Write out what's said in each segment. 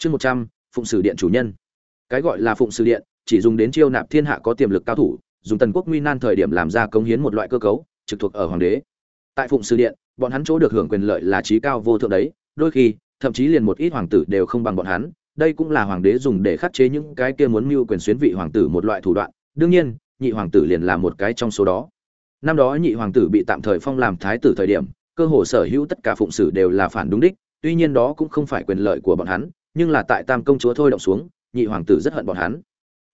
chương một trăm, phụng sử điện chủ nhân. Cái gọi là phụng sử điện, chỉ dùng đến chiêu nạp thiên hạ có tiềm lực cao thủ, dùng tần quốc nguy nan thời điểm làm ra cống hiến một loại cơ cấu, trực thuộc ở hoàng đế. Tại phụng sử điện, bọn hắn chỗ được hưởng quyền lợi là trí cao vô thượng đấy, đôi khi, thậm chí liền một ít hoàng tử đều không bằng bọn hắn, đây cũng là hoàng đế dùng để khắc chế những cái kia muốn mưu quyền xuyến vị hoàng tử một loại thủ đoạn, đương nhiên, nhị hoàng tử liền là một cái trong số đó. Năm đó nhị hoàng tử bị tạm thời phong làm thái tử thời điểm, cơ hồ sở hữu tất cả phụng sử đều là phản đúng đích, tuy nhiên đó cũng không phải quyền lợi của bọn hắn nhưng là tại tam công chúa thôi động xuống, nhị hoàng tử rất hận bọn hắn.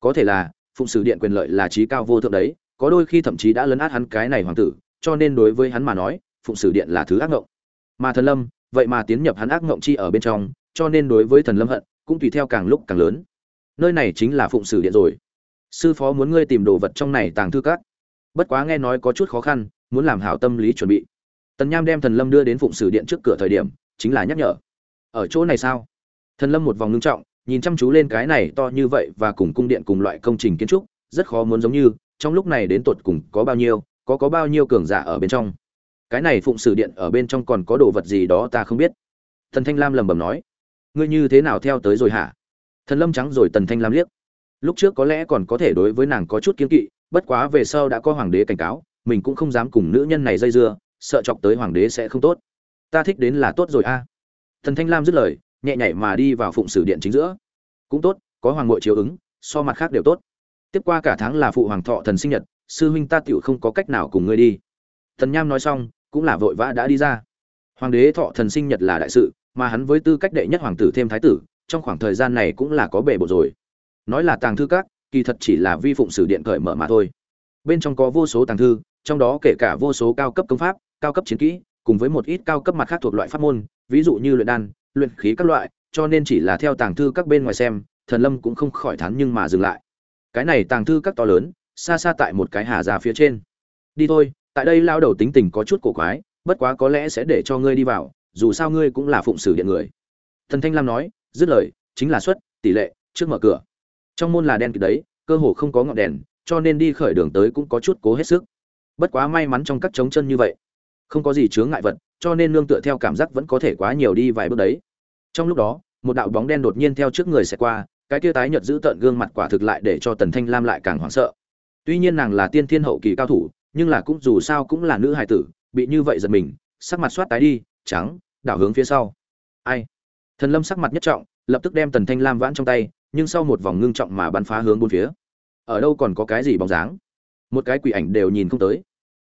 Có thể là, phụng sử điện quyền lợi là trí cao vô thượng đấy, có đôi khi thậm chí đã lấn át hắn cái này hoàng tử, cho nên đối với hắn mà nói, phụng sử điện là thứ ác ngộng. Mà thần lâm, vậy mà tiến nhập hắn ác ngộng chi ở bên trong, cho nên đối với thần lâm hận, cũng tùy theo càng lúc càng lớn. Nơi này chính là phụng sử điện rồi. Sư phó muốn ngươi tìm đồ vật trong này tàng thư cát bất quá nghe nói có chút khó khăn, muốn làm hảo tâm lý chuẩn bị. Tần nham đem thần lâm đưa đến phụng sử điện trước cửa thời điểm, chính là nhắc nhở. Ở chỗ này sao? Thần lâm một vòng ngưng trọng, nhìn chăm chú lên cái này to như vậy và cùng cung điện cùng loại công trình kiến trúc, rất khó muốn giống như, trong lúc này đến tột cùng có bao nhiêu, có có bao nhiêu cường giả ở bên trong. Cái này phụng sử điện ở bên trong còn có đồ vật gì đó ta không biết. Thần thanh lam lẩm bẩm nói, ngươi như thế nào theo tới rồi hả? Thần lâm trắng rồi tần thanh lam liếc. Lúc trước có lẽ còn có thể đối với nàng có chút kiên kỵ, bất quá về sau đã có hoàng đế cảnh cáo, mình cũng không dám cùng nữ nhân này dây dưa, sợ chọc tới hoàng đế sẽ không tốt. Ta thích đến là tốt rồi a. Thần thanh lam dứt lời nhẹ nhảy mà đi vào phụng sử điện chính giữa. Cũng tốt, có hoàng ngội chiếu ứng, so mặt khác đều tốt. Tiếp qua cả tháng là phụ hoàng thọ thần sinh nhật, sư huynh ta tựu không có cách nào cùng ngươi đi. Thần nham nói xong, cũng là vội vã đã đi ra. Hoàng đế thọ thần sinh nhật là đại sự, mà hắn với tư cách đệ nhất hoàng tử thêm thái tử, trong khoảng thời gian này cũng là có bể bộ rồi. Nói là tàng thư các, kỳ thật chỉ là vi phụng sử điện cởi mở mà thôi. Bên trong có vô số tàng thư, trong đó kể cả vô số cao cấp công pháp, cao cấp chiến kỹ, cùng với một ít cao cấp mặt khác thuộc loại pháp môn, ví dụ như luyện đan luyện khí các loại, cho nên chỉ là theo tàng thư các bên ngoài xem, thần lâm cũng không khỏi thán nhưng mà dừng lại. Cái này tàng thư các to lớn, xa xa tại một cái hà ra phía trên. Đi thôi, tại đây lao đầu tính tình có chút cổ quái, bất quá có lẽ sẽ để cho ngươi đi vào, dù sao ngươi cũng là phụng sử điện người. Thần thanh lam nói, dứt lời, chính là xuất, tỷ lệ, trước mở cửa. Trong môn là đen kịt đấy, cơ hồ không có ngọn đèn, cho nên đi khởi đường tới cũng có chút cố hết sức. Bất quá may mắn trong các trống chân như vậy. Không có gì chướng ngại vật, cho nên nương tựa theo cảm giác vẫn có thể quá nhiều đi vài bước đấy trong lúc đó, một đạo bóng đen đột nhiên theo trước người sẽ qua, cái kia tái nhợt giữ tận gương mặt quả thực lại để cho tần thanh lam lại càng hoảng sợ. Tuy nhiên nàng là tiên thiên hậu kỳ cao thủ, nhưng là cũng dù sao cũng là nữ hài tử, bị như vậy giật mình, sắc mặt soát tái đi, trắng, đảo hướng phía sau. Ai? Thần lâm sắc mặt nhất trọng, lập tức đem tần thanh lam vãn trong tay, nhưng sau một vòng ngưng trọng mà bắn phá hướng bốn phía. Ở đâu còn có cái gì bóng dáng? Một cái quỷ ảnh đều nhìn không tới.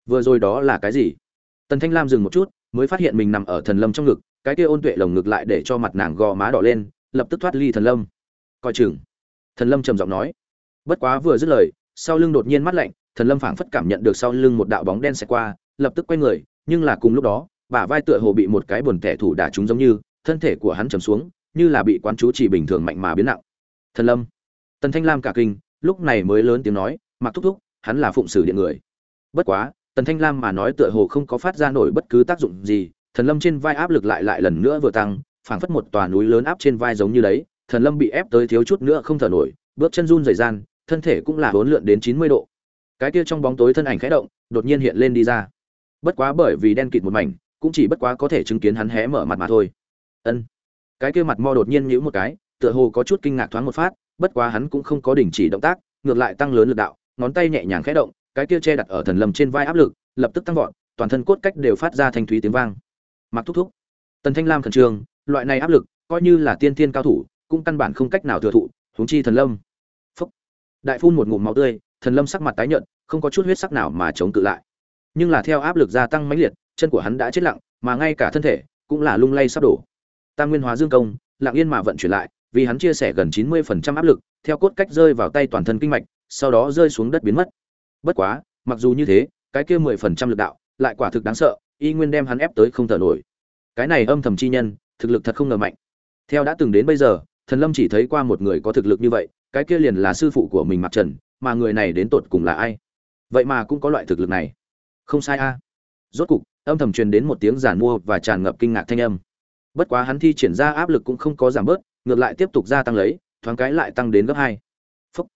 Vừa rồi đó là cái gì? Tần thanh lam dừng một chút, mới phát hiện mình nằm ở thần lâm trong ngực cái kia ôn tuệ lồng ngực lại để cho mặt nàng gò má đỏ lên, lập tức thoát ly thần lâm. Coi chừng. Thần lâm trầm giọng nói. Bất quá vừa dứt lời, sau lưng đột nhiên mắt lạnh, thần lâm phảng phất cảm nhận được sau lưng một đạo bóng đen xẹt qua, lập tức quay người, nhưng là cùng lúc đó, bả vai tựa hồ bị một cái buồn kẻ thủ đả trúng giống như, thân thể của hắn trầm xuống, như là bị quán chú chỉ bình thường mạnh mà biến nặng. Thần lâm. Tần thanh lam cả kinh, lúc này mới lớn tiếng nói mặc thúc thúc, hắn là phụng sử điện người. Bất quá, tần thanh lam mà nói tựa hồ không có phát ra nổi bất cứ tác dụng gì thần lâm trên vai áp lực lại lại lần nữa vừa tăng, phảng phất một tòa núi lớn áp trên vai giống như đấy, thần lâm bị ép tới thiếu chút nữa không thở nổi, bước chân run rẩy gian, thân thể cũng là hỗn lượn đến chín mươi độ. Cái kia trong bóng tối thân ảnh khẽ động, đột nhiên hiện lên đi ra. Bất quá bởi vì đen kịt một mảnh, cũng chỉ bất quá có thể chứng kiến hắn hé mở mặt mà thôi. Ân. Cái kia mặt mo đột nhiên nhíu một cái, tựa hồ có chút kinh ngạc thoáng một phát, bất quá hắn cũng không có đình chỉ động tác, ngược lại tăng lớn lực đạo, ngón tay nhẹ nhàng khẽ động, cái kia che đặt ở thần lâm trên vai áp lực, lập tức tăng vọt, toàn thân cốt cách đều phát ra thanh thúy tiếng vang mặc thúc thúc. Tần thanh lam khẩn trương, loại này áp lực, coi như là tiên tiên cao thủ, cũng căn bản không cách nào thừa thụ, huống chi thần lâm. Phúc. Đại phun một ngụm máu tươi, thần lâm sắc mặt tái nhợt, không có chút huyết sắc nào mà chống cự lại. Nhưng là theo áp lực gia tăng mãnh liệt, chân của hắn đã chết lặng, mà ngay cả thân thể cũng là lung lay sắp đổ. Tam nguyên hóa dương công, lặng yên mà vận chuyển lại, vì hắn chia sẻ gần chín mươi phần trăm áp lực, theo cốt cách rơi vào tay toàn thân kinh mạch, sau đó rơi xuống đất biến mất. Bất quá, mặc dù như thế, cái kia mười phần trăm lực đạo lại quả thực đáng sợ, y nguyên đem hắn ép tới không thở nổi cái này âm thầm chi nhân, thực lực thật không ngờ mạnh. Theo đã từng đến bây giờ, thần lâm chỉ thấy qua một người có thực lực như vậy, cái kia liền là sư phụ của mình mặc trần, mà người này đến tột cùng là ai? Vậy mà cũng có loại thực lực này. Không sai a. Rốt cục, âm thầm truyền đến một tiếng giản mua và tràn ngập kinh ngạc thanh âm. Bất quá hắn thi triển ra áp lực cũng không có giảm bớt, ngược lại tiếp tục gia tăng lấy, thoáng cái lại tăng đến gấp hai. Phúc.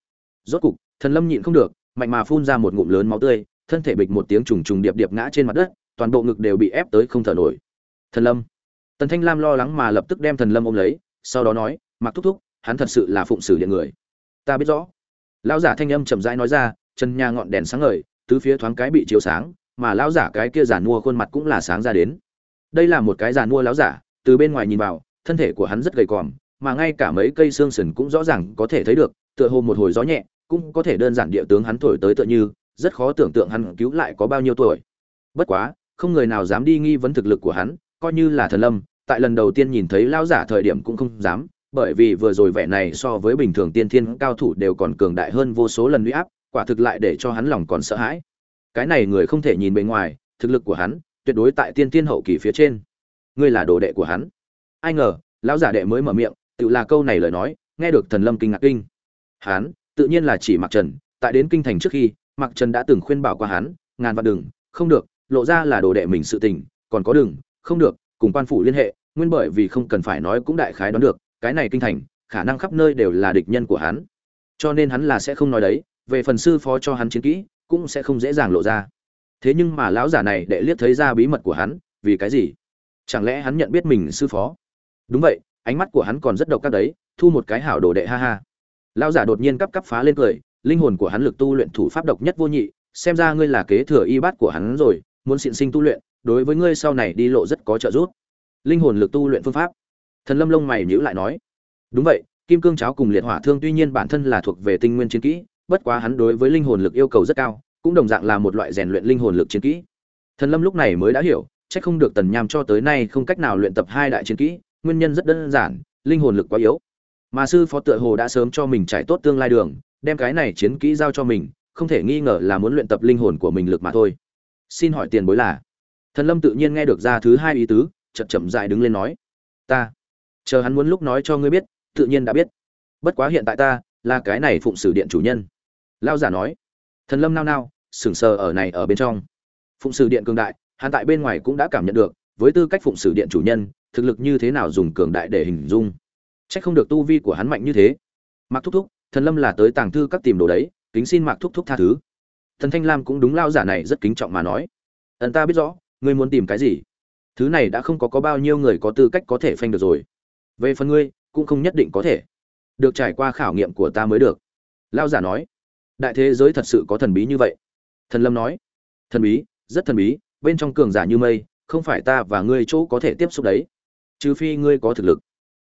Rốt cục, thần lâm nhịn không được, mạnh mà phun ra một ngụm lớn máu tươi, thân thể bịch một tiếng trùng trùng điệp điệp ngã trên mặt đất, toàn bộ ngực đều bị ép tới không thở nổi thần lâm. Tần thanh lam lo lắng mà lập tức đem thần lâm ôm lấy, sau đó nói mặc thúc thúc, hắn thật sự là phụng sử điện người. Ta biết rõ. Lão giả thanh âm chậm rãi nói ra, chân nhà ngọn đèn sáng ngời, tứ phía thoáng cái bị chiếu sáng, mà lão giả cái kia giàn mua khuôn mặt cũng là sáng ra đến. Đây là một cái giàn mua lão giả, từ bên ngoài nhìn vào, thân thể của hắn rất gầy còm, mà ngay cả mấy cây xương sườn cũng rõ ràng có thể thấy được, tựa hồ một hồi gió nhẹ, cũng có thể đơn giản địa tướng hắn thổi tới tựa như, rất khó tưởng tượng hắn cứu lại có bao nhiêu tuổi. Bất quá, không người nào dám đi nghi vấn thực lực của hắn coi như là thần lâm, tại lần đầu tiên nhìn thấy lão giả thời điểm cũng không dám, bởi vì vừa rồi vẻ này so với bình thường tiên thiên cao thủ đều còn cường đại hơn vô số lần uy áp, quả thực lại để cho hắn lòng còn sợ hãi. Cái này người không thể nhìn bề ngoài, thực lực của hắn tuyệt đối tại tiên thiên hậu kỳ phía trên. Ngươi là đồ đệ của hắn. Ai ngờ, lão giả đệ mới mở miệng, tự là câu này lời nói, nghe được thần lâm kinh ngạc kinh. Hắn, tự nhiên là chỉ mặc trần, tại đến kinh thành trước khi, mặc trần đã từng khuyên bảo qua hắn, ngàn vạn đừng, không được, lộ ra là đồ đệ mình sự tình, còn có đừng không được, cùng quan phủ liên hệ, nguyên bởi vì không cần phải nói cũng đại khái đoán được, cái này kinh thành, khả năng khắp nơi đều là địch nhân của hắn. Cho nên hắn là sẽ không nói đấy, về phần sư phó cho hắn chiến kỹ, cũng sẽ không dễ dàng lộ ra. Thế nhưng mà lão giả này đệ liếc thấy ra bí mật của hắn, vì cái gì? Chẳng lẽ hắn nhận biết mình sư phó? Đúng vậy, ánh mắt của hắn còn rất độc các đấy, thu một cái hảo đồ đệ ha ha. Lão giả đột nhiên cắp cắp phá lên cười, linh hồn của hắn lực tu luyện thủ pháp độc nhất vô nhị, xem ra ngươi là kế thừa y bát của hắn rồi, muốn xịn sinh tu luyện đối với ngươi sau này đi lộ rất có trợ giúp. Linh hồn lực tu luyện phương pháp. Thần lâm lông mày nhíu lại nói, đúng vậy, kim cương cháo cùng liệt hỏa thương tuy nhiên bản thân là thuộc về tinh nguyên chiến kỹ, bất quá hắn đối với linh hồn lực yêu cầu rất cao, cũng đồng dạng là một loại rèn luyện linh hồn lực chiến kỹ. Thần lâm lúc này mới đã hiểu, chắc không được tần nham cho tới nay không cách nào luyện tập hai đại chiến kỹ, nguyên nhân rất đơn giản, linh hồn lực quá yếu. Mà sư phó tựa hồ đã sớm cho mình trải tốt tương lai đường, đem cái này chiến kỹ giao cho mình, không thể nghi ngờ là muốn luyện tập linh hồn của mình lực mà thôi. Xin hỏi tiền bối là? Thần lâm tự nhiên nghe được ra thứ hai ý tứ chậm chậm dại đứng lên nói ta chờ hắn muốn lúc nói cho ngươi biết tự nhiên đã biết bất quá hiện tại ta là cái này phụng sử điện chủ nhân lao giả nói thần lâm nao nao sừng sờ ở này ở bên trong phụng sử điện cường đại hắn tại bên ngoài cũng đã cảm nhận được với tư cách phụng sử điện chủ nhân thực lực như thế nào dùng cường đại để hình dung Chắc không được tu vi của hắn mạnh như thế. Mặc Thúc Thúc, Thần Lâm là tới tàng thư các tìm đồ đấy, kính xin Mạc Thúc Thúc tha thứ. Thần Thanh Lam cũng đúng lao giả này rất kính trọng mà nói. Ẩn ta biết rõ, ngươi muốn tìm cái gì? Thứ này đã không có có bao nhiêu người có tư cách có thể phanh được rồi. Về phần ngươi, cũng không nhất định có thể. Được trải qua khảo nghiệm của ta mới được. Lao giả nói. Đại thế giới thật sự có thần bí như vậy. Thần Lâm nói. Thần bí, rất thần bí, bên trong cường giả như mây, không phải ta và ngươi chỗ có thể tiếp xúc đấy. Trừ phi ngươi có thực lực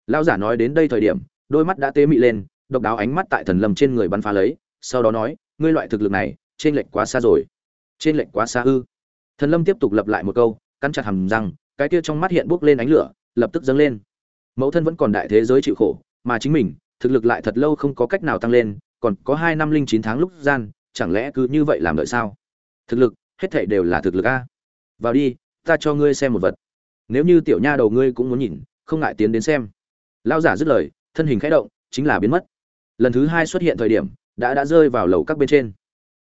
lão giả nói đến đây thời điểm đôi mắt đã tế mị lên độc đáo ánh mắt tại thần lâm trên người bắn phá lấy sau đó nói ngươi loại thực lực này trên lệnh quá xa rồi trên lệnh quá xa ư thần lâm tiếp tục lặp lại một câu, cắn chặt hầm răng, cái kia trong mắt hiện bốc lên ánh lửa, lập tức dâng lên. Mẫu thân vẫn còn đại thế giới chịu khổ, mà chính mình, thực lực lại thật lâu không có cách nào tăng lên, còn có hai năm linh chín tháng lúc gian, chẳng lẽ cứ như vậy làm đợi sao? Thực lực, hết thảy đều là thực lực a. Vào đi, ta cho ngươi xem một vật. Nếu như tiểu nha đầu ngươi cũng muốn nhìn, không ngại tiến đến xem. Lao giả dứt lời, thân hình khẽ động, chính là biến mất. Lần thứ hai xuất hiện thời điểm, đã đã rơi vào lầu các bên trên.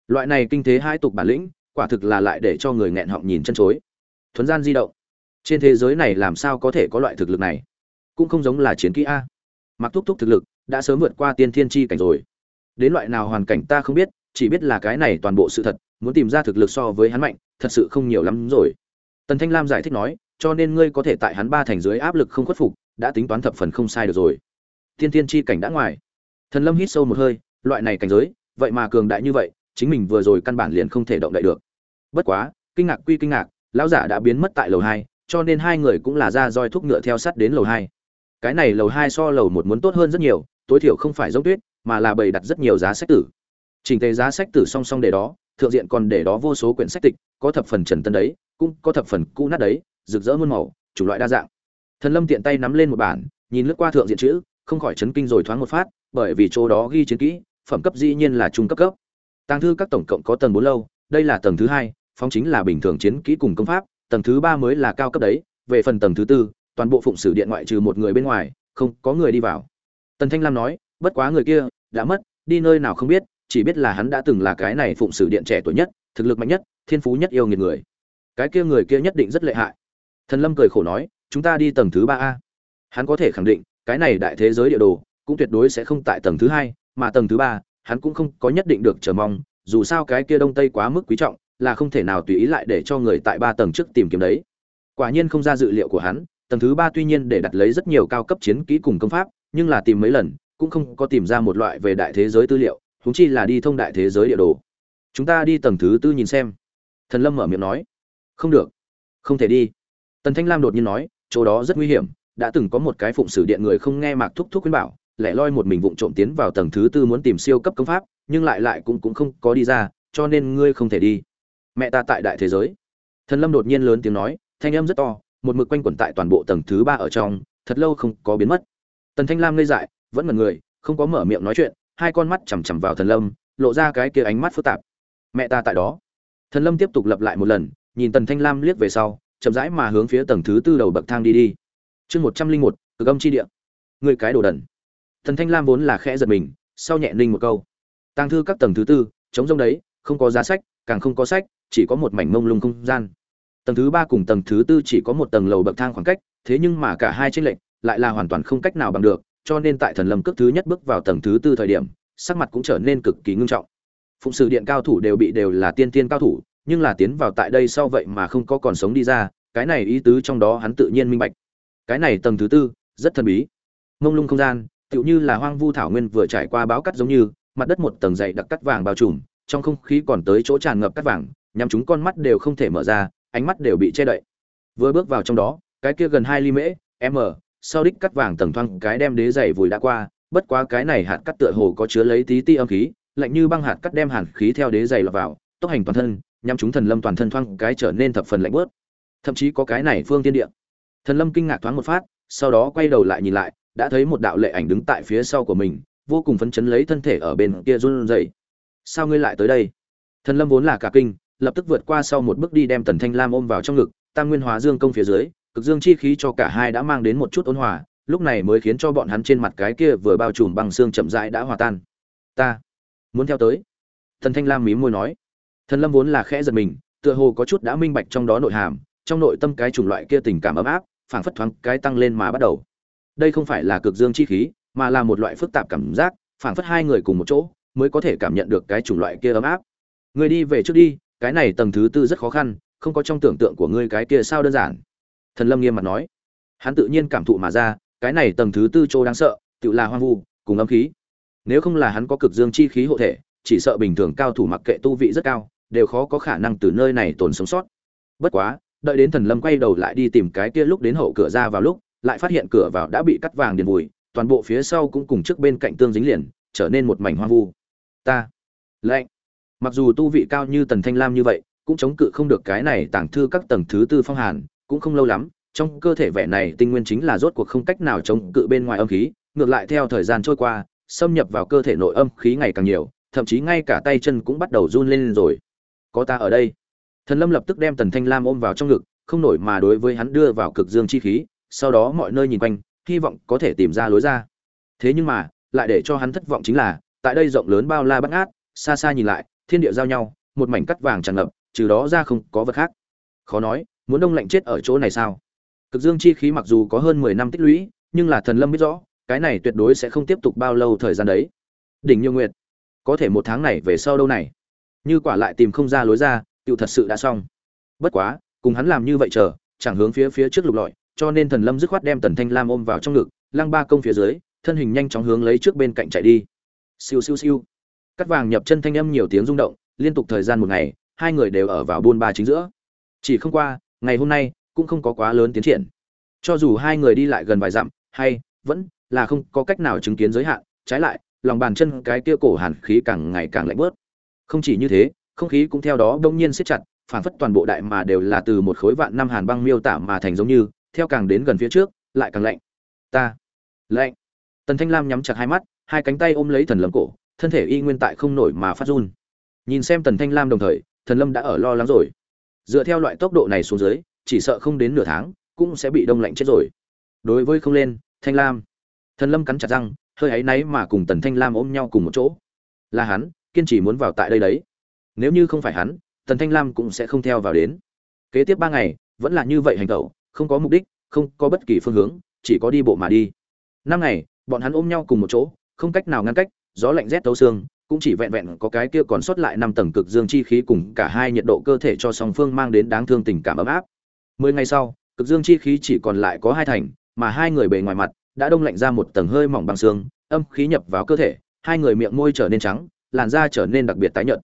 Loại này kinh thế hai tục bản lĩnh quả thực là lại để cho người nghẹn họng nhìn chân chối. Thuấn gian di động. Trên thế giới này làm sao có thể có loại thực lực này? Cũng không giống là chiến kỹ a. Mặc thúc thúc thực lực, đã sớm vượt qua tiên thiên tri cảnh rồi. Đến loại nào hoàn cảnh ta không biết, chỉ biết là cái này toàn bộ sự thật, muốn tìm ra thực lực so với hắn mạnh, thật sự không nhiều lắm rồi. Tần thanh lam giải thích nói, cho nên ngươi có thể tại hắn ba thành dưới áp lực không khuất phục, đã tính toán thập phần không sai được rồi. Tiên tiên chi cảnh đã ngoài. Thần lâm hít sâu một hơi, loại này cảnh giới, vậy mà cường đại như vậy chính mình vừa rồi căn bản liền không thể động đậy được. Bất quá, kinh ngạc quy kinh ngạc, lão giả đã biến mất tại lầu hai, cho nên hai người cũng là ra roi thúc ngựa theo sát đến lầu hai. Cái này lầu hai so lầu một muốn tốt hơn rất nhiều, tối thiểu không phải giống tuyết, mà là bày đặt rất nhiều giá sách tử. Trình tề giá sách tử song song để đó, thượng diện còn để đó vô số quyển sách tịch, có thập phần trần tân đấy, cũng có thập phần cũ nát đấy, rực rỡ muôn màu chủng loại đa dạng. Thần lâm tiện tay nắm lên một bản, nhìn lướt qua thượng diện chữ, không khỏi chấn kinh rồi thoáng một phát, bởi vì chỗ đó ghi chiến kỹ, phẩm cấp dĩ nhiên là trung cấp cấp tàng thư các tổng cộng có tầng bốn lâu, đây là tầng thứ hai, phóng chính là bình thường chiến kỹ cùng công pháp, tầng thứ ba mới là cao cấp đấy, về phần tầng thứ tư, toàn bộ phụng sử điện ngoại trừ một người bên ngoài, không có người đi vào. Tần thanh lam nói, bất quá người kia đã mất, đi nơi nào không biết, chỉ biết là hắn đã từng là cái này phụng sử điện trẻ tuổi nhất, thực lực mạnh nhất, thiên phú nhất yêu nghiệt người. Cái kia người kia nhất định rất lệ hại. Thần lâm cười khổ nói, chúng ta đi tầng thứ ba a. Hắn có thể khẳng định, cái này đại thế giới địa đồ cũng tuyệt đối sẽ không tại tầng thứ hai, mà tầng thứ ba hắn cũng không có nhất định được chờ mong, dù sao cái kia đông tây quá mức quý trọng, là không thể nào tùy ý lại để cho người tại ba tầng trước tìm kiếm đấy. Quả nhiên không ra dự liệu của hắn, tầng thứ ba tuy nhiên để đặt lấy rất nhiều cao cấp chiến kỹ cùng công pháp, nhưng là tìm mấy lần, cũng không có tìm ra một loại về đại thế giới tư liệu húng chi là đi thông đại thế giới địa đồ. Chúng ta đi tầng thứ tư nhìn xem. Thần lâm mở miệng nói. Không được. Không thể đi. Tần thanh lam đột nhiên nói, chỗ đó rất nguy hiểm, đã từng có một cái phụng sử điện người không nghe mạc thúc thúc khuyên bảo lẻ loi một mình vụng trộm tiến vào tầng thứ tư muốn tìm siêu cấp công pháp, nhưng lại lại cũng cũng không có đi ra, cho nên ngươi không thể đi. Mẹ ta tại đại thế giới. Thần lâm đột nhiên lớn tiếng nói, thanh âm rất to, một mực quanh quẩn tại toàn bộ tầng thứ ba ở trong, thật lâu không có biến mất. Tần thanh lam ngây dại, vẫn mật người, không có mở miệng nói chuyện, hai con mắt chằm chằm vào thần lâm, lộ ra cái kia ánh mắt phức tạp. Mẹ ta tại đó. Thần lâm tiếp tục lặp lại một lần, nhìn tần thanh lam liếc về sau, chậm rãi mà hướng phía tầng thứ tư đầu bậc thang đi đi. Chương một trăm linh một, cực âm chi địa. Người cái đồ đần thần thanh lam vốn là khẽ giật mình, sau nhẹ ninh một câu. Tăng thư các tầng thứ tư chống rông đấy, không có giá sách, càng không có sách, chỉ có một mảnh mông lung không gian. Tầng thứ ba cùng tầng thứ tư chỉ có một tầng lầu bậc thang khoảng cách, thế nhưng mà cả hai tranh lệch, lại là hoàn toàn không cách nào bằng được, cho nên tại thần lâm cước thứ nhất bước vào tầng thứ tư thời điểm, sắc mặt cũng trở nên cực kỳ ngưng trọng. Phụng sự điện cao thủ đều bị đều là tiên tiên cao thủ, nhưng là tiến vào tại đây sau vậy mà không có còn sống đi ra, cái này ý tứ trong đó hắn tự nhiên minh bạch. Cái này tầng thứ tư, rất thần bí. Mông lung không gian tựu như là hoang vu thảo nguyên vừa trải qua báo cắt giống như, mặt đất một tầng dày đặc cắt vàng bao trùm, trong không khí còn tới chỗ tràn ngập cắt vàng nhằm chúng con mắt đều không thể mở ra, ánh mắt đều bị che đậy. Vừa bước vào trong đó, cái kia gần hai ly mễ, m, sau đích cắt vàng tầng thoang cái đem đế dày vùi đã qua, bất quá cái này hạt cắt tựa hồ có chứa lấy tí ti âm khí, lạnh như băng hạt cắt đem hàn khí theo đế dày lọt vào, tốc hành toàn thân nhằm chúng thần lâm toàn thân thoang cái trở nên thập phần lạnh bớt thậm chí có cái này phương tiên địa. Thần lâm kinh ngạc thoáng một phát, sau đó quay đầu lại nhìn lại đã thấy một đạo lệ ảnh đứng tại phía sau của mình, vô cùng phấn chấn lấy thân thể ở bên kia run rẩy. Sao ngươi lại tới đây? Thần lâm vốn là cả kinh, lập tức vượt qua sau một bước đi đem tần thanh lam ôm vào trong ngực, tam nguyên hóa dương công phía dưới, cực dương chi khí cho cả hai đã mang đến một chút ôn hòa, lúc này mới khiến cho bọn hắn trên mặt cái kia vừa bao trùm bằng xương chậm rãi đã hòa tan. Ta muốn theo tới. Thần thanh lam mí môi nói. Thần lâm vốn là khẽ giật mình, tựa hồ có chút đã minh bạch trong đó nội hàm, trong nội tâm cái chủng loại kia tình cảm ấm áp, phảng phất thoáng cái tăng lên mà bắt đầu đây không phải là cực dương chi khí, mà là một loại phức tạp cảm giác, phảng phất hai người cùng một chỗ, mới có thể cảm nhận được cái chủng loại kia ấm áp. Người đi về trước đi, cái này tầng thứ tư rất khó khăn, không có trong tưởng tượng của ngươi cái kia sao đơn giản. Thần lâm nghiêm mặt nói. Hắn tự nhiên cảm thụ mà ra, cái này tầng thứ tư chỗ đáng sợ tự là hoang vu, cùng âm khí. Nếu không là hắn có cực dương chi khí hộ thể, chỉ sợ bình thường cao thủ mặc kệ tu vị rất cao, đều khó có khả năng từ nơi này tồn sống sót. Bất quá, đợi đến thần lâm quay đầu lại đi tìm cái kia lúc đến hậu cửa ra vào lúc lại phát hiện cửa vào đã bị cắt vàng điền vùi, toàn bộ phía sau cũng cùng trước bên cạnh tương dính liền, trở nên một mảnh hoang vu. Ta, lạnh. Mặc dù tu vị cao như tần thanh lam như vậy, cũng chống cự không được cái này tàng thư các tầng thứ tư phong hàn, cũng không lâu lắm, trong cơ thể vẻ này tinh nguyên chính là rốt cuộc không cách nào chống cự bên ngoài âm khí, ngược lại theo thời gian trôi qua, xâm nhập vào cơ thể nội âm khí ngày càng nhiều, thậm chí ngay cả tay chân cũng bắt đầu run lên rồi. Có ta ở đây. Thần lâm lập tức đem tần thanh lam ôm vào trong ngực, không nổi mà đối với hắn đưa vào cực dương chi khí sau đó mọi nơi nhìn quanh, hy vọng có thể tìm ra lối ra. Thế nhưng mà, lại để cho hắn thất vọng chính là, tại đây rộng lớn bao la bắt ngát xa xa nhìn lại, thiên địa giao nhau, một mảnh cắt vàng tràn ngập, trừ đó ra không có vật khác. Khó nói, muốn đông lạnh chết ở chỗ này sao? Cực dương chi khí mặc dù có hơn mười năm tích lũy, nhưng là thần lâm biết rõ, cái này tuyệt đối sẽ không tiếp tục bao lâu thời gian đấy. Đỉnh nhiêu nguyệt, có thể một tháng này về sau đâu này? Như quả lại tìm không ra lối ra tựu thật sự đã xong. Bất quá, cùng hắn làm như vậy chờ, chẳng hướng phía phía trước lục lọi cho nên thần lâm dứt khoát đem tần thanh lam ôm vào trong ngực, lăng ba công phía dưới, thân hình nhanh chóng hướng lấy trước bên cạnh chạy đi. Siêu siêu siêu. Cắt vàng nhập chân thanh âm nhiều tiếng rung động, liên tục thời gian một ngày, hai người đều ở vào buôn ba chính giữa. Chỉ không qua, ngày hôm nay, cũng không có quá lớn tiến triển. Cho dù hai người đi lại gần vài dặm, hay, vẫn là không có cách nào chứng kiến giới hạn, trái lại, lòng bàn chân cái kia cổ hàn khí càng ngày càng lạnh bớt. Không chỉ như thế, không khí cũng theo đó đông nhiên siết chặt phản phất toàn bộ đại mà đều là từ một khối vạn năm hàn băng miêu tả mà thành giống như theo càng đến gần phía trước, lại càng lạnh. Ta, lạnh. Tần thanh lam nhắm chặt hai mắt, hai cánh tay ôm lấy thần lâm cổ, thân thể y nguyên tại không nổi mà phát run. Nhìn xem tần thanh lam đồng thời, thần lâm đã ở lo lắng rồi. Dựa theo loại tốc độ này xuống dưới, chỉ sợ không đến nửa tháng, cũng sẽ bị đông lạnh chết rồi. Đối với không lên, thanh lam, thần lâm cắn chặt răng, hơi áy náy mà cùng tần thanh lam ôm nhau cùng một chỗ. Là hắn, kiên trì muốn vào tại đây đấy. Nếu như không phải hắn, tần thanh lam cũng sẽ không theo vào đến. Kế tiếp ba ngày, vẫn là như vậy hành tẩu không có mục đích, không có bất kỳ phương hướng, chỉ có đi bộ mà đi. Năm ngày, bọn hắn ôm nhau cùng một chỗ, không cách nào ngăn cách, gió lạnh rét tấu xương, cũng chỉ vẹn vẹn có cái kia còn sót lại năm tầng cực dương chi khí cùng cả hai nhiệt độ cơ thể cho song phương mang đến đáng thương tình cảm ấm áp. Mười ngày sau, cực dương chi khí chỉ còn lại có hai thành, mà hai người bề ngoài mặt đã đông lạnh ra một tầng hơi mỏng bằng xương, âm khí nhập vào cơ thể, hai người miệng môi trở nên trắng, làn da trở nên đặc biệt tái nhợt.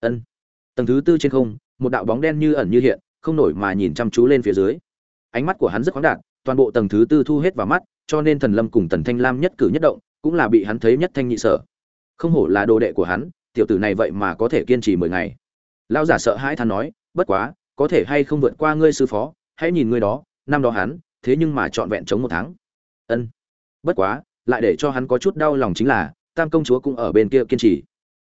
Ân. Tầng thứ tư trên không, một đạo bóng đen như ẩn như hiện, không nổi mà nhìn chăm chú lên phía dưới ánh mắt của hắn rất khoáng đạt, toàn bộ tầng thứ tư thu hết vào mắt, cho nên thần lâm cùng tần thanh lam nhất cử nhất động, cũng là bị hắn thấy nhất thanh nhị sở. Không hổ là đồ đệ của hắn, tiểu tử này vậy mà có thể kiên trì mười ngày. Lão giả sợ hãi than nói, bất quá, có thể hay không vượt qua ngươi sư phó, hãy nhìn ngươi đó, năm đó hắn, thế nhưng mà trọn vẹn chống một tháng. Ân. Bất quá, lại để cho hắn có chút đau lòng chính là, tam công chúa cũng ở bên kia kiên trì.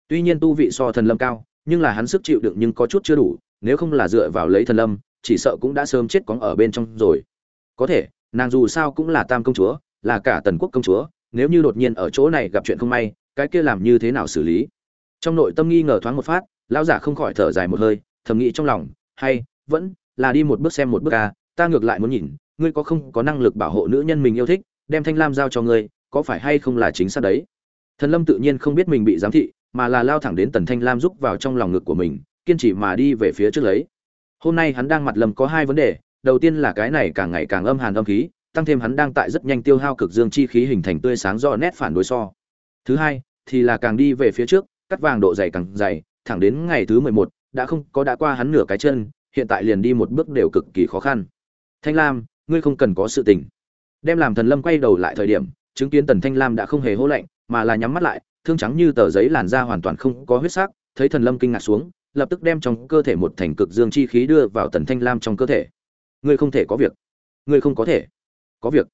Tuy nhiên tu vị so thần lâm cao, nhưng là hắn sức chịu đựng nhưng có chút chưa đủ, nếu không là dựa vào lấy thần lâm chỉ sợ cũng đã sớm chết cóng ở bên trong rồi. Có thể, nàng dù sao cũng là tam công chúa, là cả tần quốc công chúa, nếu như đột nhiên ở chỗ này gặp chuyện không may, cái kia làm như thế nào xử lý? Trong nội tâm nghi ngờ thoáng một phát, lão giả không khỏi thở dài một hơi, thầm nghĩ trong lòng, hay, vẫn là đi một bước xem một bước ca ta ngược lại muốn nhìn, ngươi có không có năng lực bảo hộ nữ nhân mình yêu thích, đem thanh lam giao cho ngươi, có phải hay không là chính xác đấy? Thần lâm tự nhiên không biết mình bị giám thị, mà là lao thẳng đến tần thanh lam giúp vào trong lòng ngực của mình, kiên trì mà đi về phía trước lấy hôm nay hắn đang mặt lầm có hai vấn đề, đầu tiên là cái này càng ngày càng âm hàn âm khí, tăng thêm hắn đang tại rất nhanh tiêu hao cực dương chi khí hình thành tươi sáng do nét phản đối so. Thứ hai, thì là càng đi về phía trước, cắt vàng độ dày càng dày, thẳng đến ngày thứ mười một, đã không có đã qua hắn nửa cái chân, hiện tại liền đi một bước đều cực kỳ khó khăn. Thanh lam, ngươi không cần có sự tình. Đem làm thần lâm quay đầu lại thời điểm, chứng kiến tần thanh lam đã không hề hô lạnh, mà là nhắm mắt lại, thương trắng như tờ giấy làn da hoàn toàn không có huyết sắc, thấy thần lâm kinh ngạc xuống lập tức đem trong cơ thể một thành cực dương chi khí đưa vào tần thanh lam trong cơ thể. Ngươi không thể có việc. Ngươi không có thể. Có việc.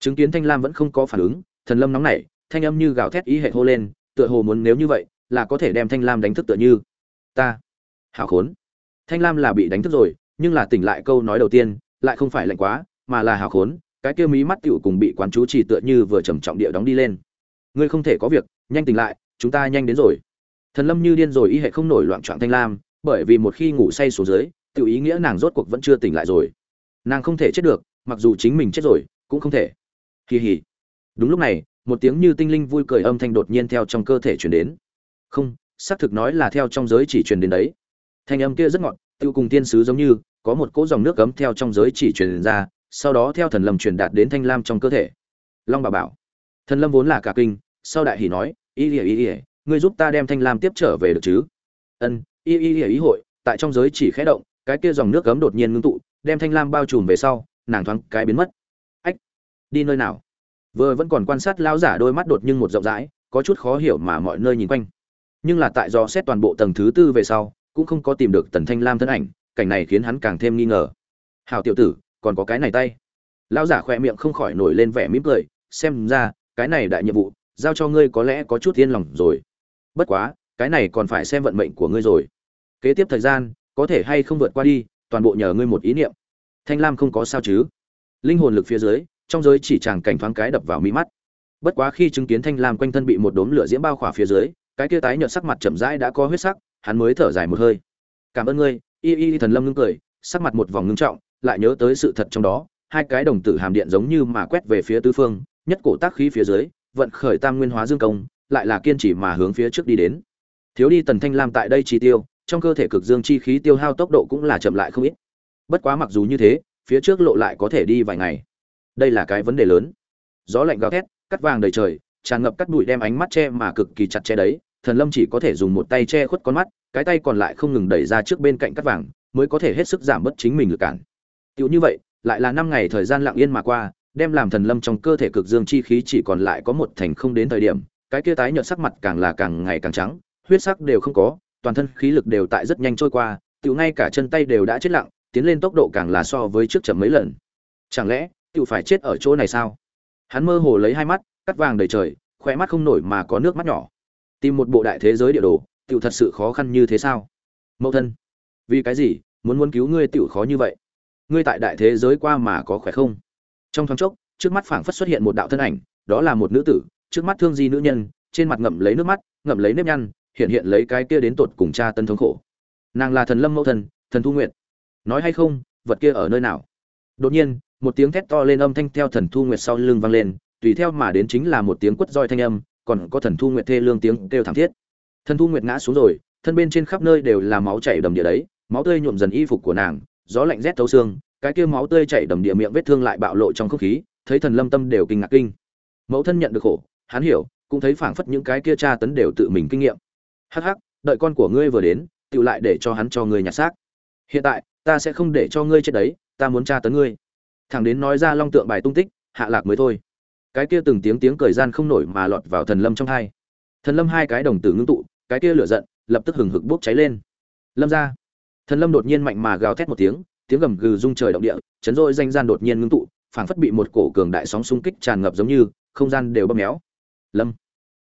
Chứng kiến thanh lam vẫn không có phản ứng, thần lâm nóng nảy, thanh âm như gào thét ý hệ hô lên, tựa hồ muốn nếu như vậy, là có thể đem thanh lam đánh thức tựa như. Ta. Hào khốn. Thanh lam là bị đánh thức rồi, nhưng là tỉnh lại câu nói đầu tiên, lại không phải lạnh quá, mà là hào khốn, cái kia mí mắt tựu cùng bị quán chú trì tựa như vừa trầm trọng địa đóng đi lên. Ngươi không thể có việc, nhanh tỉnh lại, chúng ta nhanh đến rồi thần lâm như điên rồi y hệ không nổi loạn trạng thanh lam, bởi vì một khi ngủ say xuống dưới tự ý nghĩa nàng rốt cuộc vẫn chưa tỉnh lại rồi. Nàng không thể chết được, mặc dù chính mình chết rồi, cũng không thể. Kỳ hỉ. Đúng lúc này, một tiếng như tinh linh vui cười âm thanh đột nhiên theo trong cơ thể truyền đến. Không, xác thực nói là theo trong giới chỉ truyền đến đấy. Thanh âm kia rất ngọt tiêu cùng tiên sứ giống như, có một cỗ dòng nước cấm theo trong giới chỉ truyền ra, sau đó theo thần lâm truyền đạt đến thanh lam trong cơ thể. Long bà bảo. Thần lâm vốn là cả kinh, sau đại hỉ nói, ý ỉa ý ỉa ngươi giúp ta đem thanh lam tiếp trở về được chứ? Ân, y y y, ý hội, tại trong giới chỉ khẽ động, cái kia dòng nước cấm đột nhiên ngưng tụ, đem thanh lam bao trùm về sau, nàng thoáng cái biến mất. Ách, đi nơi nào? Vừa vẫn còn quan sát lão giả đôi mắt đột nhưng một rộng rãi, có chút khó hiểu mà mọi nơi nhìn quanh. Nhưng là tại do xét toàn bộ tầng thứ tư về sau, cũng không có tìm được tần thanh lam thân ảnh, cảnh này khiến hắn càng thêm nghi ngờ. Hào tiểu tử, còn có cái này tay. Lão giả khoe miệng không khỏi nổi lên vẻ mỉm cười, xem ra, cái này đại nhiệm vụ, giao cho ngươi có lẽ có chút yên lòng rồi bất quá, cái này còn phải xem vận mệnh của ngươi rồi. Kế tiếp thời gian, có thể hay không vượt qua đi, toàn bộ nhờ ngươi một ý niệm. Thanh lam không có sao chứ? Linh hồn lực phía dưới, trong giới chỉ chàng cảnh thoáng cái đập vào mỹ mắt. Bất quá khi chứng kiến thanh lam quanh thân bị một đốm lửa diễm bao khỏa phía dưới, cái kia tái nhợt sắc mặt chậm rãi đã có huyết sắc, hắn mới thở dài một hơi. Cảm ơn ngươi. Y y thần lâm ngưng cười, sắc mặt một vòng ngưng trọng, lại nhớ tới sự thật trong đó, hai cái đồng tử hàm điện giống như mà quét về phía tứ phương, nhất cổ tác khí phía dưới, vận khởi tam nguyên hóa dương công lại là kiên trì mà hướng phía trước đi đến. Thiếu đi tần thanh lam tại đây chi tiêu, trong cơ thể cực dương chi khí tiêu hao tốc độ cũng là chậm lại không ít. Bất quá mặc dù như thế, phía trước lộ lại có thể đi vài ngày. Đây là cái vấn đề lớn. Gió lạnh gào thét, cắt vàng đầy trời, tràn ngập cắt bụi đem ánh mắt che mà cực kỳ chặt che đấy, thần lâm chỉ có thể dùng một tay che khuất con mắt, cái tay còn lại không ngừng đẩy ra trước bên cạnh cắt vàng, mới có thể hết sức giảm bớt chính mình lực cản. Tựu như vậy, lại là năm ngày thời gian lặng yên mà qua, đem làm thần lâm trong cơ thể cực dương chi khí chỉ còn lại có một thành không đến thời điểm cái kia tái nhợt sắc mặt càng là càng ngày càng trắng, huyết sắc đều không có, toàn thân khí lực đều tại rất nhanh trôi qua, tiểu ngay cả chân tay đều đã chết lặng, tiến lên tốc độ càng là so với trước chậm mấy lần. Chẳng lẽ, tiểu phải chết ở chỗ này sao? Hắn mơ hồ lấy hai mắt, cắt vàng đầy trời, khóe mắt không nổi mà có nước mắt nhỏ. Tìm một bộ đại thế giới địa đồ, tiểu thật sự khó khăn như thế sao? Mẫu thân, vì cái gì muốn muốn cứu ngươi tiểu khó như vậy? Ngươi tại đại thế giới qua mà có khỏe không? Trong thoáng chốc, trước mắt phảng phất xuất hiện một đạo thân ảnh, đó là một nữ tử trước mắt thương di nữ nhân, trên mặt ngậm lấy nước mắt, ngậm lấy nếp nhăn, hiện hiện lấy cái kia đến tột cùng cha tân thống khổ. Nàng là thần lâm mẫu thần thần thu nguyện nói hay không, vật kia ở nơi nào? Đột nhiên, một tiếng thét to lên âm thanh theo thần thu nguyệt sau lưng vang lên, tùy theo mà đến chính là một tiếng quất roi thanh âm, còn có thần thu nguyệt thê lương tiếng kêu thảm thiết. Thần thu nguyệt ngã xuống rồi, thân bên trên khắp nơi đều là máu chảy đầm địa đấy, máu tươi nhuộm dần y phục của nàng, gió lạnh rét thấu xương, cái kia máu tươi chảy đầm địa miệng vết thương lại bạo lộ trong không khí, thấy thần lâm tâm đều kinh ngạc kinh. Mẫu thân nhận được khổ hắn hiểu, cũng thấy phảng phất những cái kia tra tấn đều tự mình kinh nghiệm. Hắc hắc, đợi con của ngươi vừa đến tự lại để cho hắn cho ngươi nhặt xác. Hiện tại, ta sẽ không để cho ngươi chết đấy, ta muốn tra tấn ngươi. Thằng đến nói ra long tượng bài tung tích, hạ lạc mới thôi. Cái kia từng tiếng tiếng cười gian không nổi mà lọt vào thần lâm trong hai. Thần lâm hai cái đồng tử ngưng tụ, cái kia lửa giận, lập tức hừng hực bốc cháy lên. Lâm ra. Thần lâm đột nhiên mạnh mà gào thét một tiếng tiếng gầm gừ rung trời động địa, chấn rỗi danh gian đột nhiên ngưng tụ, phảng phất bị một cổ cường đại sóng xung kích tràn ngập giống như, không gian đều bóp méo lâm.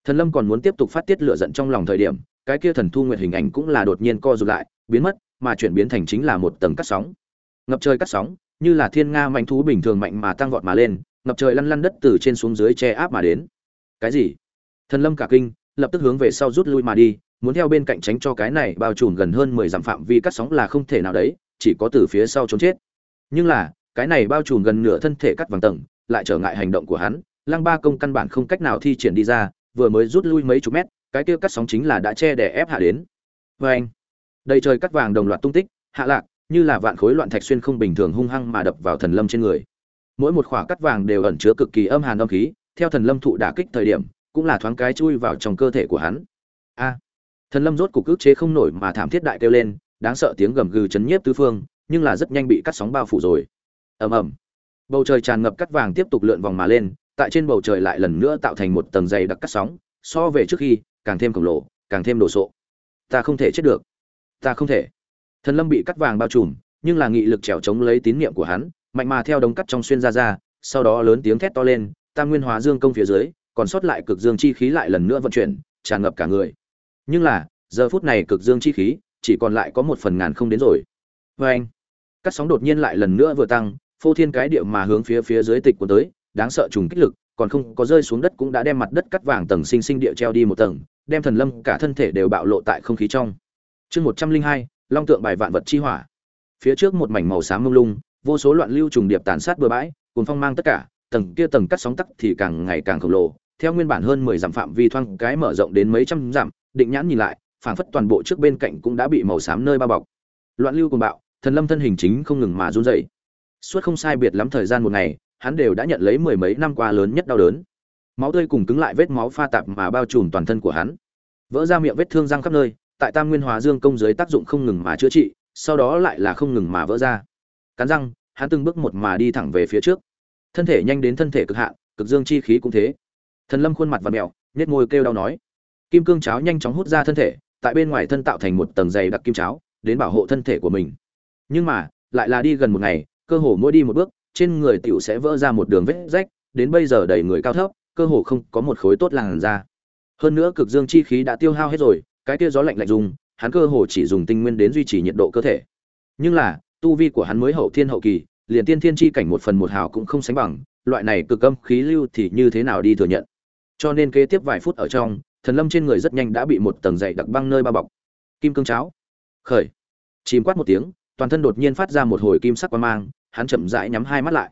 Thần lâm còn muốn tiếp tục phát tiết lửa giận trong lòng thời điểm, cái kia thần thu nguyệt hình ảnh cũng là đột nhiên co rụt lại, biến mất, mà chuyển biến thành chính là một tầng cắt sóng. Ngập trời cắt sóng, như là thiên nga mạnh thú bình thường mạnh mà tăng vọt mà lên, ngập trời lăn lăn đất từ trên xuống dưới che áp mà đến. Cái gì? Thần lâm cả kinh, lập tức hướng về sau rút lui mà đi, muốn theo bên cạnh tránh cho cái này bao trùm gần hơn mười dặm phạm vi cắt sóng là không thể nào đấy, chỉ có từ phía sau trốn chết. Nhưng là, cái này bao trùm gần nửa thân thể cắt vàng tầng, lại trở ngại hành động của hắn lăng ba công căn bản không cách nào thi triển đi ra, vừa mới rút lui mấy chục mét, cái kia cắt sóng chính là đã che để ép hạ đến. Vê anh, đầy trời cắt vàng đồng loạt tung tích, hạ lạc, như là vạn khối loạn thạch xuyên không bình thường hung hăng mà đập vào thần lâm trên người. Mỗi một khỏa cắt vàng đều ẩn chứa cực kỳ âm hàn âm khí, theo thần lâm thụ đả kích thời điểm, cũng là thoáng cái chui vào trong cơ thể của hắn. A à, thần lâm rốt cục ức chế không nổi mà thảm thiết đại kêu lên, đáng sợ tiếng gầm gừ chấn nhiếp tứ phương, nhưng là rất nhanh bị cắt sóng bao phủ rồi. Ầm ầm. Bầu trời tràn ngập cắt vàng tiếp tục lượn vòng mà lên tại trên bầu trời lại lần nữa tạo thành một tầng dày đặc cắt sóng, so về trước khi, càng thêm khổng lồ, càng thêm đồ sộ. Ta không thể chết được. Ta không thể. Thần lâm bị cắt vàng bao trùm, nhưng là nghị lực trèo chống lấy tín niệm của hắn, mạnh mà theo đống cắt trong xuyên ra ra, sau đó lớn tiếng thét to lên tam nguyên hóa dương công phía dưới, còn sót lại cực dương chi khí lại lần nữa vận chuyển, tràn ngập cả người. Nhưng là, giờ phút này cực dương chi khí, chỉ còn lại có một phần ngàn không đến rồi. Vê anh cắt sóng đột nhiên lại lần nữa vừa tăng, phô thiên cái địa mà hướng phía phía dưới tịch của tới đáng sợ trùng kích lực, còn không có rơi xuống đất cũng đã đem mặt đất cắt vàng tầng sinh sinh địa treo đi một tầng, đem thần lâm cả thân thể đều bạo lộ tại không khí trong. Chương một trăm linh hai, long tượng bài vạn vật chi hỏa. Phía trước một mảnh màu xám mông lung, vô số loạn lưu trùng điệp tàn sát bừa bãi cuốn phong mang tất cả, tầng kia tầng cắt sóng tắc thì càng ngày càng khổng lồ, theo nguyên bản hơn mười dặm phạm vi thoang cái mở rộng đến mấy trăm dặm, định nhãn nhìn lại, phảng phất toàn bộ trước bên cạnh cũng đã bị màu xám nơi bao bọc. Loạn lưu cùng bạo, thần lâm thân hình chính không ngừng mà run rẩy. Suốt không sai biệt lắm thời gian một ngày hắn đều đã nhận lấy mười mấy năm qua lớn nhất đau đớn. Máu tươi cùng cứng lại vết máu pha tạp mà bao trùm toàn thân của hắn. Vỡ ra miệng vết thương răng khắp nơi, tại tam nguyên hóa dương công dưới tác dụng không ngừng mà chữa trị, sau đó lại là không ngừng mà vỡ ra. Cắn răng, hắn từng bước một mà đi thẳng về phía trước. Thân thể nhanh đến thân thể cực hạn, cực dương chi khí cũng thế. Thần lâm khuôn mặt và mẹo nhét môi kêu đau nói. Kim cương cháo nhanh chóng hút ra thân thể, tại bên ngoài thân tạo thành một tầng dày đặc kim cháo, đến bảo hộ thân thể của mình. Nhưng mà, lại là đi gần một ngày, cơ hồ mỗi đi một bước trên người tiểu sẽ vỡ ra một đường vết rách, đến bây giờ đầy người cao thấp, cơ hồ không có một khối tốt làn ra hơn nữa cực dương chi khí đã tiêu hao hết rồi, cái kia gió lạnh lạnh dùng, hắn cơ hồ chỉ dùng tinh nguyên đến duy trì nhiệt độ cơ thể. Nhưng là, tu vi của hắn mới hậu thiên hậu kỳ, liền tiên thiên chi cảnh một phần một hào cũng không sánh bằng, loại này cực âm khí lưu thì như thế nào đi thừa nhận. Cho nên kế tiếp vài phút ở trong, thần lâm trên người rất nhanh đã bị một tầng dày đặc băng nơi bao bọc. Kim cương cháo. Khởi. Chìm quát một tiếng, toàn thân đột nhiên phát ra một hồi kim sắc quang mang hắn chậm rãi nhắm hai mắt lại.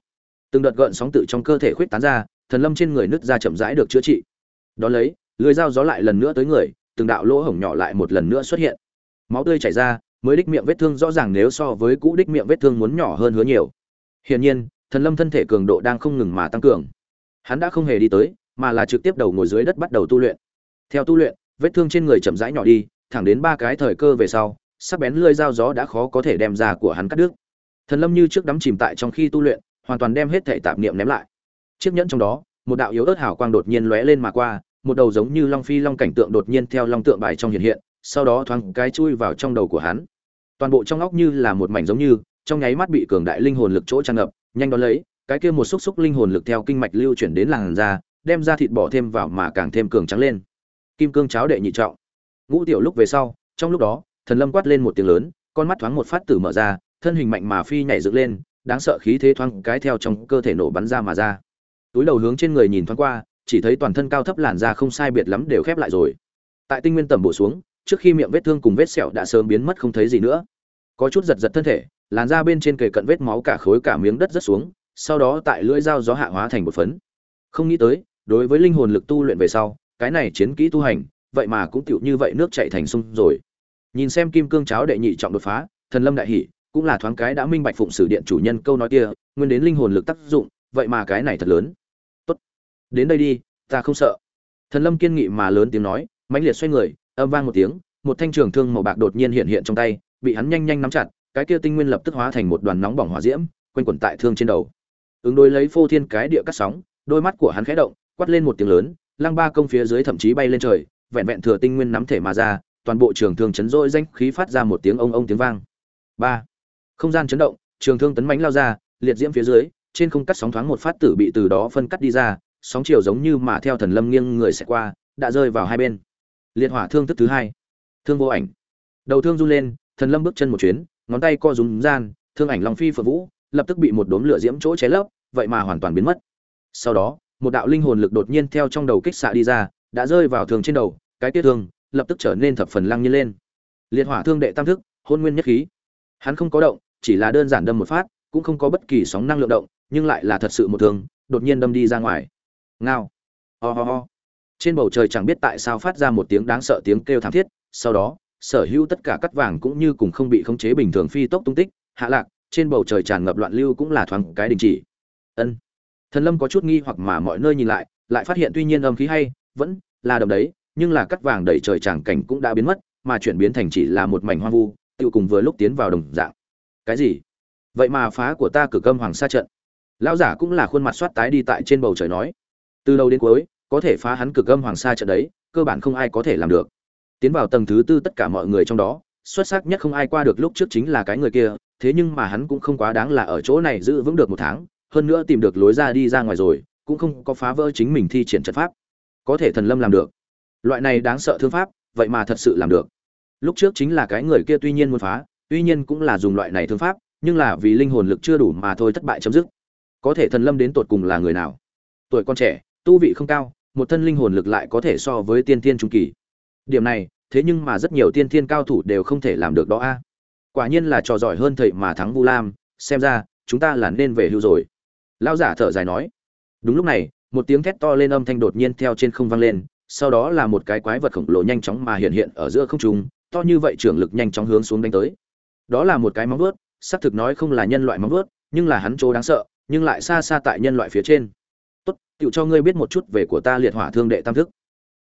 Từng đợt gợn sóng tự trong cơ thể khuyết tán ra, thần lâm trên người nứt ra chậm rãi được chữa trị. Đón lấy, lưới dao gió lại lần nữa tới người, từng đạo lỗ hổng nhỏ lại một lần nữa xuất hiện. Máu tươi chảy ra, mới đích miệng vết thương rõ ràng nếu so với cũ đích miệng vết thương muốn nhỏ hơn hứa nhiều. Hiển nhiên, thần lâm thân thể cường độ đang không ngừng mà tăng cường. Hắn đã không hề đi tới, mà là trực tiếp đầu ngồi dưới đất bắt đầu tu luyện. Theo tu luyện, vết thương trên người chậm rãi nhỏ đi, thẳng đến ba cái thời cơ về sau, sắc bén lưỡi dao gió đã khó có thể đem ra của hắn cắt đứt thần lâm như trước đắm chìm tại trong khi tu luyện, hoàn toàn đem hết thể tạp niệm ném lại. Chiếc nhẫn trong đó, một đạo yếu ớt hào quang đột nhiên lóe lên mà qua, một đầu giống như long phi long cảnh tượng đột nhiên theo long tượng bài trong hiện hiện, sau đó thoáng cái chui vào trong đầu của hắn. Toàn bộ trong óc như là một mảnh giống như, trong nháy mắt bị cường đại linh hồn lực chỗ tràn ngập, nhanh đón lấy, cái kia một xúc xúc linh hồn lực theo kinh mạch lưu chuyển đến làn da, đem ra thịt bỏ thêm vào mà càng thêm cường trắng lên. Kim cương cháo đệ nhị trọng. Ngũ tiểu lúc về sau, trong lúc đó, thần lâm quát lên một tiếng lớn, con mắt thoáng một phát tử mở ra thân hình mạnh mà phi nhảy dựng lên, đáng sợ khí thế thoáng cái theo trong cơ thể nổ bắn ra mà ra. Túi đầu hướng trên người nhìn thoáng qua, chỉ thấy toàn thân cao thấp làn da không sai biệt lắm đều khép lại rồi. Tại tinh nguyên tầm bổ xuống, trước khi miệng vết thương cùng vết sẹo đã sớm biến mất không thấy gì nữa. Có chút giật giật thân thể, làn da bên trên kề cận vết máu cả khối cả miếng đất rất xuống, sau đó tại lưỡi dao gió hạ hóa thành một phấn. Không nghĩ tới, đối với linh hồn lực tu luyện về sau, cái này chiến kỹ tu hành, vậy mà cũng tựu như vậy nước chảy thành sông rồi. Nhìn xem kim cương cháo đệ nhị trọng đột phá, thần lâm đại hỉ cũng là thoáng cái đã minh bạch phụng sử điện chủ nhân câu nói kia, nguyên đến linh hồn lực tác dụng, vậy mà cái này thật lớn. Tốt. Đến đây đi, ta không sợ. Thần lâm kiên nghị mà lớn tiếng nói, mãnh liệt xoay người, âm vang một tiếng, một thanh trường thương màu bạc đột nhiên hiện hiện trong tay, bị hắn nhanh nhanh nắm chặt, cái kia tinh nguyên lập tức hóa thành một đoàn nóng bỏng hỏa diễm, quanh quẩn tại thương trên đầu. Ứng đối lấy phô thiên cái địa cắt sóng, đôi mắt của hắn khẽ động, quát lên một tiếng lớn, lăng ba công phía dưới thậm chí bay lên trời, vẹn vẹn thừa tinh nguyên nắm thể mà ra, toàn bộ trường thương chấn rỗi danh khí phát ra một tiếng ông ông tiếng vang. Ba không gian chấn động, trường thương tấn mánh lao ra, liệt diễm phía dưới, trên không cắt sóng thoáng một phát tử bị từ đó phân cắt đi ra, sóng chiều giống như mà theo thần lâm nghiêng người sẽ qua, đã rơi vào hai bên. Liệt hỏa thương thức thứ hai. Thương vô ảnh. Đầu thương run lên, thần lâm bước chân một chuyến, ngón tay co rúm gian, thương ảnh long phi phượng vũ, lập tức bị một đốm lửa diễm chỗ cháy lấp, vậy mà hoàn toàn biến mất. Sau đó, một đạo linh hồn lực đột nhiên theo trong đầu kích xạ đi ra, đã rơi vào thường trên đầu, cái tiết thương lập tức trở nên thập phần lăng nhiên lên. Liệt hỏa thương đệ tam thức, hôn nguyên nhất khí. Hắn không có động chỉ là đơn giản đâm một phát, cũng không có bất kỳ sóng năng lượng động, nhưng lại là thật sự một thương, đột nhiên đâm đi ra ngoài. Ngao. Ho、oh ho ho. Trên bầu trời chẳng biết tại sao phát ra một tiếng đáng sợ tiếng kêu thảm thiết, sau đó, sở hữu tất cả cắt vàng cũng như cùng không bị khống chế bình thường phi tốc tung tích, hạ lạc, trên bầu trời tràn ngập loạn lưu cũng là thoáng cái đình chỉ. Ân. Thần lâm có chút nghi hoặc mà mọi nơi nhìn lại lại phát hiện tuy nhiên âm khí hay, vẫn là đầm đấy, nhưng là cắt vàng đầy trời tràng cảnh cũng đã biến mất, mà chuyển biến thành chỉ là một mảnh hoang vu tự cùng vừa lúc tiến vào đồng dạng cái gì? Vậy mà phá của ta cử cơm hoàng sa trận. Lão giả cũng là khuôn mặt soát tái đi tại trên bầu trời nói. Từ đầu đến cuối, có thể phá hắn cực âm hoàng sa trận đấy, cơ bản không ai có thể làm được. Tiến vào tầng thứ tư tất cả mọi người trong đó, xuất sắc nhất không ai qua được lúc trước chính là cái người kia, thế nhưng mà hắn cũng không quá đáng là ở chỗ này giữ vững được một tháng, hơn nữa tìm được lối ra đi ra ngoài rồi, cũng không có phá vỡ chính mình thi triển trận pháp. Có thể thần lâm làm được. Loại này đáng sợ thương pháp, vậy mà thật sự làm được. Lúc trước chính là cái người kia tuy nhiên muốn phá tuy nhiên cũng là dùng loại này thương pháp, nhưng là vì linh hồn lực chưa đủ mà thôi thất bại chấm dứt. Có thể thần lâm đến tột cùng là người nào? Tuổi con trẻ, tu vị không cao, một thân linh hồn lực lại có thể so với tiên thiên trung kỳ. Điểm này, thế nhưng mà rất nhiều tiên thiên cao thủ đều không thể làm được đó a. Quả nhiên là trò giỏi hơn thầy mà thắng vu lam, xem ra, chúng ta là nên về hưu rồi. Lao giả thở dài nói. Đúng lúc này, một tiếng thét to lên âm thanh đột nhiên theo trên không vang lên, sau đó là một cái quái vật khổng lồ nhanh chóng mà hiện hiện ở giữa không trung, to như vậy trưởng lực nhanh chóng hướng xuống đánh tới đó là một cái móng vuốt, xác thực nói không là nhân loại móng vuốt, nhưng là hắn chỗ đáng sợ, nhưng lại xa xa tại nhân loại phía trên. Tốt tựu cho ngươi biết một chút về của ta liệt hỏa thương đệ tam thức.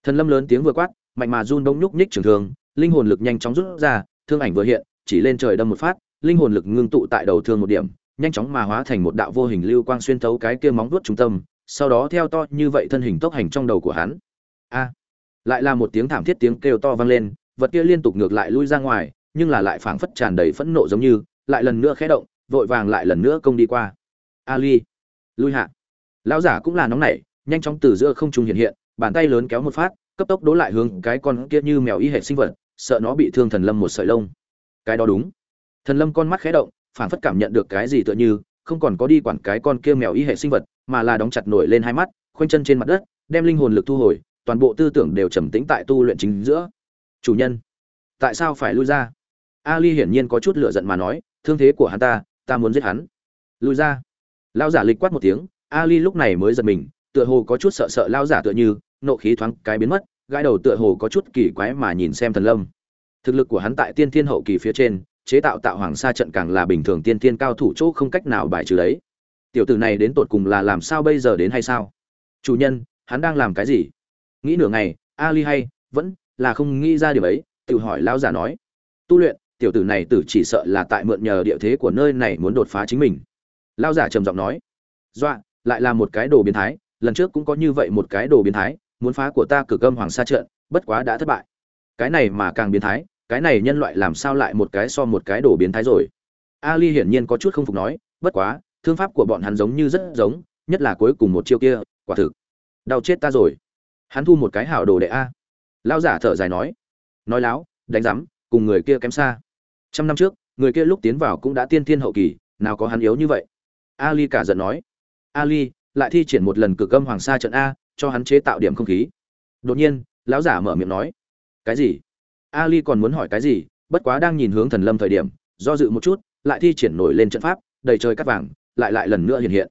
Thần lâm lớn tiếng vừa quát, mạnh mà run đông nhúc nhích trường thương, linh hồn lực nhanh chóng rút ra, thương ảnh vừa hiện, chỉ lên trời đâm một phát, linh hồn lực ngưng tụ tại đầu thương một điểm, nhanh chóng mà hóa thành một đạo vô hình lưu quang xuyên thấu cái kia móng vuốt trung tâm, sau đó theo to như vậy thân hình tốc hành trong đầu của hắn. A! Lại là một tiếng thảm thiết tiếng kêu to vang lên, vật kia liên tục ngược lại lui ra ngoài nhưng là lại phảng phất tràn đầy phẫn nộ giống như, lại lần nữa khẽ động, vội vàng lại lần nữa công đi qua. Ali, lui hạ. Lão giả cũng là nóng nảy, nhanh chóng từ giữa không trung hiện hiện, bàn tay lớn kéo một phát, cấp tốc đố lại hướng cái con kia như mèo y hệ sinh vật, sợ nó bị thương thần lâm một sợi lông. Cái đó đúng. Thần lâm con mắt khẽ động, phảng phất cảm nhận được cái gì tựa như, không còn có đi quản cái con kia mèo y hệ sinh vật, mà là đóng chặt nổi lên hai mắt, khoanh chân trên mặt đất, đem linh hồn lực thu hồi, toàn bộ tư tưởng đều trầm tĩnh tại tu luyện chính giữa. Chủ nhân, tại sao phải lui ra? Ali hiển nhiên có chút lựa giận mà nói, thương thế của hắn ta ta muốn giết hắn. Lui ra. Lao giả lịch quát một tiếng, ali lúc này mới giật mình, tựa hồ có chút sợ sợ lao giả tựa như, nộ khí thoáng cái biến mất, gãi đầu tựa hồ có chút kỳ quái mà nhìn xem thần lâm. Thực lực của hắn tại tiên thiên hậu kỳ phía trên, chế tạo tạo hoàng sa trận càng là bình thường tiên thiên cao thủ chỗ không cách nào bài trừ đấy. Tiểu tử này đến tột cùng là làm sao bây giờ đến hay sao? Chủ nhân, hắn đang làm cái gì? Nghĩ nửa ngày, ali hay, vẫn là không nghĩ ra điều ấy, tự hỏi lão giả nói. Tu luyện tiểu tử này tử chỉ sợ là tại mượn nhờ địa thế của nơi này muốn đột phá chính mình. Lão giả trầm giọng nói, dọa, lại là một cái đồ biến thái, lần trước cũng có như vậy một cái đồ biến thái, muốn phá của ta cử cơm hoàng sa trận, bất quá đã thất bại. Cái này mà càng biến thái, cái này nhân loại làm sao lại một cái so một cái đồ biến thái rồi? Ali hiển nhiên có chút không phục nói, bất quá, thương pháp của bọn hắn giống như rất giống, nhất là cuối cùng một chiêu kia, quả thực, đau chết ta rồi. Hắn thu một cái hảo đồ đệ a. Lao giả thở dài nói nói láo, đánh rắm cùng người kia kém xa trăm năm trước, người kia lúc tiến vào cũng đã tiên thiên hậu kỳ, nào có hắn yếu như vậy? Ali cả giận nói. Ali, lại thi triển một lần cực âm hoàng sa trận a, cho hắn chế tạo điểm không khí. Đột nhiên, lão giả mở miệng nói. Cái gì? Ali còn muốn hỏi cái gì? Bất quá đang nhìn hướng thần lâm thời điểm, do dự một chút, lại thi triển nổi lên trận pháp, đầy trời cắt vàng, lại lại lần nữa hiện hiện.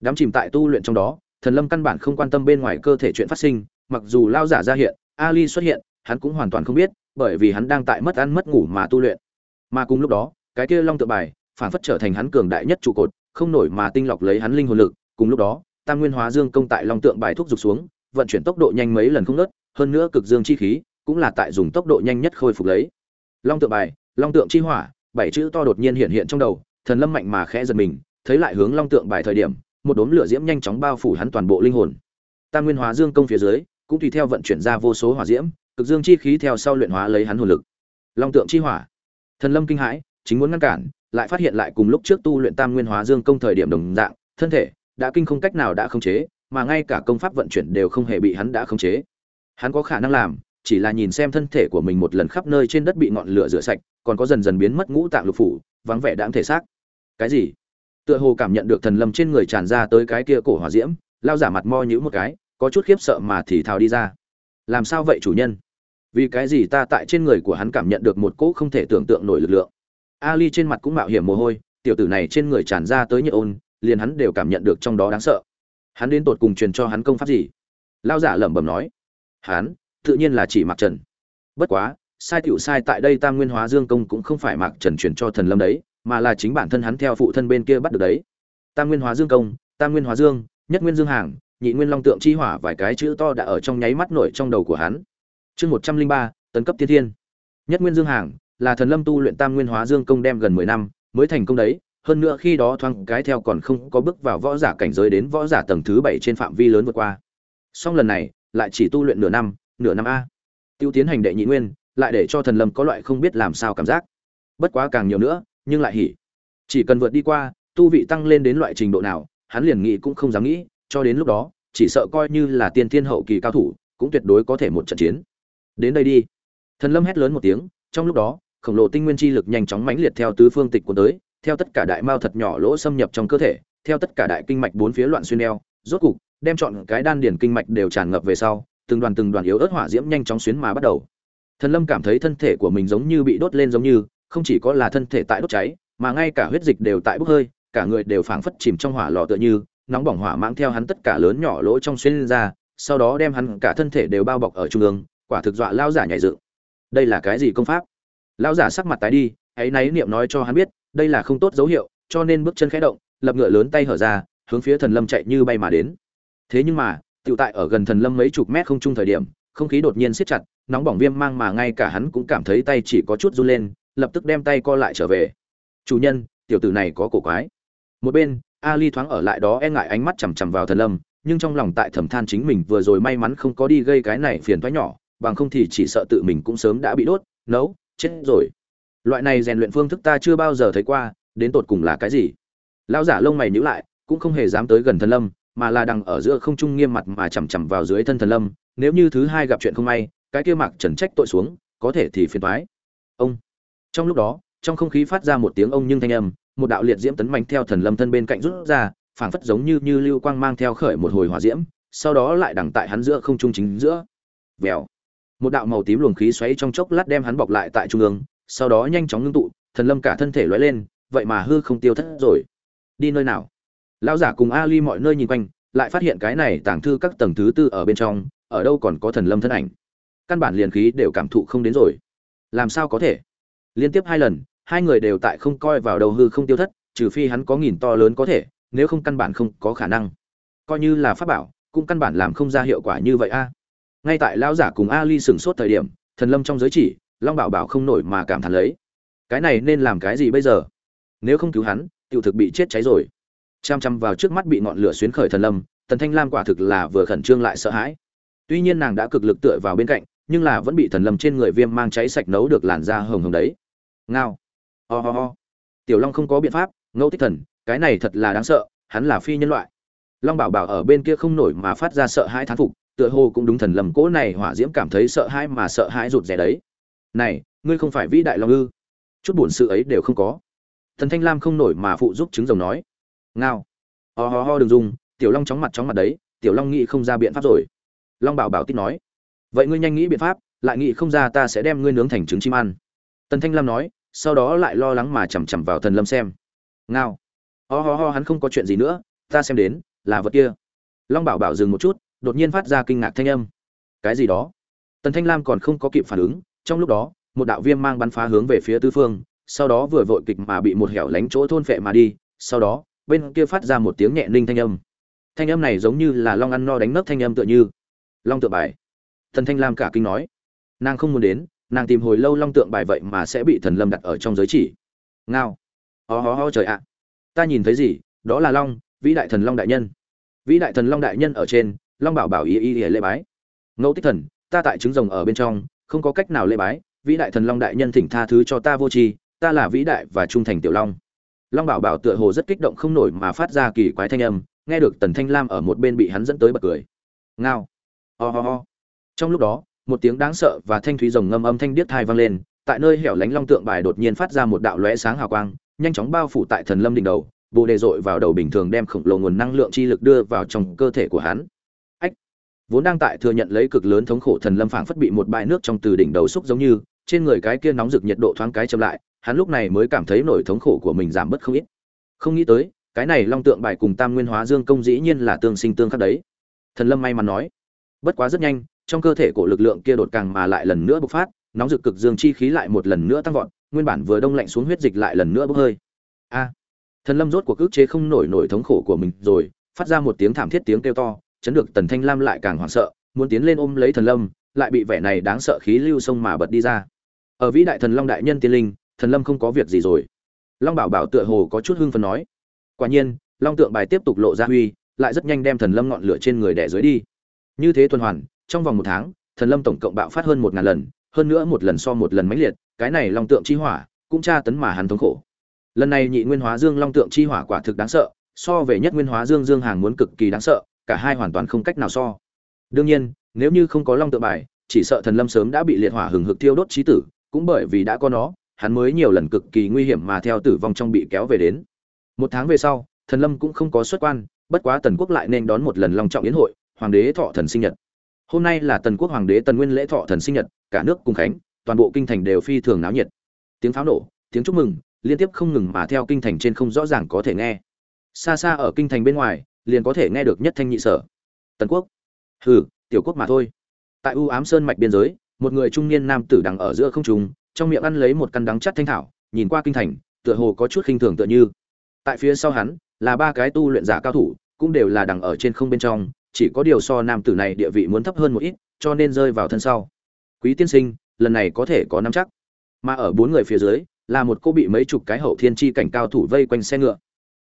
Đám chìm tại tu luyện trong đó, thần lâm căn bản không quan tâm bên ngoài cơ thể chuyện phát sinh, mặc dù lao giả ra hiện, ali xuất hiện, hắn cũng hoàn toàn không biết, bởi vì hắn đang tại mất ăn mất ngủ mà tu luyện mà cùng lúc đó, cái kia long Tượng bài, phản phất trở thành hắn cường đại nhất trụ cột, không nổi mà tinh lọc lấy hắn linh hồn lực, cùng lúc đó, tam nguyên hóa dương công tại long tượng bài thúc dục xuống, vận chuyển tốc độ nhanh mấy lần không nớt hơn nữa cực dương chi khí cũng là tại dùng tốc độ nhanh nhất khôi phục lấy. Long tượng bài, long tượng chi hỏa, bảy chữ to đột nhiên hiện hiện trong đầu, thần lâm mạnh mà khẽ giật mình, thấy lại hướng long tượng bài thời điểm, một đốm lửa diễm nhanh chóng bao phủ hắn toàn bộ linh hồn. Tam nguyên hóa dương công phía dưới, cũng tùy theo vận chuyển ra vô số hỏa diễm, cực dương chi khí theo sau luyện hóa lấy hắn hồn lực. Long tượng chi hỏa thần lâm kinh hãi, chính muốn ngăn cản, lại phát hiện lại cùng lúc trước tu luyện tam nguyên hóa dương công thời điểm đồng dạng, thân thể đã kinh không cách nào đã khống chế, mà ngay cả công pháp vận chuyển đều không hề bị hắn đã khống chế. Hắn có khả năng làm, chỉ là nhìn xem thân thể của mình một lần khắp nơi trên đất bị ngọn lửa rửa sạch, còn có dần dần biến mất ngũ tạng lục phủ, vắng vẻ đáng thể xác. Cái gì? Tựa hồ cảm nhận được thần lâm trên người tràn ra tới cái kia cổ hỏa diễm, lao giả mặt mo nhữ một cái, có chút khiếp sợ mà thì thào đi ra. Làm sao vậy, chủ nhân? Vì cái gì ta tại trên người của hắn cảm nhận được một cỗ không thể tưởng tượng nổi lực lượng. Ali trên mặt cũng mạo hiểm mồ hôi, tiểu tử này trên người tràn ra tới nhựa ôn, liền hắn đều cảm nhận được trong đó đáng sợ. Hắn đến tột cùng truyền cho hắn công pháp gì? Lao giả lẩm bẩm nói. Hắn, tự nhiên là chỉ mặc trần. Bất quá, sai tiểu sai tại đây tam nguyên hóa dương công cũng không phải mặc trần truyền cho thần lâm đấy, mà là chính bản thân hắn theo phụ thân bên kia bắt được đấy. Tam nguyên hóa dương công, tam nguyên hóa dương, nhất nguyên dương hàng, nhị nguyên long tượng chi hỏa vài cái chữ to đã ở trong nháy mắt nổi trong đầu của hắn chương một trăm linh ba, tấn cấp tiên thiên. Nhất nguyên dương hàng là thần lâm tu luyện tam nguyên hóa dương công đem gần mười năm mới thành công đấy. Hơn nữa khi đó thoáng cái theo còn không có bước vào võ giả cảnh giới đến võ giả tầng thứ bảy trên phạm vi lớn vượt qua. Song lần này lại chỉ tu luyện nửa năm nửa năm a. Tiêu tiến hành đệ nhị nguyên lại để cho thần lâm có loại không biết làm sao cảm giác. Bất quá càng nhiều nữa, nhưng lại hỉ. Chỉ cần vượt đi qua, tu vị tăng lên đến loại trình độ nào, hắn liền nghĩ cũng không dám nghĩ. Cho đến lúc đó, chỉ sợ coi như là tiên thiên hậu kỳ cao thủ, cũng tuyệt đối có thể một trận chiến đến đây đi. Thần lâm hét lớn một tiếng, trong lúc đó, khổng lồ tinh nguyên chi lực nhanh chóng mãnh liệt theo tứ phương tịch cuốn tới, theo tất cả đại mao thật nhỏ lỗ xâm nhập trong cơ thể, theo tất cả đại kinh mạch bốn phía loạn xuyên đeo rốt cục, đem chọn cái đan điển kinh mạch đều tràn ngập về sau, từng đoàn từng đoàn yếu ớt hỏa diễm nhanh chóng xuyến mà bắt đầu. Thần lâm cảm thấy thân thể của mình giống như bị đốt lên giống như, không chỉ có là thân thể tại đốt cháy, mà ngay cả huyết dịch đều tại bốc hơi, cả người đều phảng phất chìm trong hỏa lò tựa như, nóng bỏng hỏa mang theo hắn tất cả lớn nhỏ lỗ trong xuyên ra, sau đó đem hắn cả thân thể đều bao bọc ở trung ương quả thực dọa lao giả nhảy dựng. Đây là cái gì công pháp? Lao giả sắc mặt tái đi hãy náy niệm nói cho hắn biết, đây là không tốt dấu hiệu, cho nên bước chân khẽ động, lập ngựa lớn tay hở ra, hướng phía thần lâm chạy như bay mà đến. Thế nhưng mà tựu tại ở gần thần lâm mấy chục mét không chung thời điểm, không khí đột nhiên siết chặt, nóng bỏng viêm mang mà ngay cả hắn cũng cảm thấy tay chỉ có chút run lên, lập tức đem tay co lại trở về. Chủ nhân, tiểu tử này có cổ quái. Một bên, ali thoáng ở lại đó e ngại ánh mắt chằm chằm vào thần lâm, nhưng trong lòng tại thầm than chính mình vừa rồi may mắn không có đi gây cái này phiền thoái nhỏ bằng không thì chỉ sợ tự mình cũng sớm đã bị đốt, nấu, chết rồi. Loại này rèn luyện phương thức ta chưa bao giờ thấy qua, đến tột cùng là cái gì? Lão giả lông mày nhữ lại, cũng không hề dám tới gần thần lâm, mà là đằng ở giữa không trung nghiêm mặt mà chằm chằm vào dưới thân thần lâm, nếu như thứ hai gặp chuyện không may, cái kia mặc trần trách tội xuống, có thể thì phiền toái. Ông. Trong lúc đó, trong không khí phát ra một tiếng ông nhưng thanh âm, một đạo liệt diễm tấn mạnh theo thần lâm thân bên cạnh rút ra, phảng phất giống như như lưu quang mang theo khởi một hồi hỏa diễm, sau đó lại đằng tại hắn giữa không trung chính giữa. Vèo một đạo màu tím luồng khí xoáy trong chốc lát đem hắn bọc lại tại trung ương, sau đó nhanh chóng ngưng tụ, thần lâm cả thân thể lóe lên, vậy mà hư không tiêu thất rồi. Đi nơi nào? Lão giả cùng ali mọi nơi nhìn quanh, lại phát hiện cái này tàng thư các tầng thứ tư ở bên trong, ở đâu còn có thần lâm thân ảnh? Căn bản liền khí đều cảm thụ không đến rồi. Làm sao có thể? Liên tiếp hai lần, hai người đều tại không coi vào đầu hư không tiêu thất, trừ phi hắn có nghìn to lớn có thể, nếu không căn bản không có khả năng. Coi như là pháp bảo, cũng căn bản làm không ra hiệu quả như vậy a ngay tại lão giả cùng ali sửng sốt thời điểm, thần lâm trong giới chỉ, long bảo bảo không nổi mà cảm thán lấy. Cái này nên làm cái gì bây giờ? Nếu không cứu hắn, tiểu thực bị chết cháy rồi. Chăm chăm vào trước mắt bị ngọn lửa xuyến khởi thần lâm, tần thanh lam quả thực là vừa khẩn trương lại sợ hãi. Tuy nhiên nàng đã cực lực tựa vào bên cạnh, nhưng là vẫn bị thần lâm trên người viêm mang cháy sạch nấu được làn da hồng hồng đấy. Ngao. Ho ho ho. Tiểu long không có biện pháp, ngẫu tích thần, cái này thật là đáng sợ, hắn là phi nhân loại. Long bảo bảo ở bên kia không nổi mà phát ra sợ hãi thán phục tựa hồ cũng đúng thần lầm cỗ này hỏa diễm cảm thấy sợ hãi mà sợ hãi rụt rè đấy. Này, ngươi không phải vĩ đại long ư. Chút buồn sự ấy đều không có. Thần thanh lam không nổi mà phụ giúp trứng rồng nói. Ngao. Ho ho ho, đừng dùng, tiểu long chóng mặt chóng mặt đấy, tiểu long nghĩ không ra biện pháp rồi. Long bảo bảo tích nói. Vậy ngươi nhanh nghĩ biện pháp, lại nghĩ không ra ta sẽ đem ngươi nướng thành trứng chim ăn. Tần thanh lam nói, sau đó lại lo lắng mà chằm chằm vào thần lâm xem. Ngao. Ho ho ho, hắn không có chuyện gì nữa, ta xem đến, là vật kia. Long bảo bảo dừng một chút đột nhiên phát ra kinh ngạc thanh âm. Cái gì đó? Tần thanh lam còn không có kịp phản ứng, trong lúc đó, một đạo viêm mang bắn phá hướng về phía tư phương, sau đó vừa vội kịch mà bị một hẻo lánh chỗ thôn phệ mà đi, sau đó, bên kia phát ra một tiếng nhẹ ninh thanh âm. Thanh âm này giống như là long ăn no đánh nấc thanh âm tựa như. Long tượng bài. Thần thanh lam cả kinh nói. Nàng không muốn đến, nàng tìm hồi lâu long tượng bài vậy mà sẽ bị thần lâm đặt ở trong giới chỉ. Ngao. Ho ho ho trời ạ. Ta nhìn thấy gì? Đó là long, vĩ đại thần long đại nhân. Vĩ đại thần long đại nhân ở trên long bảo bảo ý ý ý lễ bái. Ngẫu tích thần, ta tại trứng rồng ở bên trong, không có cách nào lễ bái, vĩ đại thần long đại nhân thỉnh tha thứ cho ta vô tri, ta là vĩ đại và trung thành tiểu long. Long bảo bảo tựa hồ rất kích động không nổi mà phát ra kỳ quái thanh âm, nghe được tần thanh lam ở một bên bị hắn dẫn tới bật cười. Ngao. Ho ho trong lúc đó, một tiếng đáng sợ và thanh thúy rồng ngâm âm thanh điếc thai vang lên, tại nơi hẻo lánh long tượng bài đột nhiên phát ra một đạo lóe sáng hào quang, nhanh chóng bao phủ tại thần lâm đỉnh đầu, bồ đề dội vào đầu bình thường đem khổng lồ nguồn năng lượng chi lực đưa vào trong cơ thể của hắn vốn đang tại thừa nhận lấy cực lớn thống khổ thần lâm phảng phất bị một bãi nước trong từ đỉnh đầu xúc giống như, trên người cái kia nóng rực nhiệt độ thoáng cái chậm lại, hắn lúc này mới cảm thấy nỗi thống khổ của mình giảm bớt không ít. Không nghĩ tới, cái này long tượng bài cùng tam nguyên hóa dương công dĩ nhiên là tương sinh tương khắc đấy. Thần lâm may mắn nói. Bất quá rất nhanh, trong cơ thể của lực lượng kia đột càng mà lại lần nữa bộc phát, nóng rực cực dương chi khí lại một lần nữa tăng vọt, nguyên bản vừa đông lạnh xuống huyết dịch lại lần nữa bốc hơi. A! Thần lâm rốt cuộc ức chế không nổi nổi thống khổ của mình rồi, phát ra một tiếng thảm thiết tiếng kêu to chấn được tần thanh lam lại càng hoảng sợ, muốn tiến lên ôm lấy thần lâm, lại bị vẻ này đáng sợ khí lưu sông mà bật đi ra. Ở vĩ đại thần long đại nhân tiên linh, thần lâm không có việc gì rồi. Long bảo bảo tựa hồ có chút hưng phấn nói. Quả nhiên, long tượng bài tiếp tục lộ ra huy, lại rất nhanh đem thần lâm ngọn lửa trên người đẻ dưới đi. Như thế tuần hoàn, trong vòng một tháng, thần lâm tổng cộng bạo phát hơn một ngàn lần, hơn nữa một lần so một lần mãnh liệt, cái này long tượng chi hỏa cũng tra tấn mà hắn thống khổ. Lần này nhị nguyên hóa dương long tượng chi hỏa quả thực đáng sợ, so về nhất nguyên hóa dương dương hàng muốn cực kỳ đáng sợ cả hai hoàn toàn không cách nào so. Đương nhiên, nếu như không có long tự bài, chỉ sợ thần lâm sớm đã bị liệt hỏa hừng hực thiêu đốt trí tử, cũng bởi vì đã có nó, hắn mới nhiều lần cực kỳ nguy hiểm mà theo tử vong trong bị kéo về đến. Một tháng về sau, thần lâm cũng không có xuất quan, bất quá tần quốc lại nên đón một lần long trọng yến hội, hoàng đế thọ thần sinh nhật. Hôm nay là tần quốc hoàng đế tần nguyên lễ thọ thần sinh nhật, cả nước cùng khánh, toàn bộ kinh thành đều phi thường náo nhiệt. Tiếng pháo nổ, tiếng chúc mừng, liên tiếp không ngừng mà theo kinh thành trên không rõ ràng có thể nghe. Xa xa ở kinh thành bên ngoài liền có thể nghe được nhất thanh nhị sở. Tần quốc? Hừ, tiểu quốc mà thôi. Tại u ám sơn mạch biên giới, một người trung niên nam tử đang ở giữa không trung, trong miệng ăn lấy một căn đắng chắt thanh thảo, nhìn qua kinh thành, tựa hồ có chút khinh thường tựa như. Tại phía sau hắn, là ba cái tu luyện giả cao thủ, cũng đều là đằng ở trên không bên trong, chỉ có điều so nam tử này địa vị muốn thấp hơn một ít, cho nên rơi vào thân sau. Quý tiên sinh, lần này có thể có năm chắc. Mà ở bốn người phía dưới, là một cô bị mấy chục cái hậu thiên chi cảnh cao thủ vây quanh xe ngựa.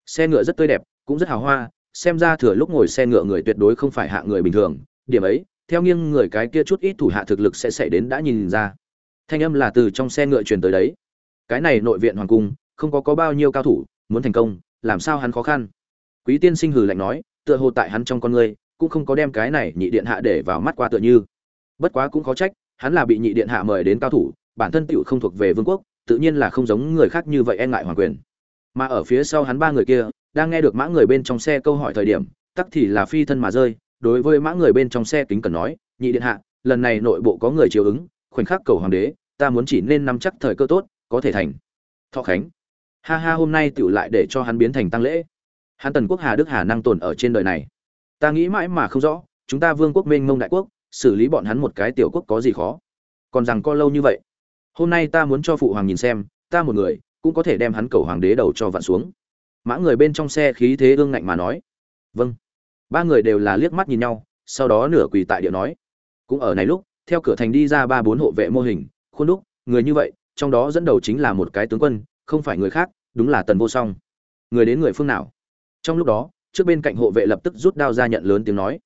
Xe ngựa rất tươi đẹp, cũng rất hào hoa xem ra thừa lúc ngồi xe ngựa người tuyệt đối không phải hạ người bình thường, điểm ấy, theo nghiêng người cái kia chút ít thủ hạ thực lực sẽ xảy đến đã nhìn ra. Thanh âm là từ trong xe ngựa truyền tới đấy. Cái này nội viện hoàng cung, không có có bao nhiêu cao thủ, muốn thành công, làm sao hắn khó khăn? Quý tiên sinh hừ lạnh nói, tựa hồ tại hắn trong con ngươi cũng không có đem cái này nhị điện hạ để vào mắt qua tựa như. Bất quá cũng khó trách, hắn là bị nhị điện hạ mời đến cao thủ, bản thân tựu không thuộc về vương quốc, tự nhiên là không giống người khác như vậy e ngại hoàng quyền. Mà ở phía sau hắn ba người kia đang nghe được mã người bên trong xe câu hỏi thời điểm, tắc thì là phi thân mà rơi, đối với mã người bên trong xe kính cần nói, nhị điện hạ, lần này nội bộ có người chiều ứng, khoảnh khắc cầu hoàng đế, ta muốn chỉ nên nắm chắc thời cơ tốt, có thể thành. Thọ khánh. Ha ha, hôm nay tựu lại để cho hắn biến thành tăng lễ. Hắn tần quốc hà đức hà năng tồn ở trên đời này. Ta nghĩ mãi mà không rõ, chúng ta vương quốc mênh mông đại quốc, xử lý bọn hắn một cái tiểu quốc có gì khó? Còn rằng có lâu như vậy. Hôm nay ta muốn cho phụ hoàng nhìn xem, ta một người, cũng có thể đem hắn cầu hoàng đế đầu cho vặn xuống mã người bên trong xe khí thế ương ngạnh mà nói. Vâng. Ba người đều là liếc mắt nhìn nhau, sau đó nửa quỳ tại địa nói. Cũng ở này lúc, theo cửa thành đi ra ba bốn hộ vệ mô hình, khuôn đúc, người như vậy, trong đó dẫn đầu chính là một cái tướng quân, không phải người khác, đúng là tần vô song. Người đến người phương nào? Trong lúc đó, trước bên cạnh hộ vệ lập tức rút đao ra nhận lớn tiếng nói.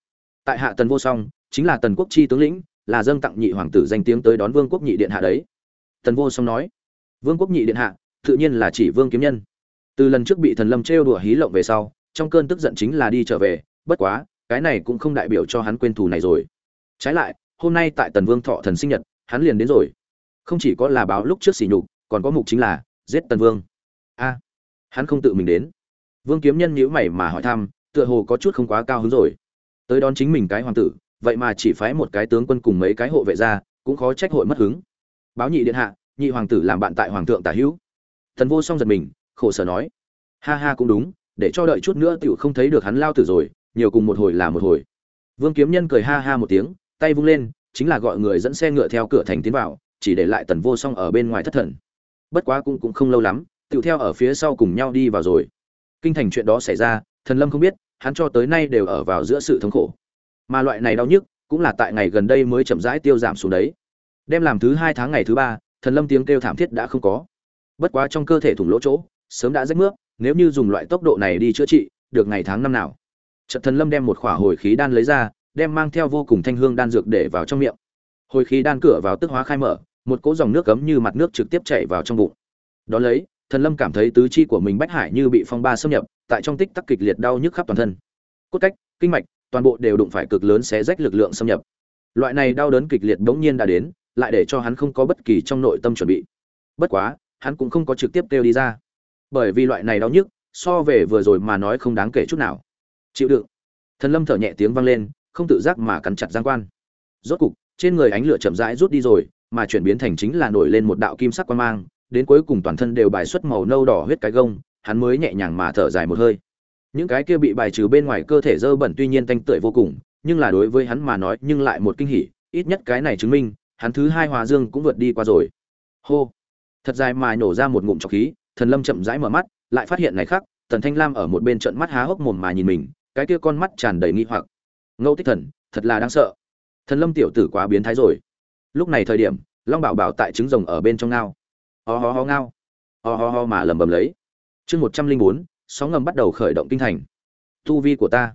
Tại hạ tần vô song, chính là tần quốc chi tướng lĩnh, là dâng tặng nhị hoàng tử danh tiếng tới đón vương quốc nhị điện hạ đấy. Tần vô song nói. Vương quốc nhị điện hạ, tự nhiên là chỉ vương kiếm nhân từ lần trước bị thần lâm trêu đùa hí lộng về sau, trong cơn tức giận chính là đi trở về, bất quá, cái này cũng không đại biểu cho hắn quên thù này rồi. Trái lại, hôm nay tại tần vương thọ thần sinh nhật, hắn liền đến rồi. Không chỉ có là báo lúc trước xỉ nhục, còn có mục chính là, giết tần vương. A, hắn không tự mình đến. Vương kiếm nhân nhíu mày mà hỏi thăm, tựa hồ có chút không quá cao hứng rồi. Tới đón chính mình cái hoàng tử, vậy mà chỉ phái một cái tướng quân cùng mấy cái hộ vệ ra, cũng khó trách hội mất hứng. Báo nhị điện hạ, nhị hoàng tử làm bạn tại hoàng thượng tả hữu. Thần vô song giật mình khổ sở nói. Ha ha cũng đúng, để cho đợi chút nữa tiểu không thấy được hắn lao tử rồi, nhiều cùng một hồi là một hồi. Vương kiếm nhân cười ha ha một tiếng, tay vung lên, chính là gọi người dẫn xe ngựa theo cửa thành tiến vào, chỉ để lại tần vô song ở bên ngoài thất thần. Bất quá cũng cũng không lâu lắm, tiểu theo ở phía sau cùng nhau đi vào rồi. Kinh thành chuyện đó xảy ra, thần lâm không biết, hắn cho tới nay đều ở vào giữa sự thống khổ. Mà loại này đau nhức, cũng là tại ngày gần đây mới chậm rãi tiêu giảm xuống đấy. Đem làm thứ hai tháng ngày thứ ba, thần lâm tiếng kêu thảm thiết đã không có. Bất quá trong cơ thể thủng lỗ chỗ sớm đã rách nước nếu như dùng loại tốc độ này đi chữa trị, được ngày tháng năm nào. Trận thần lâm đem một khỏa hồi khí đan lấy ra, đem mang theo vô cùng thanh hương đan dược để vào trong miệng. Hồi khí đan cửa vào tức hóa khai mở, một cỗ dòng nước cấm như mặt nước trực tiếp chảy vào trong bụng. Đó lấy, thần lâm cảm thấy tứ chi của mình bách hải như bị phong ba xâm nhập, tại trong tích tắc kịch liệt đau nhức khắp toàn thân. Cốt cách, kinh mạch, toàn bộ đều đụng phải cực lớn xé rách lực lượng xâm nhập. Loại này đau đớn kịch liệt bỗng nhiên đã đến, lại để cho hắn không có bất kỳ trong nội tâm chuẩn bị. Bất quá, hắn cũng không có trực tiếp kêu đi ra bởi vì loại này đau nhức, so về vừa rồi mà nói không đáng kể chút nào. Chịu đựng. Thần lâm thở nhẹ tiếng vang lên, không tự giác mà cắn chặt giang quan. Rốt cục, trên người ánh lửa chậm rãi rút đi rồi, mà chuyển biến thành chính là nổi lên một đạo kim sắc quan mang, đến cuối cùng toàn thân đều bài xuất màu nâu đỏ huyết cái gông, hắn mới nhẹ nhàng mà thở dài một hơi. Những cái kia bị bài trừ bên ngoài cơ thể dơ bẩn tuy nhiên tanh tưởi vô cùng, nhưng là đối với hắn mà nói, nhưng lại một kinh hỉ, ít nhất cái này chứng minh, hắn thứ hai hòa dương cũng vượt đi qua rồi. Hô. Thật dài mà nổ ra một ngụm trọc khí thần lâm chậm rãi mở mắt, lại phát hiện này khác, tần thanh lam ở một bên trận mắt há hốc mồm mà nhìn mình, cái kia con mắt tràn đầy nghi hoặc. Ngẫu tích thần, thật là đáng sợ. Thần lâm tiểu tử quá biến thái rồi. Lúc này thời điểm, long bảo bảo tại trứng rồng ở bên trong ngao. Ho ho ho ngao. Ho ho ho mà lầm bầm lấy. Chương một trăm linh bốn, sóng ngầm bắt đầu khởi động kinh thành. Tu vi của ta.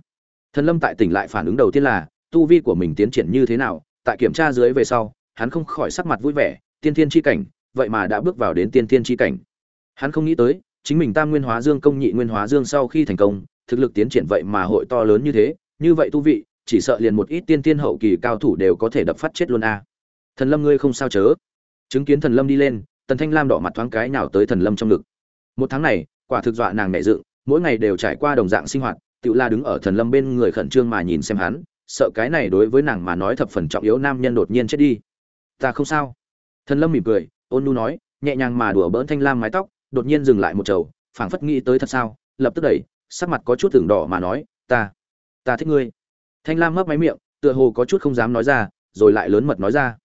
Thần lâm tại tỉnh lại phản ứng đầu tiên là, tu vi của mình tiến triển như thế nào, tại kiểm tra dưới về sau, hắn không khỏi sắc mặt vui vẻ, tiên thiên chi cảnh, vậy mà đã bước vào đến tiên thiên chi cảnh hắn không nghĩ tới, chính mình tam nguyên hóa dương công nhị nguyên hóa dương sau khi thành công, thực lực tiến triển vậy mà hội to lớn như thế, như vậy tu vị, chỉ sợ liền một ít tiên tiên hậu kỳ cao thủ đều có thể đập phát chết luôn a. Thần lâm ngươi không sao chớ? Chứng kiến thần lâm đi lên, tần thanh lam đỏ mặt thoáng cái nào tới thần lâm trong ngực. Một tháng này, quả thực dọa nàng mẹ dựng, mỗi ngày đều trải qua đồng dạng sinh hoạt, tự la đứng ở thần lâm bên người khẩn trương mà nhìn xem hắn, sợ cái này đối với nàng mà nói thập phần trọng yếu nam nhân đột nhiên chết đi. Ta không sao. Thần lâm mỉm cười, ôn nu nói, nhẹ nhàng mà đùa bỡn thanh lam mái tóc đột nhiên dừng lại một chầu phảng phất nghĩ tới thật sao, lập tức đẩy, sắc mặt có chút tưởng đỏ mà nói, ta ta thích ngươi. Thanh lam mấp máy miệng, tựa hồ có chút không dám nói ra, rồi lại lớn mật nói ra.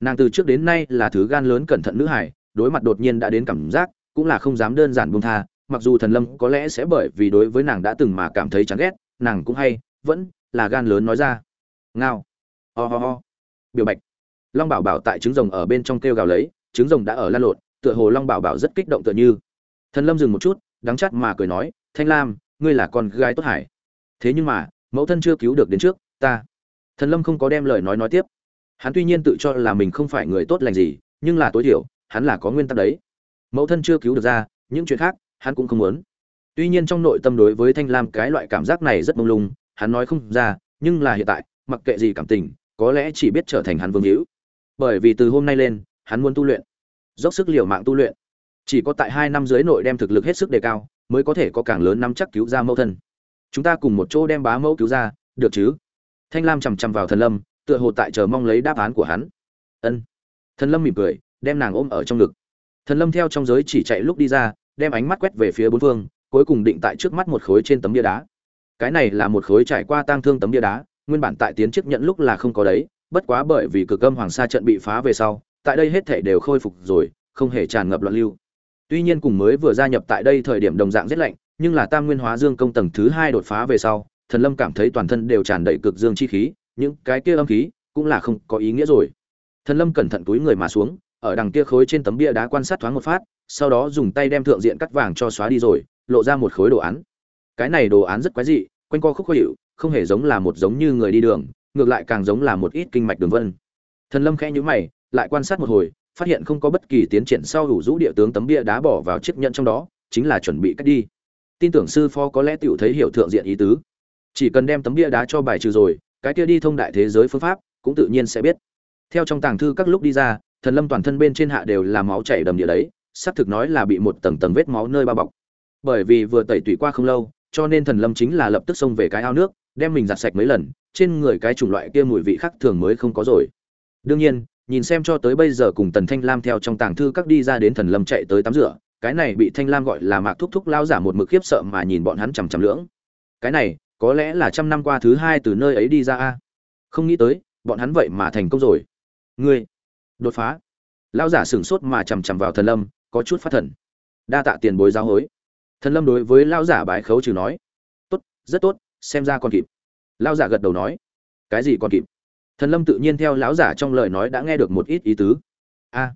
Nàng từ trước đến nay là thứ gan lớn cẩn thận nữ hải đối mặt đột nhiên đã đến cảm giác, cũng là không dám đơn giản buông tha, mặc dù thần lâm có lẽ sẽ bởi vì đối với nàng đã từng mà cảm thấy chán ghét, nàng cũng hay, vẫn là gan lớn nói ra. Ngao. Ho、oh、ho、oh. ho. Biểu bạch. Long bảo bảo tại trứng rồng ở bên trong kêu gào lấy, trứng rồng đã ở lan lộn tựa hồ long bảo bảo rất kích động tựa như. Thần lâm dừng một chút, đắng chắt mà cười nói, thanh lam, ngươi là con gái tốt hải thế nhưng mà, mẫu thân chưa cứu được đến trước, ta. Thần lâm không có đem lời nói nói tiếp. Hắn tuy nhiên tự cho là mình không phải người tốt lành gì, nhưng là tối thiểu, hắn là có nguyên tắc đấy. Mẫu thân chưa cứu được ra, những chuyện khác, hắn cũng không muốn. Tuy nhiên trong nội tâm đối với thanh lam cái loại cảm giác này rất mông lung, hắn nói không ra, nhưng là hiện tại, mặc kệ gì cảm tình, có lẽ chỉ biết trở thành hắn vương hữu. Bởi vì từ hôm nay lên, hắn muốn tu luyện dốc sức liều mạng tu luyện. Chỉ có tại hai năm dưới nội đem thực lực hết sức đề cao, mới có thể có càng lớn năm chắc cứu ra mẫu thân. Chúng ta cùng một chỗ đem bá mẫu cứu ra, được chứ? Thanh lam chằm chằm vào thần lâm, tựa hồ tại chờ mong lấy đáp án của hắn. Ân. Thần lâm mỉm cười, đem nàng ôm ở trong ngực. Thần lâm theo trong giới chỉ chạy lúc đi ra, đem ánh mắt quét về phía bốn phương, cuối cùng định tại trước mắt một khối trên tấm bia đá. Cái này là một khối trải qua tang thương tấm bia đá, nguyên bản tại tiến chức nhận lúc là không có đấy, bất quá bởi vì cực âm hoàng sa trận bị phá về sau tại đây hết thể đều khôi phục rồi, không hề tràn ngập loạn lưu. Tuy nhiên cùng mới vừa gia nhập tại đây thời điểm đồng dạng rất lạnh, nhưng là tam nguyên hóa dương công tầng thứ hai đột phá về sau, thần lâm cảm thấy toàn thân đều tràn đầy cực dương chi khí, những cái kia âm khí cũng là không có ý nghĩa rồi. Thần lâm cẩn thận túi người mà xuống, ở đằng kia khối trên tấm bia đá quan sát thoáng một phát, sau đó dùng tay đem thượng diện cắt vàng cho xóa đi rồi, lộ ra một khối đồ án. Cái này đồ án rất quái dị, quanh co khúc khó hiệu, không hề giống là một giống như người đi đường, ngược lại càng giống là một ít kinh mạch đường vân. Thần lâm khẽ nhíu mày lại quan sát một hồi, phát hiện không có bất kỳ tiến triển sau đủ rũ địa tướng tấm bia đá bỏ vào chiếc nhẫn trong đó, chính là chuẩn bị cách đi. Tin tưởng sư phó có lẽ tiểu thấy hiểu thượng diện ý tứ. Chỉ cần đem tấm bia đá cho bài trừ rồi, cái kia đi thông đại thế giới phương pháp cũng tự nhiên sẽ biết. Theo trong tàng thư các lúc đi ra, thần lâm toàn thân bên trên hạ đều là máu chảy đầm địa đấy, xác thực nói là bị một tầng tầng vết máu nơi bao bọc. Bởi vì vừa tẩy tủy qua không lâu, cho nên thần lâm chính là lập tức xông về cái ao nước, đem mình giặt sạch mấy lần, trên người cái chủng loại kia mùi vị khác thường mới không có rồi. Đương nhiên nhìn xem cho tới bây giờ cùng tần thanh lam theo trong tàng thư các đi ra đến thần lâm chạy tới tắm rửa, cái này bị thanh lam gọi là mạc thúc thúc lao giả một mực khiếp sợ mà nhìn bọn hắn chằm chằm lưỡng. Cái này, có lẽ là trăm năm qua thứ hai từ nơi ấy đi ra a. Không nghĩ tới, bọn hắn vậy mà thành công rồi. Ngươi, đột phá. Lao giả sửng sốt mà chằm chằm vào thần lâm, có chút phát thần. Đa tạ tiền bối giáo hối. Thần lâm đối với lao giả bái khấu trừ nói, tốt, rất tốt, xem ra còn kịp. Lão giả gật đầu nói, cái gì còn kịp? Thần lâm tự nhiên theo lão giả trong lời nói đã nghe được một ít ý tứ. A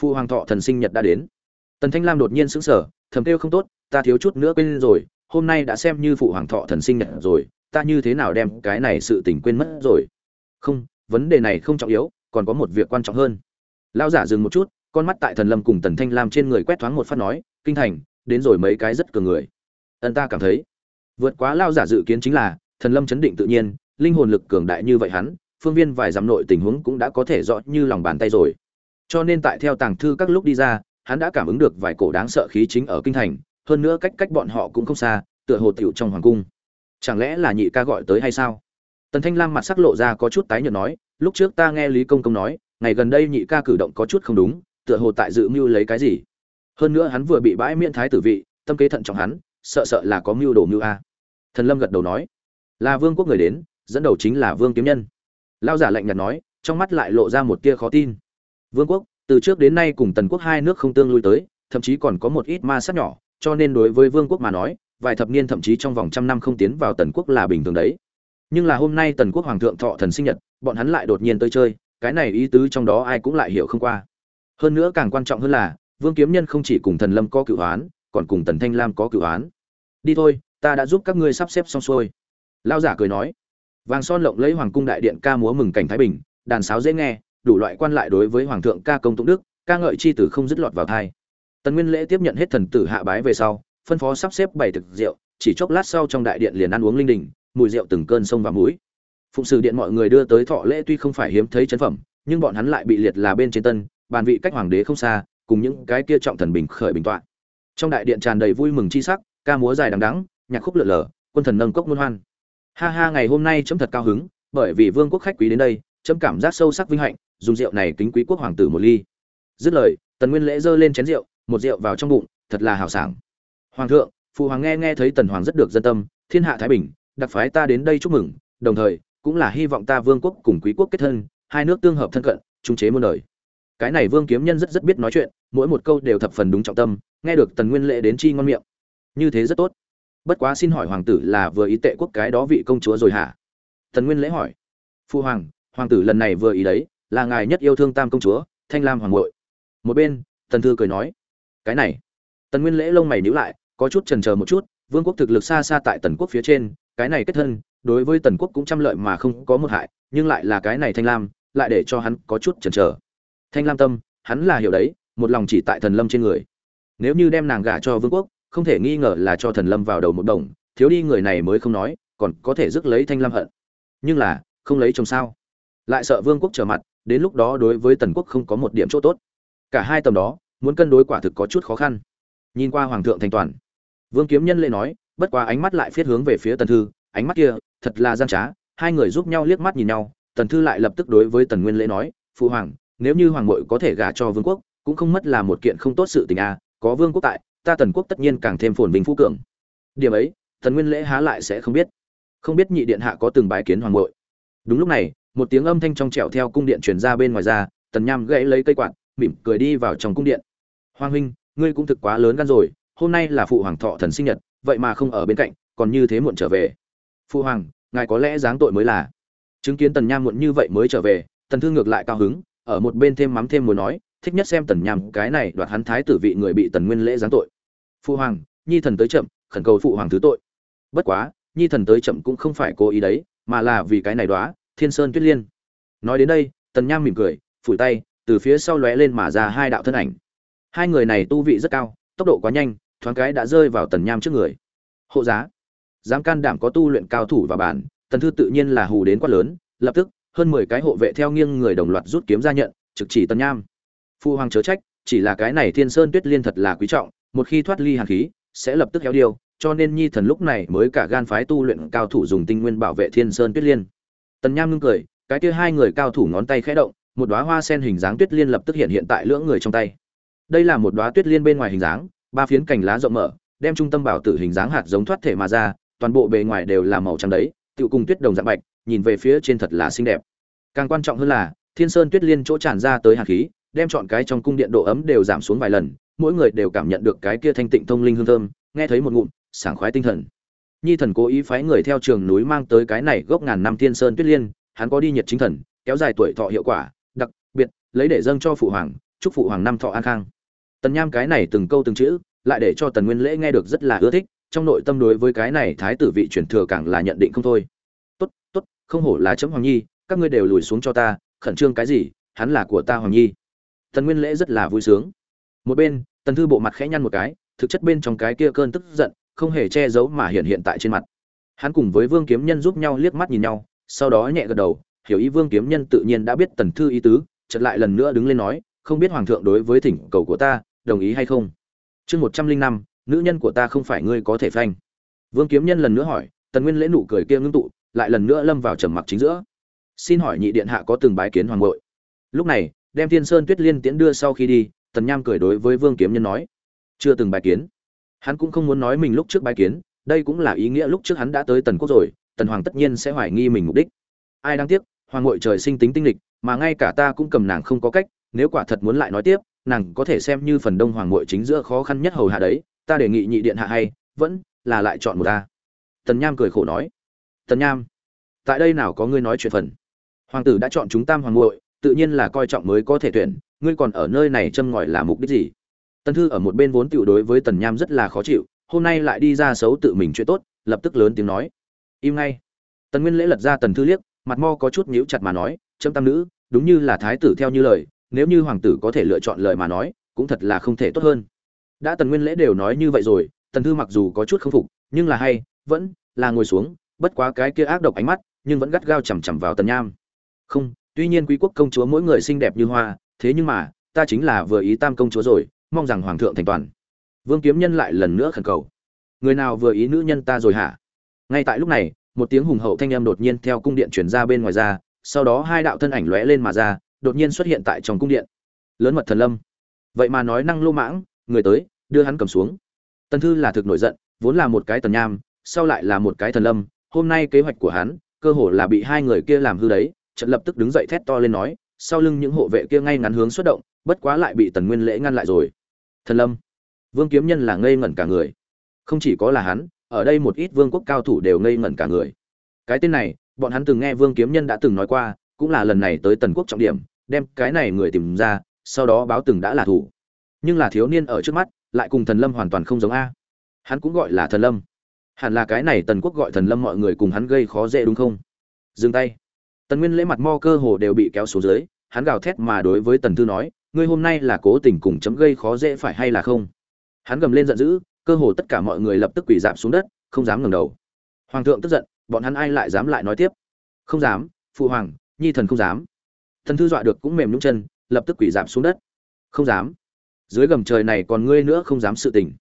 phụ hoàng thọ thần sinh nhật đã đến. Tần thanh lam đột nhiên sững sờ, thầm kêu không tốt, ta thiếu chút nữa quên rồi, hôm nay đã xem như phụ hoàng thọ thần sinh nhật rồi, ta như thế nào đem cái này sự tình quên mất rồi? Không, vấn đề này không trọng yếu, còn có một việc quan trọng hơn. Lão giả dừng một chút, con mắt tại thần lâm cùng tần thanh lam trên người quét thoáng một phát nói, kinh thành, đến rồi mấy cái rất cường người. Ân ta cảm thấy, vượt quá lao giả dự kiến chính là, thần lâm chấn định tự nhiên, linh hồn lực cường đại như vậy hắn phương viên vài dặm nội tình huống cũng đã có thể rõ như lòng bàn tay rồi. Cho nên tại theo tàng thư các lúc đi ra, hắn đã cảm ứng được vài cổ đáng sợ khí chính ở kinh thành, hơn nữa cách cách bọn họ cũng không xa, tựa hồ tiểu trong hoàng cung. Chẳng lẽ là nhị ca gọi tới hay sao? Tần thanh lam mặt sắc lộ ra có chút tái nhợt nói, lúc trước ta nghe lý công công nói, ngày gần đây nhị ca cử động có chút không đúng, tựa hồ tại dự mưu lấy cái gì. Hơn nữa hắn vừa bị bãi miễn thái tử vị, tâm kế thận trọng hắn, sợ sợ là có mưu đồ mưu a. Thần lâm gật đầu nói, là vương quốc người đến, dẫn đầu chính là vương kiếm nhân lao giả lạnh nhạt nói, trong mắt lại lộ ra một tia khó tin. Vương quốc, từ trước đến nay cùng tần quốc hai nước không tương lui tới, thậm chí còn có một ít ma sát nhỏ, cho nên đối với vương quốc mà nói, vài thập niên thậm chí trong vòng trăm năm không tiến vào tần quốc là bình thường đấy. Nhưng là hôm nay tần quốc hoàng thượng thọ thần sinh nhật, bọn hắn lại đột nhiên tới chơi, cái này ý tứ trong đó ai cũng lại hiểu không qua. Hơn nữa càng quan trọng hơn là, vương kiếm nhân không chỉ cùng thần lâm có cựu hoán, còn cùng tần thanh lam có cựu hoán. Đi thôi, ta đã giúp các ngươi sắp xếp xong xuôi. Lao giả cười nói vàng son lộng lấy hoàng cung đại điện ca múa mừng cảnh thái bình, đàn sáo dễ nghe, đủ loại quan lại đối với hoàng thượng ca công tụng đức, ca ngợi chi tử không dứt lọt vào thai tần nguyên lễ tiếp nhận hết thần tử hạ bái về sau, phân phó sắp xếp bảy thực rượu, chỉ chốc lát sau trong đại điện liền ăn uống linh đình, mùi rượu từng cơn sông và mũi. Phụng sự điện mọi người đưa tới thọ lễ tuy không phải hiếm thấy chấn phẩm, nhưng bọn hắn lại bị liệt là bên trên tân, bàn vị cách hoàng đế không xa, cùng những cái kia trọng thần bình khởi bình tọa. Trong đại điện tràn đầy vui mừng chi sắc, ca múa dài đằng đẵng, nhạc khúc lượn lờ, quân thần nâng cốc muôn hoan ha ha, ngày hôm nay chấm thật cao hứng, bởi vì vương quốc khách quý đến đây, chấm cảm giác sâu sắc vinh hạnh, dùng rượu này kính quý quốc hoàng tử một ly. Dứt lời, tần nguyên lễ giơ lên chén rượu, một rượu vào trong bụng, thật là hào sảng. Hoàng thượng, phụ hoàng nghe nghe thấy tần hoàng rất được dân tâm, thiên hạ thái bình, đặc phái ta đến đây chúc mừng, đồng thời, cũng là hy vọng ta vương quốc cùng quý quốc kết thân, hai nước tương hợp thân cận, trung chế muôn đời. Cái này vương kiếm nhân rất rất biết nói chuyện, mỗi một câu đều thập phần đúng trọng tâm, nghe được tần nguyên lễ đến chi ngon miệng. Như thế rất tốt bất quá xin hỏi hoàng tử là vừa ý tệ quốc cái đó vị công chúa rồi hả? Tần nguyên lễ hỏi. Phu hoàng hoàng tử lần này vừa ý đấy, là ngài nhất yêu thương tam công chúa, thanh lam hoàng hội một bên, tần thư cười nói. Cái này. Tần nguyên lễ lông mày nhíu lại, có chút chần chờ một chút, vương quốc thực lực xa xa tại tần quốc phía trên, cái này kết thân, đối với tần quốc cũng trăm lợi mà không có một hại, nhưng lại là cái này thanh lam, lại để cho hắn có chút chần chờ. Thanh lam tâm, hắn là hiểu đấy, một lòng chỉ tại thần lâm trên người. Nếu như đem nàng gả cho vương quốc không thể nghi ngờ là cho thần lâm vào đầu một đồng thiếu đi người này mới không nói còn có thể rước lấy thanh lam hận. Nhưng là không lấy chồng sao? Lại sợ vương quốc trở mặt đến lúc đó đối với tần quốc không có một điểm chỗ tốt. Cả hai tầm đó muốn cân đối quả thực có chút khó khăn. Nhìn qua hoàng thượng thành toàn vương kiếm nhân lệ nói bất quá ánh mắt lại phiết hướng về phía tần thư ánh mắt kia thật là gian trá hai người giúp nhau liếc mắt nhìn nhau tần thư lại lập tức đối với tần nguyên lễ nói phụ hoàng nếu như hoàng mội có thể gả cho vương quốc cũng không mất là một kiện không tốt sự tình a à, có vương quốc tại ta tần quốc tất nhiên càng thêm phồn vinh phú cường. Điểm ấy thần nguyên lễ há lại sẽ không biết. Không biết nhị điện hạ có từng bái kiến hoàng bội đúng lúc này, một tiếng âm thanh trong trẻo theo cung điện truyền ra bên ngoài ra, tần nham gãy lấy cây quạt, mỉm cười đi vào trong cung điện. Hoàng huynh, ngươi cũng thực quá lớn gan rồi, hôm nay là phụ hoàng thọ thần sinh nhật, vậy mà không ở bên cạnh, còn như thế muộn trở về. Phụ hoàng, ngài có lẽ dáng tội mới là. Chứng kiến tần nham muộn như vậy mới trở về, tần thương ngược lại cao hứng, ở một bên thêm mắm thêm muốn nói, thích nhất xem tần nham, cái này đoạt hắn thái tử vị người bị tần nguyên lễ giáng tội phụ hoàng, nhi thần tới chậm, khẩn cầu phụ hoàng thứ tội. Bất quá, nhi thần tới chậm cũng không phải cố ý đấy, mà là vì cái này đoá thiên sơn tuyết liên. Nói đến đây, tần nham mỉm cười, phủi tay, từ phía sau lóe lên mà ra hai đạo thân ảnh. Hai người này tu vị rất cao, tốc độ quá nhanh, thoáng cái đã rơi vào tần nham trước người. Hộ giá. Dám can đảm có tu luyện cao thủ và bản, tần thư tự nhiên là hù đến quá lớn, lập tức, hơn mười cái hộ vệ theo nghiêng người đồng loạt rút kiếm ra nhận, trực chỉ tần nham. Phu hoàng chớ trách, chỉ là cái này thiên sơn tuyết liên thật là quý trọng một khi thoát ly hàn khí, sẽ lập tức héo điêu, cho nên nhi thần lúc này mới cả gan phái tu luyện cao thủ dùng tinh nguyên bảo vệ thiên sơn tuyết liên. Tần nham ngưng cười, cái kia hai người cao thủ ngón tay khẽ động, một đóa hoa sen hình dáng tuyết liên lập tức hiện hiện tại lưỡng người trong tay. Đây là một đóa tuyết liên bên ngoài hình dáng, ba phiến cành lá rộng mở, đem trung tâm bảo tử hình dáng hạt giống thoát thể mà ra, toàn bộ bề ngoài đều là màu trắng đấy tự cùng tuyết đồng dạng bạch, nhìn về phía trên thật là xinh đẹp. Càng quan trọng hơn là, thiên sơn tuyết liên chỗ tràn ra tới hạt khí, đem chọn cái trong cung điện độ ấm đều giảm xuống vài lần mỗi người đều cảm nhận được cái kia thanh tịnh thông linh hương thơm, nghe thấy một ngụm, sảng khoái tinh thần. Nhi thần cố ý phái người theo trường núi mang tới cái này gốc ngàn năm thiên sơn tuyết liên, hắn có đi nhiệt chính thần, kéo dài tuổi thọ hiệu quả, đặc biệt, lấy để dâng cho phụ hoàng, chúc phụ hoàng năm thọ an khang. Tần nham cái này từng câu từng chữ, lại để cho tần nguyên lễ nghe được rất là ưa thích, trong nội tâm đối với cái này thái tử vị truyền thừa càng là nhận định không thôi. Tốt tốt, không hổ là chấm hoàng nhi, các ngươi đều lùi xuống cho ta, khẩn trương cái gì, hắn là của ta hoàng nhi. Tần nguyên lễ rất là vui sướng. Một bên tần thư bộ mặt khẽ nhăn một cái, thực chất bên trong cái kia cơn tức giận, không hề che giấu mà hiện hiện tại trên mặt. Hắn cùng với vương kiếm nhân giúp nhau liếc mắt nhìn nhau, sau đó nhẹ gật đầu, hiểu ý vương kiếm nhân tự nhiên đã biết tần thư ý tứ, chợt lại lần nữa đứng lên nói, không biết hoàng thượng đối với thỉnh cầu của ta, đồng ý hay không? Chương một trăm linh năm, nữ nhân của ta không phải ngươi có thể phanh. Vương kiếm nhân lần nữa hỏi, tần nguyên lễ nụ cười kia ngưng tụ, lại lần nữa lâm vào trầm mặc chính giữa. Xin hỏi nhị điện hạ có từng bái kiến hoàng hội lúc này, đem thiên sơn tuyết liên tiễn đưa sau khi đi tần nham cười đối với vương kiếm nhân nói, chưa từng bài kiến. Hắn cũng không muốn nói mình lúc trước bài kiến, đây cũng là ý nghĩa lúc trước hắn đã tới tần quốc rồi, tần hoàng tất nhiên sẽ hoài nghi mình mục đích. Ai đáng tiếc, hoàng ngội trời sinh tính tinh lịch mà ngay cả ta cũng cầm nàng không có cách, nếu quả thật muốn lại nói tiếp, nàng có thể xem như phần đông hoàng ngội chính giữa khó khăn nhất hầu hạ đấy, ta đề nghị nhị điện hạ hay, vẫn là lại chọn một ta. Tần nham cười khổ nói, tần nham, tại đây nào có ngươi nói chuyện phần? Hoàng tử đã chọn chúng tam hoàng ngội tự nhiên là coi trọng mới có thể tuyển ngươi còn ở nơi này châm ngòi là mục đích gì? Tần thư ở một bên vốn tựu đối với tần nham rất là khó chịu, hôm nay lại đi ra xấu tự mình chuyện tốt, lập tức lớn tiếng nói. Im ngay. Tần nguyên lễ lật ra tần thư liếc, mặt mo có chút nhíu chặt mà nói trâm tam nữ, đúng như là thái tử theo như lời, nếu như hoàng tử có thể lựa chọn lời mà nói, cũng thật là không thể tốt hơn. Đã tần nguyên lễ đều nói như vậy rồi, tần thư mặc dù có chút không phục, nhưng là hay, vẫn là ngồi xuống, bất quá cái kia ác độc ánh mắt, nhưng vẫn gắt gao chằm chằm vào tần nham. Không, tuy nhiên quý quốc công chúa mỗi người xinh đẹp như hoa thế nhưng mà, ta chính là vừa ý tam công chúa rồi, mong rằng hoàng thượng thành toàn. Vương kiếm nhân lại lần nữa khẩn cầu. Người nào vừa ý nữ nhân ta rồi hả? Ngay tại lúc này, một tiếng hùng hậu thanh âm đột nhiên theo cung điện chuyển ra bên ngoài ra, sau đó hai đạo thân ảnh lóe lên mà ra, đột nhiên xuất hiện tại trong cung điện. Lớn mật thần lâm. Vậy mà nói năng lô mãng, người tới, đưa hắn cầm xuống. Tần thư là thực nổi giận, vốn là một cái tần nham, sau lại là một cái thần lâm, hôm nay kế hoạch của hắn, cơ hồ là bị hai người kia làm hư đấy trận lập tức đứng dậy thét to lên nói sau lưng những hộ vệ kia ngay ngắn hướng xuất động, bất quá lại bị tần nguyên lễ ngăn lại rồi. Thần lâm, vương kiếm nhân là ngây ngẩn cả người. Không chỉ có là hắn, ở đây một ít vương quốc cao thủ đều ngây ngẩn cả người. Cái tên này, bọn hắn từng nghe vương kiếm nhân đã từng nói qua, cũng là lần này tới tần quốc trọng điểm, đem cái này người tìm ra, sau đó báo từng đã là thủ. Nhưng là thiếu niên ở trước mắt, lại cùng thần lâm hoàn toàn không giống a. Hắn cũng gọi là thần lâm. Hẳn là cái này tần quốc gọi thần lâm mọi người cùng hắn gây khó dễ đúng không? Dừng tay tần nguyên lễ mặt mo cơ hồ đều bị kéo xuống dưới, hắn gào thét mà đối với tần thư nói, ngươi hôm nay là cố tình cùng chấm gây khó dễ phải hay là không? Hắn gầm lên giận dữ, cơ hồ tất cả mọi người lập tức quỳ dạp xuống đất, không dám ngẩng đầu. Hoàng thượng tức giận, bọn hắn ai lại dám lại nói tiếp? Không dám, phụ hoàng, nhi thần không dám. Thần thư dọa được cũng mềm nhũng chân, lập tức quỳ dạp xuống đất. Không dám. Dưới gầm trời này còn ngươi nữa không dám sự tình.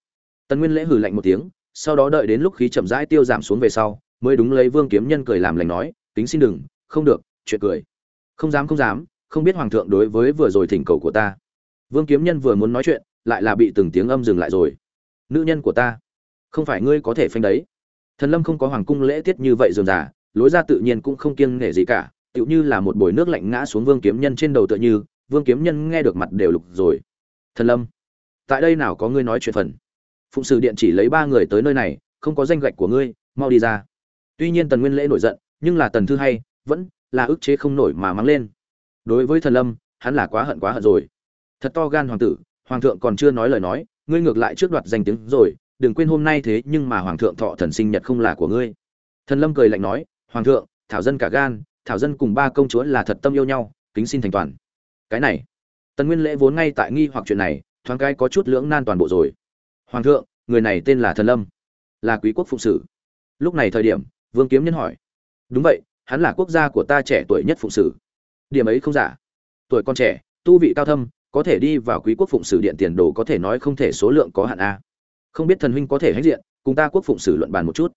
Tần nguyên lễ hừ lạnh một tiếng, sau đó đợi đến lúc khí chậm rãi tiêu giảm xuống về sau, mới đúng lấy vương kiếm nhân cười làm lành nói tính xin đừng không được, chuyện cười. Không dám không dám, không biết hoàng thượng đối với vừa rồi thỉnh cầu của ta. Vương kiếm nhân vừa muốn nói chuyện, lại là bị từng tiếng âm dừng lại rồi. Nữ nhân của ta, không phải ngươi có thể phanh đấy. Thần lâm không có hoàng cung lễ tiết như vậy dườm già, lối ra tự nhiên cũng không kiêng nể gì cả, tựu như là một bồi nước lạnh ngã xuống vương kiếm nhân trên đầu tựa như, vương kiếm nhân nghe được mặt đều lục rồi. Thần lâm, tại đây nào có ngươi nói chuyện phần? Phụng sự điện chỉ lấy ba người tới nơi này, không có danh gạch của ngươi, mau đi ra. Tuy nhiên tần nguyên lễ nổi giận, nhưng là tần thư hay vẫn là ức chế không nổi mà mắng lên. Đối với thần lâm, hắn là quá hận quá hận rồi. Thật to gan hoàng tử, hoàng thượng còn chưa nói lời nói, ngươi ngược lại trước đoạt danh tiếng rồi, đừng quên hôm nay thế nhưng mà hoàng thượng thọ thần sinh nhật không là của ngươi. Thần lâm cười lạnh nói, hoàng thượng, thảo dân cả gan, thảo dân cùng ba công chúa là thật tâm yêu nhau, kính xin thành toàn. Cái này, tần nguyên lễ vốn ngay tại nghi hoặc chuyện này, thoáng cái có chút lưỡng nan toàn bộ rồi. Hoàng thượng, người này tên là thần lâm, là quý quốc phụng sử lúc này thời điểm, vương kiếm nhân hỏi, đúng vậy hắn là quốc gia của ta trẻ tuổi nhất phụng sử. Điểm ấy không giả. Tuổi con trẻ, tu vị cao thâm, có thể đi vào quý quốc phụng sử điện tiền đồ có thể nói không thể số lượng có hạn a. Không biết thần huynh có thể hãnh diện, cùng ta quốc phụng sử luận bàn một chút.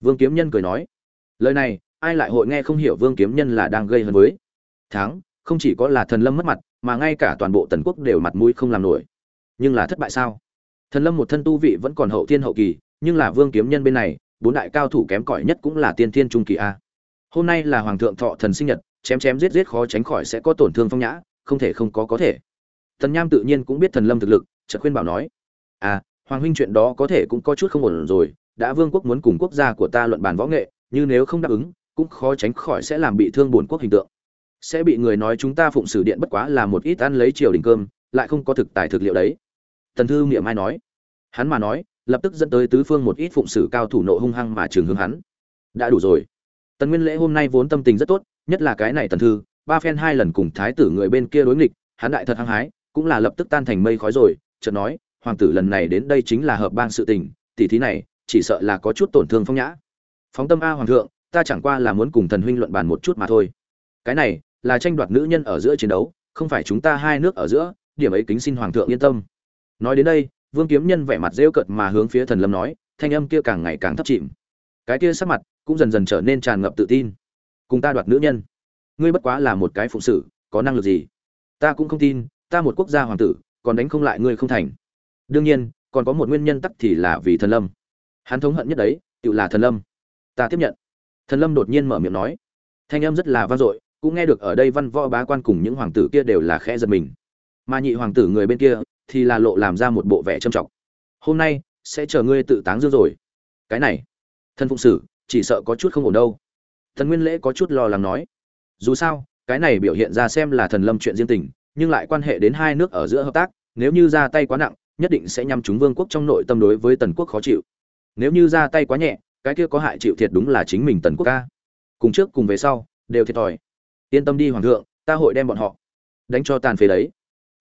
Vương kiếm nhân cười nói. Lời này, ai lại hội nghe không hiểu vương kiếm nhân là đang gây hấn với. Thắng, không chỉ có là thần lâm mất mặt, mà ngay cả toàn bộ tần quốc đều mặt mũi không làm nổi. Nhưng là thất bại sao? Thần lâm một thân tu vị vẫn còn hậu thiên hậu kỳ, nhưng là vương kiếm nhân bên này, bốn đại cao thủ kém cỏi nhất cũng là tiên thiên trung kỳ a hôm nay là hoàng thượng thọ thần sinh nhật, chém chém giết giết khó tránh khỏi sẽ có tổn thương phong nhã, không thể không có có thể. Tần nham tự nhiên cũng biết thần lâm thực lực, chợt khuyên bảo nói à hoàng huynh chuyện đó có thể cũng có chút không ổn rồi, đã vương quốc muốn cùng quốc gia của ta luận bàn võ nghệ, như nếu không đáp ứng, cũng khó tránh khỏi sẽ làm bị thương bổn quốc hình tượng. Sẽ bị người nói chúng ta phụng sử điện bất quá là một ít ăn lấy triều đình cơm, lại không có thực tài thực liệu đấy. Tần thư miệng mai nói. Hắn mà nói, lập tức dẫn tới tứ phương một ít phụng sử cao thủ nộ hung hăng mà trường hướng hắn. Đã đủ rồi tần nguyên lễ hôm nay vốn tâm tình rất tốt, nhất là cái này tần thư, ba phen hai lần cùng thái tử người bên kia đối nghịch, hắn đại thật hăng hái, cũng là lập tức tan thành mây khói rồi, chợt nói, hoàng tử lần này đến đây chính là hợp bang sự tình, tỷ thí này, chỉ sợ là có chút tổn thương phong nhã. Phóng tâm a hoàng thượng, ta chẳng qua là muốn cùng thần huynh luận bàn một chút mà thôi. Cái này, là tranh đoạt nữ nhân ở giữa chiến đấu, không phải chúng ta hai nước ở giữa, điểm ấy kính xin hoàng thượng yên tâm. Nói đến đây, vương kiếm nhân vẻ mặt rêu cợt mà hướng phía thần lâm nói, thanh âm kia càng ngày càng thấp chìm. Cái kia sắc mặt cũng dần dần trở nên tràn ngập tự tin. Cùng ta đoạt nữ nhân. Ngươi bất quá là một cái phụng sự, có năng lực gì? Ta cũng không tin, ta một quốc gia hoàng tử, còn đánh không lại ngươi không thành. Đương nhiên, còn có một nguyên nhân tắc thì là vì thần lâm. Hắn thống hận nhất đấy, tự là thần lâm. Ta tiếp nhận. Thần lâm đột nhiên mở miệng nói. Thanh âm rất là vang dội, cũng nghe được ở đây văn võ bá quan cùng những hoàng tử kia đều là khẽ giật mình. Mà nhị hoàng tử người bên kia, thì là lộ làm ra một bộ vẻ trầm trọng. Hôm nay, sẽ chờ ngươi tự táng dương rồi. Cái này thân phụng sử chỉ sợ có chút không ổn đâu. Thần nguyên lễ có chút lo lắng nói. Dù sao, cái này biểu hiện ra xem là thần lâm chuyện riêng tình, nhưng lại quan hệ đến hai nước ở giữa hợp tác, nếu như ra tay quá nặng, nhất định sẽ nhằm chúng vương quốc trong nội tâm đối với tần quốc khó chịu. Nếu như ra tay quá nhẹ, cái kia có hại chịu thiệt đúng là chính mình tần quốc ca. Cùng trước cùng về sau, đều thiệt thòi. Yên tâm đi hoàng thượng, ta hội đem bọn họ đánh cho tàn phế đấy.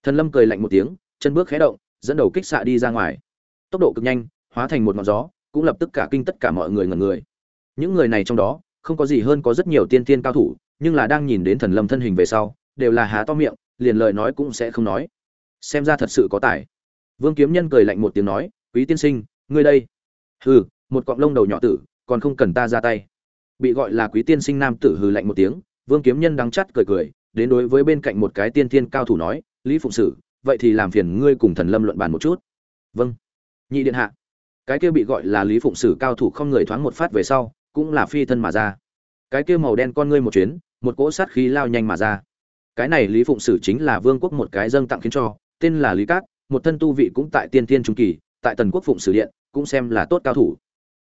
Thần lâm cười lạnh một tiếng, chân bước khé động, dẫn đầu kích xạ đi ra ngoài. Tốc độ cực nhanh, hóa thành một ngọn gió, cũng lập tức cả kinh tất cả mọi người ngẩn người những người này trong đó, không có gì hơn có rất nhiều tiên tiên cao thủ, nhưng là đang nhìn đến thần lâm thân hình về sau, đều là há to miệng, liền lời nói cũng sẽ không nói. Xem ra thật sự có tài. Vương kiếm nhân cười lạnh một tiếng nói, quý tiên sinh, ngươi đây. Hừ, một cọng lông đầu nhỏ tử, còn không cần ta ra tay. Bị gọi là quý tiên sinh nam tử hừ lạnh một tiếng, vương kiếm nhân đắng chắt cười cười, đến đối với bên cạnh một cái tiên thiên cao thủ nói, lý phụng sử vậy thì làm phiền ngươi cùng thần lâm luận bàn một chút. Vâng. Nhị điện hạ. Cái kia bị gọi là lý phụng sử cao thủ không người thoáng một phát về sau cũng là phi thân mà ra. Cái kia màu đen con ngươi một chuyến, một cỗ sát khí lao nhanh mà ra. Cái này lý phụng sử chính là vương quốc một cái dâng tặng khiến cho, tên là lý cát, một thân tu vị cũng tại tiên tiên trung kỳ, tại tần quốc phụng sử điện, cũng xem là tốt cao thủ.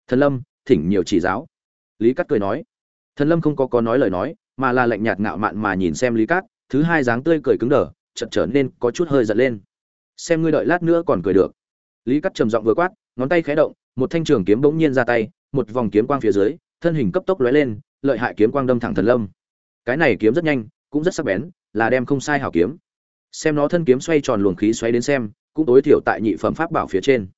Thần lâm, thỉnh nhiều chỉ giáo. Lý cát cười nói. Thần lâm không có có nói lời nói, mà là lạnh nhạt ngạo mạn mà nhìn xem lý cát, thứ hai dáng tươi cười cứng đờ, chợt trở nên có chút hơi giận lên. Xem ngươi đợi lát nữa còn cười được. Lý cát trầm giọng vừa quát, ngón tay khẽ động, một thanh trường kiếm bỗng nhiên ra tay một vòng kiếm quang phía dưới, thân hình cấp tốc lóe lên, lợi hại kiếm quang đâm thẳng thần lâm. Cái này kiếm rất nhanh, cũng rất sắc bén, là đem không sai hảo kiếm. Xem nó thân kiếm xoay tròn luồng khí xoáy đến xem, cũng tối thiểu tại nhị phẩm pháp bảo phía trên.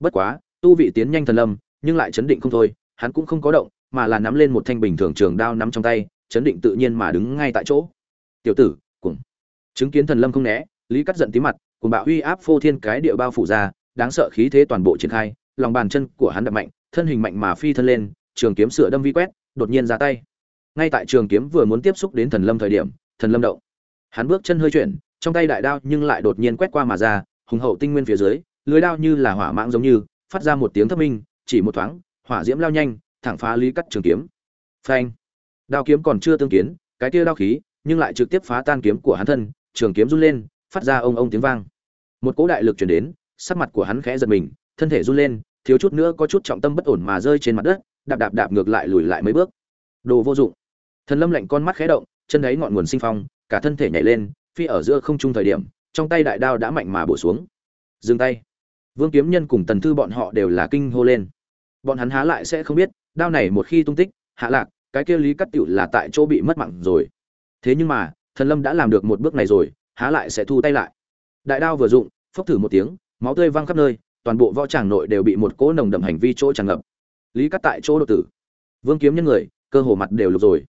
Bất quá, tu vị tiến nhanh thần lâm, nhưng lại chấn định không thôi, hắn cũng không có động, mà là nắm lên một thanh bình thường trường đao nắm trong tay, chấn định tự nhiên mà đứng ngay tại chỗ. Tiểu tử cùng chứng kiến thần lâm không né, lý cắt giận tím mặt cùng bạo uy áp phô thiên cái địa bao phủ ra, đáng sợ khí thế toàn bộ triển khai, lòng bàn chân của hắn đập mạnh thân hình mạnh mà phi thân lên, trường kiếm sửa đâm vi quét, đột nhiên ra tay. Ngay tại trường kiếm vừa muốn tiếp xúc đến thần lâm thời điểm, thần lâm động. Hắn bước chân hơi chuyển, trong tay đại đao nhưng lại đột nhiên quét qua mà ra, hùng hậu tinh nguyên phía dưới, lưới đao như là hỏa mãng giống như, phát ra một tiếng thất minh, chỉ một thoáng, hỏa diễm lao nhanh, thẳng phá lý cắt trường kiếm. Phanh. Đao kiếm còn chưa tương kiến, cái kia đao khí, nhưng lại trực tiếp phá tan kiếm của hắn thân, trường kiếm run lên, phát ra ông ông tiếng vang. Một cỗ đại lực truyền đến, sắc mặt của hắn khẽ giật mình, thân thể run lên thiếu chút nữa có chút trọng tâm bất ổn mà rơi trên mặt đất, đạp đạp đạp ngược lại lùi lại mấy bước. Đồ vô dụng. Thần lâm lạnh con mắt khẽ động, chân đấy ngọn nguồn sinh phong, cả thân thể nhảy lên, phi ở giữa không trung thời điểm, trong tay đại đao đã mạnh mà bổ xuống. Dừng tay. Vương kiếm nhân cùng tần thư bọn họ đều là kinh hô lên. Bọn hắn há lại sẽ không biết, đao này một khi tung tích, hạ lạc, cái kia lý cắt tựu là tại chỗ bị mất mạng rồi. Thế nhưng mà, thần lâm đã làm được một bước này rồi, há lại sẽ thu tay lại. Đại đao vừa dụng, phốc thử một tiếng, máu tươi văng khắp nơi toàn bộ võ tràng nội đều bị một cỗ nồng đậm hành vi chỗ tràn ngập. Lý cắt tại chỗ đột tử. Vương kiếm nhân người, cơ hồ mặt đều lục rồi.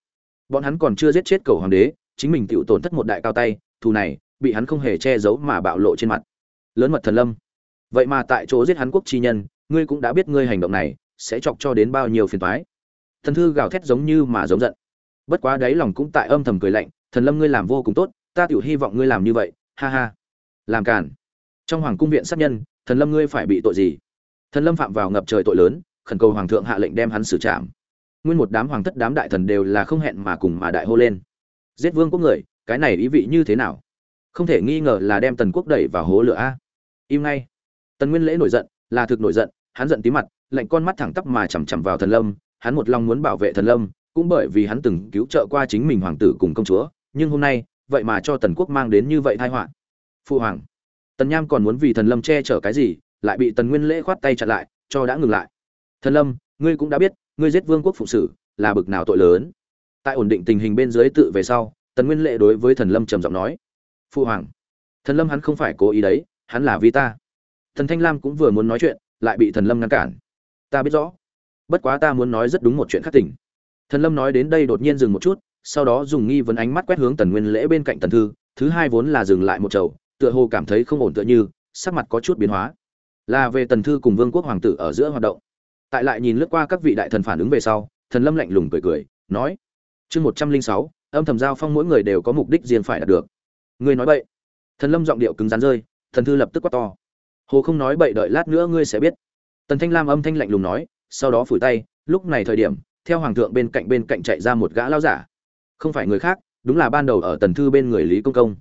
Bọn hắn còn chưa giết chết cầu hoàng đế, chính mình tựu tổn thất một đại cao tay, thù này, bị hắn không hề che giấu mà bạo lộ trên mặt. Lớn mật thần lâm. Vậy mà tại chỗ giết hắn quốc chi nhân, ngươi cũng đã biết ngươi hành động này sẽ chọc cho đến bao nhiêu phiền toái. Thần thư gào thét giống như mà giống giận. Bất quá đáy lòng cũng tại âm thầm cười lạnh, thần lâm ngươi làm vô cùng tốt, ta tiểu hy vọng ngươi làm như vậy, ha ha. Làm cản trong hoàng cung viện sát nhân thần lâm ngươi phải bị tội gì? Thần lâm phạm vào ngập trời tội lớn, khẩn cầu hoàng thượng hạ lệnh đem hắn xử trảm. Nguyên một đám hoàng thất đám đại thần đều là không hẹn mà cùng mà đại hô lên. Giết vương quốc người, cái này ý vị như thế nào? Không thể nghi ngờ là đem tần quốc đẩy vào hố lửa a. Im ngay. Tần nguyên lễ nổi giận, là thực nổi giận, hắn giận tí mặt, lạnh con mắt thẳng tắp mà chằm chằm vào thần lâm, hắn một lòng muốn bảo vệ thần lâm, cũng bởi vì hắn từng cứu trợ qua chính mình hoàng tử cùng công chúa, nhưng hôm nay, vậy mà cho tần quốc mang đến như vậy tai họa. Phụ hoàng tần nham còn muốn vì thần lâm che chở cái gì, lại bị tần nguyên lễ khoát tay chặn lại, cho đã ngừng lại. Thần lâm, ngươi cũng đã biết, ngươi giết vương quốc phụ sử là bực nào tội lớn. Tại ổn định tình hình bên dưới tự về sau, tần nguyên lễ đối với thần lâm trầm giọng nói phụ hoàng, thần lâm hắn không phải cố ý đấy, hắn là vì ta. Thần thanh lam cũng vừa muốn nói chuyện, lại bị thần lâm ngăn cản. Ta biết rõ, bất quá ta muốn nói rất đúng một chuyện khác tỉnh. Thần lâm nói đến đây đột nhiên dừng một chút, sau đó dùng nghi vấn ánh mắt quét hướng tần nguyên lễ bên cạnh tần thư, thứ hai vốn là dừng lại một chầu tựa hồ cảm thấy không ổn tựa như, sắc mặt có chút biến hóa. Là về tần thư cùng vương quốc hoàng tử ở giữa hoạt động. Tại lại nhìn lướt qua các vị đại thần phản ứng về sau, thần lâm lạnh lùng cười cười, nói, chương một trăm linh sáu, âm thầm giao phong mỗi người đều có mục đích riêng phải đạt được. Ngươi nói bậy. Thần lâm giọng điệu cứng rắn rơi, thần thư lập tức quát to, hồ không nói bậy đợi lát nữa ngươi sẽ biết. Tần thanh lam âm thanh lạnh lùng nói, sau đó phủi tay, lúc này thời điểm, theo hoàng thượng bên cạnh bên cạnh chạy ra một gã lao giả. Không phải người khác, đúng là ban đầu ở tần thư bên người lý công công.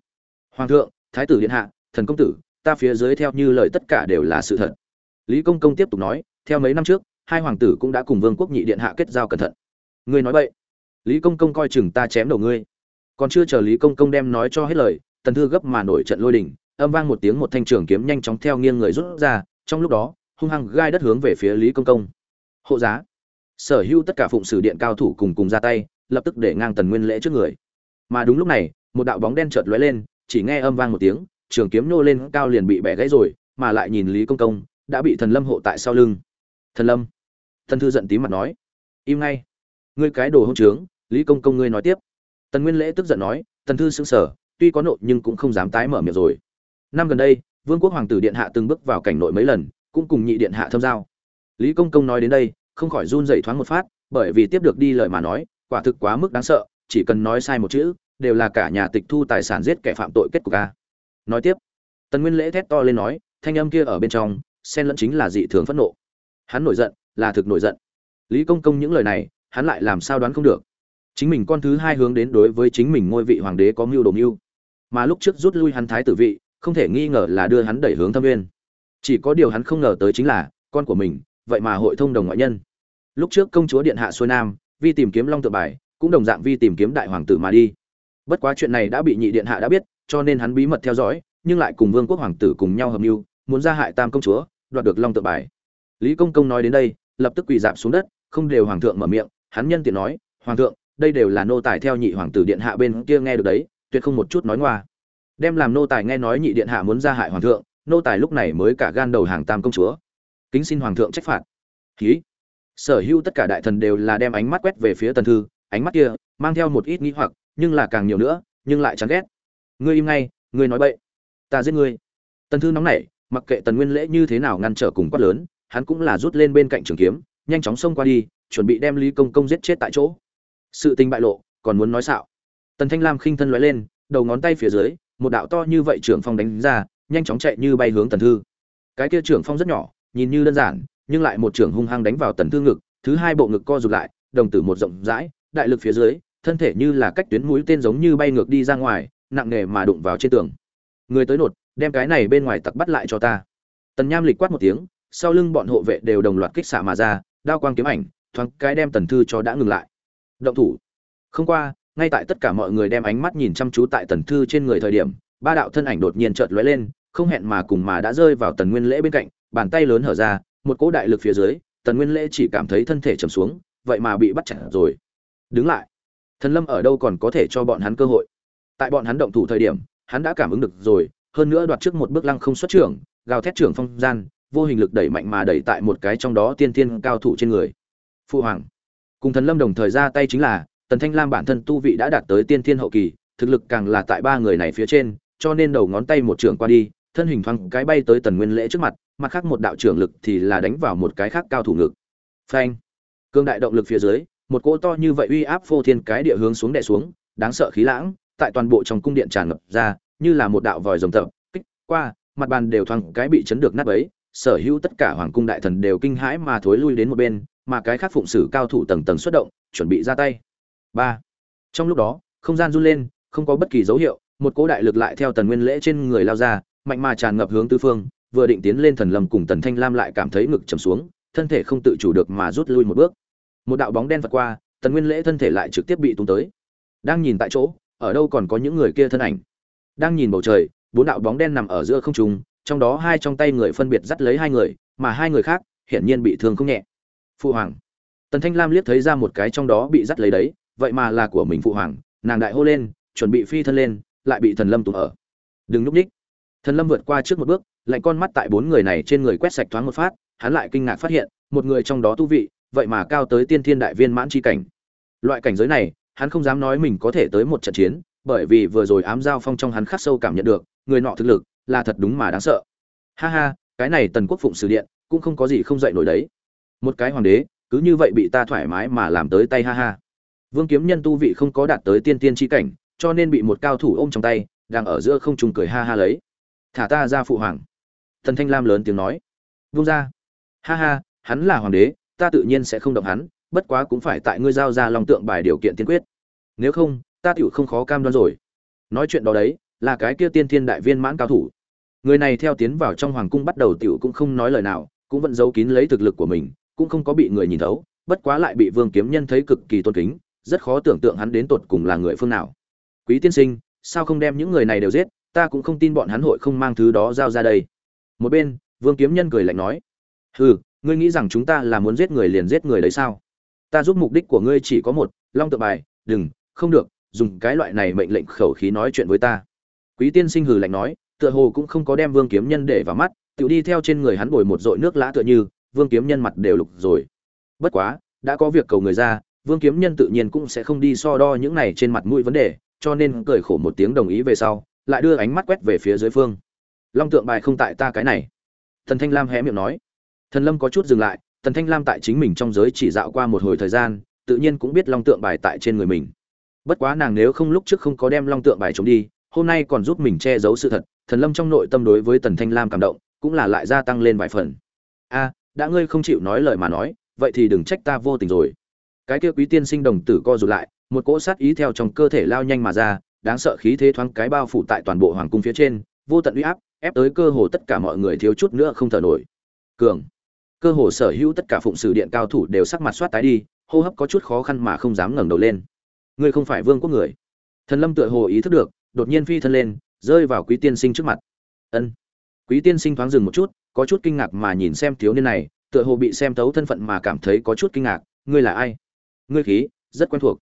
Hoàng thượng thái tử điện hạ, thần công tử, ta phía dưới theo như lời tất cả đều là sự thật. Lý công công tiếp tục nói, theo mấy năm trước, hai hoàng tử cũng đã cùng vương quốc nhị điện hạ kết giao cẩn thận. Ngươi nói vậy lý công công coi chừng ta chém đầu ngươi. Còn chưa chờ lý công công đem nói cho hết lời, tần thư gấp mà nổi trận lôi đình, âm vang một tiếng một thanh trường kiếm nhanh chóng theo nghiêng người rút ra, trong lúc đó, hung hăng gai đất hướng về phía lý công công. Hộ giá. Sở hữu tất cả phụng sử điện cao thủ cùng cùng ra tay, lập tức để ngang tần nguyên lễ trước người. Mà đúng lúc này, một đạo bóng đen chợt lóe lên chỉ nghe âm vang một tiếng, trường kiếm nô lên cao liền bị bẻ gãy rồi, mà lại nhìn lý công công, đã bị thần lâm hộ tại sau lưng. Thần lâm, thần thư giận tím mặt nói, im ngay. Ngươi cái đồ hỗn trướng, lý công công ngươi nói tiếp. Tần nguyên lễ tức giận nói, thần thư sững sờ, tuy có nộ nhưng cũng không dám tái mở miệng rồi. Năm gần đây, vương quốc hoàng tử điện hạ từng bước vào cảnh nội mấy lần, cũng cùng nhị điện hạ thâm giao. Lý công công nói đến đây, không khỏi run rẩy thoáng một phát, bởi vì tiếp được đi lời mà nói, quả thực quá mức đáng sợ, chỉ cần nói sai một chữ đều là cả nhà tịch thu tài sản giết kẻ phạm tội kết cục a. Nói tiếp, tần nguyên lễ thét to lên nói, thanh âm kia ở bên trong, xen lẫn chính là dị thường phẫn nộ. Hắn nổi giận, là thực nổi giận. Lý công công những lời này, hắn lại làm sao đoán không được. Chính mình con thứ hai hướng đến đối với chính mình ngôi vị hoàng đế có mưu đồ mưu. Mà lúc trước rút lui hắn thái tử vị, không thể nghi ngờ là đưa hắn đẩy hướng thâm nguyên chỉ có điều hắn không ngờ tới chính là, con của mình, vậy mà hội thông đồng ngoại nhân. Lúc trước công chúa điện hạ xuôi nam, vi tìm kiếm long tự bài, cũng đồng dạng vi tìm kiếm đại hoàng tử mà đi bất quá chuyện này đã bị nhị điện hạ đã biết, cho nên hắn bí mật theo dõi, nhưng lại cùng vương quốc hoàng tử cùng nhau hợp mưu, muốn ra hại tam công chúa, đoạt được long tự bài. Lý công công nói đến đây, lập tức quỳ dạp xuống đất, không đều hoàng thượng mở miệng, hắn nhân tiện nói, hoàng thượng, đây đều là nô tài theo nhị hoàng tử điện hạ bên kia nghe được đấy, tuyệt không một chút nói ngoa. Đem làm nô tài nghe nói nhị điện hạ muốn ra hại hoàng thượng, nô tài lúc này mới cả gan đầu hàng tam công chúa. Kính xin hoàng thượng trách phạt. Ký sở hữu tất cả đại thần đều là đem ánh mắt quét về phía tần thư, ánh mắt kia mang theo một ít nghĩ hoặc nhưng là càng nhiều nữa, nhưng lại chán ghét. Ngươi im ngay, ngươi nói bậy. Ta giết ngươi. Tần thư nóng nảy, mặc kệ tần nguyên lễ như thế nào ngăn trở cùng quát lớn, hắn cũng là rút lên bên cạnh trường kiếm, nhanh chóng xông qua đi, chuẩn bị đem lý công công giết chết tại chỗ. Sự tình bại lộ, còn muốn nói xạo. Tần thanh lam khinh thân loại lên, đầu ngón tay phía dưới, một đạo to như vậy trưởng phong đánh ra, nhanh chóng chạy như bay hướng tần thư. Cái kia trưởng phong rất nhỏ, nhìn như đơn giản, nhưng lại một trưởng hung hăng đánh vào tần thư ngực, thứ hai bộ ngực co rụt lại, đồng tử một rộng rãi, đại lực phía dưới thân thể như là cách tuyến mũi tên giống như bay ngược đi ra ngoài, nặng nề mà đụng vào trên tường. Người tới nột, đem cái này bên ngoài tặc bắt lại cho ta. Tần nham lịch quát một tiếng, sau lưng bọn hộ vệ đều đồng loạt kích xạ mà ra, đao quang kiếm ảnh, thoáng cái đem tần thư cho đã ngừng lại. Động thủ. Không qua, ngay tại tất cả mọi người đem ánh mắt nhìn chăm chú tại tần thư trên người thời điểm, ba đạo thân ảnh đột nhiên chợt lóe lên, không hẹn mà cùng mà đã rơi vào tần nguyên lễ bên cạnh, bàn tay lớn hở ra, một cỗ đại lực phía dưới, tần nguyên lễ chỉ cảm thấy thân thể trầm xuống, vậy mà bị bắt chặt rồi. Đứng lại thần lâm ở đâu còn có thể cho bọn hắn cơ hội. Tại bọn hắn động thủ thời điểm, hắn đã cảm ứng được rồi, hơn nữa đoạt trước một bước lăng không xuất trưởng, gào thét trưởng phong gian, vô hình lực đẩy mạnh mà đẩy tại một cái trong đó tiên tiên cao thủ trên người. Phụ hoàng. Cùng thần lâm đồng thời ra tay chính là, tần thanh lam bản thân tu vị đã đạt tới tiên thiên hậu kỳ, thực lực càng là tại ba người này phía trên, cho nên đầu ngón tay một trưởng qua đi, thân hình thoáng cái bay tới tần nguyên lễ trước mặt mặt khác một đạo trưởng lực thì là đánh vào một cái khác cao thủ ngực. Phanh. Cương đại động lực phía dưới một cỗ to như vậy uy áp phô thiên cái địa hướng xuống đè xuống, đáng sợ khí lãng, tại toàn bộ trong cung điện tràn ngập ra, như là một đạo vòi rồng tập, kích, qua, mặt bàn đều thoáng cái bị chấn được nát bấy, sở hữu tất cả hoàng cung đại thần đều kinh hãi mà thối lui đến một bên, mà cái khác phụng sử cao thủ tầng tầng xuất động, chuẩn bị ra tay. Ba. Trong lúc đó, không gian run lên, không có bất kỳ dấu hiệu, một cỗ đại lực lại theo tần nguyên lễ trên người lao ra, mạnh mà tràn ngập hướng tứ phương, vừa định tiến lên thần lâm cùng tần thanh lam lại cảm thấy ngực trầm xuống, thân thể không tự chủ được mà rút lui một bước một đạo bóng đen vượt qua, tần nguyên lễ thân thể lại trực tiếp bị tung tới. Đang nhìn tại chỗ, ở đâu còn có những người kia thân ảnh? Đang nhìn bầu trời, bốn đạo bóng đen nằm ở giữa không trung, trong đó hai trong tay người phân biệt dắt lấy hai người, mà hai người khác, hiển nhiên bị thương không nhẹ. Phụ hoàng. Tần thanh lam liếc thấy ra một cái trong đó bị dắt lấy đấy, vậy mà là của mình phụ hoàng, nàng đại hô lên, chuẩn bị phi thân lên, lại bị thần lâm tụt ở. Đừng núp ních. Thần lâm vượt qua trước một bước, lạnh con mắt tại bốn người này trên người quét sạch thoáng một phát, hắn lại kinh ngạc phát hiện, một người trong đó tu vị vậy mà cao tới tiên thiên đại viên mãn chi cảnh. Loại cảnh giới này, hắn không dám nói mình có thể tới một trận chiến, bởi vì vừa rồi ám giao phong trong hắn khắc sâu cảm nhận được, người nọ thực lực là thật đúng mà đáng sợ. Ha ha, cái này tần quốc phụng sử điện, cũng không có gì không dậy nổi đấy. Một cái hoàng đế, cứ như vậy bị ta thoải mái mà làm tới tay ha ha. Vương kiếm nhân tu vị không có đạt tới tiên tiên chi cảnh, cho nên bị một cao thủ ôm trong tay, đang ở giữa không trùng cười ha ha lấy. Thả ta ra phụ hoàng. Thần thanh lam lớn tiếng nói. Vung ra ha ha, hắn là hoàng đế ta tự nhiên sẽ không động hắn, bất quá cũng phải tại ngươi giao ra lòng tượng bài điều kiện tiên quyết. Nếu không, ta tiểu không khó cam đoan rồi. Nói chuyện đó đấy, là cái kia tiên thiên đại viên mãn cao thủ. Người này theo tiến vào trong hoàng cung bắt đầu tiểu cũng không nói lời nào, cũng vẫn giấu kín lấy thực lực của mình, cũng không có bị người nhìn thấu, bất quá lại bị vương kiếm nhân thấy cực kỳ tôn kính, rất khó tưởng tượng hắn đến tột cùng là người phương nào. Quý tiên sinh, sao không đem những người này đều giết? Ta cũng không tin bọn hắn hội không mang thứ đó giao ra đây. Một bên, vương kiếm nhân cười lạnh nói, hừ ngươi nghĩ rằng chúng ta là muốn giết người liền giết người đấy sao? Ta giúp mục đích của ngươi chỉ có một, long tự bài. Đừng, không được, dùng cái loại này mệnh lệnh khẩu khí nói chuyện với ta. Quý tiên sinh hừ lạnh nói, tựa hồ cũng không có đem vương kiếm nhân để vào mắt tự đi theo trên người hắn bồi một dội nước lã tựa như, vương kiếm nhân mặt đều lục rồi. Bất quá, đã có việc cầu người ra, vương kiếm nhân tự nhiên cũng sẽ không đi so đo những này trên mặt mũi vấn đề, cho nên cười khổ một tiếng đồng ý về sau, lại đưa ánh mắt quét về phía dưới phương. Long tượng bài không tại ta cái này. Thần thanh lam hé miệng nói thần lâm có chút dừng lại thần thanh lam tại chính mình trong giới chỉ dạo qua một hồi thời gian, tự nhiên cũng biết long tượng bài tại trên người mình. Bất quá nàng nếu không lúc trước không có đem long tượng bài chống đi, hôm nay còn giúp mình che giấu sự thật, thần lâm trong nội tâm đối với tần thanh lam cảm động, cũng là lại gia tăng lên vài phần. A, đã ngươi không chịu nói lời mà nói, vậy thì đừng trách ta vô tình rồi. Cái kia quý tiên sinh đồng tử co rụt lại, một cỗ sát ý theo trong cơ thể lao nhanh mà ra, đáng sợ khí thế thoáng cái bao phủ tại toàn bộ hoàng cung phía trên, vô tận uy áp, ép tới cơ hồ tất cả mọi người thiếu chút nữa không thở nổi. Cường cơ hồ sở hữu tất cả phụng sự điện cao thủ đều sắc mặt soát tái đi, hô hấp có chút khó khăn mà không dám ngẩng đầu lên. Ngươi không phải vương quốc người. Thần lâm tựa hồ ý thức được, đột nhiên phi thân lên, rơi vào quý tiên sinh trước mặt. Ân. Quý tiên sinh thoáng dừng một chút, có chút kinh ngạc mà nhìn xem thiếu niên này, tựa hồ bị xem thấu thân phận mà cảm thấy có chút kinh ngạc. Ngươi là ai? Ngươi khí, rất quen thuộc.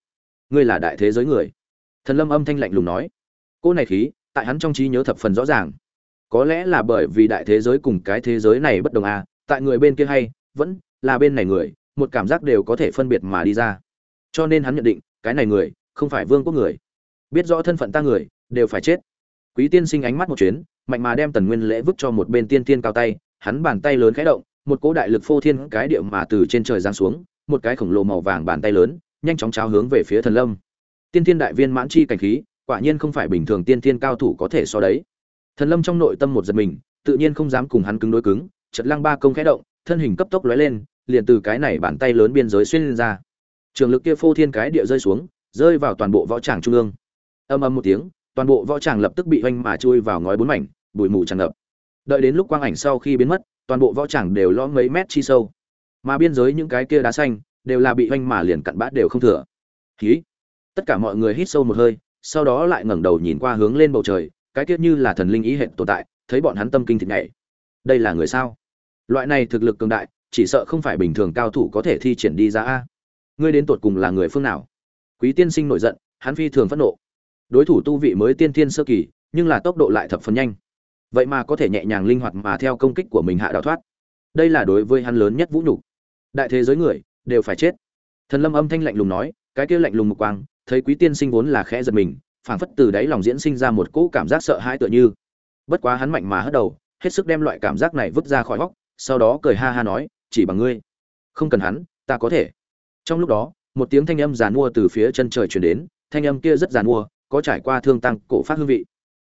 Ngươi là đại thế giới người. Thần lâm âm thanh lạnh lùng nói. Cô này khí, tại hắn trong trí nhớ thập phần rõ ràng. Có lẽ là bởi vì đại thế giới cùng cái thế giới này bất đồng à tại người bên kia hay, vẫn là bên này người, một cảm giác đều có thể phân biệt mà đi ra. Cho nên hắn nhận định, cái này người, không phải vương quốc người. Biết rõ thân phận ta người, đều phải chết. Quý tiên sinh ánh mắt một chuyến, mạnh mà đem tần nguyên lễ vứt cho một bên tiên tiên cao tay, hắn bàn tay lớn khẽ động, một cỗ đại lực phô thiên cái điệu mà từ trên trời giáng xuống, một cái khổng lồ màu vàng bàn tay lớn, nhanh chóng cháo hướng về phía thần lâm. Tiên thiên đại viên mãn chi cảnh khí, quả nhiên không phải bình thường tiên thiên cao thủ có thể so đấy. Thần lâm trong nội tâm một giật mình, tự nhiên không dám cùng hắn cứng đối cứng chật lăng ba công khẽ động, thân hình cấp tốc lóe lên, liền từ cái này bàn tay lớn biên giới xuyên lên ra. Trường lực kia phô thiên cái địa rơi xuống, rơi vào toàn bộ võ tràng trung ương. Âm âm một tiếng, toàn bộ võ tràng lập tức bị oanh mà chui vào ngói bốn mảnh, bụi mù tràn ngập. Đợi đến lúc quang ảnh sau khi biến mất, toàn bộ võ tràng đều lõm mấy mét chi sâu. Mà biên giới những cái kia đá xanh, đều là bị oanh mà liền cặn bát đều không thừa. Khí tất cả mọi người hít sâu một hơi, sau đó lại ngẩng đầu nhìn qua hướng lên bầu trời, cái kia như là thần linh ý hệ tồn tại, thấy bọn hắn tâm kinh thịt nhảy đây là người sao? Loại này thực lực cường đại, chỉ sợ không phải bình thường cao thủ có thể thi triển đi ra a. Ngươi đến tột cùng là người phương nào? Quý tiên sinh nổi giận, hắn phi thường phẫn nộ. Đối thủ tu vị mới tiên thiên sơ kỳ, nhưng là tốc độ lại thập phần nhanh. Vậy mà có thể nhẹ nhàng linh hoạt mà theo công kích của mình hạ đào thoát. Đây là đối với hắn lớn nhất vũ nhục. Đại thế giới người, đều phải chết. Thần lâm âm thanh lạnh lùng nói, cái kia lạnh lùng một quang, thấy quý tiên sinh vốn là khẽ giật mình, phảng phất từ đáy lòng diễn sinh ra một cỗ cảm giác sợ hãi tựa như. Bất quá hắn mạnh mà hất đầu, hết sức đem loại cảm giác này vứt ra khỏi góc sau đó cười ha ha nói, chỉ bằng ngươi. Không cần hắn, ta có thể. Trong lúc đó, một tiếng thanh âm giàn mua từ phía chân trời truyền đến, thanh âm kia rất giàn mua, có trải qua thương tăng, cổ phát hương vị.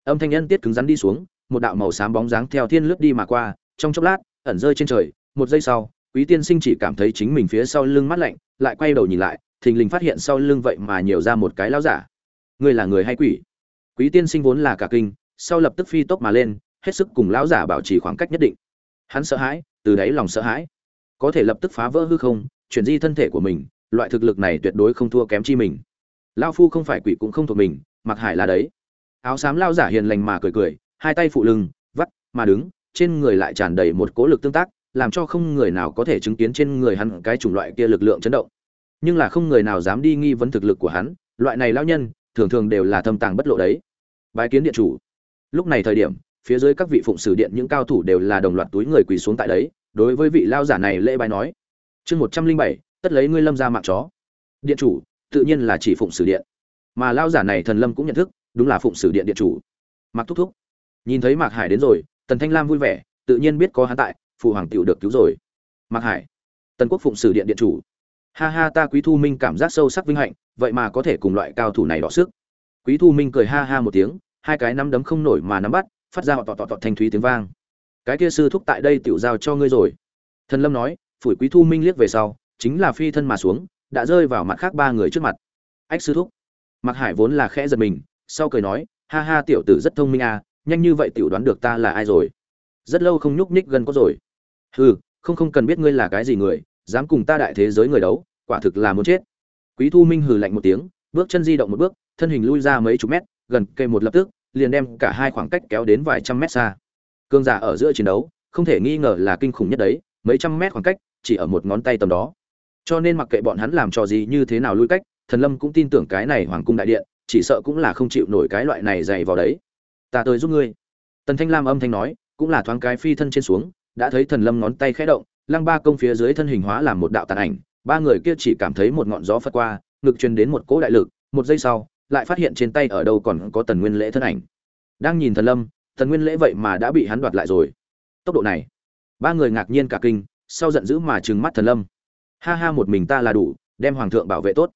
Âm thanh nhân tiết cứng rắn đi xuống, một đạo màu xám bóng dáng theo thiên lướt đi mà qua, trong chốc lát, ẩn rơi trên trời, một giây sau, quý tiên sinh chỉ cảm thấy chính mình phía sau lưng mát lạnh, lại quay đầu nhìn lại, thình lình phát hiện sau lưng vậy mà nhiều ra một cái lão giả. Ngươi là người hay quỷ? Quý tiên sinh vốn là cả kinh, sau lập tức phi tốc mà lên, hết sức cùng lão giả bảo trì khoảng cách nhất định hắn sợ hãi, từ đáy lòng sợ hãi. Có thể lập tức phá vỡ hư không, chuyển di thân thể của mình, loại thực lực này tuyệt đối không thua kém chi mình. Lao phu không phải quỷ cũng không thuộc mình, mặc hải là đấy. Áo xám lao giả hiền lành mà cười cười, hai tay phụ lưng, vắt, mà đứng, trên người lại tràn đầy một cỗ lực tương tác, làm cho không người nào có thể chứng kiến trên người hắn cái chủng loại kia lực lượng chấn động. Nhưng là không người nào dám đi nghi vấn thực lực của hắn, loại này lao nhân, thường thường đều là thâm tàng bất lộ đấy. Bài kiến điện chủ. Lúc này thời điểm phía dưới các vị phụng sử điện những cao thủ đều là đồng loạt túi người quỳ xuống tại đấy, đối với vị lao giả này lễ bài nói, chương một trăm linh bảy, tất lấy ngươi lâm ra mạng chó. Điện chủ, tự nhiên là chỉ phụng sử điện. Mà lao giả này thần lâm cũng nhận thức, đúng là phụng sử điện điện chủ. Mặc thúc thúc, nhìn thấy mạc hải đến rồi, tần thanh lam vui vẻ, tự nhiên biết có hắn tại, phụ hoàng tiểu được cứu rồi. Mạc hải, tần quốc phụng sử điện điện chủ. Ha ha, ta quý thu minh cảm giác sâu sắc vinh hạnh, vậy mà có thể cùng loại cao thủ này đọ sức. Quý thu minh cười ha ha một tiếng, hai cái nắm đấm không nổi mà nắm bắt phát ra họ tọt tọt tọt thanh thúy tiếng vang. Cái kia sư thúc tại đây tiểu giao cho ngươi rồi. Thần lâm nói, phủi quý thu minh liếc về sau, chính là phi thân mà xuống, đã rơi vào mặt khác ba người trước mặt. Ách sư thúc. Mặc hải vốn là khẽ giật mình, sau cười nói, ha ha tiểu tử rất thông minh à nhanh như vậy tiểu đoán được ta là ai rồi. Rất lâu không nhúc nhích gần có rồi. Hừ, không không cần biết ngươi là cái gì người, dám cùng ta đại thế giới người đấu, quả thực là muốn chết. Quý thu minh hừ lạnh một tiếng, bước chân di động một bước, thân hình lui ra mấy chục mét, gần cây một lập tức liền đem cả hai khoảng cách kéo đến vài trăm mét xa. Cương giả ở giữa chiến đấu, không thể nghi ngờ là kinh khủng nhất đấy, mấy trăm mét khoảng cách, chỉ ở một ngón tay tầm đó. Cho nên mặc kệ bọn hắn làm trò gì như thế nào lui cách, thần lâm cũng tin tưởng cái này hoàng cung đại điện, chỉ sợ cũng là không chịu nổi cái loại này dày vào đấy. Ta tới giúp ngươi. Tần thanh lam âm thanh nói, cũng là thoáng cái phi thân trên xuống, đã thấy thần lâm ngón tay khẽ động, lăng ba công phía dưới thân hình hóa làm một đạo tàn ảnh, ba người kia chỉ cảm thấy một ngọn gió phất qua, ngực truyền đến một cỗ đại lực, một giây sau lại phát hiện trên tay ở đâu còn có tần nguyên lễ thân ảnh. Đang nhìn thần lâm, tần nguyên lễ vậy mà đã bị hắn đoạt lại rồi. Tốc độ này, ba người ngạc nhiên cả kinh, sau giận dữ mà trừng mắt thần lâm. Ha ha một mình ta là đủ, đem hoàng thượng bảo vệ tốt.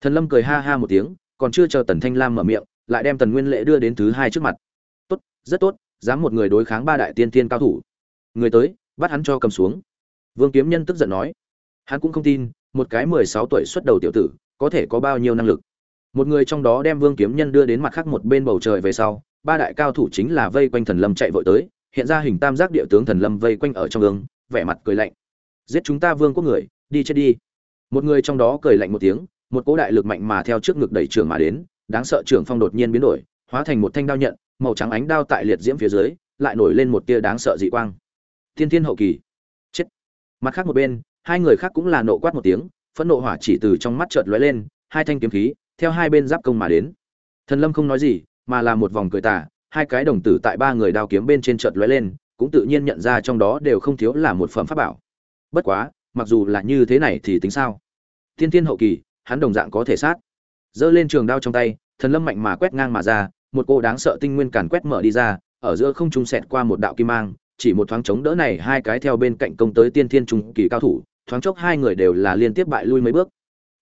Thần lâm cười ha ha một tiếng, còn chưa chờ tần thanh lam mở miệng, lại đem tần nguyên lễ đưa đến thứ hai trước mặt. Tốt, rất tốt, dám một người đối kháng ba đại tiên tiên cao thủ. Người tới, bắt hắn cho cầm xuống. Vương kiếm nhân tức giận nói. Hắn cũng không tin, một cái mười sáu tuổi xuất đầu tiểu tử, có thể có bao nhiêu năng lực một người trong đó đem vương kiếm nhân đưa đến mặt khác một bên bầu trời về sau, ba đại cao thủ chính là vây quanh thần lâm chạy vội tới, hiện ra hình tam giác địa tướng thần lâm vây quanh ở trong ương, vẻ mặt cười lạnh. Giết chúng ta vương quốc người, đi chết đi. Một người trong đó cười lạnh một tiếng, một cỗ đại lực mạnh mà theo trước ngực đẩy trưởng mà đến, đáng sợ trưởng phong đột nhiên biến đổi, hóa thành một thanh đao nhận, màu trắng ánh đao tại liệt diễm phía dưới, lại nổi lên một tia đáng sợ dị quang. Thiên thiên hậu kỳ. Chết. Mặt khác một bên, hai người khác cũng là nộ quát một tiếng, phẫn nộ hỏa chỉ từ trong mắt chợt lóe lên, hai thanh kiếm khí theo hai bên giáp công mà đến. Thần lâm không nói gì, mà là một vòng cười tà, hai cái đồng tử tại ba người đao kiếm bên trên chợt lóe lên, cũng tự nhiên nhận ra trong đó đều không thiếu là một phẩm pháp bảo. Bất quá, mặc dù là như thế này thì tính sao? Thiên thiên hậu kỳ, hắn đồng dạng có thể sát. Giơ lên trường đao trong tay, thần lâm mạnh mà quét ngang mà ra, một cô đáng sợ tinh nguyên càn quét mở đi ra, ở giữa không trung xẹt qua một đạo kim mang, chỉ một thoáng chống đỡ này hai cái theo bên cạnh công tới tiên thiên trung kỳ cao thủ, thoáng chốc hai người đều là liên tiếp bại lui mấy bước.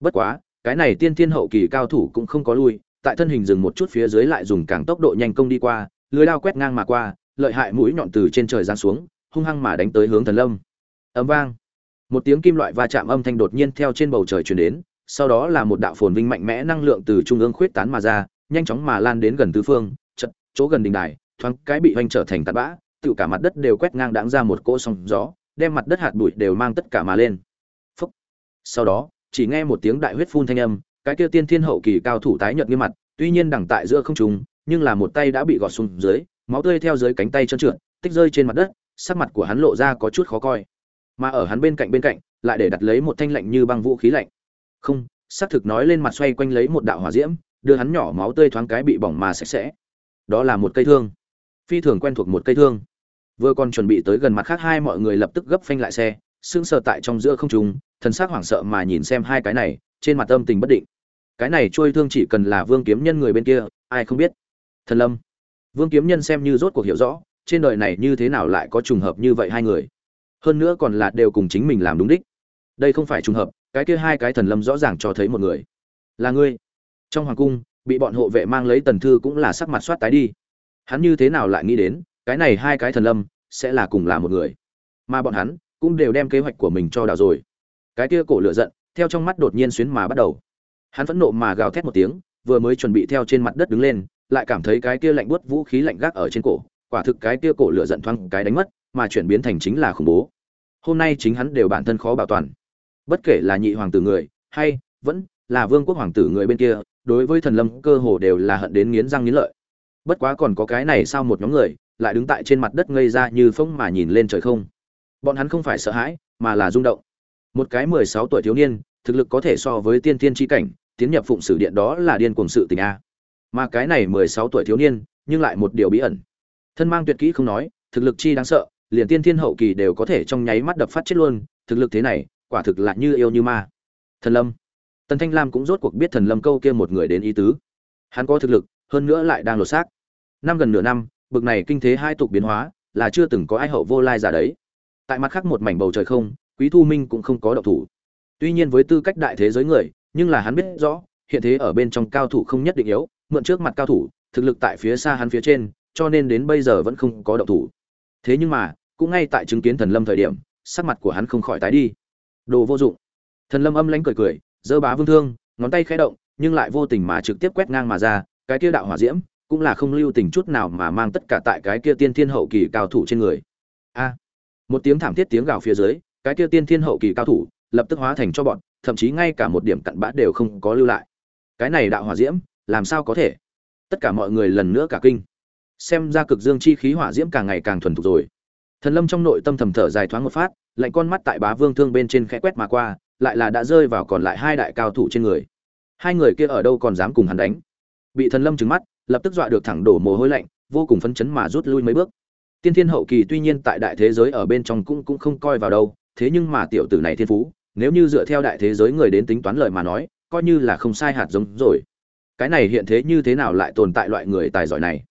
Bất quá cái này tiên thiên hậu kỳ cao thủ cũng không có lui, tại thân hình dừng một chút phía dưới lại dùng càng tốc độ nhanh công đi qua, lưới lao quét ngang mà qua, lợi hại mũi nhọn từ trên trời giáng xuống, hung hăng mà đánh tới hướng thần lâm. Ấm vang. Một tiếng kim loại va chạm âm thanh đột nhiên theo trên bầu trời truyền đến, sau đó là một đạo phồn vinh mạnh mẽ năng lượng từ trung ương khuyết tán mà ra, nhanh chóng mà lan đến gần tứ phương, chật, chỗ gần đỉnh đài, thoáng cái bị hoành trở thành tạt bã tự cả mặt đất đều quét ngang đáng ra một cỗ sóng gió, đem mặt đất hạt bụi đều mang tất cả mà lên. Phúc. sau đó chỉ nghe một tiếng đại huyết phun thanh âm, cái kia tiên thiên hậu kỳ cao thủ tái nhợt nghiêm mặt, tuy nhiên đẳng tại giữa không trung, nhưng là một tay đã bị gọt xuống dưới, máu tươi theo dưới cánh tay trơn trượt, tích rơi trên mặt đất, sắc mặt của hắn lộ ra có chút khó coi. Mà ở hắn bên cạnh bên cạnh, lại để đặt lấy một thanh lạnh như băng vũ khí lạnh. Không, xác thực nói lên mặt xoay quanh lấy một đạo hỏa diễm, đưa hắn nhỏ máu tươi thoáng cái bị bỏng mà sạch sẽ. Đó là một cây thương. Phi thường quen thuộc một cây thương. Vừa còn chuẩn bị tới gần mặt khác hai mọi người lập tức gấp phanh lại xe sững sờ tại trong giữa không trung, thần sắc hoảng sợ mà nhìn xem hai cái này, trên mặt âm tình bất định. Cái này trôi thương chỉ cần là vương kiếm nhân người bên kia, ai không biết? Thần lâm. Vương kiếm nhân xem như rốt cuộc hiểu rõ, trên đời này như thế nào lại có trùng hợp như vậy hai người. Hơn nữa còn là đều cùng chính mình làm đúng đích. Đây không phải trùng hợp, cái kia hai cái thần lâm rõ ràng cho thấy một người. Là ngươi. Trong hoàng cung, bị bọn hộ vệ mang lấy tần thư cũng là sắc mặt soát tái đi. Hắn như thế nào lại nghĩ đến, cái này hai cái thần lâm sẽ là cùng là một người. Mà bọn hắn cũng đều đem kế hoạch của mình cho đào rồi. Cái kia cổ lửa giận, theo trong mắt đột nhiên xuyến mà bắt đầu. Hắn phẫn nộ mà gào thét một tiếng, vừa mới chuẩn bị theo trên mặt đất đứng lên, lại cảm thấy cái kia lạnh buốt vũ khí lạnh gác ở trên cổ, quả thực cái kia cổ lửa giận thoáng cái đánh mất, mà chuyển biến thành chính là khủng bố. Hôm nay chính hắn đều bản thân khó bảo toàn. Bất kể là nhị hoàng tử người, hay vẫn là vương quốc hoàng tử người bên kia, đối với thần lâm cơ hồ đều là hận đến nghiến răng nghiến lợi. Bất quá còn có cái này sao một nhóm người, lại đứng tại trên mặt đất ngây ra như phông mà nhìn lên trời không bọn hắn không phải sợ hãi, mà là rung động. Một cái mười sáu tuổi thiếu niên, thực lực có thể so với tiên tiên tri cảnh, tiến nhập phụng sử điện đó là điên cuồng sự tình a. Mà cái này mười sáu tuổi thiếu niên, nhưng lại một điều bí ẩn. Thân mang tuyệt kỹ không nói, thực lực chi đáng sợ, liền tiên thiên hậu kỳ đều có thể trong nháy mắt đập phát chết luôn, thực lực thế này, quả thực là như yêu như ma. Thần lâm. Tần thanh lam cũng rốt cuộc biết thần lâm câu kia một người đến ý tứ. Hắn có thực lực, hơn nữa lại đang lột xác. Năm gần nửa năm, bực này kinh thế hai tục biến hóa, là chưa từng có ai hậu vô lai giả đấy tại mặt khác một mảnh bầu trời không, quý thu minh cũng không có động thủ. Tuy nhiên với tư cách đại thế giới người, nhưng là hắn biết rõ, hiện thế ở bên trong cao thủ không nhất định yếu, mượn trước mặt cao thủ, thực lực tại phía xa hắn phía trên, cho nên đến bây giờ vẫn không có động thủ. Thế nhưng mà, cũng ngay tại chứng kiến thần lâm thời điểm, sắc mặt của hắn không khỏi tái đi. Đồ vô dụng. Thần lâm âm lãnh cười cười dơ bá vương thương, ngón tay khẽ động, nhưng lại vô tình mà trực tiếp quét ngang mà ra, cái kia đạo hỏa diễm, cũng là không lưu tình chút nào mà mang tất cả tại cái kia tiên thiên hậu kỳ cao thủ trên người. A một tiếng thảm thiết tiếng gào phía dưới, cái kia tiên thiên hậu kỳ cao thủ, lập tức hóa thành cho bọn, thậm chí ngay cả một điểm cặn bã đều không có lưu lại. Cái này đạo hỏa diễm, làm sao có thể? Tất cả mọi người lần nữa cả kinh. Xem ra cực dương chi khí hỏa diễm càng ngày càng thuần thục rồi. Thần lâm trong nội tâm thầm thở dài thoáng một phát, lạnh con mắt tại bá vương thương bên trên khẽ quét mà qua, lại là đã rơi vào còn lại hai đại cao thủ trên người. Hai người kia ở đâu còn dám cùng hắn đánh? Bị thần lâm trừng mắt, lập tức dọa được thẳng đổ mồ hôi lạnh, vô cùng phấn chấn mà rút lui mấy bước tiên thiên hậu kỳ tuy nhiên tại đại thế giới ở bên trong cũng cũng không coi vào đâu, thế nhưng mà tiểu tử này thiên phú, nếu như dựa theo đại thế giới người đến tính toán lời mà nói, coi như là không sai hạt giống rồi. Cái này hiện thế như thế nào lại tồn tại loại người tài giỏi này?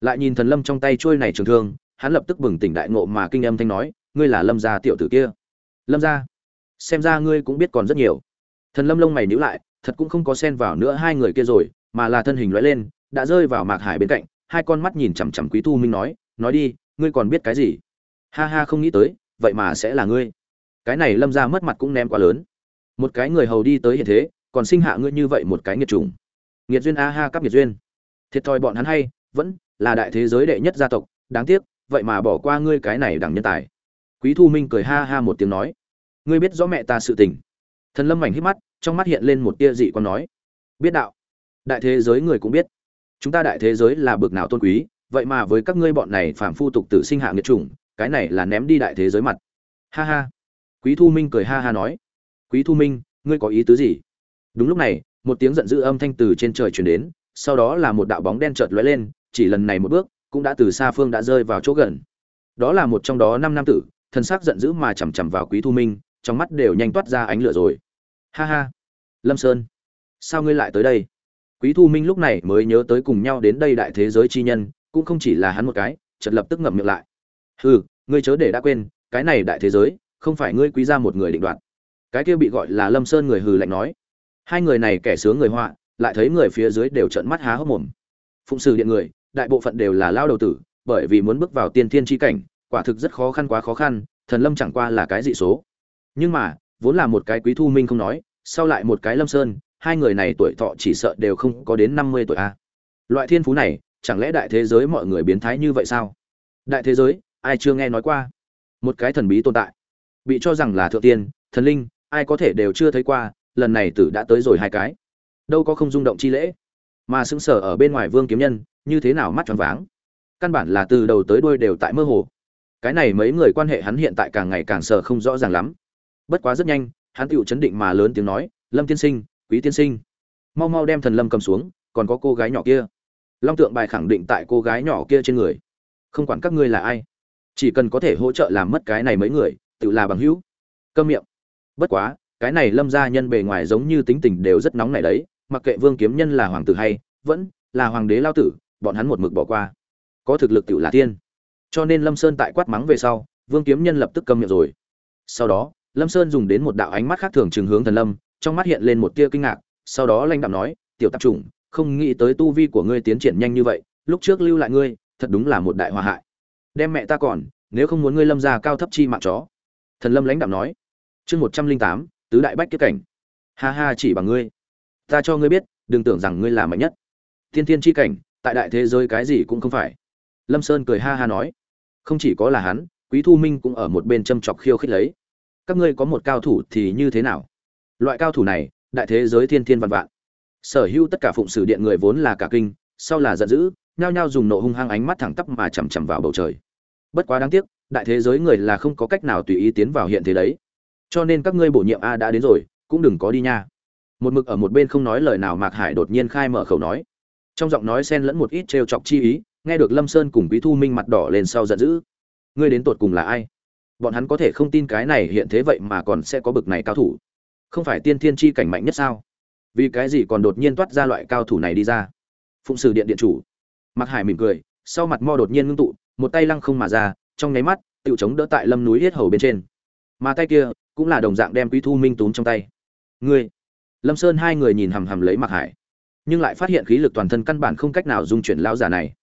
Lại nhìn thần lâm trong tay trôi này trường thương, hắn lập tức bừng tỉnh đại ngộ mà kinh âm thanh nói, ngươi là lâm gia tiểu tử kia. Lâm gia? Xem ra ngươi cũng biết còn rất nhiều. Thần lâm lông mày nhíu lại, thật cũng không có xen vào nữa hai người kia rồi, mà là thân hình lóe lên, đã rơi vào mạc hải bên cạnh, hai con mắt nhìn chằm chằm quý thu minh nói nói đi ngươi còn biết cái gì? Ha ha, không nghĩ tới, vậy mà sẽ là ngươi. Cái này lâm gia mất mặt cũng ném quá lớn. Một cái người hầu đi tới hiện thế, còn sinh hạ ngươi như vậy một cái nghiệt trùng. nghiệt duyên, a ha, cắp nghiệt duyên. Thiệt thòi bọn hắn hay, vẫn là đại thế giới đệ nhất gia tộc, đáng tiếc, vậy mà bỏ qua ngươi cái này đẳng nhân tài. Quý thu minh cười ha ha một tiếng nói. Ngươi biết rõ mẹ ta sự tình. Thần lâm mảnh hít mắt, trong mắt hiện lên một tia dị còn nói. Biết đạo. Đại thế giới người cũng biết. Chúng ta đại thế giới là bực nào tôn quý vậy mà với các ngươi bọn này phàm phu tục tử sinh hạ nghiệt chủng, cái này là ném đi đại thế giới mặt. Ha ha. Quý thu minh cười ha ha nói. Quý thu minh, ngươi có ý tứ gì? Đúng lúc này, một tiếng giận dữ âm thanh từ trên trời truyền đến, sau đó là một đạo bóng đen chợt lóe lên, chỉ lần này một bước, cũng đã từ xa phương đã rơi vào chỗ gần. Đó là một trong đó năm nam tử, thân xác giận dữ mà chằm chằm vào quý thu minh, trong mắt đều nhanh toát ra ánh lửa rồi. Ha ha. Lâm sơn, sao ngươi lại tới đây? Quý thu minh lúc này mới nhớ tới cùng nhau đến đây đại thế giới chi nhân cũng không chỉ là hắn một cái, chợt lập tức ngậm miệng lại. Hừ, ngươi chớ để đã quên, cái này đại thế giới, không phải ngươi quý ra một người định đoạt. Cái kia bị gọi là lâm sơn người hừ lạnh nói. Hai người này kẻ sướng người họa, lại thấy người phía dưới đều trợn mắt há hốc mồm. Phụng sử điện người, đại bộ phận đều là lao đầu tử, bởi vì muốn bước vào tiên thiên chi cảnh, quả thực rất khó khăn quá khó khăn, thần lâm chẳng qua là cái dị số. Nhưng mà, vốn là một cái quý thu minh không nói, sau lại một cái lâm sơn, hai người này tuổi thọ chỉ sợ đều không có đến năm mươi tuổi a. Loại thiên phú này chẳng lẽ đại thế giới mọi người biến thái như vậy sao? Đại thế giới, ai chưa nghe nói qua? Một cái thần bí tồn tại. Bị cho rằng là thượng tiên, thần linh, ai có thể đều chưa thấy qua, lần này tử đã tới rồi hai cái. Đâu có không rung động chi lễ. Mà sững sờ ở bên ngoài vương kiếm nhân, như thế nào mắt tròn váng. Căn bản là từ đầu tới đuôi đều tại mơ hồ. Cái này mấy người quan hệ hắn hiện tại càng ngày càng sờ không rõ ràng lắm. Bất quá rất nhanh, hắn tựu chấn định mà lớn tiếng nói, lâm tiên sinh, quý tiên sinh. Mau mau đem thần lâm cầm xuống, còn có cô gái nhỏ kia long tượng bài khẳng định tại cô gái nhỏ kia trên người. Không quản các ngươi là ai, chỉ cần có thể hỗ trợ làm mất cái này mấy người, tự là bằng hữu. Câm miệng. Bất quá, cái này lâm gia nhân bề ngoài giống như tính tình đều rất nóng này đấy, mặc kệ vương kiếm nhân là hoàng tử hay vẫn là hoàng đế lao tử, bọn hắn một mực bỏ qua. Có thực lực tự là tiên. Cho nên lâm sơn tại quát mắng về sau, vương kiếm nhân lập tức câm miệng rồi. Sau đó, lâm sơn dùng đến một đạo ánh mắt khác thường trường hướng thần lâm, trong mắt hiện lên một tia kinh ngạc, sau đó lanh đạm nói, tiểu tạp chủng không nghĩ tới tu vi của ngươi tiến triển nhanh như vậy, lúc trước lưu lại ngươi, thật đúng là một đại hòa hại. Đem mẹ ta còn, nếu không muốn ngươi lâm ra cao thấp chi mạng chó. Thần lâm lãnh đạm nói. Chương một trăm linh tám, tứ đại bách kiếp cảnh. Ha ha, chỉ bằng ngươi. Ta cho ngươi biết, đừng tưởng rằng ngươi là mạnh nhất. Thiên thiên chi cảnh, tại đại thế giới cái gì cũng không phải. Lâm sơn cười ha ha nói. Không chỉ có là hắn, quý thu minh cũng ở một bên châm chọc khiêu khích lấy. Các ngươi có một cao thủ thì như thế nào? Loại cao thủ này, đại thế giới thiên thiên vạn vạn sở hữu tất cả phụng sử điện người vốn là cả kinh, sau là giận dữ, nhao nhao dùng nộ hung hăng ánh mắt thẳng tắp mà chằm chằm vào bầu trời. Bất quá đáng tiếc, đại thế giới người là không có cách nào tùy ý tiến vào hiện thế đấy. Cho nên các ngươi bổ nhiệm a đã đến rồi, cũng đừng có đi nha. Một mực ở một bên không nói lời nào mạc hải đột nhiên khai mở khẩu nói. Trong giọng nói xen lẫn một ít trêu chọc chi ý, nghe được lâm sơn cùng quý thu minh mặt đỏ lên sau giận dữ. Ngươi đến tột cùng là ai? Bọn hắn có thể không tin cái này hiện thế vậy mà còn sẽ có bực này cao thủ. Không phải tiên thiên chi cảnh mạnh nhất sao? Vì cái gì còn đột nhiên toát ra loại cao thủ này đi ra? Phụng sử điện điện chủ. Mặc hải mỉm cười, sau mặt mo đột nhiên ngưng tụ, một tay lăng không mà ra, trong nháy mắt tự chống đỡ tại lâm núi hết hầu bên trên. Mà tay kia cũng là đồng dạng đem quý thu minh túm trong tay. Ngươi! Lâm sơn hai người nhìn hằm hằm lấy mặc hải, nhưng lại phát hiện khí lực toàn thân căn bản không cách nào dung chuyển lao giả này.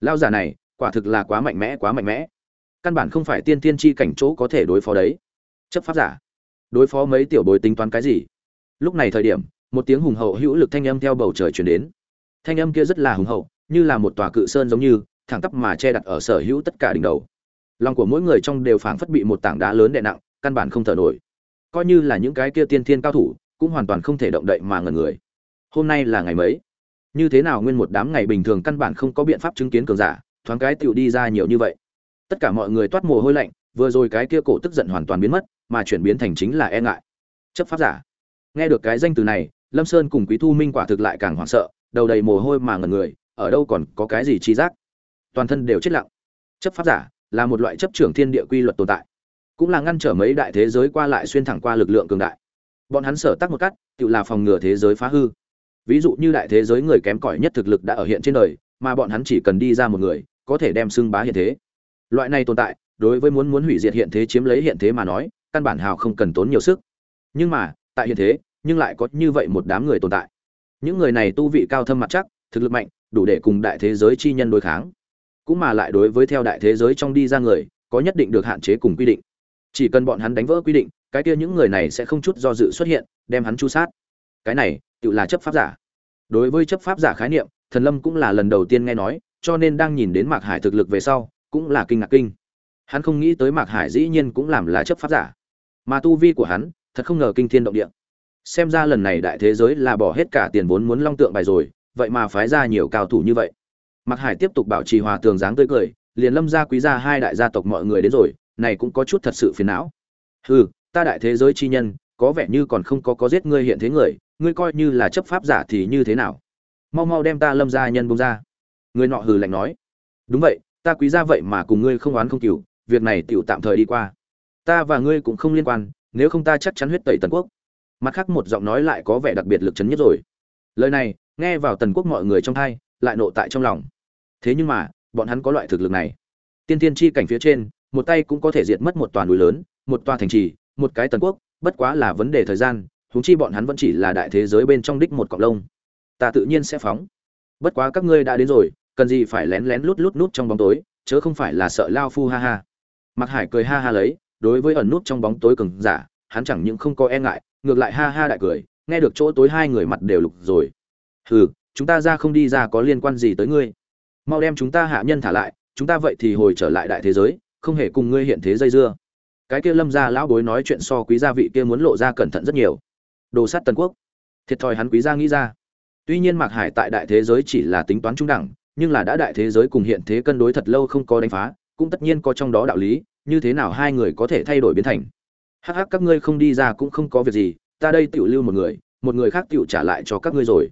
Lao giả này, quả thực là quá mạnh mẽ, quá mạnh mẽ. Căn bản không phải tiên tiên chi cảnh chỗ có thể đối phó đấy. Chấp pháp giả. Đối phó mấy tiểu bối tính toán cái gì? Lúc này thời điểm một tiếng hùng hậu hữu lực thanh âm theo bầu trời chuyển đến. Thanh âm kia rất là hùng hậu, như là một tòa cự sơn giống như, thẳng tắp mà che đặt ở sở hữu tất cả đỉnh đầu. Lòng của mỗi người trong đều phảng phất bị một tảng đá lớn đè nặng, căn bản không thở nổi. Coi như là những cái kia tiên thiên cao thủ, cũng hoàn toàn không thể động đậy mà ngẩn người. Hôm nay là ngày mấy? Như thế nào nguyên một đám ngày bình thường căn bản không có biện pháp chứng kiến cường giả, thoáng cái tựu đi ra nhiều như vậy? Tất cả mọi người toát mồ hôi lạnh, vừa rồi cái kia cổ tức giận hoàn toàn biến mất, mà chuyển biến thành chính là e ngại. Chấp pháp giả. Nghe được cái danh từ này lâm sơn cùng quý thu minh quả thực lại càng hoảng sợ, đầu đầy mồ hôi mà ngẩn người, ở đâu còn có cái gì chi giác. Toàn thân đều chết lặng. Chấp pháp giả là một loại chấp trưởng thiên địa quy luật tồn tại, cũng là ngăn trở mấy đại thế giới qua lại xuyên thẳng qua lực lượng cường đại. Bọn hắn sở tác một cắt, tự là phòng ngừa thế giới phá hư. Ví dụ như đại thế giới người kém cỏi nhất thực lực đã ở hiện trên đời, mà bọn hắn chỉ cần đi ra một người, có thể đem xưng bá hiện thế. Loại này tồn tại, đối với muốn muốn hủy diệt hiện thế chiếm lấy hiện thế mà nói, căn bản hào không cần tốn nhiều sức. Nhưng mà, tại hiện thế nhưng lại có như vậy một đám người tồn tại. Những người này tu vị cao thâm mặt chắc, thực lực mạnh, đủ để cùng đại thế giới chi nhân đối kháng. Cũng mà lại đối với theo đại thế giới trong đi ra người, có nhất định được hạn chế cùng quy định. Chỉ cần bọn hắn đánh vỡ quy định, cái kia những người này sẽ không chút do dự xuất hiện, đem hắn chu sát. Cái này, tự là chấp pháp giả. Đối với chấp pháp giả khái niệm, thần lâm cũng là lần đầu tiên nghe nói, cho nên đang nhìn đến mạc hải thực lực về sau, cũng là kinh ngạc kinh. Hắn không nghĩ tới mạc hải dĩ nhiên cũng làm là chấp pháp giả. Mà tu vi của hắn, thật không ngờ kinh thiên động địa xem ra lần này đại thế giới là bỏ hết cả tiền vốn muốn long tượng bài rồi, vậy mà phái ra nhiều cao thủ như vậy. Mặc hải tiếp tục bảo trì hòa tường dáng tươi cười, liền lâm gia quý gia hai đại gia tộc mọi người đến rồi, này cũng có chút thật sự phiền não. Hừ, ta đại thế giới chi nhân, có vẻ như còn không có có giết ngươi hiện thế người, ngươi coi như là chấp pháp giả thì như thế nào? Mau mau đem ta lâm gia nhân bông ra. Người nọ hừ lạnh nói. Đúng vậy, ta quý gia vậy mà cùng ngươi không oán không cừu, việc này tiểu tạm thời đi qua. Ta và ngươi cũng không liên quan, nếu không ta chắc chắn huyết tẩy tần quốc mặt khác một giọng nói lại có vẻ đặc biệt lực chấn nhất rồi. Lời này, nghe vào tần quốc mọi người trong thai, lại nộ tại trong lòng. Thế nhưng mà, bọn hắn có loại thực lực này. Tiên tiên chi cảnh phía trên, một tay cũng có thể diệt mất một toàn núi lớn, một tòa thành trì, một cái tần quốc, bất quá là vấn đề thời gian, huống chi bọn hắn vẫn chỉ là đại thế giới bên trong đích một cọng lông. Ta tự nhiên sẽ phóng. Bất quá các ngươi đã đến rồi, cần gì phải lén lén lút lút nút trong bóng tối, chớ không phải là sợ lao phu ha ha. Mặc hải cười ha ha lấy, đối với ẩn nút trong bóng tối cường giả, hắn chẳng những không có e ngại ngược lại ha ha đại cười, nghe được chỗ tối hai người mặt đều lục rồi. Hừ, chúng ta ra không đi ra có liên quan gì tới ngươi? Mau đem chúng ta hạ nhân thả lại, chúng ta vậy thì hồi trở lại đại thế giới, không hề cùng ngươi hiện thế dây dưa. Cái kia lâm gia lão bối nói chuyện so quý gia vị kia muốn lộ ra cẩn thận rất nhiều. Đồ sát tần quốc. Thiệt thòi hắn quý gia nghĩ ra. Tuy nhiên mạc hải tại đại thế giới chỉ là tính toán trung đẳng, nhưng là đã đại thế giới cùng hiện thế cân đối thật lâu không có đánh phá, cũng tất nhiên có trong đó đạo lý, như thế nào hai người có thể thay đổi biến thành? Hắc hắc, các ngươi không đi ra cũng không có việc gì, ta đây tiểu lưu một người một người khác tiểu trả lại cho các ngươi rồi.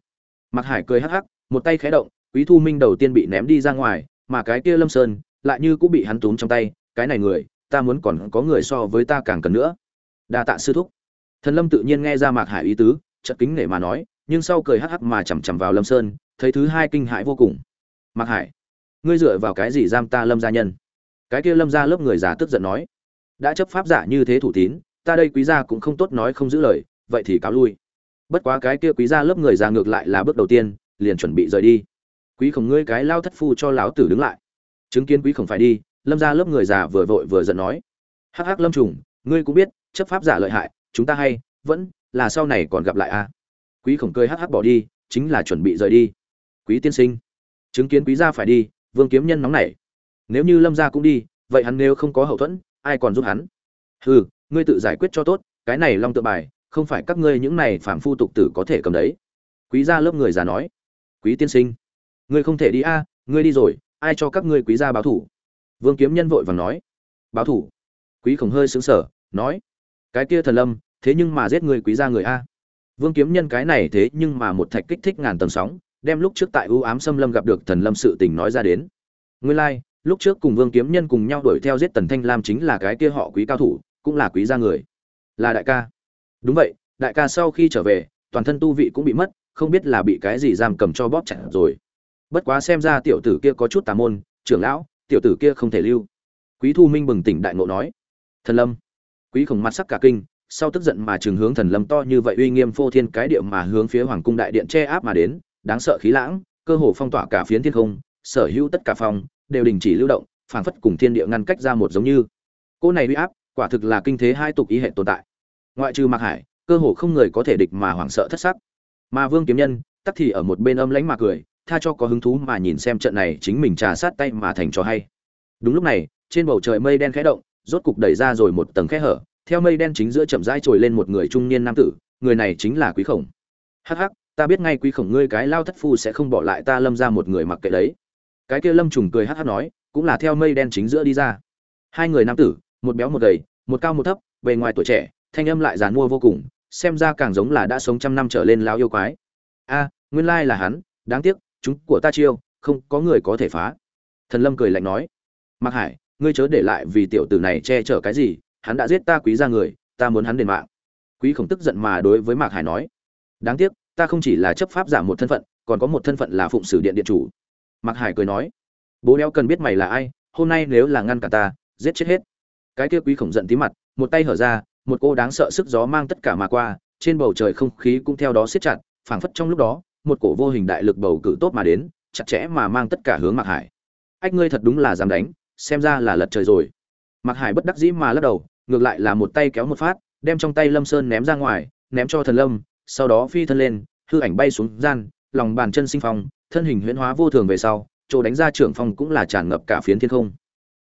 Mặc hải cười hắc hắc, một tay khé động, quý thu minh đầu tiên bị ném đi ra ngoài, mà cái kia lâm sơn lại như cũng bị hắn túm trong tay, cái này người, ta muốn còn có người so với ta càng cần nữa. Đa tạ sư thúc. Thần lâm tự nhiên nghe ra mạc hải ý tứ chật kính nể mà nói, nhưng sau cười hắc hắc mà chằm chằm vào lâm sơn, thấy thứ hai kinh hãi vô cùng. Mạc hải, ngươi dựa vào cái gì giam ta lâm gia nhân? Cái kia lâm gia lớp người già tức giận nói đã chấp pháp giả như thế thủ tín, ta đây quý gia cũng không tốt nói không giữ lời, vậy thì cáo lui. Bất quá cái kia quý gia lớp người già ngược lại là bước đầu tiên, liền chuẩn bị rời đi. Quý khổng ngươi cái lao thất phu cho lão tử đứng lại. Chứng kiến quý khổng phải đi, lâm gia lớp người già vừa vội vừa giận nói. Hắc hắc lâm trùng, ngươi cũng biết, chấp pháp giả lợi hại, chúng ta hay, vẫn là sau này còn gặp lại a. À? quý khổng cười hắc hắc bỏ đi, chính là chuẩn bị rời đi. Quý tiên sinh, chứng kiến quý gia phải đi, vương kiếm nhân nóng nảy. Nếu như lâm gia cũng đi, vậy hắn nếu không có hậu thuẫn ai còn giúp hắn? Hừ ngươi tự giải quyết cho tốt cái này long tự bài không phải các ngươi những này phản phu tục tử có thể cầm đấy. Quý gia lớp người già nói. Quý tiên sinh ngươi không thể đi a ngươi đi rồi ai cho các ngươi quý gia báo thủ? Vương kiếm nhân vội vàng nói. Báo thủ? Quý khổng hơi sững sờ nói. Cái kia thần lâm thế nhưng mà giết người quý gia người a. Vương kiếm nhân cái này thế nhưng mà một thạch kích thích ngàn tầng sóng đem lúc trước tại ưu ám xâm lâm gặp được thần lâm sự tình nói ra đến. Nguyên lai like, lúc trước cùng vương kiếm nhân cùng nhau đuổi theo giết tần thanh lam chính là cái kia họ quý cao thủ, cũng là quý gia người. Là đại ca. Đúng vậy, đại ca sau khi trở về, toàn thân tu vị cũng bị mất, không biết là bị cái gì giam cầm cho bóp chặt rồi. Bất quá xem ra tiểu tử kia có chút tà môn, trưởng lão, tiểu tử kia không thể lưu. Quý thu minh bừng tỉnh đại ngộ nói, thần lâm. Quý khổng mặt sắc cả kinh, sau tức giận mà trường hướng thần lâm to như vậy uy nghiêm phô thiên cái địa mà hướng phía hoàng cung đại điện che áp mà đến, đáng sợ khí lãng, cơ hồ phong tỏa cả phiến thiên không, sở hữu tất cả phòng đều đình chỉ lưu động, phảng phất cùng thiên địa ngăn cách ra một giống như. Cỗ này uy áp, quả thực là kinh thế hai tục ý hệ tồn tại. Ngoại trừ mạc hải, cơ hồ không người có thể địch mà hoảng sợ thất sắc. Mà vương kiếm nhân, tắc thì ở một bên âm lãnh mà cười, tha cho có hứng thú mà nhìn xem trận này chính mình trà sát tay mà thành cho hay. Đúng lúc này, trên bầu trời mây đen khẽ động, rốt cục đẩy ra rồi một tầng khe hở, theo mây đen chính giữa chậm rãi trồi lên một người trung niên nam tử, người này chính là quý khổng. Hắc hắc, ta biết ngay quý khổng ngươi cái lao thất phu sẽ không bỏ lại ta lâm ra một người mặc kệ đấy cái kia lâm trùng cười hắc hắc nói, cũng là theo mây đen chính giữa đi ra. Hai người nam tử, một béo một gầy, một cao một thấp, bề ngoài tuổi trẻ, thanh âm lại dàn mua vô cùng, xem ra càng giống là đã sống trăm năm trở lên lao yêu quái. A, nguyên lai là hắn, đáng tiếc, chúng của ta chiêu, không có người có thể phá. Thần lâm cười lạnh nói mặc hải, ngươi chớ để lại vì tiểu tử này che chở cái gì, hắn đã giết ta quý ra người, ta muốn hắn đền mạng. Quý khổng tức giận mà đối với mạc hải nói, đáng tiếc, ta không chỉ là chấp pháp giả một thân phận, còn có một thân phận là phụng sử điện điện chủ mạc hải cười nói, bố đeo cần biết mày là ai, hôm nay nếu là ngăn cả ta, giết chết hết. Cái kia quý khổng giận tí mặt, một tay hở ra, một cô đáng sợ sức gió mang tất cả mà qua, trên bầu trời không khí cũng theo đó siết chặt, phảng phất trong lúc đó, một cổ vô hình đại lực bầu cử tốt mà đến, chặt chẽ mà mang tất cả hướng mạc hải. Ách, ngươi thật đúng là dám đánh, xem ra là lật trời rồi. Mạc hải bất đắc dĩ mà lắc đầu, ngược lại là một tay kéo một phát, đem trong tay lâm sơn ném ra ngoài, ném cho thần lâm, sau đó phi thân lên, hư ảnh bay xuống gian, lòng bàn chân sinh phong thân hình huyễn hóa vô thường về sau, chỗ đánh ra trưởng phong cũng là tràn ngập cả phiến thiên không.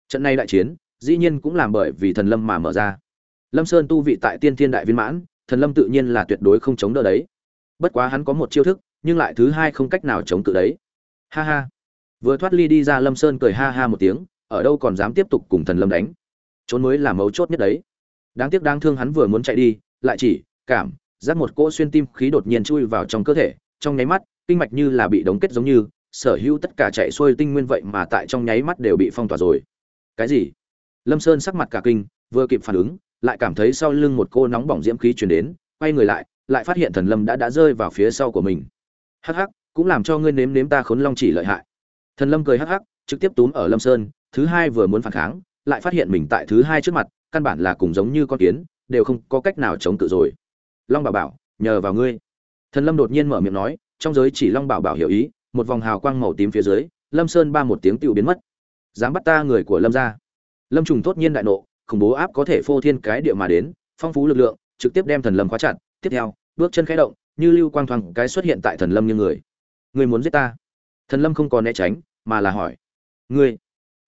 Trận này đại chiến, dĩ nhiên cũng làm bởi vì thần lâm mà mở ra. Lâm sơn tu vị tại tiên thiên đại viên mãn, thần lâm tự nhiên là tuyệt đối không chống đỡ đấy. Bất quá hắn có một chiêu thức, nhưng lại thứ hai không cách nào chống cự đấy. Ha ha. Vừa thoát ly đi ra, lâm sơn cười ha ha một tiếng, ở đâu còn dám tiếp tục cùng thần lâm đánh. Trốn mới là mấu chốt nhất đấy. Đáng tiếc đáng thương hắn vừa muốn chạy đi, lại chỉ cảm giác một cỗ xuyên tim khí đột nhiên chui vào trong cơ thể, trong nháy mắt kinh mạch như là bị đóng kết giống như, sở hữu tất cả chạy xuôi tinh nguyên vậy mà tại trong nháy mắt đều bị phong tỏa rồi. Cái gì? Lâm sơn sắc mặt cả kinh, vừa kịp phản ứng, lại cảm thấy sau lưng một cô nóng bỏng diễm khí truyền đến, quay người lại lại phát hiện thần lâm đã đã rơi vào phía sau của mình. Hắc hắc, cũng làm cho ngươi nếm nếm ta khốn long chỉ lợi hại. Thần lâm cười hắc hắc, trực tiếp túm ở lâm sơn, thứ hai vừa muốn phản kháng, lại phát hiện mình tại thứ hai trước mặt, căn bản là cùng giống như con kiến, đều không có cách nào chống cự rồi. Long bảo bảo, nhờ vào ngươi. Thần lâm đột nhiên mở miệng nói trong giới chỉ long bảo bảo hiểu ý, một vòng hào quang màu tím phía dưới, lâm sơn ba một tiếng tựu biến mất. Dám bắt ta người của lâm ra lâm trùng tốt nhiên đại nộ, khủng bố áp có thể phô thiên cái địa mà đến, phong phú lực lượng, trực tiếp đem thần lâm khóa chặt. Tiếp theo, bước chân khẽ động, như lưu quang thoáng cái xuất hiện tại thần lâm như người. Người muốn giết ta? Thần lâm không còn né tránh, mà là hỏi. Ngươi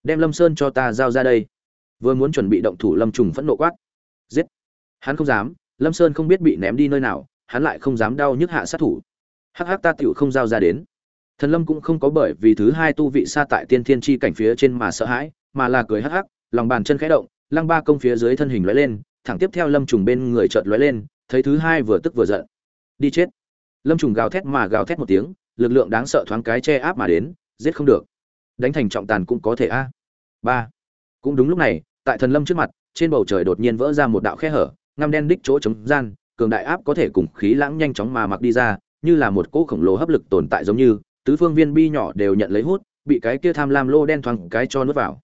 đem lâm sơn cho ta giao ra đây. Vừa muốn chuẩn bị động thủ, lâm trùng phẫn nộ quát. Giết! Hắn không dám, lâm sơn không biết bị ném đi nơi nào, hắn lại không dám đau nhức hạ sát thủ hắc hắc ta tựu không giao ra đến. Thần lâm cũng không có bởi vì thứ hai tu vị xa tại tiên thiên chi cảnh phía trên mà sợ hãi, mà là cười hắc hắc, lòng bàn chân khẽ động, lăng ba công phía dưới thân hình lóe lên, thẳng tiếp theo lâm trùng bên người chợt lóe lên, thấy thứ hai vừa tức vừa giận. Đi chết. Lâm trùng gào thét mà gào thét một tiếng, lực lượng đáng sợ thoáng cái che áp mà đến, giết không được. Đánh thành trọng tàn cũng có thể a. Ba. Cũng đúng lúc này, tại thần lâm trước mặt, trên bầu trời đột nhiên vỡ ra một đạo khe hở, ngăm đen đích chỗ chống gian, cường đại áp có thể cùng khí lãng nhanh chóng mà mặc đi ra như là một cỗ khổng lồ hấp lực tồn tại giống như, tứ phương viên bi nhỏ đều nhận lấy hút, bị cái kia tham lam lô đen thoáng cái cho nuốt vào.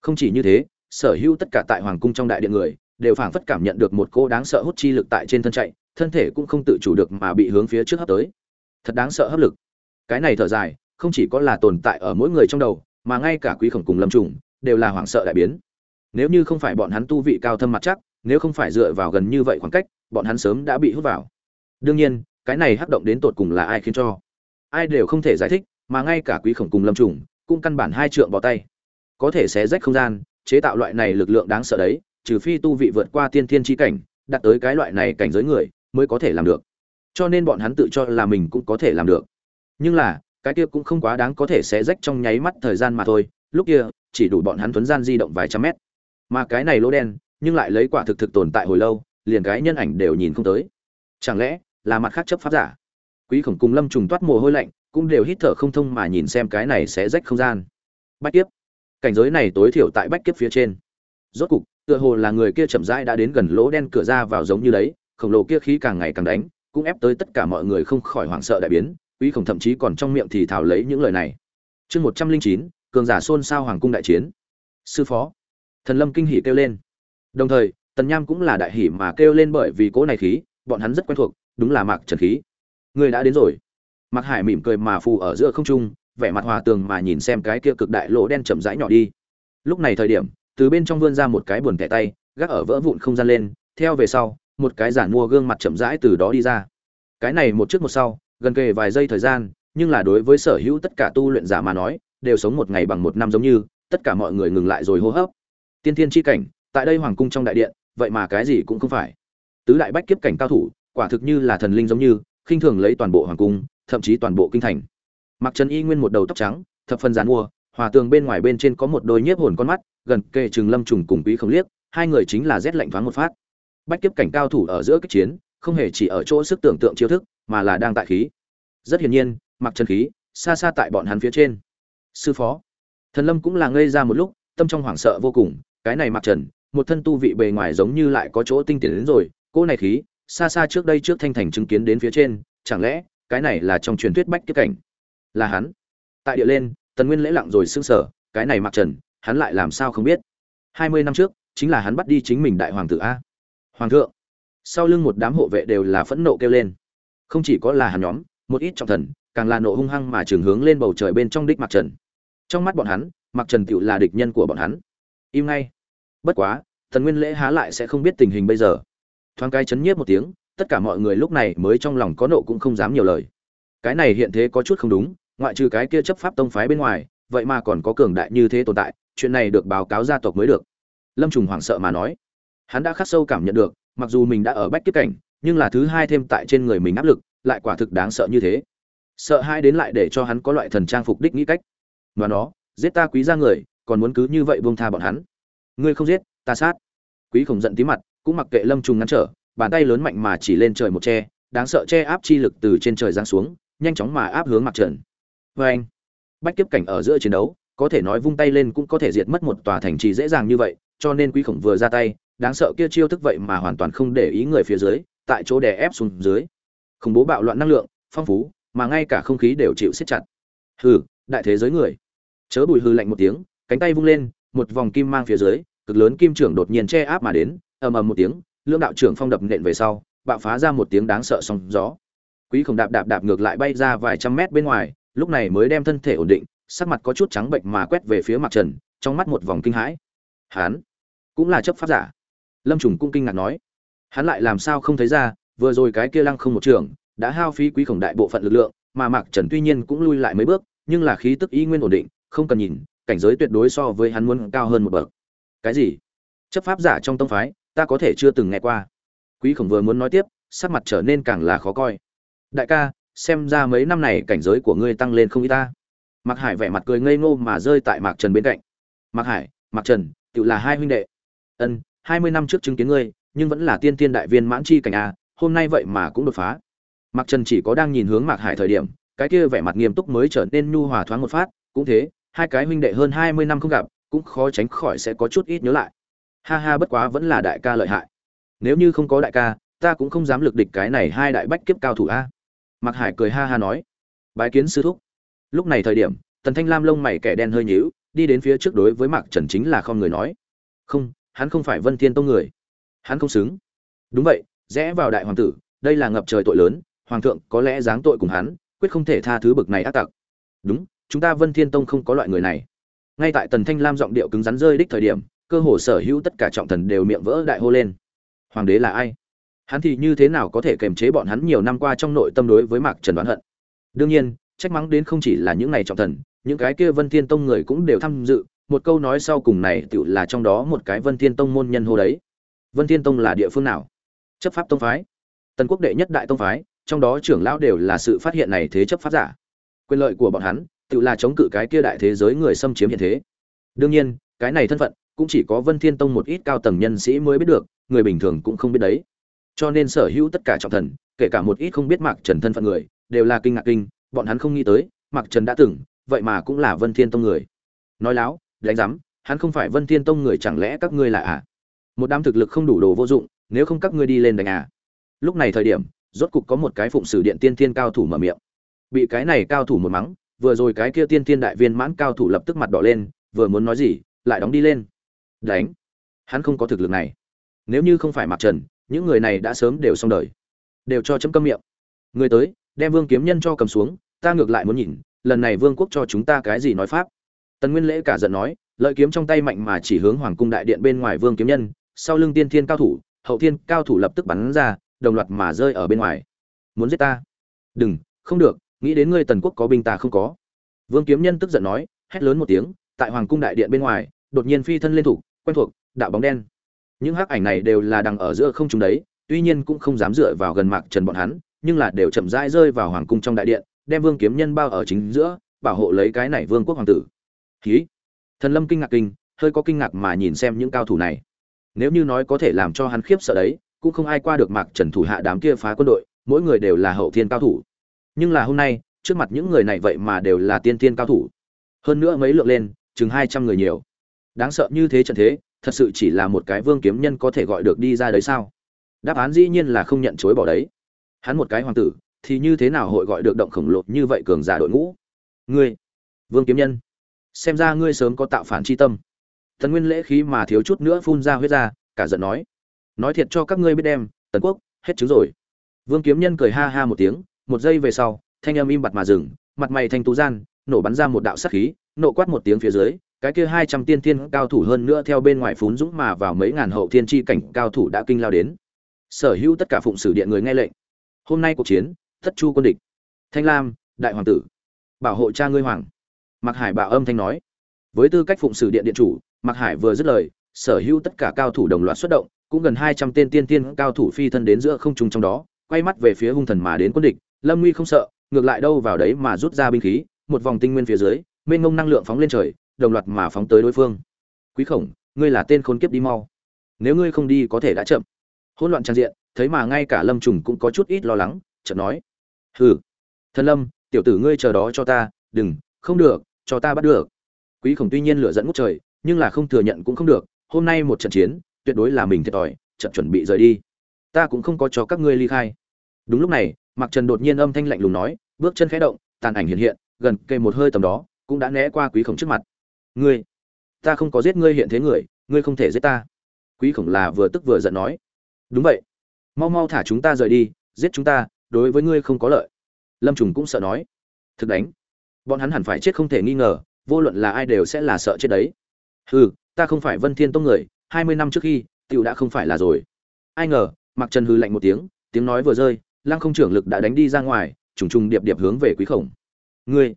Không chỉ như thế, sở hữu tất cả tại hoàng cung trong đại điện người, đều phảng phất cảm nhận được một cỗ đáng sợ hút chi lực tại trên thân chạy, thân thể cũng không tự chủ được mà bị hướng phía trước hấp tới. Thật đáng sợ hấp lực. Cái này thở dài, không chỉ có là tồn tại ở mỗi người trong đầu, mà ngay cả quý khổng cùng lâm trùng, đều là hoảng sợ đại biến. Nếu như không phải bọn hắn tu vị cao thâm mặt chắc, nếu không phải dựa vào gần như vậy khoảng cách, bọn hắn sớm đã bị hút vào. Đương nhiên cái này hắc động đến tột cùng là ai khiến cho? Ai đều không thể giải thích, mà ngay cả quý khổng cùng lâm trùng cũng căn bản hai trượng bỏ tay. Có thể xé rách không gian, chế tạo loại này lực lượng đáng sợ đấy, trừ phi tu vị vượt qua tiên thiên chi cảnh, đạt tới cái loại này cảnh giới người mới có thể làm được. Cho nên bọn hắn tự cho là mình cũng có thể làm được. Nhưng là, cái kia cũng không quá đáng có thể xé rách trong nháy mắt thời gian mà thôi, lúc kia, chỉ đủ bọn hắn tuấn gian di động vài trăm mét. Mà cái này lỗ đen, nhưng lại lấy quả thực thực tồn tại hồi lâu, liền cái nhân ảnh đều nhìn không tới. Chẳng lẽ là mặt khác chấp pháp giả. Quý khổng cùng lâm trùng toát mồ hôi lạnh, cũng đều hít thở không thông mà nhìn xem cái này sẽ rách không gian. Bách kiếp. Cảnh giới này tối thiểu tại bách kiếp phía trên. Rốt cục, tựa hồ là người kia chậm rãi đã đến gần lỗ đen cửa ra vào giống như đấy, khổng lồ kia khí càng ngày càng đánh, cũng ép tới tất cả mọi người không khỏi hoảng sợ đại biến, quý khổng thậm chí còn trong miệng thì thảo lấy những lời này. Chương một trăm linh chín, cường giả xôn xao hoàng cung đại chiến. Sư phó. Thần lâm kinh hỉ kêu lên. Đồng thời, tần nham cũng là đại hỉ mà kêu lên bởi vì cỗ này khí bọn hắn rất quen thuộc, đúng là mạc trần khí. Người đã đến rồi. Mạc hải mỉm cười mà phù ở giữa không trung, vẻ mặt hòa tường mà nhìn xem cái kia cực đại lỗ đen chậm rãi nhỏ đi. Lúc này thời điểm, từ bên trong vươn ra một cái buồn tẻ tay, gác ở vỡ vụn không gian lên, theo về sau, một cái giản mua gương mặt chậm rãi từ đó đi ra. Cái này một trước một sau, gần kề vài giây thời gian, nhưng là đối với sở hữu tất cả tu luyện giả mà nói, đều sống một ngày bằng một năm giống như, tất cả mọi người ngừng lại rồi hô hấp. Tiên thiên chi cảnh, tại đây hoàng cung trong đại điện, vậy mà cái gì cũng không phải tứ đại bách kiếp cảnh cao thủ, quả thực như là thần linh giống như, khinh thường lấy toàn bộ hoàng cung, thậm chí toàn bộ kinh thành. Mặc trần y nguyên một đầu tóc trắng, thập phần dàn mua, hòa tường bên ngoài bên trên có một đôi nhiếp hồn con mắt, gần kề trường lâm trùng cùng quý không liếc, hai người chính là rét lạnh thoáng một phát. Bách kiếp cảnh cao thủ ở giữa kích chiến, không hề chỉ ở chỗ sức tưởng tượng chiêu thức, mà là đang tại khí. Rất hiển nhiên, mặc trần khí, xa xa tại bọn hắn phía trên. Sư phó, thần lâm cũng là ngây ra một lúc, tâm trong hoảng sợ vô cùng, cái này mặc trần, một thân tu vị bề ngoài giống như lại có chỗ tinh tiến đến rồi cô này khí, xa xa trước đây trước thanh thành chứng kiến đến phía trên, chẳng lẽ, cái này là trong truyền thuyết bách kiếp cảnh? Là hắn. Tại địa lên, tần nguyên lễ lặng rồi sững sờ, cái này mặc trần, hắn lại làm sao không biết? Hai mươi năm trước, chính là hắn bắt đi chính mình đại hoàng tử a. Hoàng thượng. Sau lưng một đám hộ vệ đều là phẫn nộ kêu lên. Không chỉ có là hắn nhóm, một ít trọng thần, càng là nộ hung hăng mà trường hướng lên bầu trời bên trong đích mặc trần. Trong mắt bọn hắn, mặc trần tựu là địch nhân của bọn hắn. Im ngay. Bất quá thần nguyên lễ há lại sẽ không biết tình hình bây giờ thoáng cái chấn nhiếp một tiếng, tất cả mọi người lúc này mới trong lòng có nộ cũng không dám nhiều lời. Cái này hiện thế có chút không đúng, ngoại trừ cái kia chấp pháp tông phái bên ngoài, vậy mà còn có cường đại như thế tồn tại, chuyện này được báo cáo gia tộc mới được. Lâm trùng hoảng sợ mà nói. Hắn đã khắc sâu cảm nhận được, mặc dù mình đã ở bách kiếp cảnh, nhưng là thứ hai thêm tại trên người mình áp lực, lại quả thực đáng sợ như thế. Sợ hai đến lại để cho hắn có loại thần trang phục đích nghĩ cách. Và nó, giết ta quý ra người, còn muốn cứ như vậy buông tha bọn hắn. Ngươi không giết, ta sát. Quý khổng giận tí mặt cũng mặc kệ lâm trùng ngăn trở, bàn tay lớn mạnh mà chỉ lên trời một tre đáng sợ che áp chi lực từ trên trời giáng xuống, nhanh chóng mà áp hướng mặt trần vê anh, bách kiếp cảnh ở giữa chiến đấu, có thể nói vung tay lên cũng có thể diệt mất một tòa thành trì dễ dàng như vậy, cho nên quý khổng vừa ra tay, đáng sợ kia chiêu thức vậy mà hoàn toàn không để ý người phía dưới, tại chỗ đè ép xuống dưới. Khủng bố bạo loạn năng lượng, phong phú, mà ngay cả không khí đều chịu siết chặt. Hừ, đại thế giới người. Chớ bùi hư lạnh một tiếng, cánh tay vung lên, một vòng kim mang phía dưới, cực lớn kim trưởng đột nhiên che áp mà đến ầm ầm một tiếng, lưỡng đạo trưởng phong đập nện về sau, bạo phá ra một tiếng đáng sợ sóng gió. Quý không đạp đạp đạp ngược lại bay ra vài trăm mét bên ngoài, lúc này mới đem thân thể ổn định, sắc mặt có chút trắng bệnh mà quét về phía mặt trần, trong mắt một vòng kinh hãi. Hán cũng là chấp pháp giả. Lâm trùng cũng kinh ngạc nói, hắn lại làm sao không thấy ra, vừa rồi cái kia lăng không một trường, đã hao phí quý khổng đại bộ phận lực lượng, mà mạc trần tuy nhiên cũng lui lại mấy bước, nhưng là khí tức y nguyên ổn định, không cần nhìn, cảnh giới tuyệt đối so với hắn muốn cao hơn một bậc. Cái gì? Chấp pháp giả trong tông phái ta có thể chưa từng nghe qua. Quý khổng vừa muốn nói tiếp, sắc mặt trở nên càng là khó coi. Đại ca, xem ra mấy năm này cảnh giới của ngươi tăng lên không ít ta. Mạc hải vẻ mặt cười ngây ngô mà rơi tại mạc trần bên cạnh. Mạc hải, mạc trần tự là hai huynh đệ. Ân, hai mươi năm trước chứng kiến ngươi, nhưng vẫn là tiên tiên đại viên mãn chi cảnh a, hôm nay vậy mà cũng đột phá. Mạc trần chỉ có đang nhìn hướng mạc hải thời điểm, cái kia vẻ mặt nghiêm túc mới trở nên nhu hòa thoáng một phát. Cũng thế, hai cái huynh đệ hơn hai mươi năm không gặp, cũng khó tránh khỏi sẽ có chút ít nhớ lại ha ha, bất quá vẫn là đại ca lợi hại. Nếu như không có đại ca, ta cũng không dám lực địch cái này hai đại bách kiếp cao thủ a. Mạc hải cười ha ha nói. Bái kiến sư thúc. Lúc này thời điểm, tần thanh lam lông mày kẻ đen hơi nhíu, đi đến phía trước đối với mạc trần chính là không người nói. Không, hắn không phải vân thiên tông người. Hắn không xứng. Đúng vậy, rẽ vào đại hoàng tử, đây là ngập trời tội lớn, hoàng thượng có lẽ giáng tội cùng hắn, quyết không thể tha thứ bực này ác tặc. Đúng, chúng ta vân thiên tông không có loại người này. Ngay tại tần thanh lam giọng điệu cứng rắn rơi đích thời điểm cơ hồ sở hữu tất cả trọng thần đều miệng vỡ đại hô lên. Hoàng đế là ai? Hắn thì như thế nào có thể kềm chế bọn hắn nhiều năm qua trong nội tâm đối với mạc trần đoán hận? Đương nhiên, trách mắng đến không chỉ là những ngày trọng thần, những cái kia vân thiên tông người cũng đều tham dự. Một câu nói sau cùng này tựu là trong đó một cái vân thiên tông môn nhân hô đấy. Vân thiên tông là địa phương nào? Chấp pháp tông phái. Tần quốc đệ nhất đại tông phái, trong đó trưởng lão đều là sự phát hiện này thế chấp pháp giả. Quyền lợi của bọn hắn tự là chống cự cái kia đại thế giới người xâm chiếm hiện thế. Đương nhiên, cái này thân phận cũng chỉ có vân thiên tông một ít cao tầng nhân sĩ mới biết được người bình thường cũng không biết đấy. Cho nên sở hữu tất cả trọng thần kể cả một ít không biết mạc trần thân phận người đều là kinh ngạc kinh bọn hắn không nghĩ tới mạc trần đã từng vậy mà cũng là vân thiên tông người. Nói láo đánh rắm, hắn không phải vân thiên tông người chẳng lẽ các ngươi là à? Một đám thực lực không đủ đồ vô dụng nếu không các ngươi đi lên đánh à? Lúc này thời điểm rốt cục có một cái phụng sử điện tiên tiên cao thủ mở miệng. Bị cái này cao thủ một mắng vừa rồi cái kia tiên tiên đại viên mãn cao thủ lập tức mặt đỏ lên vừa muốn nói gì lại đóng đi lên đánh. Hắn không có thực lực này. Nếu như không phải mặc trần, những người này đã sớm đều xong đời. Đều cho chấm câm miệng. Người tới, đem vương kiếm nhân cho cầm xuống, ta ngược lại muốn nhìn, lần này vương quốc cho chúng ta cái gì nói pháp. Tần nguyên lễ cả giận nói, lợi kiếm trong tay mạnh mà chỉ hướng hoàng cung đại điện bên ngoài vương kiếm nhân, sau lưng tiên thiên cao thủ, hậu thiên cao thủ lập tức bắn ra, đồng loạt mà rơi ở bên ngoài. Muốn giết ta? Đừng, không được, nghĩ đến ngươi tần quốc có binh ta không có. Vương kiếm nhân tức giận nói, hét lớn một tiếng, tại hoàng cung đại điện bên ngoài, đột nhiên phi thân lên thủ quen thuộc, đạo bóng đen. Những hắc ảnh này đều là đằng ở giữa không trung đấy, tuy nhiên cũng không dám dựa vào gần mạc trần bọn hắn, nhưng là đều chậm rãi rơi vào hoàng cung trong đại điện, đem vương kiếm nhân bao ở chính giữa, bảo hộ lấy cái này vương quốc hoàng tử. Khí thần lâm kinh ngạc kinh, hơi có kinh ngạc mà nhìn xem những cao thủ này. Nếu như nói có thể làm cho hắn khiếp sợ đấy, cũng không ai qua được mạc trần thủ hạ đám kia phá quân đội, mỗi người đều là hậu thiên cao thủ. Nhưng là hôm nay, trước mặt những người này vậy mà đều là tiên thiên cao thủ. Hơn nữa mấy lượng lên, chừng hai trăm người nhiều đáng sợ như thế trận thế, thật sự chỉ là một cái vương kiếm nhân có thể gọi được đi ra đấy sao? Đáp án dĩ nhiên là không nhận chối bỏ đấy. Hắn một cái hoàng tử, thì như thế nào hội gọi được động khổng lồ như vậy cường giả đội ngũ? Ngươi, vương kiếm nhân, xem ra ngươi sớm có tạo phản chi tâm. Tần nguyên lễ khí mà thiếu chút nữa phun ra huyết ra, cả giận nói. Nói thiệt cho các ngươi biết đem, tần quốc, hết chứng rồi. Vương kiếm nhân cười ha ha một tiếng, một giây về sau, thanh âm im bặt mà dừng, mặt mày thanh tú gian, nổ bắn ra một đạo sát khí, nộ quát một tiếng phía dưới cái kia hai trăm tiên thiên cao thủ hơn nữa theo bên ngoài phún dũng mà vào mấy ngàn hậu thiên chi cảnh cao thủ đã kinh lao đến. Sở hữu tất cả phụng sử điện người nghe lệnh. Hôm nay cuộc chiến, thất chu quân địch. Thanh lam, đại hoàng tử. Bảo hộ cha ngươi hoàng. Mặc hải bảo âm thanh nói. Với tư cách phụng sử điện điện chủ mặc hải vừa dứt lời, sở hữu tất cả cao thủ đồng loạt xuất động, cũng gần hai trăm tên tiên tiên cao thủ phi thân đến giữa không trung trong đó, quay mắt về phía hung thần mà đến quân địch. Lâm nguy không sợ, ngược lại đâu vào đấy mà rút ra binh khí, một vòng tinh nguyên phía dưới, mênh ngông năng lượng phóng lên trời đồng loạt mà phóng tới đối phương. Quý khổng, ngươi là tên khốn kiếp đi mau. Nếu ngươi không đi có thể đã chậm. Hỗn loạn trang diện, thấy mà ngay cả lâm trùng cũng có chút ít lo lắng, chợt nói, hừ, thần lâm, tiểu tử ngươi chờ đó cho ta, đừng, không được, cho ta bắt được. Quý khổng tuy nhiên lửa dẫn ngút trời, nhưng là không thừa nhận cũng không được, hôm nay một trận chiến, tuyệt đối là mình thiệt thòi trận chuẩn bị rời đi. Ta cũng không có cho các ngươi ly khai. Đúng lúc này mặc trần đột nhiên âm thanh lạnh lùng nói, bước chân khẽ động, tàn ảnh hiện hiện, gần cây một hơi tầm đó, cũng đã né qua quý khổng trước mặt ngươi, ta không có giết ngươi hiện thế người, ngươi không thể giết ta. Quý khổng là vừa tức vừa giận nói. Đúng vậy. Mau mau thả chúng ta rời đi, giết chúng ta, đối với ngươi không có lợi. Lâm trùng cũng sợ nói. Thực đánh. Bọn hắn hẳn phải chết không thể nghi ngờ, vô luận là ai đều sẽ là sợ chết đấy. Ừ ta không phải vân thiên tông người, hai mươi năm trước khi, tiểu đã không phải là rồi. Ai ngờ mặc trần hư lạnh một tiếng tiếng nói vừa rơi, lăng không trưởng lực đã đánh đi ra ngoài, trùng trùng điệp điệp hướng về quý khổng. Ngươi.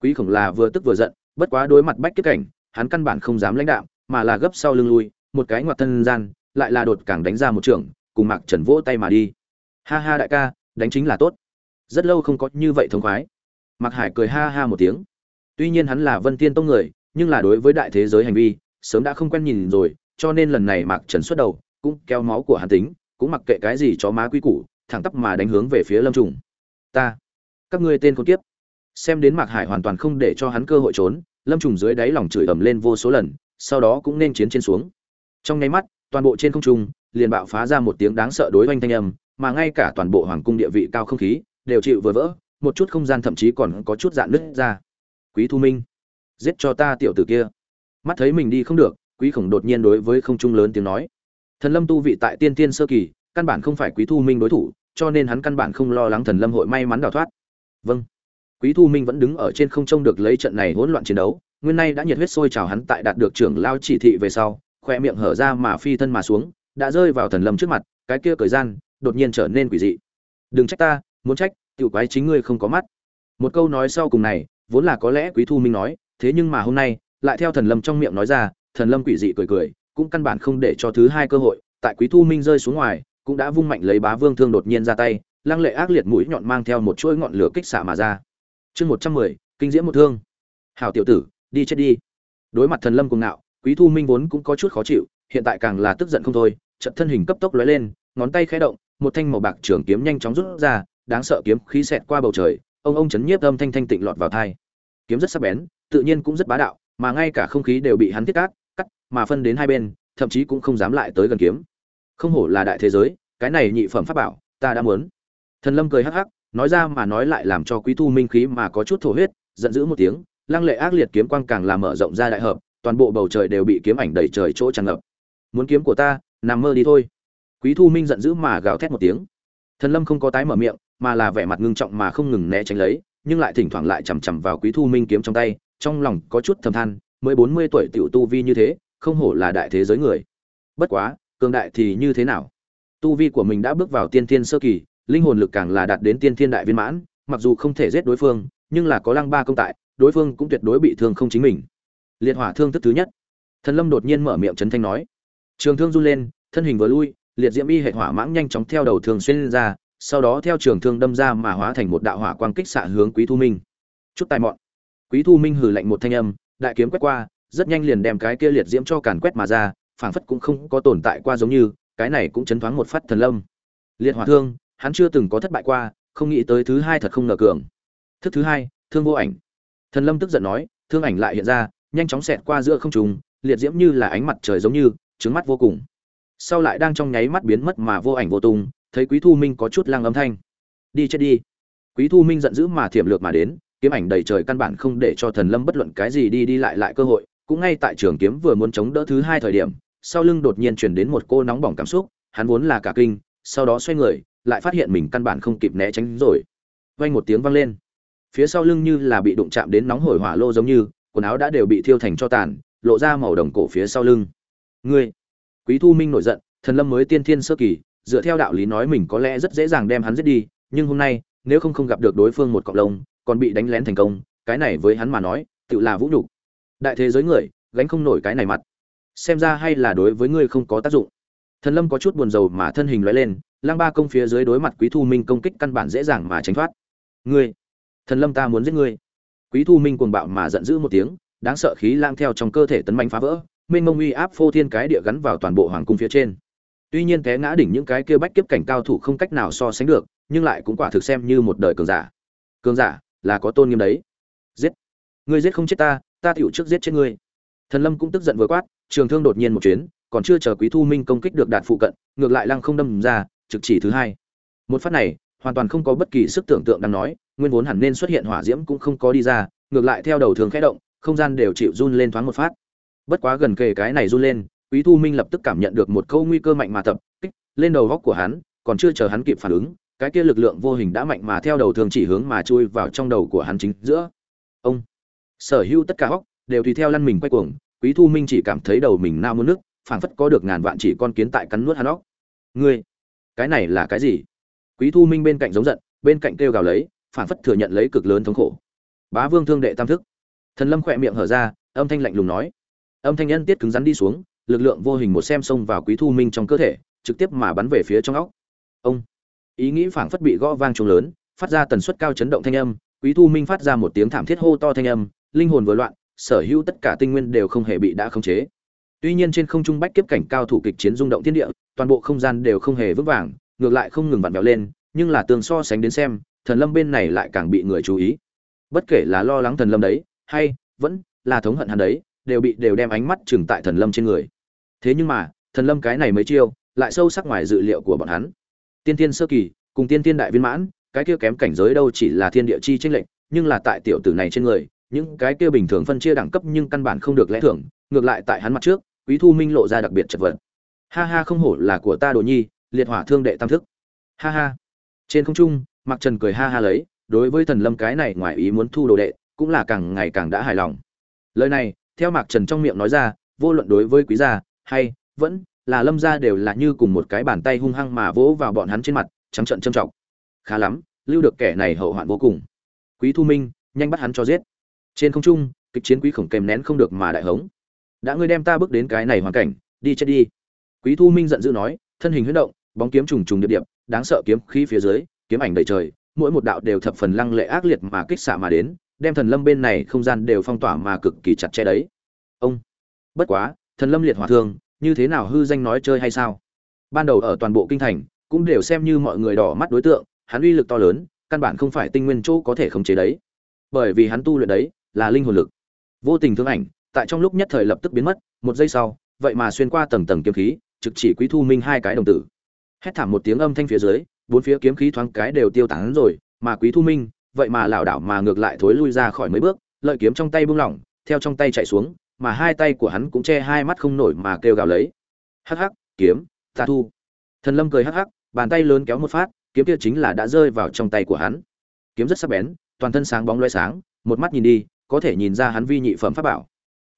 Quý khổng là vừa tức vừa giận bất quá đối mặt bách kiếp cảnh, hắn căn bản không dám lãnh đạo, mà là gấp sau lưng lui, một cái ngoặt thân gian, lại là đột càng đánh ra một trường, cùng mạc trần vỗ tay mà đi. Ha ha đại ca, đánh chính là tốt. Rất lâu không có như vậy thống khoái. Mạc hải cười ha ha một tiếng. Tuy nhiên hắn là vân tiên tông người, nhưng là đối với đại thế giới hành vi, sớm đã không quen nhìn rồi, cho nên lần này mạc trần xuất đầu, cũng kéo máu của hắn tính, cũng mặc kệ cái gì cho má quy củ, thẳng tắp mà đánh hướng về phía lâm trùng. Ta, các ngươi tên con kiếp xem đến mạc hải hoàn toàn không để cho hắn cơ hội trốn, lâm trùng dưới đáy lòng chửi ầm lên vô số lần, sau đó cũng nên chiến trên xuống. Trong nháy mắt, toàn bộ trên không trung, liền bạo phá ra một tiếng đáng sợ đối oanh thanh âm, mà ngay cả toàn bộ hoàng cung địa vị cao không khí, đều chịu vừa vỡ, một chút không gian thậm chí còn có chút dạn nứt ra. Quý thu minh, giết cho ta tiểu tử kia. Mắt thấy mình đi không được, quý khổng đột nhiên đối với không trung lớn tiếng nói. Thần lâm tu vị tại tiên tiên sơ kỳ, căn bản không phải quý thu minh đối thủ, cho nên hắn căn bản không lo lắng thần lâm hội may mắn đào thoát. Vâng quý thu minh vẫn đứng ở trên không trông được lấy trận này hỗn loạn chiến đấu, nguyên nay đã nhiệt huyết sôi trào hắn tại đạt được trưởng lao chỉ thị về sau, khoe miệng hở ra mà phi thân mà xuống, đã rơi vào thần lâm trước mặt, cái kia cởi gian, đột nhiên trở nên quỷ dị. Đừng trách ta, muốn trách, tiểu quái chính ngươi không có mắt. Một câu nói sau cùng này, vốn là có lẽ quý thu minh nói, thế nhưng mà hôm nay, lại theo thần lâm trong miệng nói ra, thần lâm quỷ dị cười cười, cũng căn bản không để cho thứ hai cơ hội, tại quý thu minh rơi xuống ngoài, cũng đã vung mạnh lấy bá vương thương đột nhiên ra tay, lăng lệ ác liệt mũi nhọn mang theo một chuỗi ngọn lửa kích xạ mà ra chương một trăm mười, kinh diễm một thương. Hảo tiểu tử, đi chết đi. Đối mặt thần lâm cùng ngạo, quý thu minh vốn cũng có chút khó chịu, hiện tại càng là tức giận không thôi trận thân hình cấp tốc lóe lên, ngón tay khẽ động, một thanh màu bạc trường kiếm nhanh chóng rút ra, đáng sợ kiếm khí xẹt qua bầu trời, ông ông chấn nhiếp âm thanh thanh tịnh lọt vào thai. Kiếm rất sắc bén, tự nhiên cũng rất bá đạo, mà ngay cả không khí đều bị hắn thiết cát, cắt, mà phân đến hai bên, thậm chí cũng không dám lại tới gần kiếm. Không hổ là đại thế giới, cái này nhị phẩm pháp bảo, ta đã muốn. Thần lâm cười hắc hắc nói ra mà nói lại làm cho quý thu minh khí mà có chút thổ huyết, giận dữ một tiếng, lăng lệ ác liệt kiếm quang càng làm mở rộng ra đại hợp, toàn bộ bầu trời đều bị kiếm ảnh đầy trời chỗ tràn ngập. Muốn kiếm của ta, nằm mơ đi thôi. Quý thu minh giận dữ mà gào thét một tiếng. Thần lâm không có tái mở miệng, mà là vẻ mặt ngưng trọng mà không ngừng né tránh lấy, nhưng lại thỉnh thoảng lại chằm chằm vào quý thu minh kiếm trong tay, trong lòng có chút thầm than, mới bốn mươi tuổi tiểu tu vi như thế, không hổ là đại thế giới người. Bất quá, cường đại thì như thế nào? Tu vi của mình đã bước vào tiên thiên sơ kỳ linh hồn lực càng là đạt đến tiên thiên đại viên mãn, mặc dù không thể giết đối phương, nhưng là có lăng ba công tại, đối phương cũng tuyệt đối bị thương không chính mình. Liệt hỏa thương thức thứ nhất. Thần lâm đột nhiên mở miệng chấn thanh nói. Trường thương run lên, thân hình vừa lui, liệt diễm y hệ hỏa mãng nhanh chóng theo đầu thương xuyên ra, sau đó theo trường thương đâm ra mà hóa thành một đạo hỏa quang kích xạ hướng quý thu minh. Chút tài mọn. Quý thu minh hừ lạnh một thanh âm, đại kiếm quét qua, rất nhanh liền đem cái kia liệt diễm cho càn quét mà ra, phảng phất cũng không có tồn tại qua giống như, cái này cũng chấn thoáng một phát thần lâm. Liệt hỏa thương hắn chưa từng có thất bại qua, không nghĩ tới thứ hai thật không ngờ cường. Thức thứ hai, thương vô ảnh. Thần lâm tức giận nói, thương ảnh lại hiện ra, nhanh chóng xẹt qua giữa không trung, liệt diễm như là ánh mặt trời giống như trứng mắt vô cùng. Sau lại đang trong nháy mắt biến mất mà vô ảnh vô tung, thấy quý thu minh có chút lăng âm thanh. Đi chết đi. Quý thu minh giận dữ mà thiểm lược mà đến, kiếm ảnh đầy trời căn bản không để cho thần lâm bất luận cái gì đi đi lại lại cơ hội, cũng ngay tại trường kiếm vừa muốn chống đỡ thứ hai thời điểm, sau lưng đột nhiên chuyển đến một cô nóng bỏng cảm xúc, hắn vốn là cả kinh, sau đó xoay người lại phát hiện mình căn bản không kịp né tránh rồi. Vang một tiếng vang lên. Phía sau lưng như là bị đụng chạm đến nóng hổi hỏa lô giống như, quần áo đã đều bị thiêu thành cho tàn, lộ ra màu đồng cổ phía sau lưng. Ngươi, quý thu minh nổi giận, thần lâm mới tiên thiên sơ kỳ, dựa theo đạo lý nói mình có lẽ rất dễ dàng đem hắn giết đi, nhưng hôm nay, nếu không không gặp được đối phương một cọng lông, còn bị đánh lén thành công, cái này với hắn mà nói, tự là vũ nhục. Đại thế giới người, gánh không nổi cái này mặt. Xem ra hay là đối với ngươi không có tác dụng thần lâm có chút buồn rầu mà thân hình lóe lên, lang ba công phía dưới đối mặt quý thu minh công kích căn bản dễ dàng mà tránh thoát. Ngươi, thần lâm ta muốn giết ngươi. Quý thu minh cuồng bạo mà giận dữ một tiếng, đáng sợ khí lang theo trong cơ thể tấn manh phá vỡ, mênh mông uy áp phô thiên cái địa gắn vào toàn bộ hoàng cung phía trên. Tuy nhiên té ngã đỉnh những cái kia bách kiếp cảnh cao thủ không cách nào so sánh được, nhưng lại cũng quả thực xem như một đời cường giả. Cường giả là có tôn nghiêm đấy. Giết! Ngươi giết không chết ta ta tiểu trước giết chết ngươi. Thần lâm cũng tức giận vừa quát, trường thương đột nhiên một chuyến còn chưa chờ quý thu minh công kích được đạt phụ cận, ngược lại lăng không đâm ra, trực chỉ thứ hai. Một phát này, hoàn toàn không có bất kỳ sức tưởng tượng đang nói, nguyên vốn hẳn nên xuất hiện hỏa diễm cũng không có đi ra, ngược lại theo đầu thường khẽ động, không gian đều chịu run lên thoáng một phát. Bất quá gần kề cái này run lên, quý thu minh lập tức cảm nhận được một câu nguy cơ mạnh mà tập kích lên đầu góc của hắn, còn chưa chờ hắn kịp phản ứng, cái kia lực lượng vô hình đã mạnh mà theo đầu thường chỉ hướng mà chui vào trong đầu của hắn chính giữa. Ông, sở hữu tất cả góc đều tùy theo lăn mình quay cuồng, quý thu minh chỉ cảm thấy đầu mình nao muốn nước phảng phất có được ngàn vạn chỉ con kiến tại cắn nuốt hắn óc ngươi, cái này là cái gì? Quý thu minh bên cạnh giống giận, bên cạnh kêu gào lấy, phảng phất thừa nhận lấy cực lớn thống khổ. Bá vương thương đệ tam thức. Thần lâm khẽ miệng hở ra, âm thanh lạnh lùng nói. Âm thanh nhân tiết cứng rắn đi xuống, lực lượng vô hình một xem xông vào quý thu minh trong cơ thể, trực tiếp mà bắn về phía trong óc. Ông. Ý nghĩ phảng phất bị gõ vang trùng lớn, phát ra tần suất cao chấn động thanh âm, quý thu minh phát ra một tiếng thảm thiết hô to thanh âm, linh hồn vừa loạn, sở hữu tất cả tinh nguyên đều không hề bị đã khống chế tuy nhiên trên không trung bách kiếp cảnh cao thủ kịch chiến rung động thiên địa, toàn bộ không gian đều không hề vững vàng, ngược lại không ngừng vặn vẹo lên, nhưng là tường so sánh đến xem, thần lâm bên này lại càng bị người chú ý. Bất kể là lo lắng thần lâm đấy, hay vẫn là thống hận hắn đấy, đều bị đều đem ánh mắt chừng tại thần lâm trên người. Thế nhưng mà, thần lâm cái này mới chiêu, lại sâu sắc ngoài dự liệu của bọn hắn. Tiên tiên sơ kỳ cùng tiên tiên đại viên mãn, cái kia kém cảnh giới đâu chỉ là thiên địa chi tranh lệnh nhưng là tại tiểu tử này trên người, những cái kia bình thường phân chia đẳng cấp nhưng căn bản không được lẽ thưởng, ngược lại tại hắn mặt trước quý thu minh lộ ra đặc biệt chật vật. Ha ha, không hổ là của ta đồ nhi, liệt hỏa thương đệ tam thức. Ha ha. Trên không trung mặc trần cười ha ha lấy, đối với thần lâm cái này ngoài ý muốn thu đồ đệ, cũng là càng ngày càng đã hài lòng. Lời này, theo mạc trần trong miệng nói ra, vô luận đối với quý gia hay vẫn là lâm gia đều là như cùng một cái bàn tay hung hăng mà vỗ vào bọn hắn trên mặt, trắng trận châm trọng. Khá lắm, lưu được kẻ này hậu hoạn vô cùng. Quý thu minh, nhanh bắt hắn cho giết. Trên không trung, kịch chiến quý khổng kèm nén không được mà đại hống đã ngươi đem ta bước đến cái này hoàn cảnh, đi chết đi. Quý thu minh giận dữ nói, thân hình huyết động, bóng kiếm trùng trùng điệp điệp, đáng sợ kiếm khí phía dưới, kiếm ảnh đầy trời, mỗi một đạo đều thập phần lăng lệ ác liệt mà kích xạ mà đến, đem thần lâm bên này không gian đều phong tỏa mà cực kỳ chặt chẽ đấy. Ông, bất quá, thần lâm liệt hỏa thương, như thế nào hư danh nói chơi hay sao? Ban đầu ở toàn bộ kinh thành, cũng đều xem như mọi người đỏ mắt đối tượng, hắn uy lực to lớn, căn bản không phải tinh nguyên chỗ có thể khống chế đấy. Bởi vì hắn tu luyện đấy, là linh hồn lực, vô tình thương ảnh tại trong lúc nhất thời lập tức biến mất, một giây sau, vậy mà xuyên qua tầng tầng kiếm khí, trực chỉ quý thu minh hai cái đồng tử. Hét thảm một tiếng âm thanh phía dưới, bốn phía kiếm khí thoáng cái đều tiêu tán rồi, mà quý thu minh, vậy mà lảo đảo mà ngược lại thối lui ra khỏi mấy bước, lợi kiếm trong tay buông lỏng, theo trong tay chạy xuống, mà hai tay của hắn cũng che hai mắt không nổi mà kêu gào lấy. Hắc hắc, kiếm, ta thu. Thần lâm cười hắc hắc, bàn tay lớn kéo một phát, kiếm kia chính là đã rơi vào trong tay của hắn. Kiếm rất sắc bén, toàn thân sáng bóng loé sáng, một mắt nhìn đi, có thể nhìn ra hắn vi nhị phẩm pháp bảo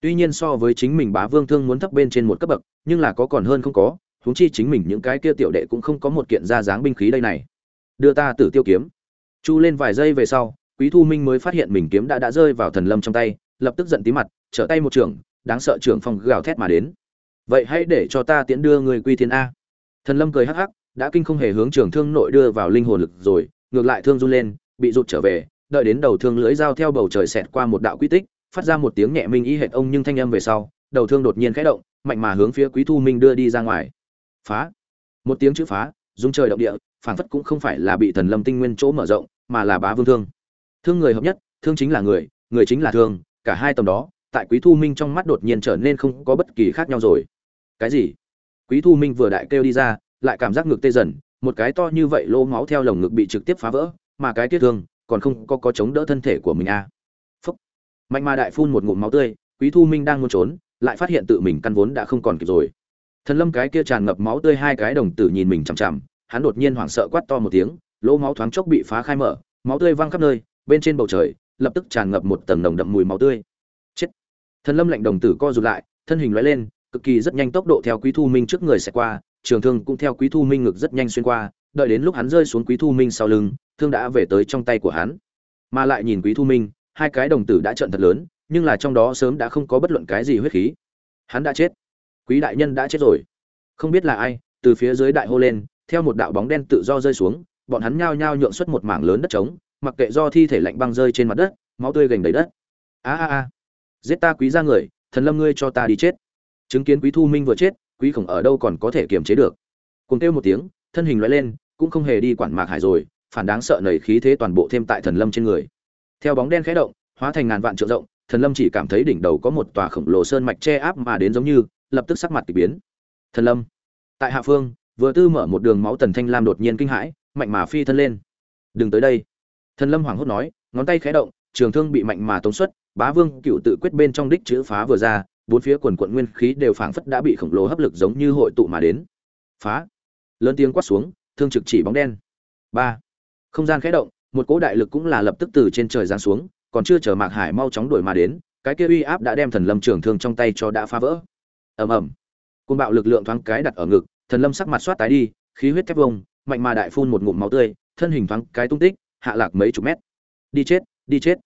tuy nhiên so với chính mình bá vương thương muốn thấp bên trên một cấp bậc, nhưng là có còn hơn không có, huống chi chính mình những cái kia tiểu đệ cũng không có một kiện ra dáng binh khí đây này. Đưa ta tử tiêu kiếm. Chu lên vài giây về sau, quý thu minh mới phát hiện mình kiếm đã đã rơi vào thần lâm trong tay, lập tức giận tí mặt, trở tay một trường, đáng sợ trưởng phong gào thét mà đến. Vậy hãy để cho ta tiễn đưa người quy thiên a. Thần lâm cười hắc hắc, đã kinh không hề hướng trường thương nội đưa vào linh hồn lực rồi, ngược lại thương run lên, bị rụt trở về, đợi đến đầu thương lưỡi dao theo bầu trời xẹt qua một đạo quy tích phát ra một tiếng nhẹ minh y hệt ông nhưng thanh âm về sau, đầu thương đột nhiên khẽ động, mạnh mà hướng phía quý thu minh đưa đi ra ngoài. Phá. Một tiếng chữ phá dung trời động địa, phảng phất cũng không phải là bị thần lâm tinh nguyên chỗ mở rộng, mà là bá vương thương. Thương người hợp nhất, thương chính là người người chính là thương, cả hai tầm đó, tại quý thu minh trong mắt đột nhiên trở nên không có bất kỳ khác nhau rồi. Cái gì? Quý thu minh vừa đại kêu đi ra, lại cảm giác ngực tê dần, một cái to như vậy lỗ máu theo lồng ngực bị trực tiếp phá vỡ, mà cái tiết thương còn không có có chống đỡ thân thể của mình à mạnh mà đại phun một ngụm máu tươi, quý thu minh đang muốn trốn, lại phát hiện tự mình căn vốn đã không còn kịp rồi. Thần lâm cái kia tràn ngập máu tươi hai cái đồng tử nhìn mình chằm chằm, hắn đột nhiên hoảng sợ quát to một tiếng, lỗ máu thoáng chốc bị phá khai mở, máu tươi văng khắp nơi, bên trên bầu trời, lập tức tràn ngập một tầng nồng đậm mùi máu tươi. Chết! Thần lâm lạnh đồng tử co rụt lại, thân hình lóe lên, cực kỳ rất nhanh tốc độ theo quý thu minh trước người sẽ qua, trường thương cũng theo quý thu minh ngực rất nhanh xuyên qua, đợi đến lúc hắn rơi xuống quý thu minh sau lưng, thương đã về tới trong tay của hắn. Mà lại nhìn quý thu minh hai cái đồng tử đã trận thật lớn, nhưng là trong đó sớm đã không có bất luận cái gì huyết khí. Hắn đã chết. Quý đại nhân đã chết rồi. Không biết là ai, từ phía dưới đại hô lên, theo một đạo bóng đen tự do rơi xuống, bọn hắn nhao nhao nhượng xuất một mảng lớn đất trống, mặc kệ do thi thể lạnh băng rơi trên mặt đất, máu tươi gành đầy đất. A a a. Giết ta quý gia người, thần lâm ngươi cho ta đi chết. Chứng kiến quý thu minh vừa chết, quý khổng ở đâu còn có thể kiềm chế được. Cùng kêu một tiếng, thân hình lóe lên, cũng không hề đi quản mạc hải rồi, phản đáng sợ nảy khí thế toàn bộ thêm tại thần lâm trên người theo bóng đen khẽ động, hóa thành ngàn vạn trượng rộng, thần lâm chỉ cảm thấy đỉnh đầu có một tòa khổng lồ sơn mạch che áp mà đến giống như, lập tức sắc mặt kỳ biến. Thần lâm. Tại hạ phương, vừa tư mở một đường máu tần thanh lam đột nhiên kinh hãi, mạnh mà phi thân lên. Đừng tới đây. Thần lâm hoảng hốt nói, ngón tay khẽ động, trường thương bị mạnh mà tống xuất, bá vương cựu tự quyết bên trong đích chữ phá vừa ra, bốn phía quần quận nguyên khí đều phảng phất đã bị khổng lồ hấp lực giống như hội tụ mà đến. Phá. Lớn tiếng quát xuống, thương trực chỉ bóng đen. Ba. Không gian khẽ động một cỗ đại lực cũng là lập tức từ trên trời giáng xuống, còn chưa chờ mạc hải mau chóng đuổi mà đến, cái kia uy áp đã đem thần lâm trường thương trong tay cho đã phá vỡ. Ầm ầm. Côn bạo lực lượng thoáng cái đặt ở ngực, thần lâm sắc mặt xoát tái đi, khí huyết thép vông, mạnh mà đại phun một ngụm máu tươi, thân hình thoáng cái tung tích, hạ lạc mấy chục mét. Đi chết đi chết.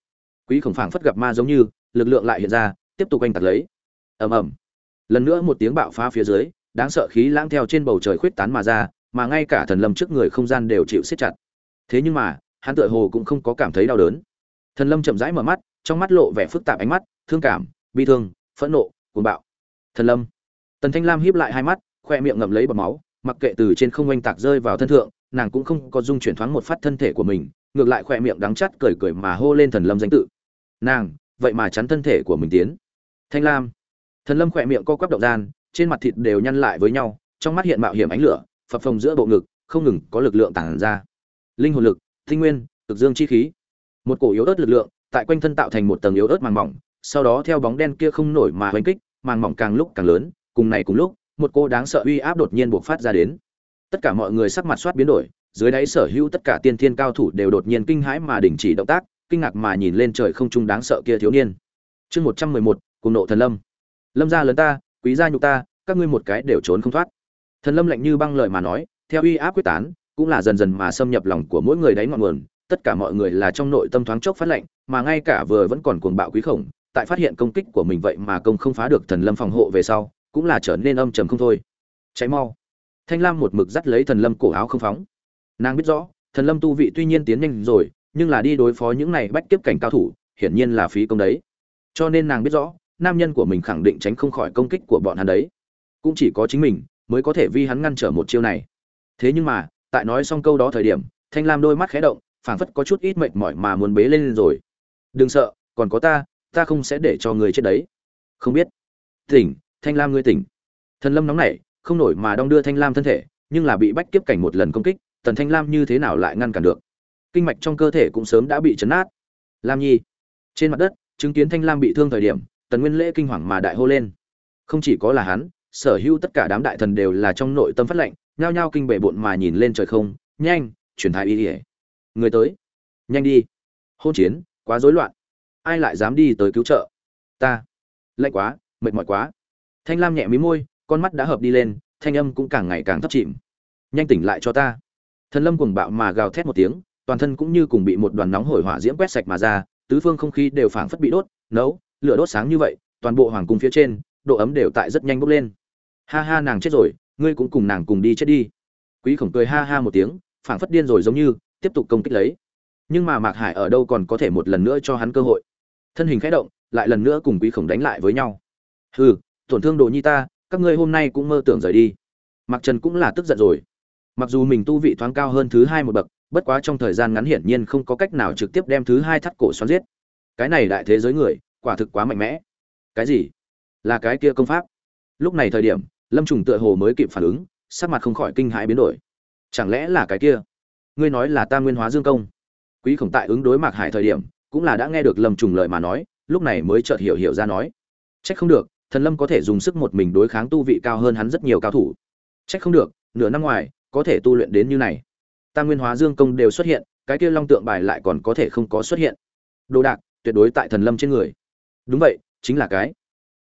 Quý khổng phảng phất gặp ma giống như, lực lượng lại hiện ra, tiếp tục anh tạt lấy. Ầm ầm. Lần nữa một tiếng bạo phá phía dưới, đáng sợ khí lãng theo trên bầu trời khuyết tán mà ra, mà ngay cả thần lâm trước người không gian đều chịu siết chặt. Thế nhưng mà hắn tựa hồ cũng không có cảm thấy đau đớn. Thần lâm chậm rãi mở mắt, trong mắt lộ vẻ phức tạp ánh mắt, thương cảm, bi thương, phẫn nộ, cuồng bạo. Thần lâm. Tần thanh lam híp lại hai mắt, khoe miệng ngậm lấy bọt máu, mặc kệ từ trên không oanh tạc rơi vào thân thượng, nàng cũng không có dung chuyển thoáng một phát thân thể của mình, ngược lại khoe miệng đắng chắt cười cười mà hô lên thần lâm danh tự. Nàng, vậy mà chắn thân thể của mình tiến. Thanh lam. Thần lâm khoe miệng co quắp động gian, trên mặt thịt đều nhăn lại với nhau, trong mắt hiện mạo hiểm ánh lửa, phập phồng giữa bộ ngực, không ngừng có lực lượng tản ra. Linh hồn lực tinh nguyên, cực dương chi khí. Một cổ yếu ớt lực lượng tại quanh thân tạo thành một tầng yếu ớt màng mỏng, sau đó theo bóng đen kia không nổi mà hoành kích, màng mỏng càng lúc càng lớn, cùng này cùng lúc, một cô đáng sợ uy áp đột nhiên buộc phát ra đến. Tất cả mọi người sắc mặt soát biến đổi, dưới đáy sở hữu tất cả tiên thiên cao thủ đều đột nhiên kinh hãi mà đình chỉ động tác, kinh ngạc mà nhìn lên trời không trung đáng sợ kia thiếu niên. Chương một trăm mười một, cùng nộ thần lâm. Lâm gia lớn ta, quý gia nhục ta, các ngươi một cái đều trốn không thoát. Thần lâm lạnh như băng lời mà nói, theo uy áp quyết tán cũng là dần dần mà xâm nhập lòng của mỗi người đáy ngọn nguồn tất cả mọi người là trong nội tâm thoáng chốc phát lệnh, mà ngay cả vừa vẫn còn cuồng bạo quý khổng tại phát hiện công kích của mình vậy mà công không phá được thần lâm phòng hộ về sau cũng là trở nên âm trầm không thôi. Cháy mau. Thanh lam một mực dắt lấy thần lâm cổ áo không phóng. Nàng biết rõ thần lâm tu vị tuy nhiên tiến nhanh rồi nhưng là đi đối phó những này bách kiếp cảnh cao thủ hiển nhiên là phí công đấy. Cho nên nàng biết rõ nam nhân của mình khẳng định tránh không khỏi công kích của bọn hắn đấy. Cũng chỉ có chính mình mới có thể vi hắn ngăn trở một chiêu này. Thế nhưng mà tại nói xong câu đó thời điểm, thanh lam đôi mắt khé động, phảng phất có chút ít mệt mỏi mà muốn bế lên rồi. Đừng sợ, còn có ta ta không sẽ để cho người chết đấy. Không biết. Tỉnh, thanh lam ngươi tỉnh. Thần lâm nóng nảy, không nổi mà đong đưa thanh lam thân thể, nhưng là bị bách kiếp cảnh một lần công kích tần thanh lam như thế nào lại ngăn cản được? Kinh mạch trong cơ thể cũng sớm đã bị chấn nát. Lam nhi. Trên mặt đất, chứng kiến thanh lam bị thương thời điểm, tần nguyên lễ kinh hoàng mà đại hô lên. Không chỉ có là hắn, sở hữu tất cả đám đại thần đều là trong nội tâm phát lệnh nhao nhao kinh bệ bộn mà nhìn lên trời không, nhanh, chuyển thái y ỉa người tới. Nhanh đi. Hôn chiến, quá rối loạn. Ai lại dám đi tới cứu trợ? Ta. Lạnh quá, mệt mỏi quá. Thanh lam nhẹ mí môi, con mắt đã hợp đi lên, thanh âm cũng càng ngày càng thấp chìm. Nhanh tỉnh lại cho ta. Thần lâm cuồng bạo mà gào thét một tiếng, toàn thân cũng như cùng bị một đoàn nóng hổi hỏa diễm quét sạch mà ra, tứ phương không khí đều phảng phất bị đốt, nấu, lửa đốt sáng như vậy, toàn bộ hoàng cung phía trên, độ ấm đều tại rất nhanh bốc lên. Ha ha, nàng chết rồi ngươi cũng cùng nàng cùng đi chết đi. Quý khổng cười ha ha một tiếng, phảng phất điên rồi giống như, tiếp tục công kích lấy. Nhưng mà mạc hải ở đâu còn có thể một lần nữa cho hắn cơ hội. Thân hình khẽ động, lại lần nữa cùng quý khổng đánh lại với nhau. Hừ, tổn thương đồ nhi ta, các ngươi hôm nay cũng mơ tưởng rời đi. Mạc trần cũng là tức giận rồi. Mặc dù mình tu vị thoáng cao hơn thứ hai một bậc, bất quá trong thời gian ngắn hiển nhiên không có cách nào trực tiếp đem thứ hai thắt cổ xoắn giết. Cái này đại thế giới người, quả thực quá mạnh mẽ. Cái gì? Là cái kia công pháp. Lúc này thời điểm lâm trùng tựa hồ mới kịp phản ứng, sắc mặt không khỏi kinh hãi biến đổi. Chẳng lẽ là cái kia? Ngươi nói là ta nguyên hóa dương công. Quý khổng tại ứng đối mạc hải thời điểm, cũng là đã nghe được lâm trùng lời mà nói, lúc này mới chợt hiểu hiểu ra nói. Trách không được, thần lâm có thể dùng sức một mình đối kháng tu vị cao hơn hắn rất nhiều cao thủ. Trách không được, nửa năm ngoài, có thể tu luyện đến như này. Ta nguyên hóa dương công đều xuất hiện, cái kia long tượng bài lại còn có thể không có xuất hiện. Đồ đạc, tuyệt đối tại thần lâm trên người. Đúng vậy, chính là cái.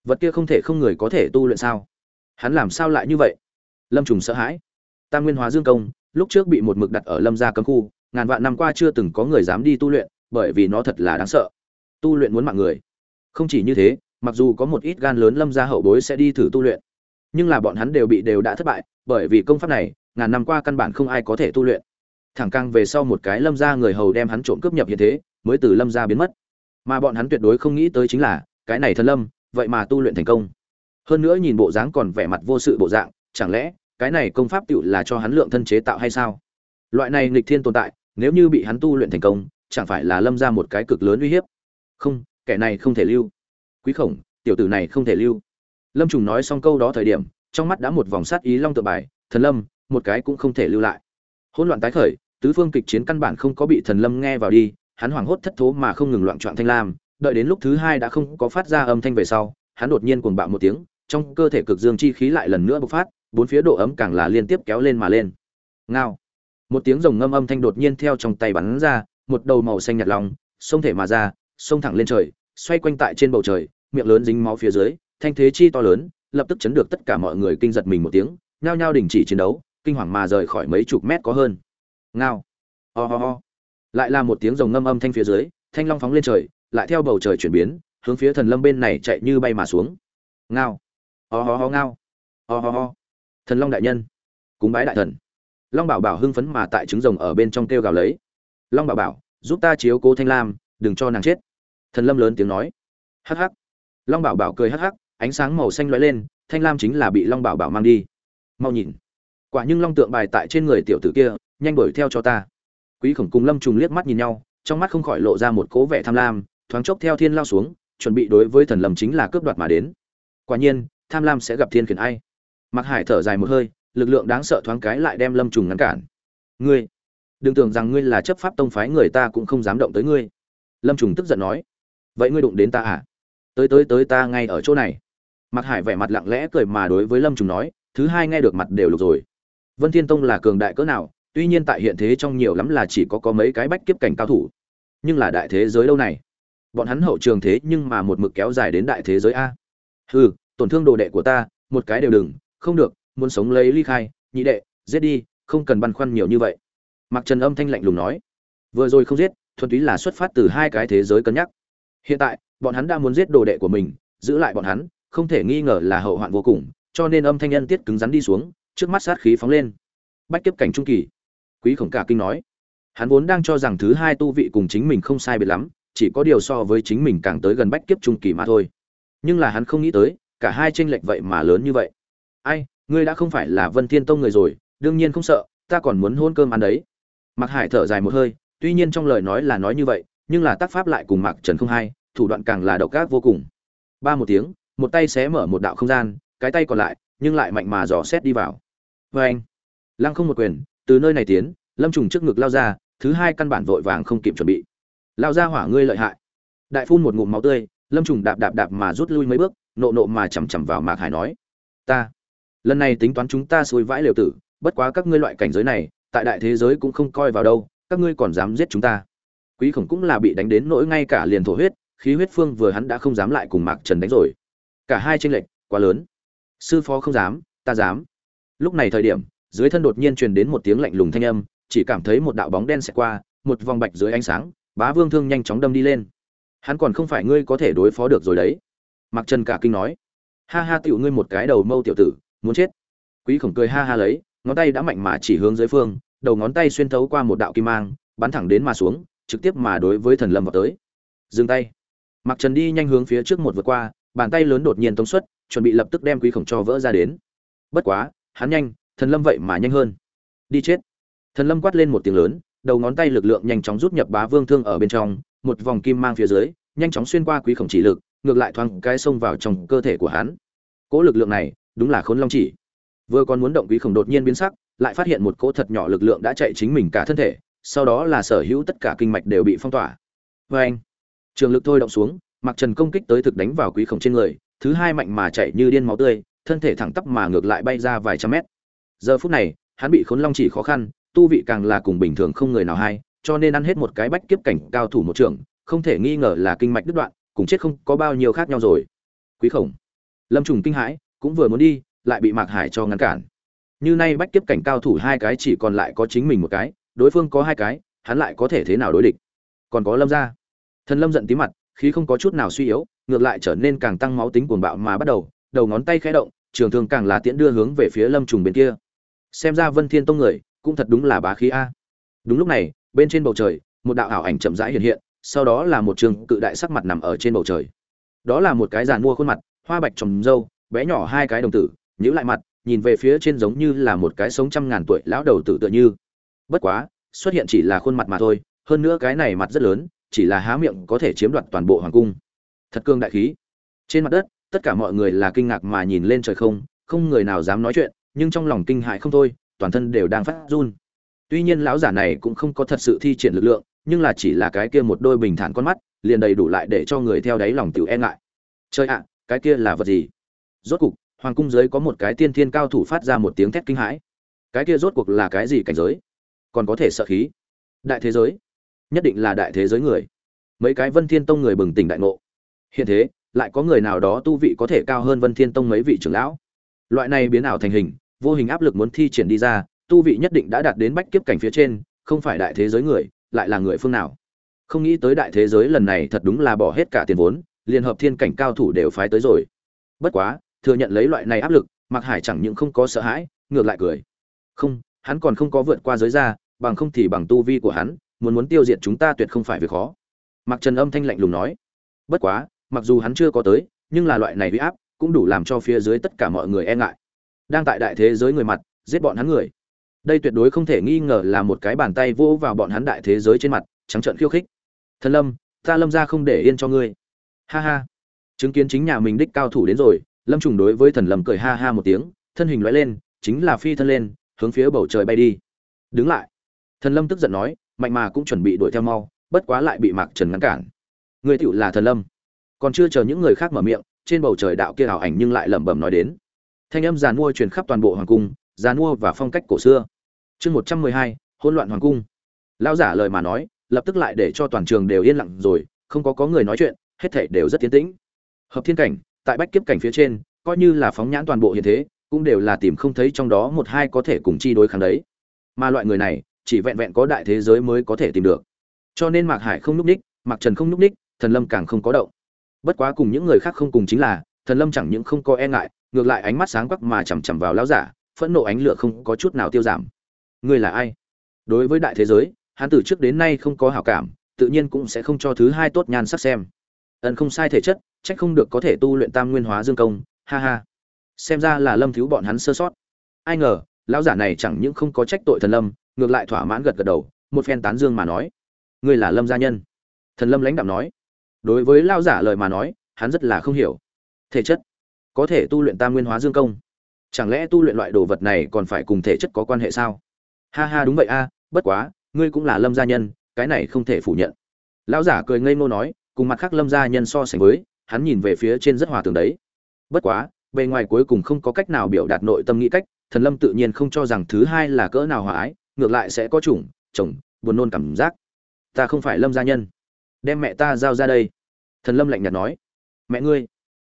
Vật kia không thể không người có thể tu luyện sao? Hắn làm sao lại như vậy? Lâm trùng sợ hãi. Tam nguyên hóa dương công, lúc trước bị một mực đặt ở lâm gia cấm khu, ngàn vạn năm qua chưa từng có người dám đi tu luyện, bởi vì nó thật là đáng sợ. Tu luyện muốn mạng người. Không chỉ như thế, mặc dù có một ít gan lớn lâm gia hậu bối sẽ đi thử tu luyện, nhưng là bọn hắn đều bị đều đã thất bại, bởi vì công pháp này, ngàn năm qua căn bản không ai có thể tu luyện. Thẳng căng về sau một cái lâm gia người hầu đem hắn trộm cướp nhập hiện thế, mới từ lâm gia biến mất. Mà bọn hắn tuyệt đối không nghĩ tới chính là, cái này thần lâm, vậy mà tu luyện thành công hơn nữa nhìn bộ dáng còn vẻ mặt vô sự bộ dạng, chẳng lẽ cái này công pháp tựu là cho hắn lượng thân chế tạo hay sao? Loại này nghịch thiên tồn tại, nếu như bị hắn tu luyện thành công, chẳng phải là lâm ra một cái cực lớn uy hiếp? Không, kẻ này không thể lưu. Quý khổng, tiểu tử này không thể lưu. Lâm trùng nói xong câu đó thời điểm, trong mắt đã một vòng sát ý long tự bài, thần lâm, một cái cũng không thể lưu lại. Hỗn loạn tái khởi, tứ phương kịch chiến căn bản không có bị thần lâm nghe vào đi, hắn hoảng hốt thất thố mà không ngừng loạn trọn thanh lam, đợi đến lúc thứ hai đã không có phát ra âm thanh về sau hắn đột nhiên cuồng bạo một tiếng trong cơ thể cực dương chi khí lại lần nữa bộc phát bốn phía độ ấm càng là liên tiếp kéo lên mà lên. Ngao. Một tiếng rồng ngâm âm thanh đột nhiên theo trong tay bắn ra một đầu màu xanh nhạt long, xông thể mà ra xông thẳng lên trời xoay quanh tại trên bầu trời miệng lớn dính máu phía dưới thanh thế chi to lớn lập tức chấn được tất cả mọi người kinh giật mình một tiếng nhao nhao đình chỉ chiến đấu kinh hoàng mà rời khỏi mấy chục mét có hơn. Ngao. Ho ho ho. Lại là một tiếng rồng ngâm âm thanh phía dưới thanh long phóng lên trời lại theo bầu trời chuyển biến hướng phía thần lâm bên này chạy như bay mà xuống. Ngao. Ho ho ho ngao. Ho ho ho. Thần long đại nhân. Cúng bái đại thần. Long bảo bảo hưng phấn mà tại trứng rồng ở bên trong kêu gào lấy. Long bảo bảo, giúp ta chiếu cố thanh lam, đừng cho nàng chết. Thần lâm lớn tiếng nói. Hắc hắc. Long bảo bảo cười hắc hắc, ánh sáng màu xanh lóe lên, thanh lam chính là bị long bảo bảo mang đi. Mau nhìn. Quả nhưng long tượng bài tại trên người tiểu tử kia, nhanh đuổi theo cho ta. Quý khổng cùng lâm trùng liếc mắt nhìn nhau, trong mắt không khỏi lộ ra một cố vẻ tham lam, thoáng chốc theo thiên lao xuống chuẩn bị đối với thần lâm chính là cướp đoạt mà đến. Quả nhiên, tham lam sẽ gặp thiên khiển ai. Mặc hải thở dài một hơi, lực lượng đáng sợ thoáng cái lại đem lâm trùng ngăn cản. Ngươi, đừng tưởng rằng ngươi là chấp pháp tông phái, người ta cũng không dám động tới ngươi. Lâm trùng tức giận nói. Vậy ngươi đụng đến ta à? Tới tới tới, ta ngay ở chỗ này. Mặc hải vẻ mặt lặng lẽ cười mà đối với lâm trùng nói, thứ hai nghe được mặt đều lục rồi. Vân thiên tông là cường đại cỡ nào, tuy nhiên tại hiện thế trong nhiều lắm là chỉ có có mấy cái bách kiếp cảnh cao thủ. Nhưng là đại thế giới đâu này bọn hắn hậu trường thế nhưng mà một mực kéo dài đến đại thế giới a. Hừ, tổn thương đồ đệ của ta, một cái đều đừng, không được, muốn sống lấy ly khai, nhị đệ, giết đi, không cần băn khoăn nhiều như vậy. Mặc trần âm thanh lạnh lùng nói. Vừa rồi không giết, thuần túy là xuất phát từ hai cái thế giới cân nhắc. Hiện tại, bọn hắn đã muốn giết đồ đệ của mình, giữ lại bọn hắn, không thể nghi ngờ là hậu hoạn vô cùng, cho nên âm thanh nhân tiết cứng rắn đi xuống, trước mắt sát khí phóng lên. Bách kiếp cảnh trung kỳ. Quý khổng cả kinh nói. Hắn vốn đang cho rằng thứ hai tu vị cùng chính mình không sai biệt lắm chỉ có điều so với chính mình càng tới gần bách kiếp trung kỳ mà thôi. Nhưng là hắn không nghĩ tới, cả hai tranh lệch vậy mà lớn như vậy. Ai, ngươi đã không phải là vân thiên tông người rồi, đương nhiên không sợ, ta còn muốn hôn cơm ăn đấy. Mạc hải thở dài một hơi, tuy nhiên trong lời nói là nói như vậy, nhưng là tác pháp lại cùng mạc trần không hai thủ đoạn càng là độc ác vô cùng. Ba một tiếng, một tay xé mở một đạo không gian, cái tay còn lại, nhưng lại mạnh mà dò xét đi vào. Vê anh, lăng không một quyền, từ nơi này tiến, lâm trùng trước ngực lao ra, thứ hai căn bản vội vàng không kịp chuẩn bị lao ra hỏa ngươi lợi hại. Đại phun một ngụm máu tươi, lâm trùng đạp đạp đạp mà rút lui mấy bước, nộ nộ mà chằm chằm vào mạc hải nói, ta, lần này tính toán chúng ta xối vãi liều tử, bất quá các ngươi loại cảnh giới này, tại đại thế giới cũng không coi vào đâu, các ngươi còn dám giết chúng ta. Quý khổng cũng là bị đánh đến nỗi ngay cả liền thổ huyết, khí huyết phương vừa hắn đã không dám lại cùng mạc trần đánh rồi. Cả hai tranh lệch, quá lớn. Sư phó không dám, ta dám. Lúc này thời điểm, dưới thân đột nhiên truyền đến một tiếng lạnh lùng thanh âm, chỉ cảm thấy một đạo bóng đen xẹt qua, một vòng bạch dưới ánh sáng bá vương thương nhanh chóng đâm đi lên. Hắn còn không phải ngươi có thể đối phó được rồi đấy. Mặc trần cả kinh nói. Ha ha tiểu ngươi một cái đầu mâu tiểu tử, muốn chết. Quý khổng cười ha ha lấy, ngón tay đã mạnh mà chỉ hướng dưới phương, đầu ngón tay xuyên thấu qua một đạo kim mang, bắn thẳng đến mà xuống, trực tiếp mà đối với thần lâm vào tới. Dừng tay. Mặc trần đi nhanh hướng phía trước một vượt qua, bàn tay lớn đột nhiên tống xuất, chuẩn bị lập tức đem quý khổng cho vỡ ra đến. Bất quá, hắn nhanh, thần lâm vậy mà nhanh hơn. Đi chết. Thần lâm quát lên một tiếng lớn đầu ngón tay lực lượng nhanh chóng rút nhập bá vương thương ở bên trong, một vòng kim mang phía dưới, nhanh chóng xuyên qua quý khổng chỉ lực, ngược lại thoáng cái xông vào trong cơ thể của hắn. Cỗ lực lượng này, đúng là khốn long chỉ. Vừa còn muốn động quý khổng đột nhiên biến sắc, lại phát hiện một cỗ thật nhỏ lực lượng đã chạy chính mình cả thân thể, sau đó là sở hữu tất cả kinh mạch đều bị phong tỏa. Vê anh trường lực thôi động xuống mặc trần công kích tới thực đánh vào quý khổng trên người, thứ hai mạnh mà chạy như điên máu tươi, thân thể thẳng tắp mà ngược lại bay ra vài trăm mét. Giờ phút này, hắn bị khốn long chỉ khó khăn tu vị càng là cùng bình thường không người nào hay cho nên ăn hết một cái bách kiếp cảnh cao thủ một trưởng, không thể nghi ngờ là kinh mạch đứt đoạn cùng chết không có bao nhiêu khác nhau rồi. Quý khổng lâm trùng kinh hãi cũng vừa muốn đi lại bị mạc hải cho ngăn cản. Như nay bách kiếp cảnh cao thủ hai cái chỉ còn lại có chính mình một cái đối phương có hai cái hắn lại có thể thế nào đối địch? Còn có lâm gia. Thần lâm giận tím mặt khí không có chút nào suy yếu ngược lại trở nên càng tăng máu tính cuồng bạo mà bắt đầu đầu ngón tay khẽ động trường thương càng là tiễn đưa hướng về phía lâm trùng bên kia. Xem ra vân thiên tông người cũng thật đúng là bá khí a. Đúng lúc này, bên trên bầu trời, một đạo ảo ảnh chậm rãi hiện hiện, sau đó là một trường cự đại sắc mặt nằm ở trên bầu trời. Đó là một cái giàn mua khuôn mặt, hoa bạch trồng râu, bé nhỏ hai cái đồng tử, nhíu lại mặt, nhìn về phía trên giống như là một cái sống trăm ngàn tuổi lão đầu tử tựa như. Bất quá, xuất hiện chỉ là khuôn mặt mà thôi, hơn nữa cái này mặt rất lớn, chỉ là há miệng có thể chiếm đoạt toàn bộ hoàng cung. Thật cương đại khí. Trên mặt đất, tất cả mọi người là kinh ngạc mà nhìn lên trời không không người nào dám nói chuyện, nhưng trong lòng kinh hại không thôi toàn thân đều đang phát run. Tuy nhiên lão giả này cũng không có thật sự thi triển lực lượng, nhưng là chỉ là cái kia một đôi bình thản con mắt, liền đầy đủ lại để cho người theo đáy lòng tiểu e ngại. Chơi ạ, cái kia là vật gì? Rốt cục, hoàng cung giới có một cái tiên thiên cao thủ phát ra một tiếng thét kinh hãi. Cái kia rốt cuộc là cái gì cảnh giới? Còn có thể sợ khí? Đại thế giới? Nhất định là đại thế giới người. Mấy cái vân thiên tông người bừng tỉnh đại ngộ. Hiện thế, lại có người nào đó tu vị có thể cao hơn vân thiên tông mấy vị trưởng lão? Loại này biến ảo thành hình vô hình áp lực muốn thi triển đi ra, tu vị nhất định đã đạt đến bách kiếp cảnh phía trên, không phải đại thế giới người, lại là người phương nào? Không nghĩ tới đại thế giới lần này thật đúng là bỏ hết cả tiền vốn, liên hợp thiên cảnh cao thủ đều phái tới rồi. Bất quá, thừa nhận lấy loại này áp lực mặc hải chẳng những không có sợ hãi, ngược lại cười. Không, hắn còn không có vượt qua giới ra bằng không thì bằng tu vi của hắn, muốn muốn tiêu diệt chúng ta tuyệt không phải việc khó. Mặc trần âm thanh lạnh lùng nói. Bất quá, mặc dù hắn chưa có tới, nhưng là loại này uy áp cũng đủ làm cho phía dưới tất cả mọi người e ngại đang tại đại thế giới người mặt, giết bọn hắn người. Đây tuyệt đối không thể nghi ngờ là một cái bàn tay vỗ vào bọn hắn đại thế giới trên mặt, trắng trợn khiêu khích. Thần lâm, ta lâm ra không để yên cho ngươi. Ha ha. Chứng kiến chính nhà mình đích cao thủ đến rồi, lâm trùng đối với thần lâm cười ha ha một tiếng, thân hình loại lên, chính là phi thân lên, hướng phía bầu trời bay đi. Đứng lại. Thần lâm tức giận nói, mạnh mà cũng chuẩn bị đuổi theo mau, bất quá lại bị mạc trần ngăn cản. Người tựu là thần lâm. Còn chưa chờ những người khác mở miệng, trên bầu trời đạo kia ảo ảnh nhưng lại lẩm bẩm nói đến thanh âm giàn mua truyền khắp toàn bộ hoàng cung, giàn mua và phong cách cổ xưa. Chương một trăm mười hai, hỗn loạn hoàng cung. Lão giả lời mà nói, lập tức lại để cho toàn trường đều yên lặng rồi, không có có người nói chuyện, hết thảy đều rất tiến tĩnh. Hợp thiên cảnh, tại bách kiếp cảnh phía trên, coi như là phóng nhãn toàn bộ hiện thế, cũng đều là tìm không thấy trong đó một hai có thể cùng chi đối kháng đấy. Mà loại người này, chỉ vẹn vẹn có đại thế giới mới có thể tìm được. Cho nên mạc hải không núp ních, mạc trần không núp ních, thần lâm càng không có động. Bất quá cùng những người khác không cùng chính là, thần lâm chẳng những không có e ngại ngược lại ánh mắt sáng quắc mà chằm chằm vào lão giả, phẫn nộ ánh lửa không có chút nào tiêu giảm. Ngươi là ai? Đối với đại thế giới, hắn từ trước đến nay không có hảo cảm, tự nhiên cũng sẽ không cho thứ hai tốt nhan sắc xem. Ẩn không sai thể chất trách không được có thể tu luyện tam nguyên hóa dương công, ha ha. Xem ra là lâm thiếu bọn hắn sơ sót. Ai ngờ, lão giả này chẳng những không có trách tội thần lâm, ngược lại thỏa mãn gật gật đầu, một phen tán dương mà nói. Ngươi là lâm gia nhân. Thần lâm lãnh đạm nói. Đối với lão giả lời mà nói, hắn rất là không hiểu. Thể chất có thể tu luyện tam nguyên hóa dương công. Chẳng lẽ tu luyện loại đồ vật này còn phải cùng thể chất có quan hệ sao? Ha ha, đúng vậy a, bất quá, ngươi cũng là lâm gia nhân, cái này không thể phủ nhận. Lão giả cười ngây ngô nói, cùng mặt khác lâm gia nhân so sánh với, hắn nhìn về phía trên rất hòa tường đấy. Bất quá, bề ngoài cuối cùng không có cách nào biểu đạt nội tâm nghĩ cách, thần lâm tự nhiên không cho rằng thứ hai là cỡ nào hòa ái, ngược lại sẽ có chủng, chồng, buồn nôn cảm giác. Ta không phải lâm gia nhân. Đem mẹ ta giao ra đây. Thần lâm lạnh nhạt nói. Mẹ ngươi.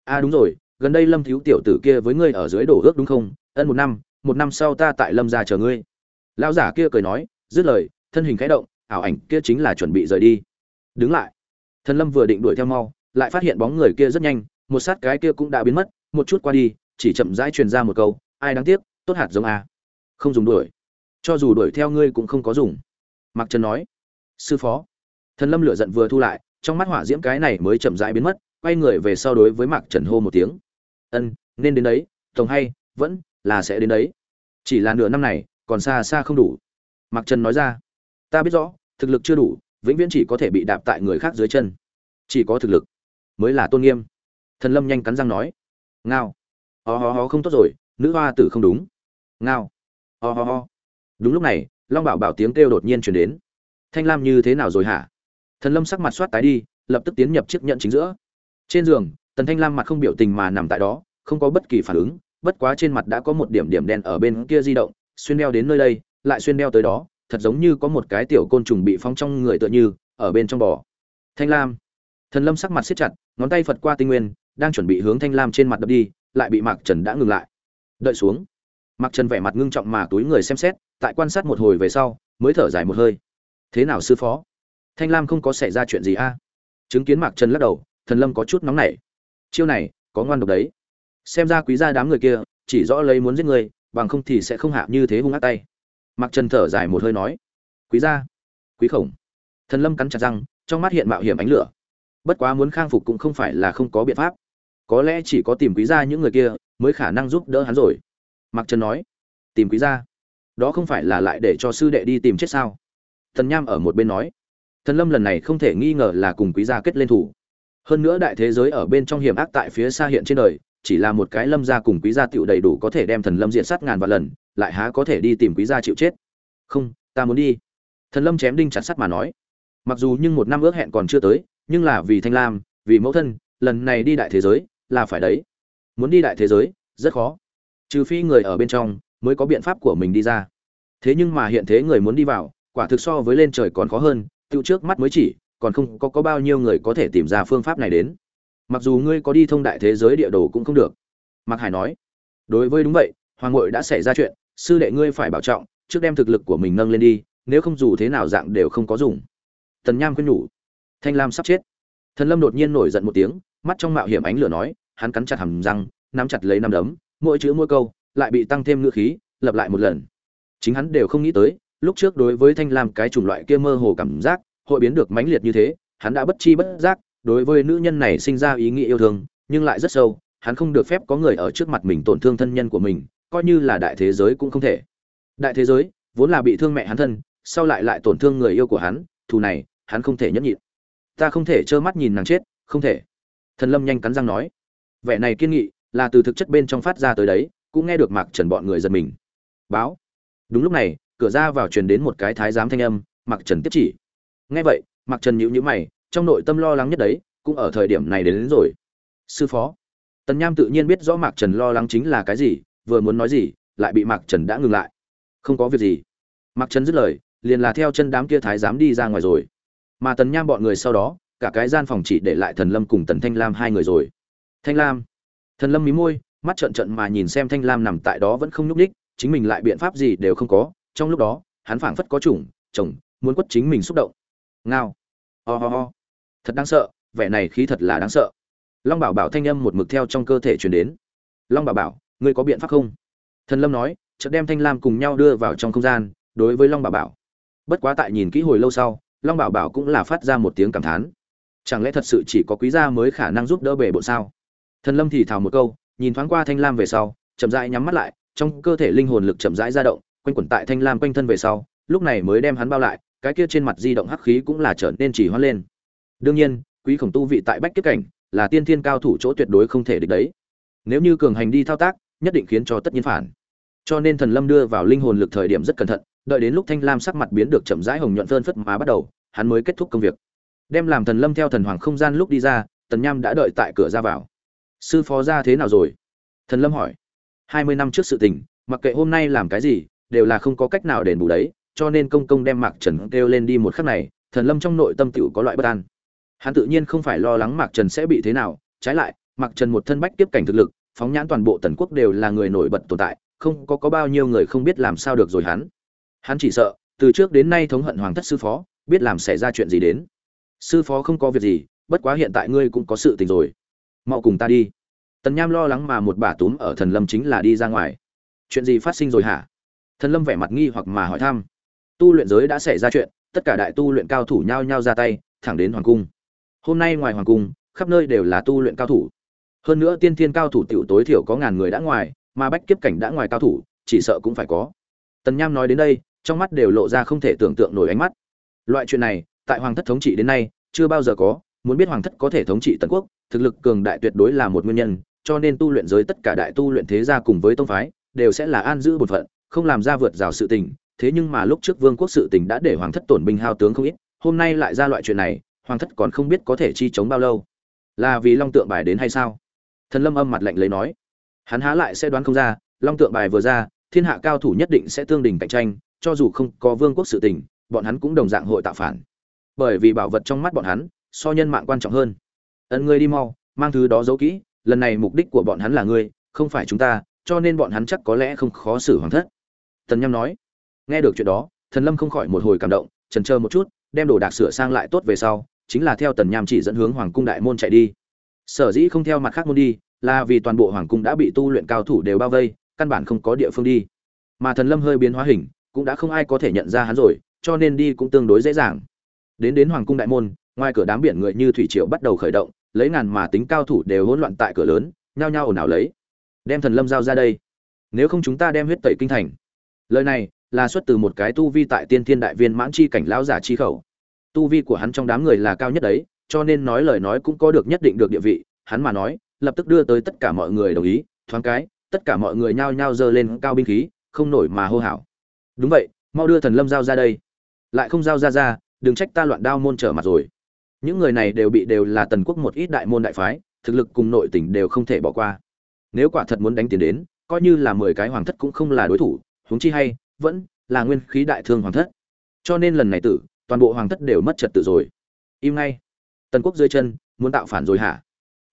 A à đúng rồi gần đây lâm thiếu tiểu tử kia với ngươi ở dưới đổ ước đúng không? Ân một năm một năm sau ta tại lâm gia chờ ngươi. Lão giả kia cười nói, dứt lời, thân hình khẽ động, ảo ảnh kia chính là chuẩn bị rời đi. Đứng lại. Thần lâm vừa định đuổi theo mau, lại phát hiện bóng người kia rất nhanh, một sát cái kia cũng đã biến mất, một chút qua đi, chỉ chậm rãi truyền ra một câu, ai đáng tiếc, tốt hạt giống a. Không dùng đuổi. Cho dù đuổi theo ngươi cũng không có dùng. Mặc trần nói. Sư phó. Thần lâm lửa giận vừa thu lại, trong mắt hỏa diễm cái này mới chậm rãi biến mất, quay người về sau đối với mạc trần hô một tiếng ân, nên đến đấy, tổng hay, vẫn là sẽ đến đấy. Chỉ là nửa năm này, còn xa xa không đủ. Mạc trần nói ra, ta biết rõ, thực lực chưa đủ, vĩnh viễn chỉ có thể bị đạp tại người khác dưới chân. Chỉ có thực lực mới là tôn nghiêm. Thần lâm nhanh cắn răng nói, ngao ho ho ho không tốt rồi, nữ hoa tử không đúng. Ngao ho ho ho đúng lúc này, long bảo bảo tiếng kêu đột nhiên chuyển đến. Thanh lam như thế nào rồi hả? Thần lâm sắc mặt soát tái đi, lập tức tiến nhập chiếc nhận chính giữa. Trên giường tần thanh lam mặt không biểu tình mà nằm tại đó, không có bất kỳ phản ứng, bất quá trên mặt đã có một điểm điểm đen ở bên kia di động, xuyên đeo đến nơi đây, lại xuyên đeo tới đó, thật giống như có một cái tiểu côn trùng bị phong trong người tựa như, ở bên trong bò. Thanh lam. Thần lâm sắc mặt siết chặt, ngón tay phật qua tinh nguyên, đang chuẩn bị hướng thanh lam trên mặt đập đi, lại bị mạc trần đã ngừng lại. Đợi xuống. Mạc trần vẻ mặt ngưng trọng mà túi người xem xét, tại quan sát một hồi về sau, mới thở dài một hơi. Thế nào sư phó? Thanh lam không có xảy ra chuyện gì a? Chứng kiến mạc trần lắc đầu, thần lâm có chút nóng nảy chiêu này, có ngoan độc đấy. Xem ra quý gia đám người kia, chỉ rõ lấy muốn giết người, bằng không thì sẽ không hạ như thế hung ác tay. Mặc trần thở dài một hơi nói, quý gia, quý khổng. Thần lâm cắn chặt răng, trong mắt hiện mạo hiểm ánh lửa. Bất quá muốn khang phục cũng không phải là không có biện pháp. Có lẽ chỉ có tìm quý gia những người kia, mới khả năng giúp đỡ hắn rồi. Mặc trần nói, tìm quý gia? Đó không phải là lại để cho sư đệ đi tìm chết sao? Thần nham ở một bên nói. Thần lâm lần này không thể nghi ngờ là cùng quý gia kết lên thủ hơn nữa đại thế giới ở bên trong hiểm ác tại phía xa hiện trên đời, chỉ là một cái lâm gia cùng quý gia tựu đầy đủ có thể đem thần lâm diện sát ngàn vạn lần, lại há có thể đi tìm quý gia chịu chết. Không, ta muốn đi. Thần lâm chém đinh chặt sắt mà nói. Mặc dù nhưng một năm ước hẹn còn chưa tới, nhưng là vì thanh lam, vì mẫu thân, lần này đi đại thế giới là phải đấy. Muốn đi đại thế giới, rất khó. Trừ phi người ở bên trong mới có biện pháp của mình đi ra. Thế nhưng mà hiện thế người muốn đi vào, quả thực so với lên trời còn khó hơn tự trước mắt mới chỉ còn không có có bao nhiêu người có thể tìm ra phương pháp này đến. Mặc dù ngươi có đi thông đại thế giới địa đồ cũng không được. Mạc hải nói, đối với đúng vậy, hoàng ngội đã xảy ra chuyện, sư đệ ngươi phải bảo trọng, trước đem thực lực của mình nâng lên đi, nếu không dù thế nào dạng đều không có dùng. Tần nham khuyên nhủ, thanh lam sắp chết. Thần lâm đột nhiên nổi giận một tiếng, mắt trong mạo hiểm ánh lửa nói, hắn cắn chặt hàm răng, nắm chặt lấy năm đấm, mỗi chữ mỗi câu, lại bị tăng thêm ngữ khí, lặp lại một lần. Chính hắn đều không nghĩ tới, lúc trước đối với thanh lam cái chủng loại kia mơ hồ cảm giác hội biến được mãnh liệt như thế, hắn đã bất chi bất giác đối với nữ nhân này sinh ra ý nghĩa yêu thương, nhưng lại rất sâu, hắn không được phép có người ở trước mặt mình tổn thương thân nhân của mình, coi như là đại thế giới cũng không thể. Đại thế giới vốn là bị thương mẹ hắn thân, sau lại lại tổn thương người yêu của hắn, thù này, hắn không thể nhẫn nhịn. Ta không thể trơ mắt nhìn nàng chết, không thể. Thần lâm nhanh cắn răng nói. Vẻ này kiên nghị là từ thực chất bên trong phát ra tới đấy, cũng nghe được mạc trần bọn người giật mình. Báo. Đúng lúc này, cửa ra vào truyền đến một cái thái giám thanh âm, mạc trần tiếp chỉ nghe vậy mạc trần nhíu nhíu mày trong nội tâm lo lắng nhất đấy cũng ở thời điểm này đến, đến rồi. Sư phó. Tần nham tự nhiên biết rõ mạc trần lo lắng chính là cái gì vừa muốn nói gì lại bị mạc trần đã ngừng lại. Không có việc gì. Mạc trần dứt lời liền là theo chân đám kia thái giám đi ra ngoài rồi. Mà tần nham bọn người sau đó cả cái gian phòng chỉ để lại thần lâm cùng tần thanh lam hai người rồi. Thanh lam. Thần lâm mí môi mắt trợn trợn mà nhìn xem thanh lam nằm tại đó vẫn không nhúc ních chính mình lại biện pháp gì đều không có trong lúc đó hắn phảng phất có chủng chồng muốn quất chính mình xúc động ngao. Ho ho thật đáng sợ, vẻ này khí thật là đáng sợ. Long bảo bảo thanh âm một mực theo trong cơ thể truyền đến. Long bảo bảo, ngươi có biện pháp không? Thần lâm nói, chợt đem thanh lam cùng nhau đưa vào trong không gian, đối với long bảo bảo. Bất quá tại nhìn kỹ hồi lâu sau, long bảo bảo cũng là phát ra một tiếng cảm thán. Chẳng lẽ thật sự chỉ có quý gia mới khả năng giúp đỡ bể bộ sao? Thần lâm thì thào một câu, nhìn thoáng qua thanh lam về sau, chậm rãi nhắm mắt lại, trong cơ thể linh hồn lực chậm rãi ra động, quanh quẩn tại thanh lam quanh thân về sau, lúc này mới đem hắn bao lại cái kia trên mặt di động hắc khí cũng là trở nên chỉ hoan lên. Đương nhiên, quý khổng tu vị tại bách kiếp cảnh, là tiên thiên cao thủ chỗ tuyệt đối không thể địch đấy. Nếu như cường hành đi thao tác, nhất định khiến cho tất nhiên phản. Cho nên thần lâm đưa vào linh hồn lực thời điểm rất cẩn thận, đợi đến lúc thanh lam sắc mặt biến được chậm rãi hồng nhuận phơn phất mà bắt đầu, hắn mới kết thúc công việc. Đem làm thần lâm theo thần hoàng không gian lúc đi ra, tần nham đã đợi tại cửa ra vào. Sư phó ra thế nào rồi? Thần lâm hỏi. Hai mươi năm trước sự tình, mặc kệ hôm nay làm cái gì, đều là không có cách nào đền bù đấy cho nên công công đem mạc trần kêu lên đi một khắc này, thần lâm trong nội tâm tựu có loại bất an. Hắn tự nhiên không phải lo lắng mạc trần sẽ bị thế nào, trái lại, mạc trần một thân bách tiếp cảnh thực lực, phóng nhãn toàn bộ tần quốc đều là người nổi bật tồn tại, không có có bao nhiêu người không biết làm sao được rồi hắn. Hắn chỉ sợ, từ trước đến nay thống hận hoàng thất sư phó, biết làm xảy ra chuyện gì đến. Sư phó không có việc gì, bất quá hiện tại ngươi cũng có sự tình rồi. Mau cùng ta đi. Tần nham lo lắng mà một bà túm ở thần lâm chính là đi ra ngoài. Chuyện gì phát sinh rồi hả? Thần lâm vẻ mặt nghi hoặc mà hỏi thăm tu luyện giới đã xảy ra chuyện, tất cả đại tu luyện cao thủ nhao nhao ra tay, thẳng đến hoàng cung. Hôm nay ngoài hoàng cung, khắp nơi đều là tu luyện cao thủ. Hơn nữa tiên thiên cao thủ tiểu tối thiểu có ngàn người đã ngoài, mà bách kiếp cảnh đã ngoài cao thủ, chỉ sợ cũng phải có. Tần nham nói đến đây, trong mắt đều lộ ra không thể tưởng tượng nổi ánh mắt. Loại chuyện này, tại hoàng thất thống trị đến nay, chưa bao giờ có, muốn biết hoàng thất có thể thống trị tần quốc, thực lực cường đại tuyệt đối là một nguyên nhân, cho nên tu luyện giới tất cả đại tu luyện thế gia cùng với tông phái, đều sẽ là an giữ bổn phận, không làm ra vượt rào sự tình thế nhưng mà lúc trước vương quốc sự tình đã để hoàng thất tổn binh hao tướng không ít, hôm nay lại ra loại chuyện này, hoàng thất còn không biết có thể chi chống bao lâu. Là vì long tượng bài đến hay sao? Thần lâm âm mặt lạnh lấy nói. Hắn há lại sẽ đoán không ra, long tượng bài vừa ra, thiên hạ cao thủ nhất định sẽ tương đình cạnh tranh, cho dù không có vương quốc sự tình, bọn hắn cũng đồng dạng hội tạo phản. Bởi vì bảo vật trong mắt bọn hắn, so nhân mạng quan trọng hơn. Ân ngươi đi mau, mang thứ đó giấu kỹ, lần này mục đích của bọn hắn là ngươi, không phải chúng ta, cho nên bọn hắn chắc có lẽ không khó xử hoàng thất. Tần nhâm nói nghe được chuyện đó, thần lâm không khỏi một hồi cảm động, trần chờ một chút, đem đồ đạc sửa sang lại tốt về sau, chính là theo tần nham chỉ dẫn hướng hoàng cung đại môn chạy đi. Sở dĩ không theo mặt khác môn đi, là vì toàn bộ hoàng cung đã bị tu luyện cao thủ đều bao vây, căn bản không có địa phương đi. Mà thần lâm hơi biến hóa hình, cũng đã không ai có thể nhận ra hắn rồi, cho nên đi cũng tương đối dễ dàng. Đến đến hoàng cung đại môn, ngoài cửa đám biển người như thủy triều bắt đầu khởi động, lấy ngàn mà tính cao thủ đều hỗn loạn tại cửa lớn, nhao nhao ồn ào lấy. Đem thần lâm giao ra đây. Nếu không chúng ta đem huyết tẩy kinh thành. Lời này là xuất từ một cái tu vi tại tiên thiên đại viên mãn chi cảnh lão giả chi khẩu. Tu vi của hắn trong đám người là cao nhất đấy, cho nên nói lời nói cũng có được nhất định được địa vị, hắn mà nói, lập tức đưa tới tất cả mọi người đồng ý, thoáng cái, tất cả mọi người nhao nhao giơ lên cao binh khí, không nổi mà hô hào. Đúng vậy, mau đưa thần lâm giao ra đây. Lại không giao ra ra, đừng trách ta loạn đao môn trở mặt rồi. Những người này đều bị đều là tần quốc một ít đại môn đại phái, thực lực cùng nội tình đều không thể bỏ qua. Nếu quả thật muốn đánh tiền đến, coi như là mười cái hoàng thất cũng không là đối thủ, huống chi hay vẫn là nguyên khí đại thương hoàng thất. Cho nên lần này tử, toàn bộ hoàng thất đều mất trật tự rồi. Im ngay. Tần quốc dưới chân, muốn tạo phản rồi hả?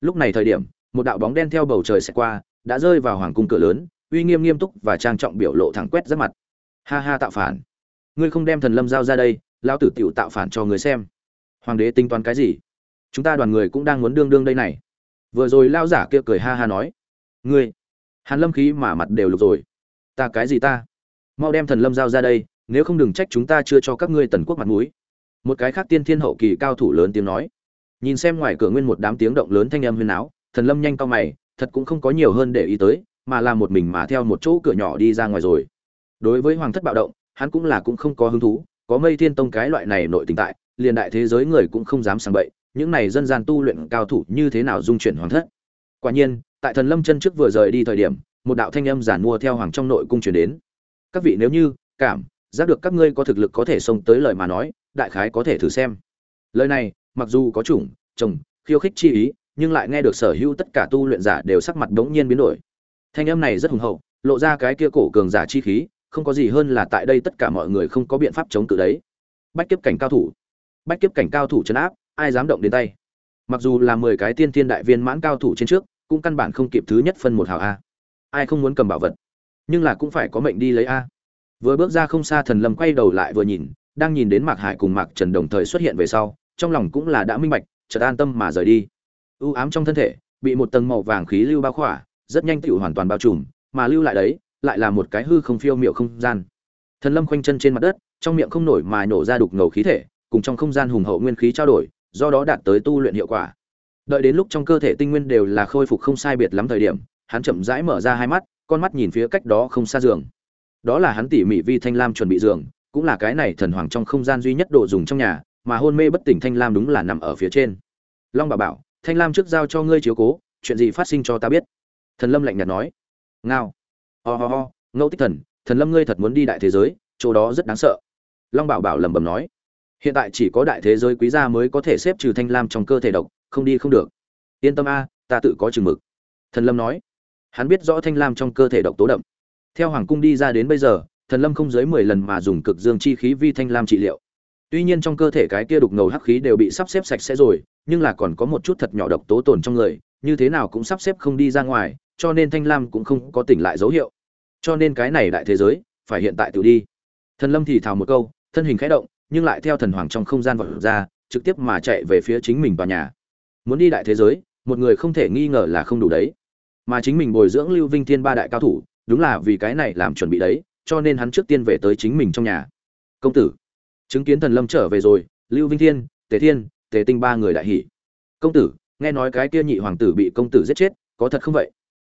Lúc này thời điểm, một đạo bóng đen theo bầu trời sẽ qua, đã rơi vào hoàng cung cửa lớn, uy nghiêm nghiêm túc và trang trọng biểu lộ thẳng quét rất mặt. Ha ha tạo phản. Ngươi không đem thần lâm giao ra đây, lão tử tiểu tạo phản cho người xem. Hoàng đế tính toán cái gì? Chúng ta đoàn người cũng đang muốn đương đương đây này. Vừa rồi lao giả kia cười ha ha nói. Ngươi, hàn lâm khí mà mặt đều lục rồi. Ta cái gì ta? Mau đem thần lâm giao ra đây, nếu không đừng trách chúng ta chưa cho các ngươi tần quốc mặt mũi. Một cái khác tiên thiên hậu kỳ cao thủ lớn tiếng nói. Nhìn xem ngoài cửa nguyên một đám tiếng động lớn thanh âm huyên áo thần lâm nhanh cao mày, thật cũng không có nhiều hơn để ý tới, mà là một mình mà theo một chỗ cửa nhỏ đi ra ngoài rồi. Đối với hoàng thất bạo động, hắn cũng là cũng không có hứng thú, có mây thiên tông cái loại này nội tình tại, liền đại thế giới người cũng không dám sang bậy, những này dân gian tu luyện cao thủ như thế nào dung chuyển hoàng thất. Quả nhiên, tại thần lâm chân trước vừa rời đi thời điểm, một đạo thanh âm giản mua theo hoàng trong nội cung truyền đến các vị nếu như, cảm, giác được các ngươi có thực lực có thể xông tới lời mà nói, đại khái có thể thử xem. Lời này, mặc dù có chủng, chồng, khiêu khích chi ý, nhưng lại nghe được sở hữu tất cả tu luyện giả đều sắc mặt bỗng nhiên biến đổi. Thanh âm này rất hùng hậu, lộ ra cái kia cổ cường giả chi khí, không có gì hơn là tại đây tất cả mọi người không có biện pháp chống cự đấy. Bách kiếp cảnh cao thủ. Bách kiếp cảnh cao thủ chấn áp, ai dám động đến tay? Mặc dù là mười cái tiên thiên đại viên mãn cao thủ trên trước, cũng căn bản không kịp thứ nhất phân một hào a. Ai không muốn cầm bảo vật? Nhưng là cũng phải có mệnh đi lấy a. Vừa bước ra không xa thần lâm quay đầu lại vừa nhìn, đang nhìn đến mạc hải cùng mạc trần đồng thời xuất hiện về sau, trong lòng cũng là đã minh bạch, chợt an tâm mà rời đi. U ám trong thân thể, bị một tầng màu vàng khí lưu bao khỏa, rất nhanh tựu hoàn toàn bao trùm, mà lưu lại đấy, lại là một cái hư không phiêu miệu không gian. Thần lâm khoanh chân trên mặt đất, trong miệng không nổi mà nổ ra đục ngầu khí thể, cùng trong không gian hùng hậu nguyên khí trao đổi, do đó đạt tới tu luyện hiệu quả. Đợi đến lúc trong cơ thể tinh nguyên đều là khôi phục không sai biệt lắm thời điểm hắn chậm rãi mở ra hai mắt, con mắt nhìn phía cách đó không xa giường. Đó là hắn tỉ mỉ vi thanh lam chuẩn bị giường, cũng là cái này thần hoàng trong không gian duy nhất đồ dùng trong nhà, mà hôn mê bất tỉnh thanh lam đúng là nằm ở phía trên. Long bà bảo, thanh lam trước giao cho ngươi chiếu cố, chuyện gì phát sinh cho ta biết? Thần lâm lạnh nhạt nói. Ngao. Ho、oh、ho、oh、ho ho, ngẫu tích thần thần lâm ngươi thật muốn đi đại thế giới, chỗ đó rất đáng sợ. Long bảo bảo lẩm bẩm nói. Hiện tại chỉ có đại thế giới quý gia mới có thể xếp trừ thanh lam trong cơ thể độc, không đi không được. Yên tâm a, ta tự có chừng mực. Thần lâm nói hắn biết rõ thanh lam trong cơ thể độc tố đậm. Theo hoàng cung đi ra đến bây giờ, thần lâm không dưới mười lần mà dùng cực dương chi khí vi thanh lam trị liệu. Tuy nhiên trong cơ thể cái kia đục ngầu hắc khí đều bị sắp xếp sạch sẽ rồi, nhưng là còn có một chút thật nhỏ độc tố tồn trong người, như thế nào cũng sắp xếp không đi ra ngoài, cho nên thanh lam cũng không có tỉnh lại dấu hiệu. Cho nên cái này đại thế giới, phải hiện tại tự đi. Thần lâm thì thào một câu, thân hình khẽ động, nhưng lại theo thần hoàng trong không gian vọt ra, trực tiếp mà chạy về phía chính mình tòa nhà. Muốn đi đại thế giới, một người không thể nghi ngờ là không đủ đấy mà chính mình bồi dưỡng lưu vinh thiên ba đại cao thủ, đúng là vì cái này làm chuẩn bị đấy, cho nên hắn trước tiên về tới chính mình trong nhà. Công tử, chứng kiến thần lâm trở về rồi, lưu vinh thiên, tề thiên, tề tinh ba người đại hỷ. công tử, nghe nói cái kia nhị hoàng tử bị công tử giết chết, có thật không vậy?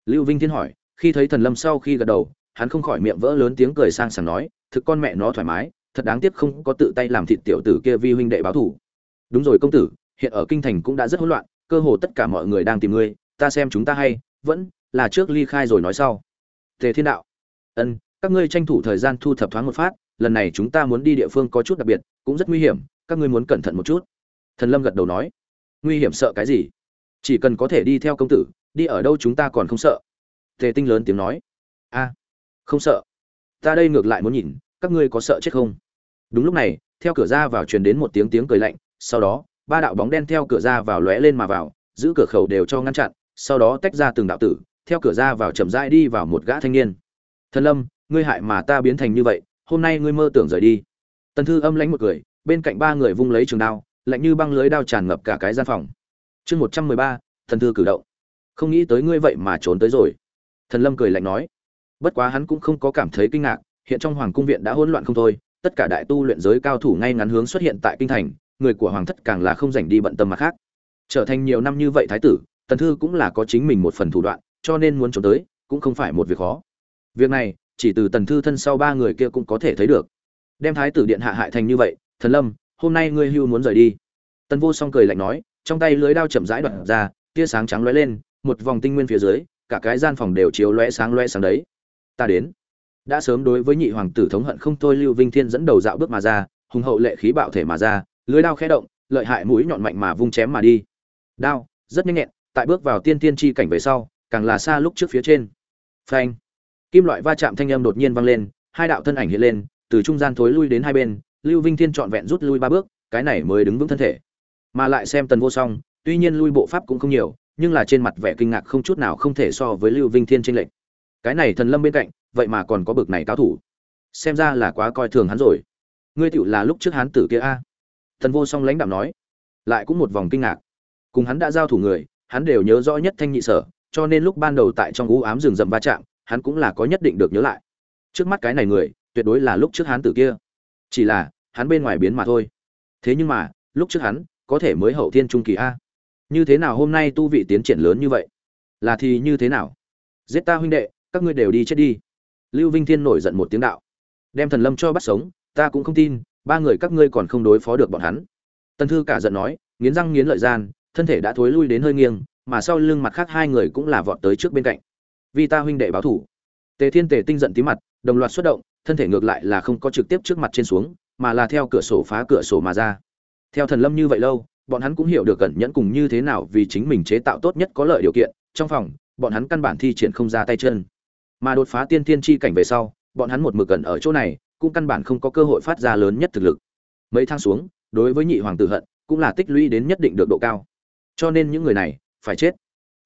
Lưu vinh thiên hỏi, khi thấy thần lâm sau khi gật đầu, hắn không khỏi miệng vỡ lớn tiếng cười sang sảng nói, thực con mẹ nó thoải mái, thật đáng tiếc không có tự tay làm thịt tiểu tử kia vi huynh đệ báo thủ đúng rồi công tử, hiện ở kinh thành cũng đã rất hỗn loạn, cơ hồ tất cả mọi người đang tìm ngươi, ta xem chúng ta hay vẫn là trước ly khai rồi nói sau. Tề thiên đạo, ân, các ngươi tranh thủ thời gian thu thập thoáng một phát, lần này chúng ta muốn đi địa phương có chút đặc biệt, cũng rất nguy hiểm, các ngươi muốn cẩn thận một chút. Thần lâm gật đầu nói, nguy hiểm sợ cái gì? Chỉ cần có thể đi theo công tử, đi ở đâu chúng ta còn không sợ. Tề tinh lớn tiếng nói, a, không sợ. Ta đây ngược lại muốn nhìn, các ngươi có sợ chết không? Đúng lúc này, theo cửa ra vào truyền đến một tiếng tiếng cười lạnh, sau đó, ba đạo bóng đen theo cửa ra vào lóe lên mà vào, giữ cửa khẩu đều cho ngăn chặn sau đó tách ra từng đạo tử, theo cửa ra vào chậm rãi đi vào một gã thanh niên. Thần lâm, ngươi hại mà ta biến thành như vậy, hôm nay ngươi mơ tưởng rời đi. Tần thư âm lãnh một cười, bên cạnh ba người vung lấy trường đao, lạnh như băng lưới đao tràn ngập cả cái gian phòng. Chương một trăm mười ba, thần thư cử động. Không nghĩ tới ngươi vậy mà trốn tới rồi. Thần lâm cười lạnh nói. Bất quá hắn cũng không có cảm thấy kinh ngạc, hiện trong hoàng cung viện đã hỗn loạn không thôi, tất cả đại tu luyện giới cao thủ ngay ngắn hướng xuất hiện tại kinh thành, người của hoàng thất càng là không dành đi bận tâm mặt khác. Trở thành nhiều năm như vậy thái tử tần thư cũng là có chính mình một phần thủ đoạn, cho nên muốn trốn tới, cũng không phải một việc khó. Việc này, chỉ từ tần thư thân sau ba người kia cũng có thể thấy được. Đem thái tử điện hạ hại thành như vậy, thần lâm, hôm nay ngươi hưu muốn rời đi. Tần vô song cười lạnh nói, trong tay lưới đao chậm rãi đoạn ra, tia sáng trắng lóe lên, một vòng tinh nguyên phía dưới, cả cái gian phòng đều chiếu lóe sáng lóe sáng đấy. Ta đến. Đã sớm đối với nhị hoàng tử thống hận không thôi, lưu vinh thiên dẫn đầu dạo bước mà ra, hùng hậu lệ khí bạo thể mà ra, lưới đao khẽ động, lợi hại mũi nhọn mạnh mà vung chém mà đi. Đao, rất nhanh nhẹn tại bước vào tiên tiên chi cảnh về sau, càng là xa lúc trước phía trên. Phanh. Kim loại va chạm thanh âm đột nhiên vang lên, hai đạo thân ảnh hiện lên, từ trung gian thối lui đến hai bên, lưu vinh thiên trọn vẹn rút lui ba bước, cái này mới đứng vững thân thể. Mà lại xem tần vô song, tuy nhiên lui bộ pháp cũng không nhiều, nhưng là trên mặt vẻ kinh ngạc không chút nào không thể so với lưu vinh thiên tranh lệch. Cái này thần lâm bên cạnh, vậy mà còn có bực này cao thủ. Xem ra là quá coi thường hắn rồi. Ngươi tựu là lúc trước hắn tử kia a. Thần vô song lãnh đạm nói, lại cũng một vòng kinh ngạc. Cùng hắn đã giao thủ người hắn đều nhớ rõ nhất thanh nhị sở, cho nên lúc ban đầu tại trong u ám rừng rậm va chạm, hắn cũng là có nhất định được nhớ lại. Trước mắt cái này người, tuyệt đối là lúc trước hắn tử kia. Chỉ là, hắn bên ngoài biến mà thôi. Thế nhưng mà, lúc trước hắn, có thể mới hậu thiên trung kỳ a. Như thế nào hôm nay tu vị tiến triển lớn như vậy? Là thì như thế nào? Giết ta huynh đệ, các ngươi đều đi chết đi. Lưu vinh thiên nổi giận một tiếng đạo. Đem thần lâm cho bắt sống, ta cũng không tin, ba người các ngươi còn không đối phó được bọn hắn. Tần thư cả giận nói, nghiến răng nghiến lợi gian thân thể đã thối lui đến hơi nghiêng, mà sau lưng mặt khác hai người cũng là vọt tới trước bên cạnh. Vì ta huynh đệ báo thủ. Tề thiên tề tinh giận tí mặt, đồng loạt xuất động, thân thể ngược lại là không có trực tiếp trước mặt trên xuống, mà là theo cửa sổ phá cửa sổ mà ra. Theo thần lâm như vậy lâu, bọn hắn cũng hiểu được cẩn nhẫn cùng như thế nào vì chính mình chế tạo tốt nhất có lợi điều kiện, trong phòng, bọn hắn căn bản thi triển không ra tay chân. Mà đột phá tiên thiên chi cảnh về sau, bọn hắn một mực cẩn ở chỗ này, cũng căn bản không có cơ hội phát ra lớn nhất thực lực. Mấy tháng xuống, đối với nhị hoàng tử hận, cũng là tích lũy đến nhất định được độ cao cho nên những người này phải chết.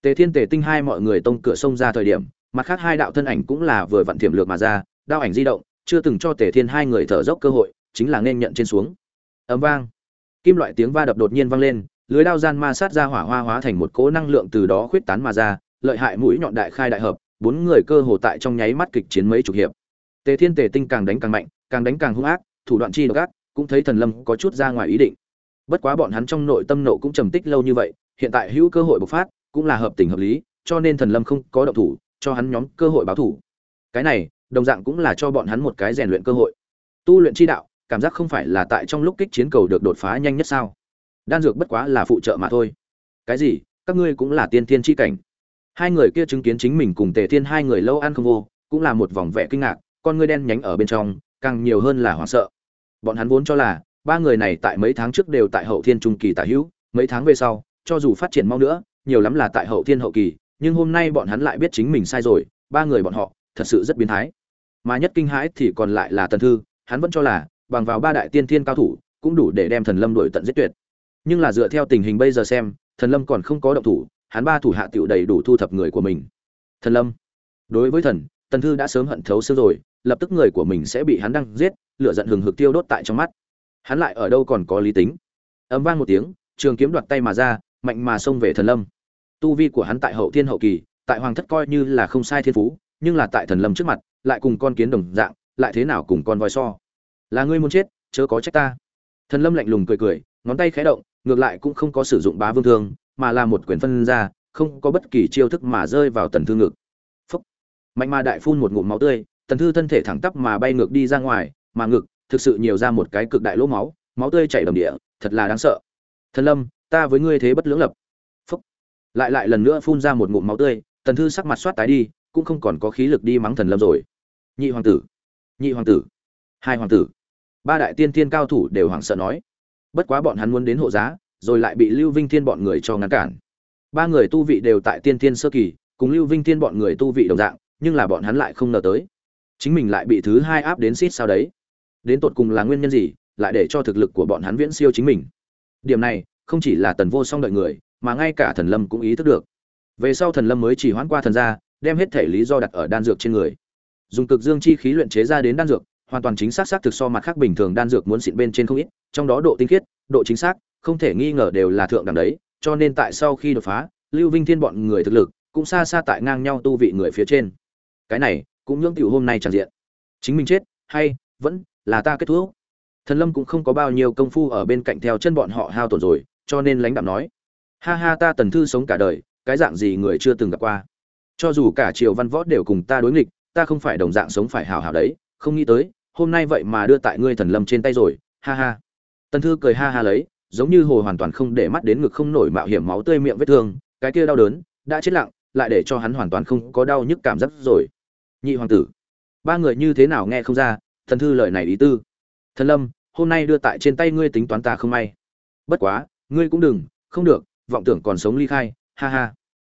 Tề thiên, tề tinh hai mọi người tông cửa sông ra thời điểm, mặt khác hai đạo thân ảnh cũng là vừa vặn thiểm lược mà ra đao ảnh di động, chưa từng cho tề thiên hai người thở dốc cơ hội, chính là nên nhận trên xuống. Ấm vang. Kim loại tiếng va đập đột nhiên vang lên, lưới đao gian ma sát ra hỏa hoa hóa thành một cỗ năng lượng từ đó khuyết tán mà ra, lợi hại mũi nhọn đại khai đại hợp, bốn người cơ hồ tại trong nháy mắt kịch chiến mấy chục hiệp. Tề thiên, tề tinh càng đánh càng mạnh, càng đánh càng hung ác, thủ đoạn chi độc ác, cũng thấy thần lâm có chút ra ngoài ý định. Bất quá bọn hắn trong nội tâm nộ cũng trầm tích lâu như vậy hiện tại hữu cơ hội bộc phát, cũng là hợp tình hợp lý, cho nên thần lâm không có động thủ, cho hắn nhóm cơ hội báo thủ. Cái này, đồng dạng cũng là cho bọn hắn một cái rèn luyện cơ hội. Tu luyện chi đạo, cảm giác không phải là tại trong lúc kích chiến cầu được đột phá nhanh nhất sao? Đan dược bất quá là phụ trợ mà thôi. Cái gì? Các ngươi cũng là tiên thiên chi cảnh. Hai người kia chứng kiến chính mình cùng tề thiên hai người lâu ăn không vô, cũng là một vòng vẻ kinh ngạc, con ngươi đen nhánh ở bên trong, càng nhiều hơn là hoảng sợ. Bọn hắn vốn cho là, ba người này tại mấy tháng trước đều tại hậu thiên trung kỳ tả hữu, mấy tháng về sau cho dù phát triển mau nữa, nhiều lắm là tại hậu thiên hậu kỳ, nhưng hôm nay bọn hắn lại biết chính mình sai rồi, ba người bọn họ, thật sự rất biến thái. Mà nhất kinh hãi thì còn lại là tần thư, hắn vẫn cho là, bằng vào ba đại tiên thiên cao thủ, cũng đủ để đem thần lâm đổi tận giết tuyệt. Nhưng là dựa theo tình hình bây giờ xem, thần lâm còn không có động thủ, hắn ba thủ hạ tiểu đầy đủ thu thập người của mình. Thần lâm. Đối với thần, tần thư đã sớm hận thấu xương rồi, lập tức người của mình sẽ bị hắn đăng giết, lửa giận hừng hực tiêu đốt tại trong mắt. Hắn lại ở đâu còn có lý tính? Ấm vang một tiếng, trường kiếm đoạt tay mà ra mạnh mà xông về thần lâm. Tu vi của hắn tại hậu thiên hậu kỳ, tại hoàng thất coi như là không sai thiên phú, nhưng là tại thần lâm trước mặt, lại cùng con kiến đồng dạng, lại thế nào cùng con voi so? Là ngươi muốn chết, chớ có trách ta. Thần lâm lạnh lùng cười cười, ngón tay khẽ động, ngược lại cũng không có sử dụng bá vương thương, mà là một quyền phân ra, không có bất kỳ chiêu thức mà rơi vào tần thư ngực. Phúc. Mạnh mà đại phun một ngụm máu tươi, tần thư thân thể thẳng tắp mà bay ngược đi ra ngoài, mà ngực thực sự nhiều ra một cái cực đại lỗ máu máu tươi chảy đầm địa, thật là đáng sợ. Thần lâm ta với ngươi thế bất lưỡng lập. Phúc. Lại lại lần nữa phun ra một ngụm máu tươi, tần thư sắc mặt soát tái đi, cũng không còn có khí lực đi mắng thần lâm rồi. Nhị hoàng tử. Nhị hoàng tử. Hai hoàng tử. Ba đại tiên tiên cao thủ đều hoảng sợ nói. Bất quá bọn hắn muốn đến hộ giá, rồi lại bị lưu vinh thiên bọn người cho ngăn cản. Ba người tu vị đều tại tiên thiên sơ kỳ, cùng lưu vinh thiên bọn người tu vị đồng dạng, nhưng là bọn hắn lại không ngờ tới. Chính mình lại bị thứ hai áp đến xít sao đấy. Đến tột cùng là nguyên nhân gì, lại để cho thực lực của bọn hắn viễn siêu chính mình. Điểm này không chỉ là tần vô song đợi người, mà ngay cả thần lâm cũng ý thức được. Về sau thần lâm mới chỉ hoãn qua thần ra đem hết thể lý do đặt ở đan dược trên người. Dùng cực dương chi khí luyện chế ra đến đan dược, hoàn toàn chính xác xác thực so mặt khác bình thường đan dược muốn xịn bên trên không ít, trong đó độ tinh khiết, độ chính xác, không thể nghi ngờ đều là thượng đẳng đấy, cho nên tại sau khi đột phá, lưu vinh thiên bọn người thực lực cũng xa xa tại ngang nhau tu vị người phía trên. Cái này cũng nhưỡng tiểu hôm nay tràn diện. Chính mình chết, hay, vẫn là ta kết thúc. Thần lâm cũng không có bao nhiêu công phu ở bên cạnh theo chân bọn họ hao tổn rồi cho nên lãnh đạm nói. Ha ha ta tần thư sống cả đời, cái dạng gì người chưa từng gặp qua. Cho dù cả triều văn võ đều cùng ta đối nghịch, ta không phải đồng dạng sống phải hào hào đấy, không nghĩ tới, hôm nay vậy mà đưa tại ngươi thần lâm trên tay rồi, ha ha. Tần thư cười ha ha lấy, giống như hồ hoàn toàn không để mắt đến ngực không nổi mạo hiểm máu tươi miệng vết thương, cái kia đau đớn, đã chết lặng, lại để cho hắn hoàn toàn không có đau nhức cảm giác rồi. Nhị hoàng tử, ba người như thế nào nghe không ra thần thư lời này ý tư. Thần lâm, hôm nay đưa tại trên tay ngươi tính toán ta không may. Bất quá ngươi cũng đừng, không được, vọng tưởng còn sống ly khai, ha ha.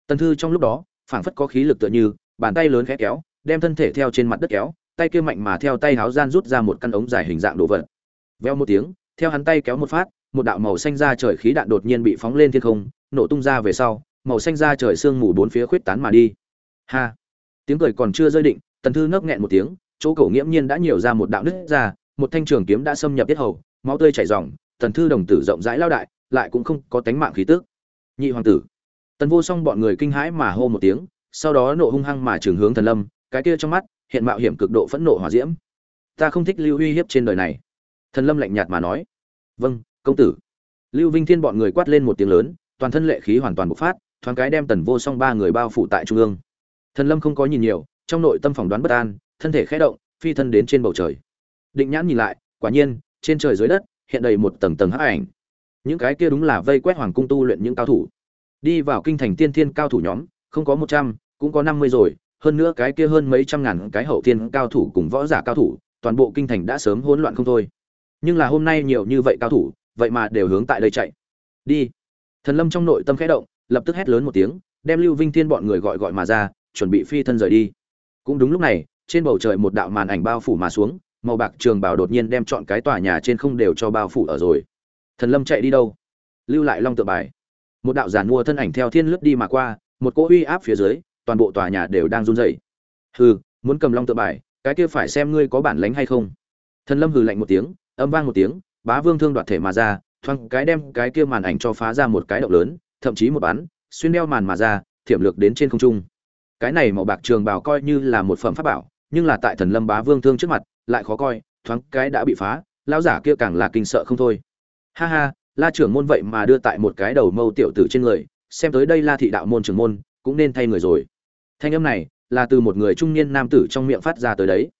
Tần thư trong lúc đó, phảng phất có khí lực tựa như, bàn tay lớn khẽ kéo, đem thân thể theo trên mặt đất kéo, tay kia mạnh mà theo tay háo gian rút ra một căn ống dài hình dạng đồ vật. Veo một tiếng, theo hắn tay kéo một phát, một đạo màu xanh ra trời khí đạn đột nhiên bị phóng lên thiên không, nổ tung ra về sau, màu xanh ra trời sương mù bốn phía khuyết tán mà đi. Ha. Tiếng cười còn chưa rơi định, tần thư nấc nghẹn một tiếng, chỗ cổ nghiễm nhiên đã nhiều ra một đạo nứt ra, một thanh trường kiếm đã xâm nhập tiết hầu, máu tươi chảy ròng, tần thư đồng tử rộng rãi lao đại lại cũng không có tánh mạng khí tức. Nhị hoàng tử. Tần vô song bọn người kinh hãi mà hô một tiếng, sau đó nộ hung hăng mà trường hướng thần lâm, cái kia trong mắt, hiện mạo hiểm cực độ phẫn nộ hỏa diễm. Ta không thích lưu uy hiếp trên đời này. Thần lâm lạnh nhạt mà nói. Vâng công tử. Lưu vinh thiên bọn người quát lên một tiếng lớn, toàn thân lệ khí hoàn toàn bộc phát, thoáng cái đem tần vô song ba người bao phủ tại trung ương. Thần lâm không có nhìn nhiều, trong nội tâm phỏng đoán bất an, thân thể khẽ động, phi thân đến trên bầu trời. Định nhãn nhìn lại, quả nhiên, trên trời dưới đất, hiện đầy một tầng tầng hắc ảnh những cái kia đúng là vây quét hoàng cung tu luyện những cao thủ. Đi vào kinh thành tiên thiên cao thủ nhóm, không có một trăm, cũng có năm mươi rồi, hơn nữa cái kia hơn mấy trăm ngàn cái hậu thiên cao thủ cùng võ giả cao thủ, toàn bộ kinh thành đã sớm hỗn loạn không thôi. Nhưng là hôm nay nhiều như vậy cao thủ, vậy mà đều hướng tại đây chạy. Đi. Thần lâm trong nội tâm khẽ động, lập tức hét lớn một tiếng, đem lưu vinh thiên bọn người gọi gọi mà ra, chuẩn bị phi thân rời đi. Cũng đúng lúc này, trên bầu trời một đạo màn ảnh bao phủ mà xuống, màu bạc trường bảo đột nhiên đem chọn cái tòa nhà trên không đều cho bao phủ ở rồi thần lâm chạy đi đâu? Lưu lại long Tượng bài. Một đạo giàn mua thân ảnh theo thiên lướt đi mà qua, một cỗ uy áp phía dưới, toàn bộ tòa nhà đều đang run rẩy. Hừ, muốn cầm long Tượng bài, cái kia phải xem ngươi có bản lĩnh hay không. Thần lâm hừ lạnh một tiếng, âm vang một tiếng, bá vương thương đoạt thể mà ra, thoáng cái đem cái kia màn ảnh cho phá ra một cái động lớn, thậm chí một bắn, xuyên đeo màn mà ra, thiểm lược đến trên không trung. Cái này màu bạc trường Bảo coi như là một phẩm pháp bảo, nhưng là tại thần lâm bá vương thương trước mặt, lại khó coi, thoáng cái đã bị phá, lão giả kia càng là kinh sợ không thôi ha ha, la trưởng môn vậy mà đưa tại một cái đầu mâu tiểu tử trên người, xem tới đây la thị đạo môn trưởng môn, cũng nên thay người rồi. Thanh âm này là từ một người trung niên nam tử trong miệng phát ra tới đấy.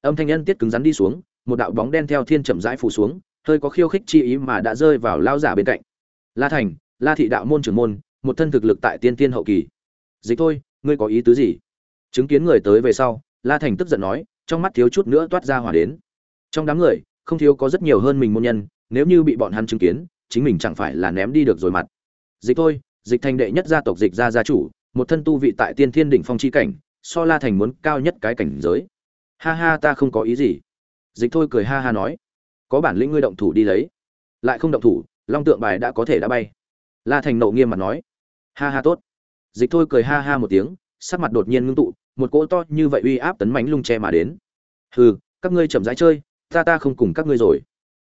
Âm thanh nhân tiết cứng rắn đi xuống, một đạo bóng đen theo thiên chậm rãi phủ xuống, hơi có khiêu khích chi ý mà đã rơi vào lao giả bên cạnh. La thành, la thị đạo môn trưởng môn, một thân thực lực tại tiên tiên hậu kỳ. Dịch thôi, ngươi có ý tứ gì? Chứng kiến người tới về sau, la thành tức giận nói, trong mắt thiếu chút nữa toát ra hỏa đến. Trong đám người, không thiếu có rất nhiều hơn mình môn nhân nếu như bị bọn hắn chứng kiến, chính mình chẳng phải là ném đi được rồi mặt. Dịch thôi, dịch thành đệ nhất gia tộc dịch gia gia chủ, một thân tu vị tại tiên thiên đỉnh phong chi cảnh, so la thành muốn cao nhất cái cảnh giới. Ha ha, ta không có ý gì. Dịch thôi cười ha ha nói. Có bản lĩnh ngươi động thủ đi lấy. Lại không động thủ, long tượng bài đã có thể đã bay. La thành nộ nghiêm mặt nói. Ha ha, tốt. Dịch thôi cười ha ha một tiếng, sắc mặt đột nhiên ngưng tụ, một cỗ to như vậy uy áp tấn mánh lung che mà đến. Hừ, các ngươi chậm rãi chơi, ta ta không cùng các ngươi rồi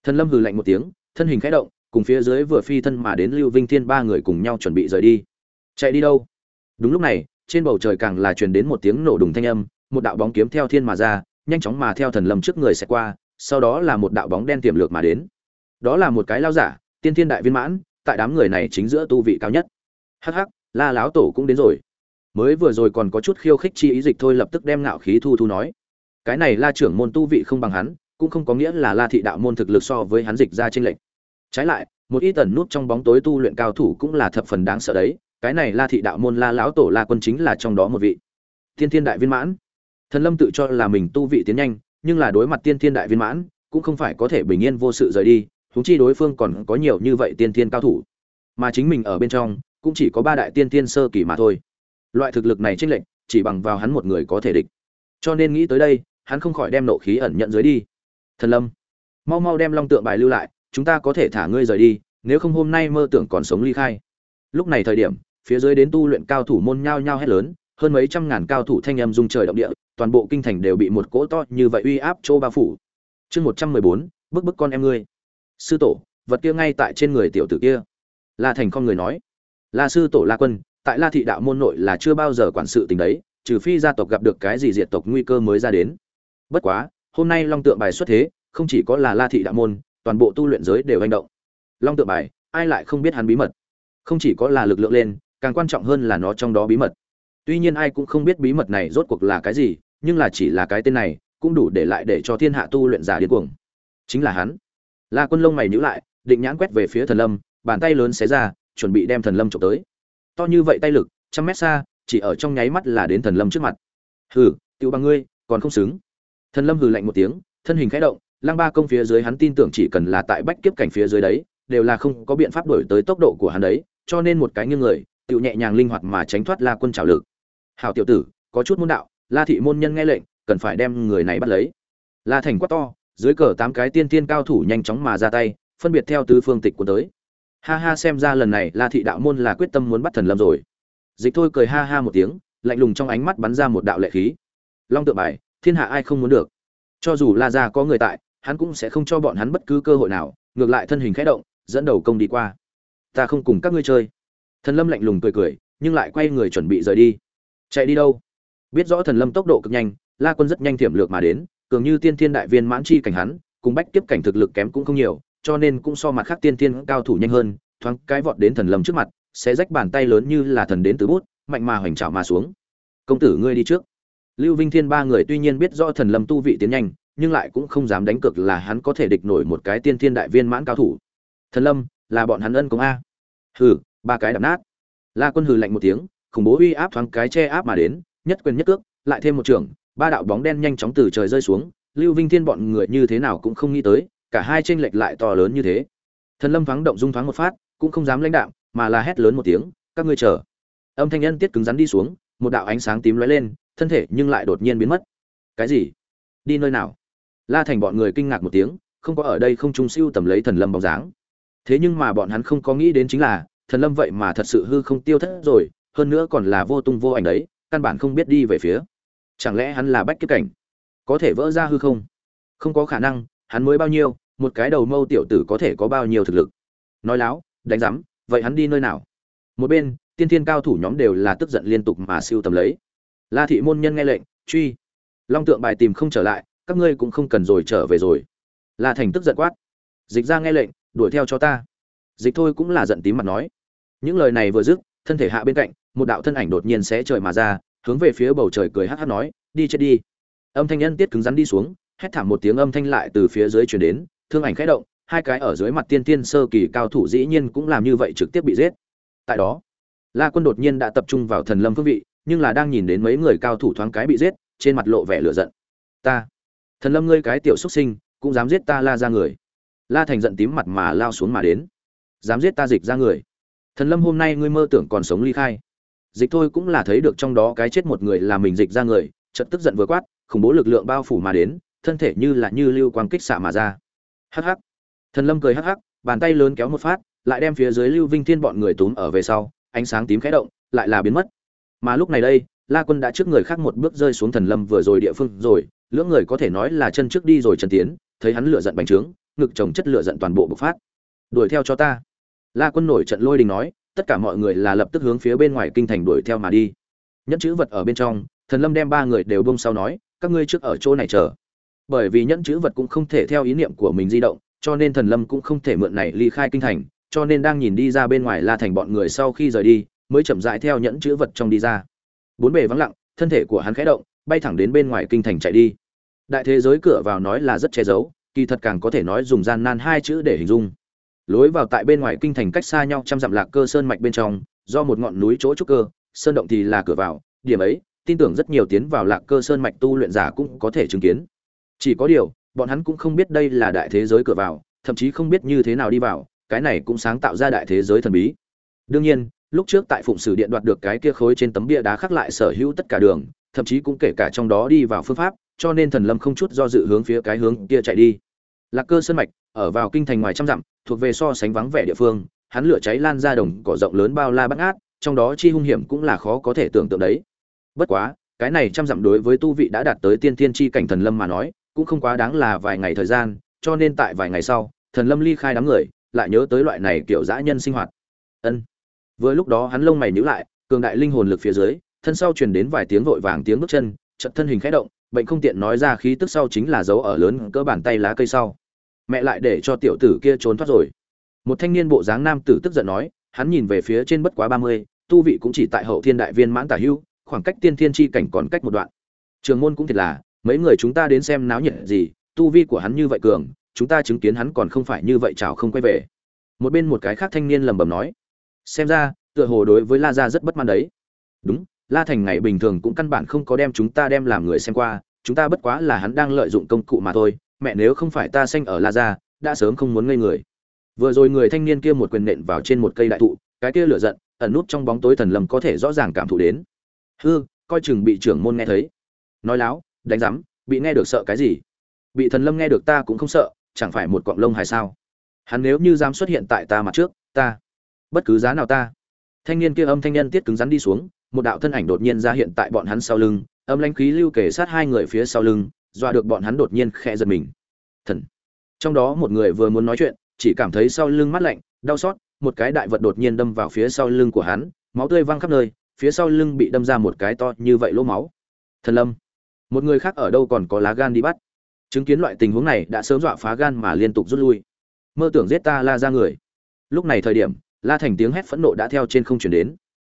thần lâm hừ lạnh một tiếng, thân hình khẽ động, cùng phía dưới vừa phi thân mà đến lưu vinh thiên ba người cùng nhau chuẩn bị rời đi. Chạy đi đâu? Đúng lúc này, trên bầu trời càng là truyền đến một tiếng nổ đùng thanh âm, một đạo bóng kiếm theo thiên mà ra, nhanh chóng mà theo thần lâm trước người sẽ qua, sau đó là một đạo bóng đen tiềm lược mà đến. Đó là một cái lao giả, tiên thiên đại viên mãn, tại đám người này chính giữa tu vị cao nhất. Hắc hắc, la láo tổ cũng đến rồi. Mới vừa rồi còn có chút khiêu khích chi ý dịch thôi, lập tức đem ngạo khí thu thu nói. Cái này la trưởng môn tu vị không bằng hắn cũng không có nghĩa là la thị đạo môn thực lực so với hắn dịch ra chênh lệnh trái lại, một ít tần nút trong bóng tối tu luyện cao thủ cũng là thập phần đáng sợ đấy, cái này la thị đạo môn la lão tổ la quân chính là trong đó một vị. Tiên thiên đại viên mãn. Thần lâm tự cho là mình tu vị tiến nhanh, nhưng là đối mặt tiên thiên đại viên mãn, cũng không phải có thể bình yên vô sự rời đi, huống chi đối phương còn có nhiều như vậy tiên thiên cao thủ. Mà chính mình ở bên trong, cũng chỉ có ba đại tiên thiên sơ kỳ mà thôi. Loại thực lực này chênh lệnh chỉ bằng vào hắn một người có thể địch. Cho nên nghĩ tới đây, hắn không khỏi đem nộ khí ẩn nhận dưới đi thần lâm, mau mau đem long tượng bài lưu lại, chúng ta có thể thả ngươi rời đi, nếu không hôm nay mơ tưởng còn sống ly khai. Lúc này thời điểm, phía dưới đến tu luyện cao thủ môn nhao nhao hét lớn, hơn mấy trăm ngàn cao thủ thanh âm dung trời động địa, toàn bộ kinh thành đều bị một cỗ to như vậy uy áp chỗ bao phủ. Chương một trăm mười bốn, bức bức con em ngươi. Sư tổ, vật kia ngay tại trên người tiểu tử kia. La thành con người nói. La sư tổ la quân, tại la thị đạo môn nội là chưa bao giờ quản sự tình đấy, trừ phi gia tộc gặp được cái gì diệt tộc nguy cơ mới ra đến. Bất quá hôm nay long tượng bài xuất thế, không chỉ có là la thị đạo môn, toàn bộ tu luyện giới đều hành động. Long tượng bài, ai lại không biết hắn bí mật? Không chỉ có là lực lượng lên, càng quan trọng hơn là nó trong đó bí mật. Tuy nhiên ai cũng không biết bí mật này rốt cuộc là cái gì, nhưng là chỉ là cái tên này, cũng đủ để lại để cho thiên hạ tu luyện giả điên cuồng. Chính là hắn. La quân lông mày nhữ lại, định nhãn quét về phía thần lâm, bàn tay lớn xé ra, chuẩn bị đem thần lâm trộm tới. To như vậy tay lực, trăm mét xa, chỉ ở trong nháy mắt là đến thần lâm trước mặt. Hừ tiêu bằng ngươi, còn không xứng thần lâm hừ lạnh một tiếng, thân hình khẽ động, lăng ba công phía dưới hắn tin tưởng chỉ cần là tại bách kiếp cảnh phía dưới đấy, đều là không có biện pháp đổi tới tốc độ của hắn đấy, cho nên một cái nghiêng người tự nhẹ nhàng linh hoạt mà tránh thoát la quân trào lực. Hảo tiểu tử, có chút môn đạo, la thị môn nhân nghe lệnh, cần phải đem người này bắt lấy. La thành quát to, dưới cờ tám cái tiên tiên cao thủ nhanh chóng mà ra tay, phân biệt theo tứ phương tịch của tới. Ha ha, xem ra lần này la thị đạo môn là quyết tâm muốn bắt thần lâm rồi. Dịch thôi cười ha ha một tiếng, lạnh lùng trong ánh mắt bắn ra một đạo lệ khí. Long tự bài thiên hạ ai không muốn được. Cho dù la gia có người tại, hắn cũng sẽ không cho bọn hắn bất cứ cơ hội nào, ngược lại thân hình khẽ động, dẫn đầu công đi qua. Ta không cùng các ngươi chơi. Thần lâm lạnh lùng cười cười, nhưng lại quay người chuẩn bị rời đi. Chạy đi đâu? Biết rõ thần lâm tốc độ cực nhanh, la quân rất nhanh thiểm lược mà đến, cường như tiên thiên đại viên mãn chi cảnh hắn, cùng bách tiếp cảnh thực lực kém cũng không nhiều, cho nên cũng so mặt khác tiên thiên cao thủ nhanh hơn, thoáng cái vọt đến thần lâm trước mặt, sẽ rách bàn tay lớn như là thần đến từ bút, mạnh mà hoành trào mà xuống. Công tử ngươi đi trước lưu vinh thiên ba người tuy nhiên biết rõ thần lâm tu vị tiến nhanh, nhưng lại cũng không dám đánh cược là hắn có thể địch nổi một cái tiên thiên đại viên mãn cao thủ. Thần lâm, là bọn hắn ân công a. Hừ, ba cái đập nát. La quân hừ lạnh một tiếng, khủng bố uy áp thoáng cái che áp mà đến, nhất quyền nhất cước, lại thêm một trường, ba đạo bóng đen nhanh chóng từ trời rơi xuống. Lưu vinh thiên bọn người như thế nào cũng không nghĩ tới, cả hai chênh lệch lại to lớn như thế. Thần lâm thoáng động dung thoáng một phát, cũng không dám lãnh đạm, mà là hét lớn một tiếng, các ngươi chờ. Âm thanh nhân tiết cứng rắn đi xuống, một đạo ánh sáng tím lóe lên thân thể nhưng lại đột nhiên biến mất. Cái gì? Đi nơi nào? La thành bọn người kinh ngạc một tiếng, không có ở đây không trung siêu tầm lấy thần lâm bóng dáng. Thế nhưng mà bọn hắn không có nghĩ đến chính là, thần lâm vậy mà thật sự hư không tiêu thất rồi, hơn nữa còn là vô tung vô ảnh đấy, căn bản không biết đi về phía. Chẳng lẽ hắn là bách kiếp cảnh? Có thể vỡ ra hư không? Không có khả năng, hắn mới bao nhiêu, một cái đầu mâu tiểu tử có thể có bao nhiêu thực lực? Nói láo, đánh giám, vậy hắn đi nơi nào? Một bên, tiên thiên cao thủ nhóm đều là tức giận liên tục mà siêu tầm lấy la thị môn nhân nghe lệnh, truy. Long tượng bài tìm không trở lại, các ngươi cũng không cần rồi, trở về rồi. La thành tức giận quát. Dịch ra nghe lệnh, đuổi theo cho ta. Dịch thôi cũng là giận tím mặt nói. Những lời này vừa dứt, thân thể hạ bên cạnh, một đạo thân ảnh đột nhiên sẽ trời mà ra, hướng về phía bầu trời cười hát hát nói, đi chết đi. Âm thanh nhân tiết cứng rắn đi xuống, hét thảm một tiếng âm thanh lại từ phía dưới chuyển đến, thương ảnh khẽ động, hai cái ở dưới mặt tiên tiên sơ kỳ cao thủ dĩ nhiên cũng làm như vậy trực tiếp bị giết. Tại đó, la quân đột nhiên đã tập trung vào thần lâm phương vị nhưng là đang nhìn đến mấy người cao thủ thoáng cái bị giết, trên mặt lộ vẻ lửa giận. Ta, thần lâm ngươi cái tiểu xuất sinh, cũng dám giết ta la ra người. La thành giận tím mặt mà lao xuống mà đến. Dám giết ta dịch ra người. Thần lâm hôm nay ngươi mơ tưởng còn sống ly khai. Dịch thôi cũng là thấy được trong đó cái chết một người là mình dịch ra người, chợt tức giận vừa quát, khủng bố lực lượng bao phủ mà đến, thân thể như là như lưu quang kích xạ mà ra. Hắc hắc. Thần lâm cười hắc hắc, bàn tay lớn kéo một phát, lại đem phía dưới lưu vinh thiên bọn người túm ở về sau, ánh sáng tím khẽ động, lại là biến mất mà lúc này đây, la quân đã trước người khác một bước rơi xuống thần lâm vừa rồi địa phương rồi, lưỡng người có thể nói là chân trước đi rồi chân tiến, thấy hắn lửa giận bành trướng, ngực chồng chất lửa giận toàn bộ bộc phát. Đuổi theo cho ta. La quân nổi trận lôi đình nói, tất cả mọi người là lập tức hướng phía bên ngoài kinh thành đuổi theo mà đi. Nhẫn chữ vật ở bên trong, thần lâm đem ba người đều bông sau nói, các ngươi trước ở chỗ này chờ. Bởi vì nhẫn chữ vật cũng không thể theo ý niệm của mình di động, cho nên thần lâm cũng không thể mượn này ly khai kinh thành, cho nên đang nhìn đi ra bên ngoài la thành bọn người sau khi rời đi mới chậm rãi theo nhẫn chữ vật trong đi ra. Bốn bề vắng lặng, thân thể của hắn khẽ động, bay thẳng đến bên ngoài kinh thành chạy đi. Đại thế giới cửa vào nói là rất che giấu, kỳ thật càng có thể nói dùng gian nan hai chữ để hình dung. Lối vào tại bên ngoài kinh thành cách xa nhau trăm dặm lạc cơ sơn mạch bên trong, do một ngọn núi chỗ trúc cơ, sơn động thì là cửa vào, điểm ấy, tin tưởng rất nhiều tiến vào lạc cơ sơn mạch tu luyện giả cũng có thể chứng kiến. Chỉ có điều, bọn hắn cũng không biết đây là đại thế giới cửa vào, thậm chí không biết như thế nào đi vào, cái này cũng sáng tạo ra đại thế giới thần bí. Đương nhiên lúc trước tại phụng sử điện đoạt được cái kia khối trên tấm bia đá khắc lại sở hữu tất cả đường, thậm chí cũng kể cả trong đó đi vào phương pháp, cho nên thần lâm không chút do dự hướng phía cái hướng kia chạy đi. Lạc cơ sơn mạch, ở vào kinh thành ngoài trăm dặm, thuộc về so sánh vắng vẻ địa phương, hắn lửa cháy lan ra đồng cỏ rộng lớn bao la bắt ngát trong đó chi hung hiểm cũng là khó có thể tưởng tượng đấy. Bất quá, cái này trăm dặm đối với tu vị đã đạt tới tiên Thiên chi cảnh thần lâm mà nói, cũng không quá đáng là vài ngày thời gian, cho nên tại vài ngày sau, thần lâm ly khai đám người, lại nhớ tới loại này kiểu dã nhân sinh hoạt. Ân vừa lúc đó hắn lông mày nhíu lại, cường đại linh hồn lực phía dưới, thân sau truyền đến vài tiếng vội vàng tiếng bước chân, chợt thân hình khẽ động, bệnh không tiện nói ra khí tức sau chính là dấu ở lớn cỡ bàn tay lá cây sau. Mẹ lại để cho tiểu tử kia trốn thoát rồi. Một thanh niên bộ dáng nam tử tức giận nói, hắn nhìn về phía trên bất quá ba mươi, tu vị cũng chỉ tại hậu thiên đại viên mãn tả hưu, khoảng cách tiên thiên chi cảnh còn cách một đoạn. Trường môn cũng thiệt là, mấy người chúng ta đến xem náo nhiệt gì, tu vi của hắn như vậy cường, chúng ta chứng kiến hắn còn không phải như vậy chào không quay về. Một bên một cái khác thanh niên lẩm bẩm nói xem ra, tựa hồ đối với la gia rất bất mãn đấy. Đúng, la thành ngày bình thường cũng căn bản không có đem chúng ta đem làm người xem qua, chúng ta bất quá là hắn đang lợi dụng công cụ mà thôi. Mẹ nếu không phải ta sanh ở la gia, đã sớm không muốn ngây người. Vừa rồi người thanh niên kia một quyền nện vào trên một cây đại thụ, cái kia lửa giận, ẩn nút trong bóng tối thần lầm có thể rõ ràng cảm thụ đến. Hư, coi chừng bị trưởng môn nghe thấy. Nói láo, đánh rắm bị nghe được sợ cái gì? Bị thần lâm nghe được ta cũng không sợ, chẳng phải một cọng lông hay sao? Hắn nếu như dám xuất hiện tại ta mặt trước, ta bất cứ giá nào ta. Thanh niên kia âm thanh nhân tiết cứng rắn đi xuống, một đạo thân ảnh đột nhiên ra hiện tại bọn hắn sau lưng, âm lãnh khí lưu kể sát hai người phía sau lưng, dọa được bọn hắn đột nhiên khẽ giật mình. Thần. Trong đó một người vừa muốn nói chuyện, chỉ cảm thấy sau lưng mắt lạnh, đau xót, một cái đại vật đột nhiên đâm vào phía sau lưng của hắn, máu tươi văng khắp nơi, phía sau lưng bị đâm ra một cái to như vậy lỗ máu. Thần lâm. Một người khác ở đâu còn có lá gan đi bắt. Chứng kiến loại tình huống này đã sớm dọa phá gan mà liên tục rút lui. Mơ tưởng giết ta la ra người. Lúc này thời điểm la thành tiếng hét phẫn nộ đã theo trên không chuyển đến.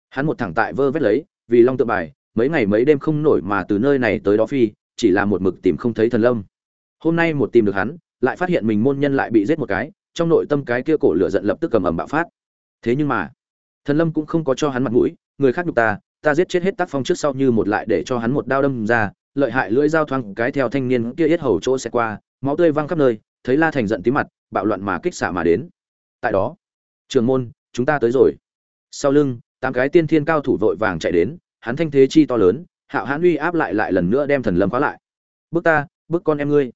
Hắn một thẳng tại vơ vét lấy, vì long tự bài, mấy ngày mấy đêm không nổi mà từ nơi này tới đó phi, chỉ là một mực tìm không thấy thần lâm. Hôm nay một tìm được hắn, lại phát hiện mình môn nhân lại bị giết một cái, trong nội tâm cái kia cổ lửa giận lập tức cầm ầm bạo phát. Thế nhưng mà, thần lâm cũng không có cho hắn mặt mũi, người khác nhục ta ta giết chết hết tác phong trước sau như một lại để cho hắn một đao đâm ra, lợi hại lưỡi dao thoang cái theo thanh niên kia yết hầu chỗ sẽ qua, máu tươi văng khắp nơi, thấy la thành giận tí mặt, bạo loạn mà kích xạ mà đến. Tại đó trường môn, chúng ta tới rồi. Sau lưng, tám cái tiên thiên cao thủ vội vàng chạy đến, hắn thanh thế chi to lớn, hạo hãn uy áp lại lại lần nữa đem thần lâm khóa lại. Bước ta, bước con em ngươi.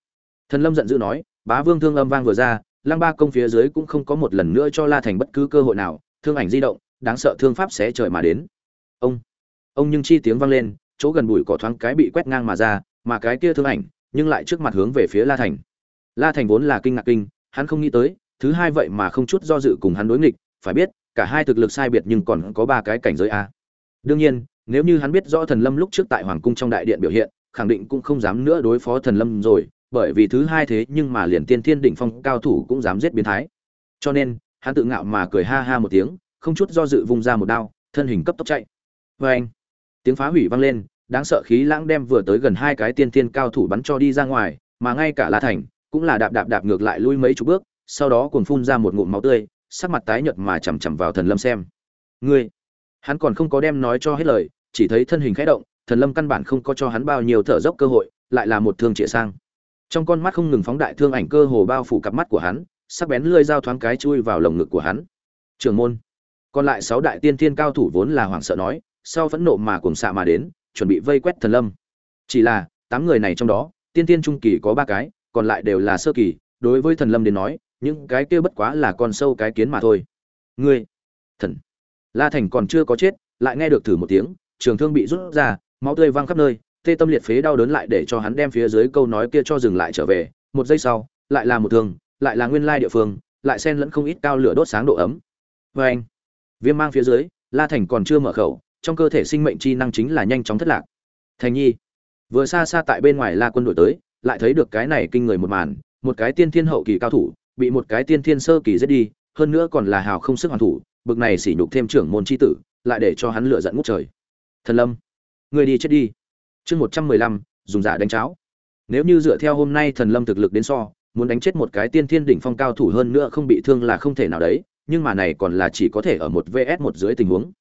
Thần lâm giận dữ nói, bá vương thương âm vang vừa ra, lăng ba công phía dưới cũng không có một lần nữa cho la thành bất cứ cơ hội nào, thương ảnh di động, đáng sợ thương pháp sẽ trời mà đến. Ông ông nhưng chi tiếng vang lên, chỗ gần bụi cỏ thoáng cái bị quét ngang mà ra, mà cái kia thương ảnh, nhưng lại trước mặt hướng về phía la thành. La thành vốn là kinh ngạc kinh, hắn không nghĩ tới thứ hai vậy mà không chút do dự cùng hắn đối nghịch, phải biết, cả hai thực lực sai biệt nhưng còn có ba cái cảnh giới a đương nhiên, nếu như hắn biết rõ thần lâm lúc trước tại hoàng cung trong đại điện biểu hiện, khẳng định cũng không dám nữa đối phó thần lâm rồi, bởi vì thứ hai thế nhưng mà liền tiên thiên đỉnh phong cao thủ cũng dám giết biến thái cho nên, hắn tự ngạo mà cười ha ha một tiếng, không chút do dự vung ra một đao, thân hình cấp tốc chạy Oeng! anh, tiếng phá hủy vang lên, đáng sợ khí lãng đem vừa tới gần hai cái tiên thiên cao thủ bắn cho đi ra ngoài, mà ngay cả la thành cũng là đạp đạp đạp ngược lại lui mấy chục bước sau đó cuồng phun ra một ngụm máu tươi, sắc mặt tái nhợt mà chằm chằm vào thần lâm xem. Ngươi, hắn còn không có đem nói cho hết lời, chỉ thấy thân hình khẽ động, thần lâm căn bản không có cho hắn bao nhiêu thở dốc cơ hội, lại là một thương chĩa sang. Trong con mắt không ngừng phóng đại thương ảnh cơ hồ bao phủ cặp mắt của hắn, sắc bén lưỡi dao thoáng cái chui vào lồng ngực của hắn. Trường môn. Còn lại sáu đại tiên thiên cao thủ vốn là hoảng sợ nói, sau phẫn nộ mà cuồng xạ mà đến, chuẩn bị vây quét thần lâm. Chỉ là, tám người này trong đó, tiên thiên trung kỳ có ba cái, còn lại đều là sơ kỳ, đối với thần lâm đến nói những cái kia bất quá là con sâu cái kiến mà thôi. Ngươi, thần. La thành còn chưa có chết, lại nghe được thử một tiếng, trường thương bị rút ra, máu tươi văng khắp nơi, tê tâm liệt phế đau đớn lại để cho hắn đem phía dưới câu nói kia cho dừng lại trở về. Một giây sau, lại là một thương, lại là nguyên lai địa phương, lại xen lẫn không ít cao lửa đốt sáng độ ấm. Vê anh, viêm mang phía dưới, la thành còn chưa mở khẩu, trong cơ thể sinh mệnh chi năng chính là nhanh chóng thất lạc. Thành nhi, vừa xa xa tại bên ngoài la quân đội tới, lại thấy được cái này kinh người một màn, một cái tiên thiên hậu kỳ cao thủ bị một cái tiên thiên sơ kỳ giết đi, hơn nữa còn là hào không sức hoàn thủ, bực này sỉ nhục thêm trưởng môn chi tử, lại để cho hắn lựa giận ngút trời. Thần lâm ngươi đi chết đi. Chương một trăm mười lăm, dùng giả đánh cháo. Nếu như dựa theo hôm nay thần lâm thực lực đến so, muốn đánh chết một cái tiên thiên đỉnh phong cao thủ hơn nữa không bị thương là không thể nào đấy, nhưng mà này còn là chỉ có thể ở một vs một dưới tình huống.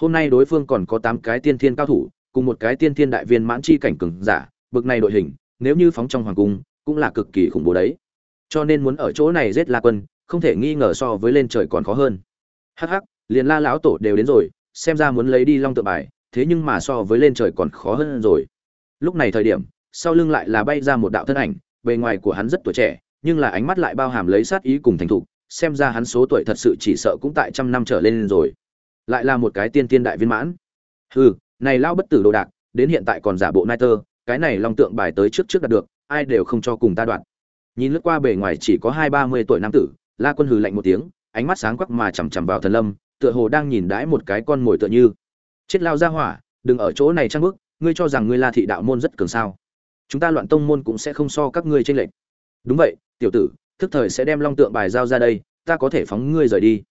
Hôm nay đối phương còn có tám cái tiên thiên cao thủ, cùng một cái tiên thiên đại viên mãn chi cảnh cường giả, bực này đội hình, nếu như phóng trong hoàng cung, cũng là cực kỳ khủng bố đấy cho nên muốn ở chỗ này giết la quân, không thể nghi ngờ so với lên trời còn khó hơn. Hắc hắc, liền la lão tổ đều đến rồi, xem ra muốn lấy đi long tự bài, thế nhưng mà so với lên trời còn khó hơn rồi. Lúc này thời điểm, sau lưng lại là bay ra một đạo thân ảnh, bề ngoài của hắn rất tuổi trẻ, nhưng là ánh mắt lại bao hàm lấy sát ý cùng thành thục, xem ra hắn số tuổi thật sự chỉ sợ cũng tại trăm năm trở lên rồi. Lại là một cái tiên tiên đại viên mãn. Hừ, này lao bất tử đồ đạc, đến hiện tại còn giả bộ nai tơ, cái này long tượng bài tới trước trước đạt được, ai đều không cho cùng ta đoạn nhìn lướt qua bề ngoài chỉ có hai ba mươi tuổi nam tử, la quân hừ lạnh một tiếng, ánh mắt sáng quắc mà chằm chằm vào thần lâm, tựa hồ đang nhìn đãi một cái con mồi tựa như. Chết lao ra hỏa, đừng ở chỗ này trang bức ngươi cho rằng ngươi la thị đạo môn rất cường sao? Chúng ta loạn tông môn cũng sẽ không so các ngươi tranh lệch. Đúng vậy, tiểu tử, thức thời sẽ đem long tượng bài giao ra đây, ta có thể phóng ngươi rời đi.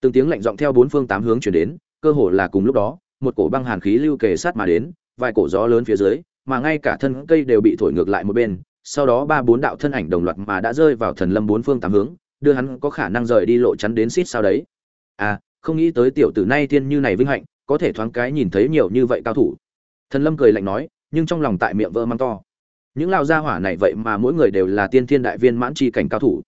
Từng tiếng lạnh giọng theo bốn phương tám hướng chuyển đến, cơ hồ là cùng lúc đó, một cổ băng hàn khí lưu kề sát mà đến, vài cổ gió lớn phía dưới, mà ngay cả thân cây đều bị thổi ngược lại một bên sau đó ba bốn đạo thân ảnh đồng loạt mà đã rơi vào thần lâm bốn phương tám hướng, đưa hắn có khả năng rời đi lộ chắn đến xít sao đấy. À không nghĩ tới tiểu tử nay tiên như này vinh hạnh, có thể thoáng cái nhìn thấy nhiều như vậy cao thủ. Thần lâm cười lạnh nói, nhưng trong lòng tại miệng vỡ mang to. Những lao gia hỏa này vậy mà mỗi người đều là tiên thiên đại viên mãn chi cảnh cao thủ.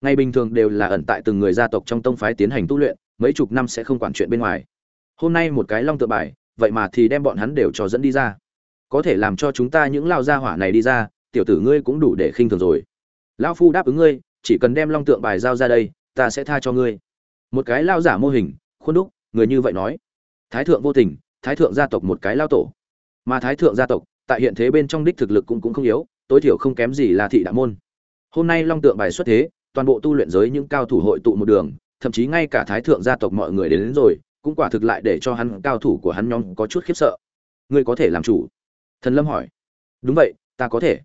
Ngày bình thường đều là ẩn tại từng người gia tộc trong tông phái tiến hành tu luyện, mấy chục năm sẽ không quản chuyện bên ngoài. Hôm nay một cái long tự bài, vậy mà thì đem bọn hắn đều cho dẫn đi ra. Có thể làm cho chúng ta những lao gia hỏa này đi ra tiểu tử ngươi cũng đủ để khinh thường rồi. Lão phu đáp ứng ngươi chỉ cần đem long tượng bài giao ra đây ta sẽ tha cho ngươi. Một cái lao giả mô hình khuôn đúc người như vậy nói. Thái thượng vô tình thái thượng gia tộc một cái lao tổ. Mà thái thượng gia tộc tại hiện thế bên trong đích thực lực cũng cũng không yếu tối thiểu không kém gì là thị đạo môn. Hôm nay long tượng bài xuất thế toàn bộ tu luyện giới những cao thủ hội tụ một đường thậm chí ngay cả thái thượng gia tộc mọi người đến, đến rồi cũng quả thực lại để cho hắn cao thủ của hắn nhóm có chút khiếp sợ. Ngươi có thể làm chủ? Thần lâm hỏi. Đúng vậy ta có thể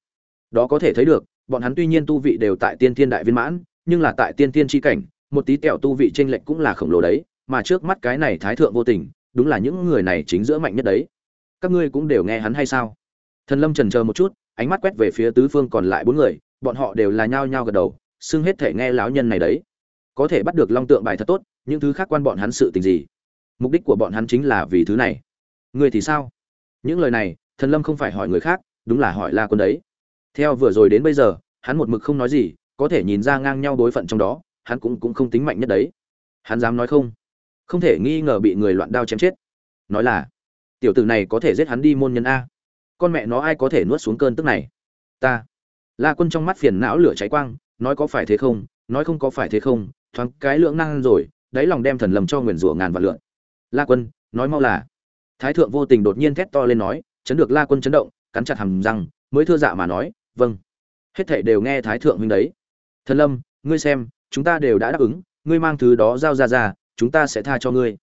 đó có thể thấy được, bọn hắn tuy nhiên tu vị đều tại tiên thiên đại viên mãn, nhưng là tại tiên thiên chi cảnh, một tí tẹo tu vị tranh lệch cũng là khổng lồ đấy, mà trước mắt cái này thái thượng vô tình, đúng là những người này chính giữa mạnh nhất đấy. Các ngươi cũng đều nghe hắn hay sao? Thần lâm trần chờ một chút, ánh mắt quét về phía tứ phương còn lại bốn người, bọn họ đều là nhao nhao gật đầu, xưng hết thể nghe lão nhân này đấy. Có thể bắt được long tượng bài thật tốt, những thứ khác quan bọn hắn sự tình gì? Mục đích của bọn hắn chính là vì thứ này. Người thì sao? Những lời này, thần lâm không phải hỏi người khác, đúng là hỏi la quân đấy theo vừa rồi đến bây giờ, hắn một mực không nói gì, có thể nhìn ra ngang nhau đối phận trong đó, hắn cũng cũng không tính mạnh nhất đấy. Hắn dám nói không? Không thể nghi ngờ bị người loạn đao chém chết. Nói là, tiểu tử này có thể giết hắn đi môn nhân a. Con mẹ nó ai có thể nuốt xuống cơn tức này? Ta. La quân trong mắt phiền não lửa cháy quang, nói có phải thế không? Nói không có phải thế không? Thoáng cái lưỡng năng rồi, đáy lòng đem thần lầm cho nguyền rủa ngàn vạn lượn la quân, nói mau là. Thái thượng vô tình đột nhiên thét to lên nói, chấn được la quân chấn động, cắn chặt hầm răng, mới thưa dạ mà nói vâng. Hết thảy đều nghe thái thượng huynh đấy. Thần lâm, ngươi xem, chúng ta đều đã đáp ứng, ngươi mang thứ đó giao ra ra, chúng ta sẽ tha cho ngươi.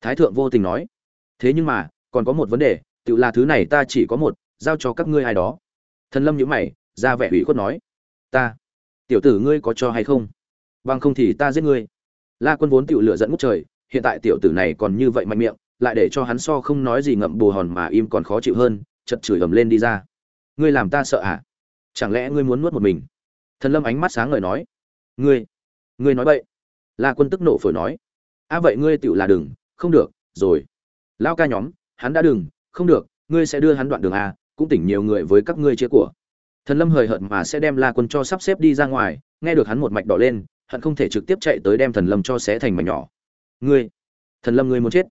Thái thượng vô tình nói. Thế nhưng mà, còn có một vấn đề, tự là thứ này ta chỉ có một, giao cho các ngươi ai đó. Thần lâm nhíu mày, ra vẻ ủy khuất nói. Ta. Tiểu tử ngươi có cho hay không? Bằng không thì ta giết ngươi. La quân vốn tự lựa dẫn ngút trời, hiện tại tiểu tử này còn như vậy mạnh miệng, lại để cho hắn so không nói gì ngậm bù hòn mà im còn khó chịu hơn chật chửi ầm lên đi ra. Ngươi làm ta sợ à chẳng lẽ ngươi muốn nuốt một mình? Thần lâm ánh mắt sáng ngời nói. Ngươi ngươi nói vậy la quân tức nộ phổi nói. A, vậy ngươi tựu là đừng, không được, rồi. Lao ca nhóm, hắn đã đừng, không được, ngươi sẽ đưa hắn đoạn đường a, cũng tỉnh nhiều người với các ngươi chia của. Thần lâm hời hợt mà sẽ đem la quân cho sắp xếp đi ra ngoài, nghe được hắn một mạch đỏ lên, hận không thể trực tiếp chạy tới đem thần lâm cho xé thành mảnh nhỏ. Ngươi, thần lâm ngươi muốn chết.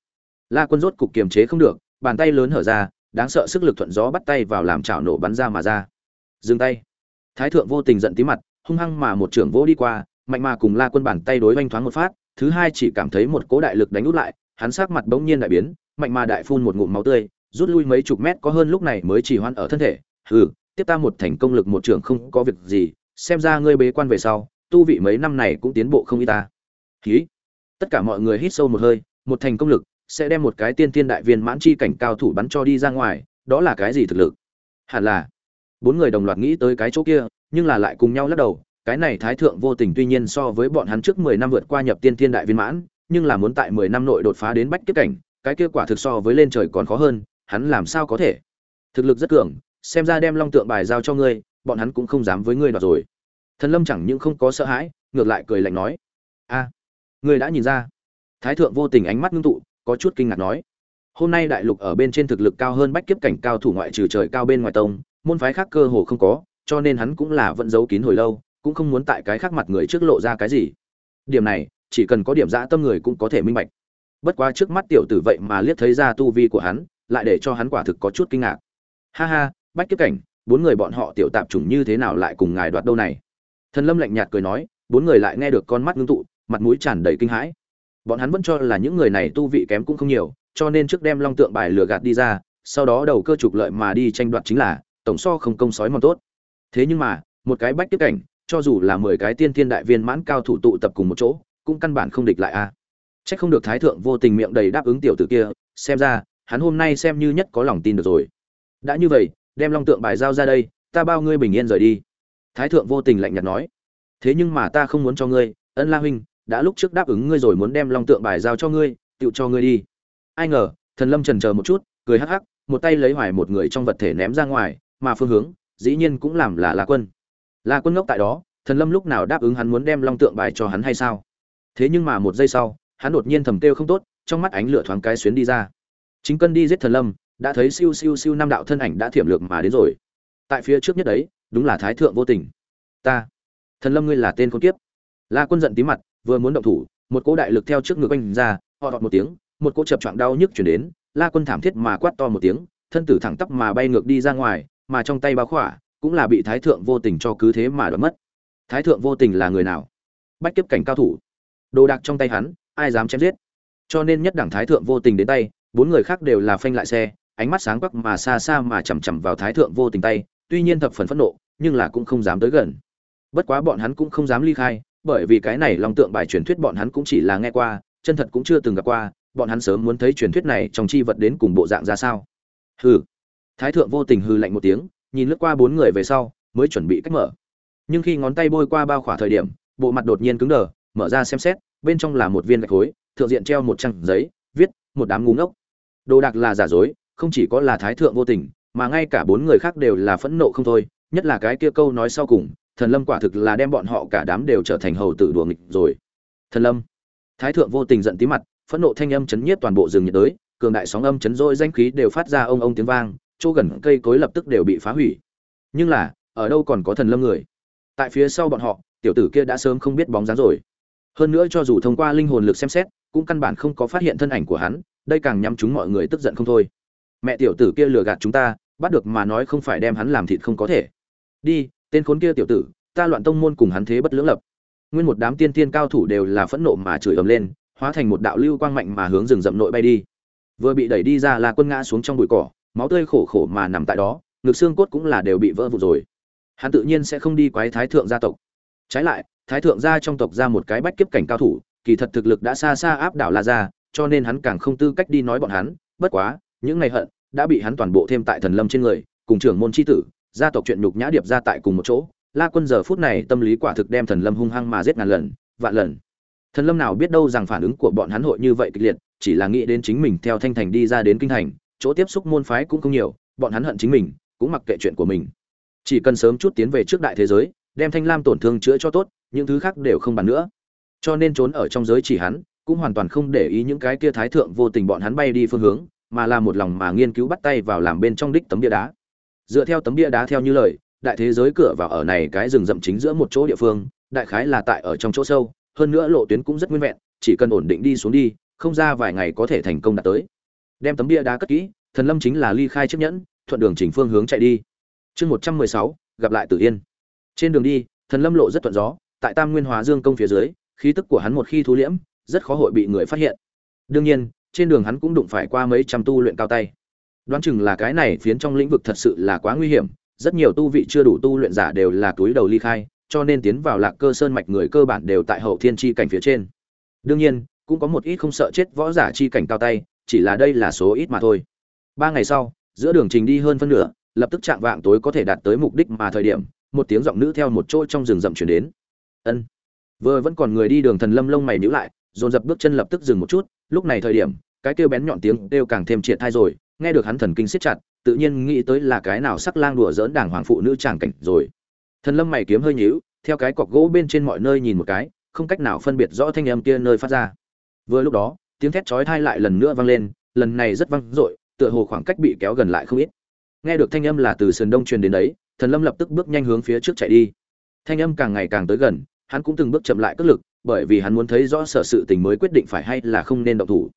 La quân rốt cục kiềm chế không được, bàn tay lớn hở ra, đáng sợ sức lực thuận gió bắt tay vào làm chảo nổ bắn ra mà ra dừng tay. Thái thượng vô tình giận tí mặt, hung hăng mà một trưởng vỗ đi qua, mạnh mà cùng la quân bàn tay đối oanh thoáng một phát, thứ hai chỉ cảm thấy một cỗ đại lực đánh út lại, hắn sắc mặt bỗng nhiên đại biến, mạnh mà đại phun một ngụm máu tươi, rút lui mấy chục mét có hơn lúc này mới chỉ hoan ở thân thể. Hừ, tiếp ta một thành công lực một trưởng không có việc gì, xem ra ngươi bế quan về sau, tu vị mấy năm này cũng tiến bộ không y ta. Khí tất cả mọi người hít sâu một hơi, một thành công lực sẽ đem một cái tiên thiên đại viên mãn chi cảnh cao thủ bắn cho đi ra ngoài, đó là cái gì thực lực? Hẳn là bốn người đồng loạt nghĩ tới cái chỗ kia, nhưng là lại cùng nhau lắc đầu, cái này thái thượng vô tình tuy nhiên so với bọn hắn trước mười năm vượt qua nhập tiên thiên đại viên mãn, nhưng là muốn tại mười năm nội đột phá đến bách kiếp cảnh, cái kia quả thực so với lên trời còn khó hơn, hắn làm sao có thể? Thực lực rất cường, xem ra đem long tượng bài giao cho ngươi, bọn hắn cũng không dám với ngươi đoạt rồi. Thần lâm chẳng những không có sợ hãi, ngược lại cười lạnh nói, a, ngươi đã nhìn ra. Thái thượng vô tình ánh mắt ngưng tụ, có chút kinh ngạc nói, hôm nay đại lục ở bên trên thực lực cao hơn bách kiếp cảnh cao thủ ngoại trừ trời cao bên ngoài tông môn phái khác cơ hồ không có, cho nên hắn cũng là vẫn giấu kín hồi lâu, cũng không muốn tại cái khác mặt người trước lộ ra cái gì. Điểm này, chỉ cần có điểm dã tâm người cũng có thể minh bạch. Bất quá trước mắt tiểu tử vậy mà liếc thấy ra tu vi của hắn, lại để cho hắn quả thực có chút kinh ngạc. Ha ha, bách kiếp cảnh, bốn người bọn họ tiểu tạp chủng như thế nào lại cùng ngài đoạt đâu này? Thần lâm lạnh nhạt cười nói, bốn người lại nghe được con mắt ngưng tụ, mặt mũi tràn đầy kinh hãi. Bọn hắn vẫn cho là những người này tu vị kém cũng không nhiều, cho nên trước đem long tượng bài lừa gạt đi ra, sau đó đầu cơ trục lợi mà đi tranh đoạt chính là tổng so không công sói mòn tốt. Thế nhưng mà, một cái bách tiếp cảnh, cho dù là mười cái tiên thiên đại viên mãn cao thủ tụ tập cùng một chỗ, cũng căn bản không địch lại a. À. trách không được thái thượng vô tình miệng đầy đáp ứng tiểu tử kia, xem ra, hắn hôm nay xem như nhất có lòng tin được rồi. Đã như vậy, đem long tượng bài giao ra đây, ta bao ngươi bình yên rời đi. Thái thượng vô tình lạnh nhạt nói. Thế nhưng mà ta không muốn cho ngươi, ân la huynh, đã lúc trước đáp ứng ngươi rồi muốn đem long tượng bài giao cho ngươi, tựu cho ngươi đi. Ai ngờ, thần lâm trần chờ một chút, cười hắc hắc, một tay lấy hoài một người trong vật thể ném ra ngoài mà phương hướng, dĩ nhiên cũng làm là la quân. La quân ngốc tại đó, thần lâm lúc nào đáp ứng hắn muốn đem long tượng bài cho hắn hay sao? Thế nhưng mà một giây sau, hắn đột nhiên thầm kêu không tốt, trong mắt ánh lửa thoáng cái xuyến đi ra. Chính cân đi giết thần lâm, đã thấy siêu siêu siêu năm đạo thân ảnh đã thiểm lược mà đến rồi. Tại phía trước nhất đấy, đúng là thái thượng vô tình. Ta, thần lâm ngươi là tên con kiếp. La quân giận tí mặt, vừa muốn động thủ, một cỗ đại lực theo trước ngực anh ra họ đọt một tiếng, một cỗ chập choạng đau nhức chuyển đến. La quân thảm thiết mà quát to một tiếng, thân tử thẳng tắp mà bay ngược đi ra ngoài mà trong tay báo khỏa cũng là bị thái thượng vô tình cho cứ thế mà đoạt mất. Thái thượng vô tình là người nào? Bách kiếp cảnh cao thủ. Đồ đạc trong tay hắn, ai dám chém giết? Cho nên nhất đẳng thái thượng vô tình đến tay, bốn người khác đều là phanh lại xe, ánh mắt sáng quắc mà xa xa mà chằm chằm vào thái thượng vô tình tay, tuy nhiên thập phần phẫn nộ, nhưng là cũng không dám tới gần. Bất quá bọn hắn cũng không dám ly khai, bởi vì cái này long tượng bài truyền thuyết bọn hắn cũng chỉ là nghe qua, chân thật cũng chưa từng gặp qua, bọn hắn sớm muốn thấy truyền thuyết này trong chi vật đến cùng bộ dạng ra sao. Hừ thái thượng vô tình hư lạnh một tiếng, nhìn lướt qua bốn người về sau, mới chuẩn bị cách mở. Nhưng khi ngón tay bôi qua bao khỏa thời điểm, bộ mặt đột nhiên cứng đờ, mở ra xem xét, bên trong là một viên gạch khối, thượng diện treo một trang giấy, viết, một đám ngu ngốc. Đồ đạc là giả dối, không chỉ có là thái thượng vô tình, mà ngay cả bốn người khác đều là phẫn nộ không thôi, nhất là cái kia câu nói sau cùng, thần lâm quả thực là đem bọn họ cả đám đều trở thành hầu tử đùa nghịch rồi. Thần lâm. Thái thượng vô tình giận tí mặt, phẫn nộ thanh âm chấn nhiếp toàn bộ rừng nhiệt đới, cường đại sóng âm chấn rỗi danh khí đều phát ra ông ông tiếng vang chỗ gần cây cối lập tức đều bị phá hủy. Nhưng là, ở đâu còn có thần lâm người? Tại phía sau bọn họ, tiểu tử kia đã sớm không biết bóng dáng rồi. Hơn nữa cho dù thông qua linh hồn lực xem xét, cũng căn bản không có phát hiện thân ảnh của hắn, đây càng nhắm chúng mọi người tức giận không thôi. Mẹ tiểu tử kia lừa gạt chúng ta, bắt được mà nói không phải đem hắn làm thịt không có thể. Đi, tên khốn kia tiểu tử, ta loạn tông môn cùng hắn thế bất lưỡng lập. Nguyên một đám tiên tiên cao thủ đều là phẫn nộ mà chửi ầm lên, hóa thành một đạo lưu quang mạnh mà hướng rừng rậm nội bay đi. Vừa bị đẩy đi ra là quân ngã xuống trong bụi cỏ máu tươi khổ khổ mà nằm tại đó, ngực xương cốt cũng là đều bị vỡ vụn rồi. Hắn tự nhiên sẽ không đi quái thái thượng gia tộc. Trái lại, thái thượng gia trong tộc ra một cái bách kiếp cảnh cao thủ, kỳ thật thực lực đã xa xa áp đảo la gia, cho nên hắn càng không tư cách đi nói bọn hắn. Bất quá, những ngày hận đã bị hắn toàn bộ thêm tại thần lâm trên người, cùng trưởng môn chi tử, gia tộc chuyện nhục nhã điệp ra tại cùng một chỗ. La quân giờ phút này tâm lý quả thực đem thần lâm hung hăng mà giết ngàn lần, vạn lần. Thần lâm nào biết đâu rằng phản ứng của bọn hắn hội như vậy kịch liệt, chỉ là nghĩ đến chính mình theo thanh thành đi ra đến kinh thành chỗ tiếp xúc môn phái cũng không nhiều, bọn hắn hận chính mình, cũng mặc kệ chuyện của mình. Chỉ cần sớm chút tiến về trước đại thế giới, đem thanh lam tổn thương chữa cho tốt, những thứ khác đều không bàn nữa. Cho nên trốn ở trong giới chỉ hắn, cũng hoàn toàn không để ý những cái kia thái thượng vô tình bọn hắn bay đi phương hướng, mà là một lòng mà nghiên cứu bắt tay vào làm bên trong đích tấm bia đá. Dựa theo tấm bia đá theo như lời, đại thế giới cửa vào ở này cái rừng rậm chính giữa một chỗ địa phương, đại khái là tại ở trong chỗ sâu, hơn nữa lộ tuyến cũng rất nguyên vẹn, chỉ cần ổn định đi xuống đi, không ra vài ngày có thể thành công đạt tới đem tấm bia đá cất kỹ, thần lâm chính là ly khai chiếc nhẫn, thuận đường chỉnh phương hướng chạy đi. Chương một trăm mười sáu, gặp lại tử yên. Trên đường đi, thần lâm lộ rất thuận gió, tại tam nguyên hóa dương công phía dưới, khí tức của hắn một khi thu liễm, rất khó hội bị người phát hiện. Đương nhiên, trên đường hắn cũng đụng phải qua mấy trăm tu luyện cao tay. Đoán chừng là cái này phiến trong lĩnh vực thật sự là quá nguy hiểm, rất nhiều tu vị chưa đủ tu luyện giả đều là túi đầu ly khai, cho nên tiến vào lạc cơ sơn mạch người cơ bản đều tại hậu thiên chi cảnh phía trên. Đương nhiên, cũng có một ít không sợ chết võ giả chi cảnh cao tay chỉ là đây là số ít mà thôi. Ba ngày sau, giữa đường trình đi hơn phân nửa, lập tức chạm vạng tối có thể đạt tới mục đích mà thời điểm, một tiếng giọng nữ theo một chỗ trong rừng rậm chuyển đến. Ân. Vừa vẫn còn người đi đường thần lâm lông mày nhíu lại, dồn dập bước chân lập tức dừng một chút, lúc này thời điểm, cái kêu bén nhọn tiếng kêu càng thêm triệt thai rồi, nghe được hắn thần kinh siết chặt, tự nhiên nghĩ tới là cái nào sắc lang đùa dỡn đảng hoàng phụ nữ tràng cảnh rồi. Thần lâm mày kiếm hơi nhíu, theo cái cọc gỗ bên trên mọi nơi nhìn một cái, không cách nào phân biệt rõ thanh âm kia nơi phát ra. Vừa lúc đó tiếng thét chói tai lại lần nữa vang lên, lần này rất vang dội, tựa hồ khoảng cách bị kéo gần lại không ít. Nghe được thanh âm là từ sườn đông truyền đến đấy, thần lâm lập tức bước nhanh hướng phía trước chạy đi. Thanh âm càng ngày càng tới gần, hắn cũng từng bước chậm lại cất lực, bởi vì hắn muốn thấy rõ sở sự tình mới quyết định phải hay là không nên động thủ.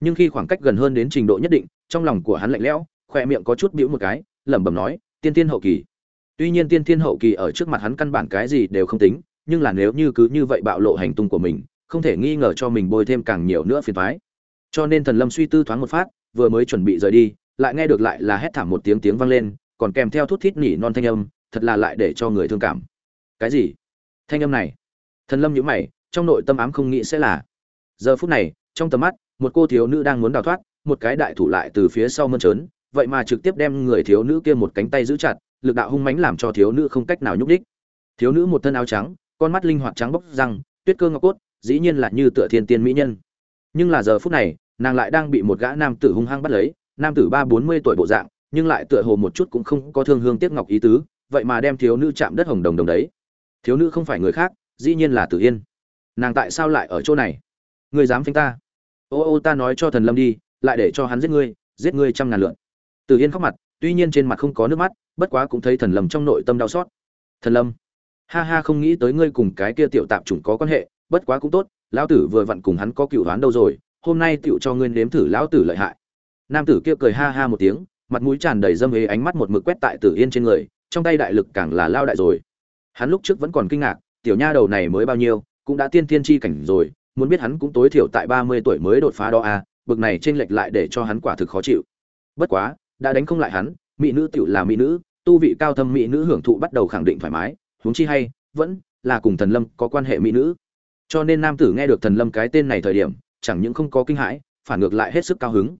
Nhưng khi khoảng cách gần hơn đến trình độ nhất định, trong lòng của hắn lạnh lẽo, khoe miệng có chút bĩu một cái, lẩm bẩm nói, tiên tiên hậu kỳ. Tuy nhiên tiên tiên hậu kỳ ở trước mặt hắn căn bản cái gì đều không tính, nhưng là nếu như cứ như vậy bạo lộ hành tung của mình không thể nghi ngờ cho mình bôi thêm càng nhiều nữa phiền toái. Cho nên thần lâm suy tư thoáng một phát, vừa mới chuẩn bị rời đi, lại nghe được lại là hét thảm một tiếng tiếng vang lên, còn kèm theo thút thít nhỉ non thanh âm, thật là lại để cho người thương cảm. Cái gì? Thanh âm này. Thần lâm nhíu mày, trong nội tâm ám không nghĩ sẽ là. Giờ phút này, trong tầm mắt, một cô thiếu nữ đang muốn đào thoát, một cái đại thủ lại từ phía sau mơn trớn, vậy mà trực tiếp đem người thiếu nữ kia một cánh tay giữ chặt, lực đạo hung mãnh làm cho thiếu nữ không cách nào nhúc đích thiếu nữ một thân áo trắng, con mắt linh hoạt trắng bóc răng, tuyết cơ ngọc cốt dĩ nhiên là như tựa thiên tiên mỹ nhân. Nhưng là giờ phút này, nàng lại đang bị một gã nam tử hung hăng bắt lấy, nam tử ba bốn mươi tuổi bộ dạng, nhưng lại tựa hồ một chút cũng không có thương hương tiếc ngọc ý tứ, vậy mà đem thiếu nữ chạm đất hồng đồng đồng đấy. Thiếu nữ không phải người khác, dĩ nhiên là tử yên. Nàng tại sao lại ở chỗ này? Người dám phanh ta? Ô ô, ta nói cho thần lâm đi, lại để cho hắn giết ngươi giết ngươi trăm ngàn lượn. Tử yên khóc mặt, tuy nhiên trên mặt không có nước mắt, bất quá cũng thấy thần lâm trong nội tâm đau xót. Thần lâm, ha ha, không nghĩ tới ngươi cùng cái kia tiểu tạp chủng có quan hệ bất quá cũng tốt, lão tử vừa vặn cùng hắn có cựu đoán đâu rồi, hôm nay tựu cho ngươi nếm thử lão tử lợi hại. Nam tử kia cười ha ha một tiếng, mặt mũi tràn đầy dâm hế ánh mắt một mực quét tại tử yên trên người, trong tay đại lực càng là lao đại rồi. Hắn lúc trước vẫn còn kinh ngạc, tiểu nha đầu này mới bao nhiêu, cũng đã tiên tiên chi cảnh rồi, muốn biết hắn cũng tối thiểu tại ba mươi tuổi mới đột phá đó à bực này t r ê n lệch lại để cho hắn quả thực khó chịu. Bất quá, đã đánh không lại hắn, mỹ nữ tựu là mỹ nữ, tu vị cao thâm mỹ nữ hưởng thụ bắt đầu khẳng định thoải mái, huống chi hay, vẫn là cùng thần lâm có quan hệ mỹ nữ cho nên nam tử nghe được thần lâm cái tên này thời điểm, chẳng những không có kinh hãi, phản ngược lại hết sức cao hứng.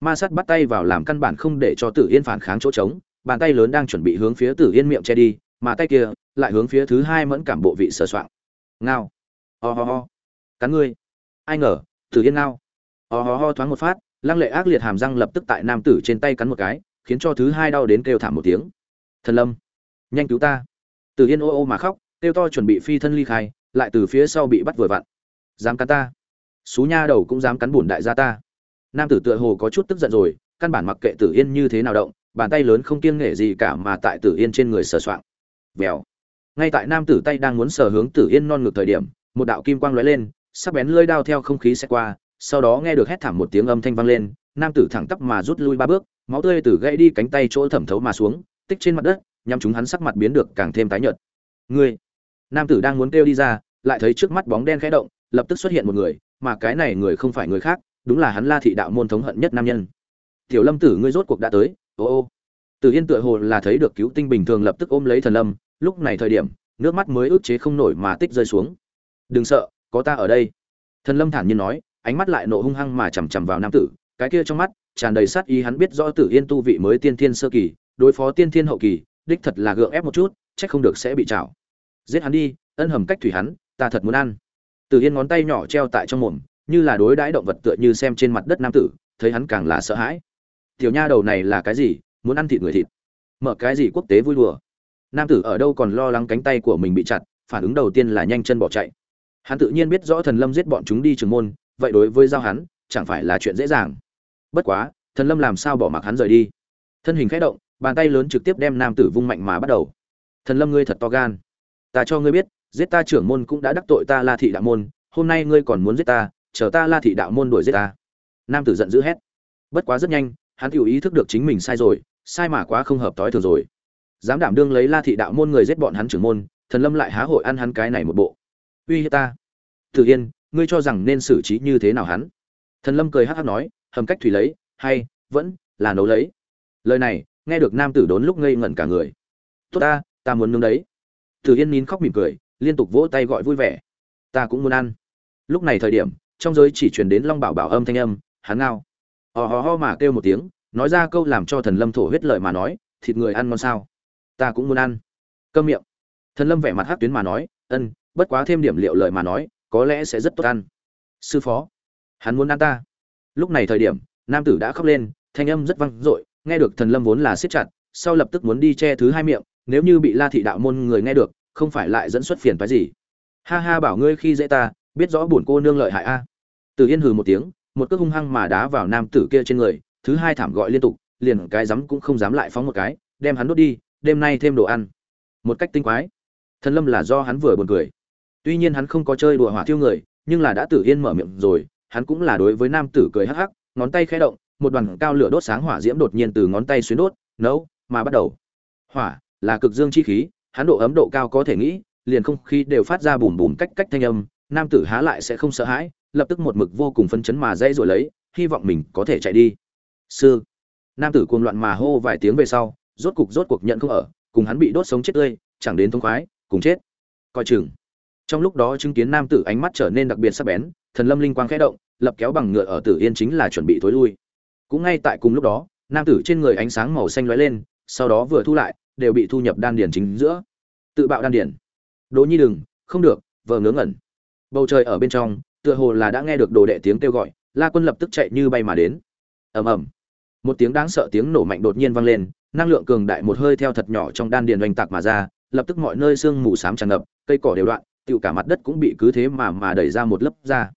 Ma sát bắt tay vào làm căn bản không để cho tử yên phản kháng chỗ trống, bàn tay lớn đang chuẩn bị hướng phía tử yên miệng che đi, mà tay kia lại hướng phía thứ hai mẫn cảm bộ vị sờ soạng. Ngao. Ho ho ho. Cắn ngươi. Ai ngờ, tử yên ngao. Ho ho ho thoáng một phát, lăng lệ ác liệt hàm răng lập tức tại nam tử trên tay cắn một cái, khiến cho thứ hai đau đến kêu thảm một tiếng. Thần lâm, nhanh cứu ta. Tử yên ô ô mà khóc, kêu to chuẩn bị phi thân ly khai lại từ phía sau bị bắt vừa vặn. Dám cắn ta. Xú nha đầu cũng dám cắn bổn đại gia ta. Nam tử tựa hồ có chút tức giận rồi, căn bản mặc kệ tử yên như thế nào động, bàn tay lớn không kiêng nghệ gì cả mà tại tử yên trên người sờ soạng. Vèo. Ngay tại nam tử tay đang muốn sờ hướng tử yên non ngược thời điểm, một đạo kim quang lóe lên, sắc bén lưỡi đao theo không khí sẽ qua, sau đó nghe được hét thảm một tiếng âm thanh vang lên, nam tử thẳng tắp mà rút lui ba bước, máu tươi từ gãy đi cánh tay chỗ thẩm thấu mà xuống, tích trên mặt đất nhằm chúng hắn sắc mặt biến được càng thêm tái nhợt. Ngươi! Nam tử đang muốn kêu đi ra lại thấy trước mắt bóng đen khẽ động lập tức xuất hiện một người mà cái này người không phải người khác đúng là hắn La thị đạo môn thống hận nhất nam nhân. Tiểu Lâm tử ngươi rốt cuộc đã tới. Ô ô. Từ Yên tựa hồ là thấy được cứu tinh bình thường lập tức ôm lấy Thần Lâm, lúc này thời điểm, nước mắt mới ức chế không nổi mà tích rơi xuống đừng sợ có ta ở đây thần lâm thản nhiên nói ánh mắt lại nộ hung hăng mà chằm chằm vào nam tử cái kia trong mắt tràn đầy sát ý hắn biết rõ tử yên tu vị mới tiên thiên sơ kỳ đối phó tiên thiên hậu kỳ đích thật là gượng ép một chút trách không được sẽ bị chảo giết hắn đi, ân hầm cách thủy hắn, ta thật muốn ăn. Từ yên ngón tay nhỏ treo tại trong mồm, như là đối đãi động vật tựa như xem trên mặt đất nam tử, thấy hắn càng là sợ hãi. Tiểu nha đầu này là cái gì? Muốn ăn thịt người thịt. Mở cái gì quốc tế vui đùa? Nam tử ở đâu còn lo lắng cánh tay của mình bị chặt, phản ứng đầu tiên là nhanh chân bỏ chạy. Hắn tự nhiên biết rõ thần lâm giết bọn chúng đi trường môn, vậy đối với giao hắn, chẳng phải là chuyện dễ dàng. Bất quá, thần lâm làm sao bỏ mặc hắn rời đi? Thân hình khẽ động, bàn tay lớn trực tiếp đem nam tử vung mạnh mà bắt đầu. Thần lâm ngươi thật to gan ta cho ngươi biết, giết ta trưởng môn cũng đã đắc tội ta la thị đạo môn, hôm nay ngươi còn muốn giết ta, chờ ta la thị đạo môn đuổi giết ta. Nam tử giận dữ hét. Bất quá rất nhanh, hắn tự ý thức được chính mình sai rồi, sai mà quá không hợp tối thường rồi. Dám đảm đương lấy la thị đạo môn người giết bọn hắn trưởng môn, thần lâm lại há hội ăn hắn cái này một bộ. Uy hiếp ta. Tử yên, ngươi cho rằng nên xử trí như thế nào hắn? Thần lâm cười hắc hắc nói, hầm cách thủy lấy, hay, vẫn, là nấu lấy. Lời này, nghe được nam tử đốn lúc ngây ngẩn cả người. Tốt ta ta muốn nướng đấy. Thử yên nín khóc mỉm cười, liên tục vỗ tay gọi vui vẻ. Ta cũng muốn ăn. Lúc này thời điểm, trong giới chỉ truyền đến long bảo bảo âm thanh âm, hắn ngao. Ho ho ho mà kêu một tiếng, nói ra câu làm cho thần lâm thổ huyết lợi mà nói, thịt người ăn ngon sao? Ta cũng muốn ăn. Câm miệng. Thần lâm vẻ mặt hắc tuyến mà nói, ân, bất quá thêm điểm liệu lợi mà nói, có lẽ sẽ rất tốt ăn. Sư phó, hắn muốn ăn ta. Lúc này thời điểm, nam tử đã khóc lên, thanh âm rất vang dội, nghe được thần lâm vốn là siết chặt, sau lập tức muốn đi che thứ hai miệng nếu như bị la thị đạo môn người nghe được, không phải lại dẫn xuất phiền phức gì. Ha ha bảo ngươi khi dễ ta, biết rõ bổn cô nương lợi hại a. Từ yên hừ một tiếng, một cước hung hăng mà đá vào nam tử kia trên người, thứ hai thảm gọi liên tục, liền cái dám cũng không dám lại phóng một cái, đem hắn đốt đi, đêm nay thêm đồ ăn. Một cách tinh quái. Thần lâm là do hắn vừa buồn cười. Tuy nhiên hắn không có chơi đùa hỏa thiêu người, nhưng là đã tử yên mở miệng rồi, hắn cũng là đối với nam tử cười hắc hắc, ngón tay khẽ động, một đoàn cao lửa đốt sáng hỏa diễm đột nhiên từ ngón tay xuyến đốt, nấu, mà bắt đầu. Hỏa là cực dương chi khí, hắn độ ấm độ cao có thể nghĩ, liền không khí đều phát ra bùm bùm cách cách thanh âm, nam tử há lại sẽ không sợ hãi, lập tức một mực vô cùng phấn chấn mà dây rồi lấy, hy vọng mình có thể chạy đi. Sư. Nam tử cuồng loạn mà hô vài tiếng về sau, rốt cục rốt cuộc nhận không ở, cùng hắn bị đốt sống chết tươi, chẳng đến thông khoái, cùng chết. Coi chừng. Trong lúc đó chứng kiến nam tử ánh mắt trở nên đặc biệt sắc bén, thần lâm linh quang khẽ động, lập kéo bằng ngựa ở tử yên chính là chuẩn bị tối lui. Cũng ngay tại cùng lúc đó, nam tử trên người ánh sáng màu xanh lóe lên, sau đó vừa thu lại đều bị thu nhập đan điển chính giữa. Tự bạo đan điển đỗ nhi đừng, không được, vờ ngớ ngẩn. Bầu trời ở bên trong, tựa hồ là đã nghe được đồ đệ tiếng kêu gọi, la quân lập tức chạy như bay mà đến. Ầm ầm. Một tiếng đáng sợ tiếng nổ mạnh đột nhiên vang lên, năng lượng cường đại một hơi theo thật nhỏ trong đan điền oanh tạc mà ra, lập tức mọi nơi sương mù xám tràn ngập, cây cỏ đều đoạn tiêu cả mặt đất cũng bị cứ thế mà mà đẩy ra một lớp ra.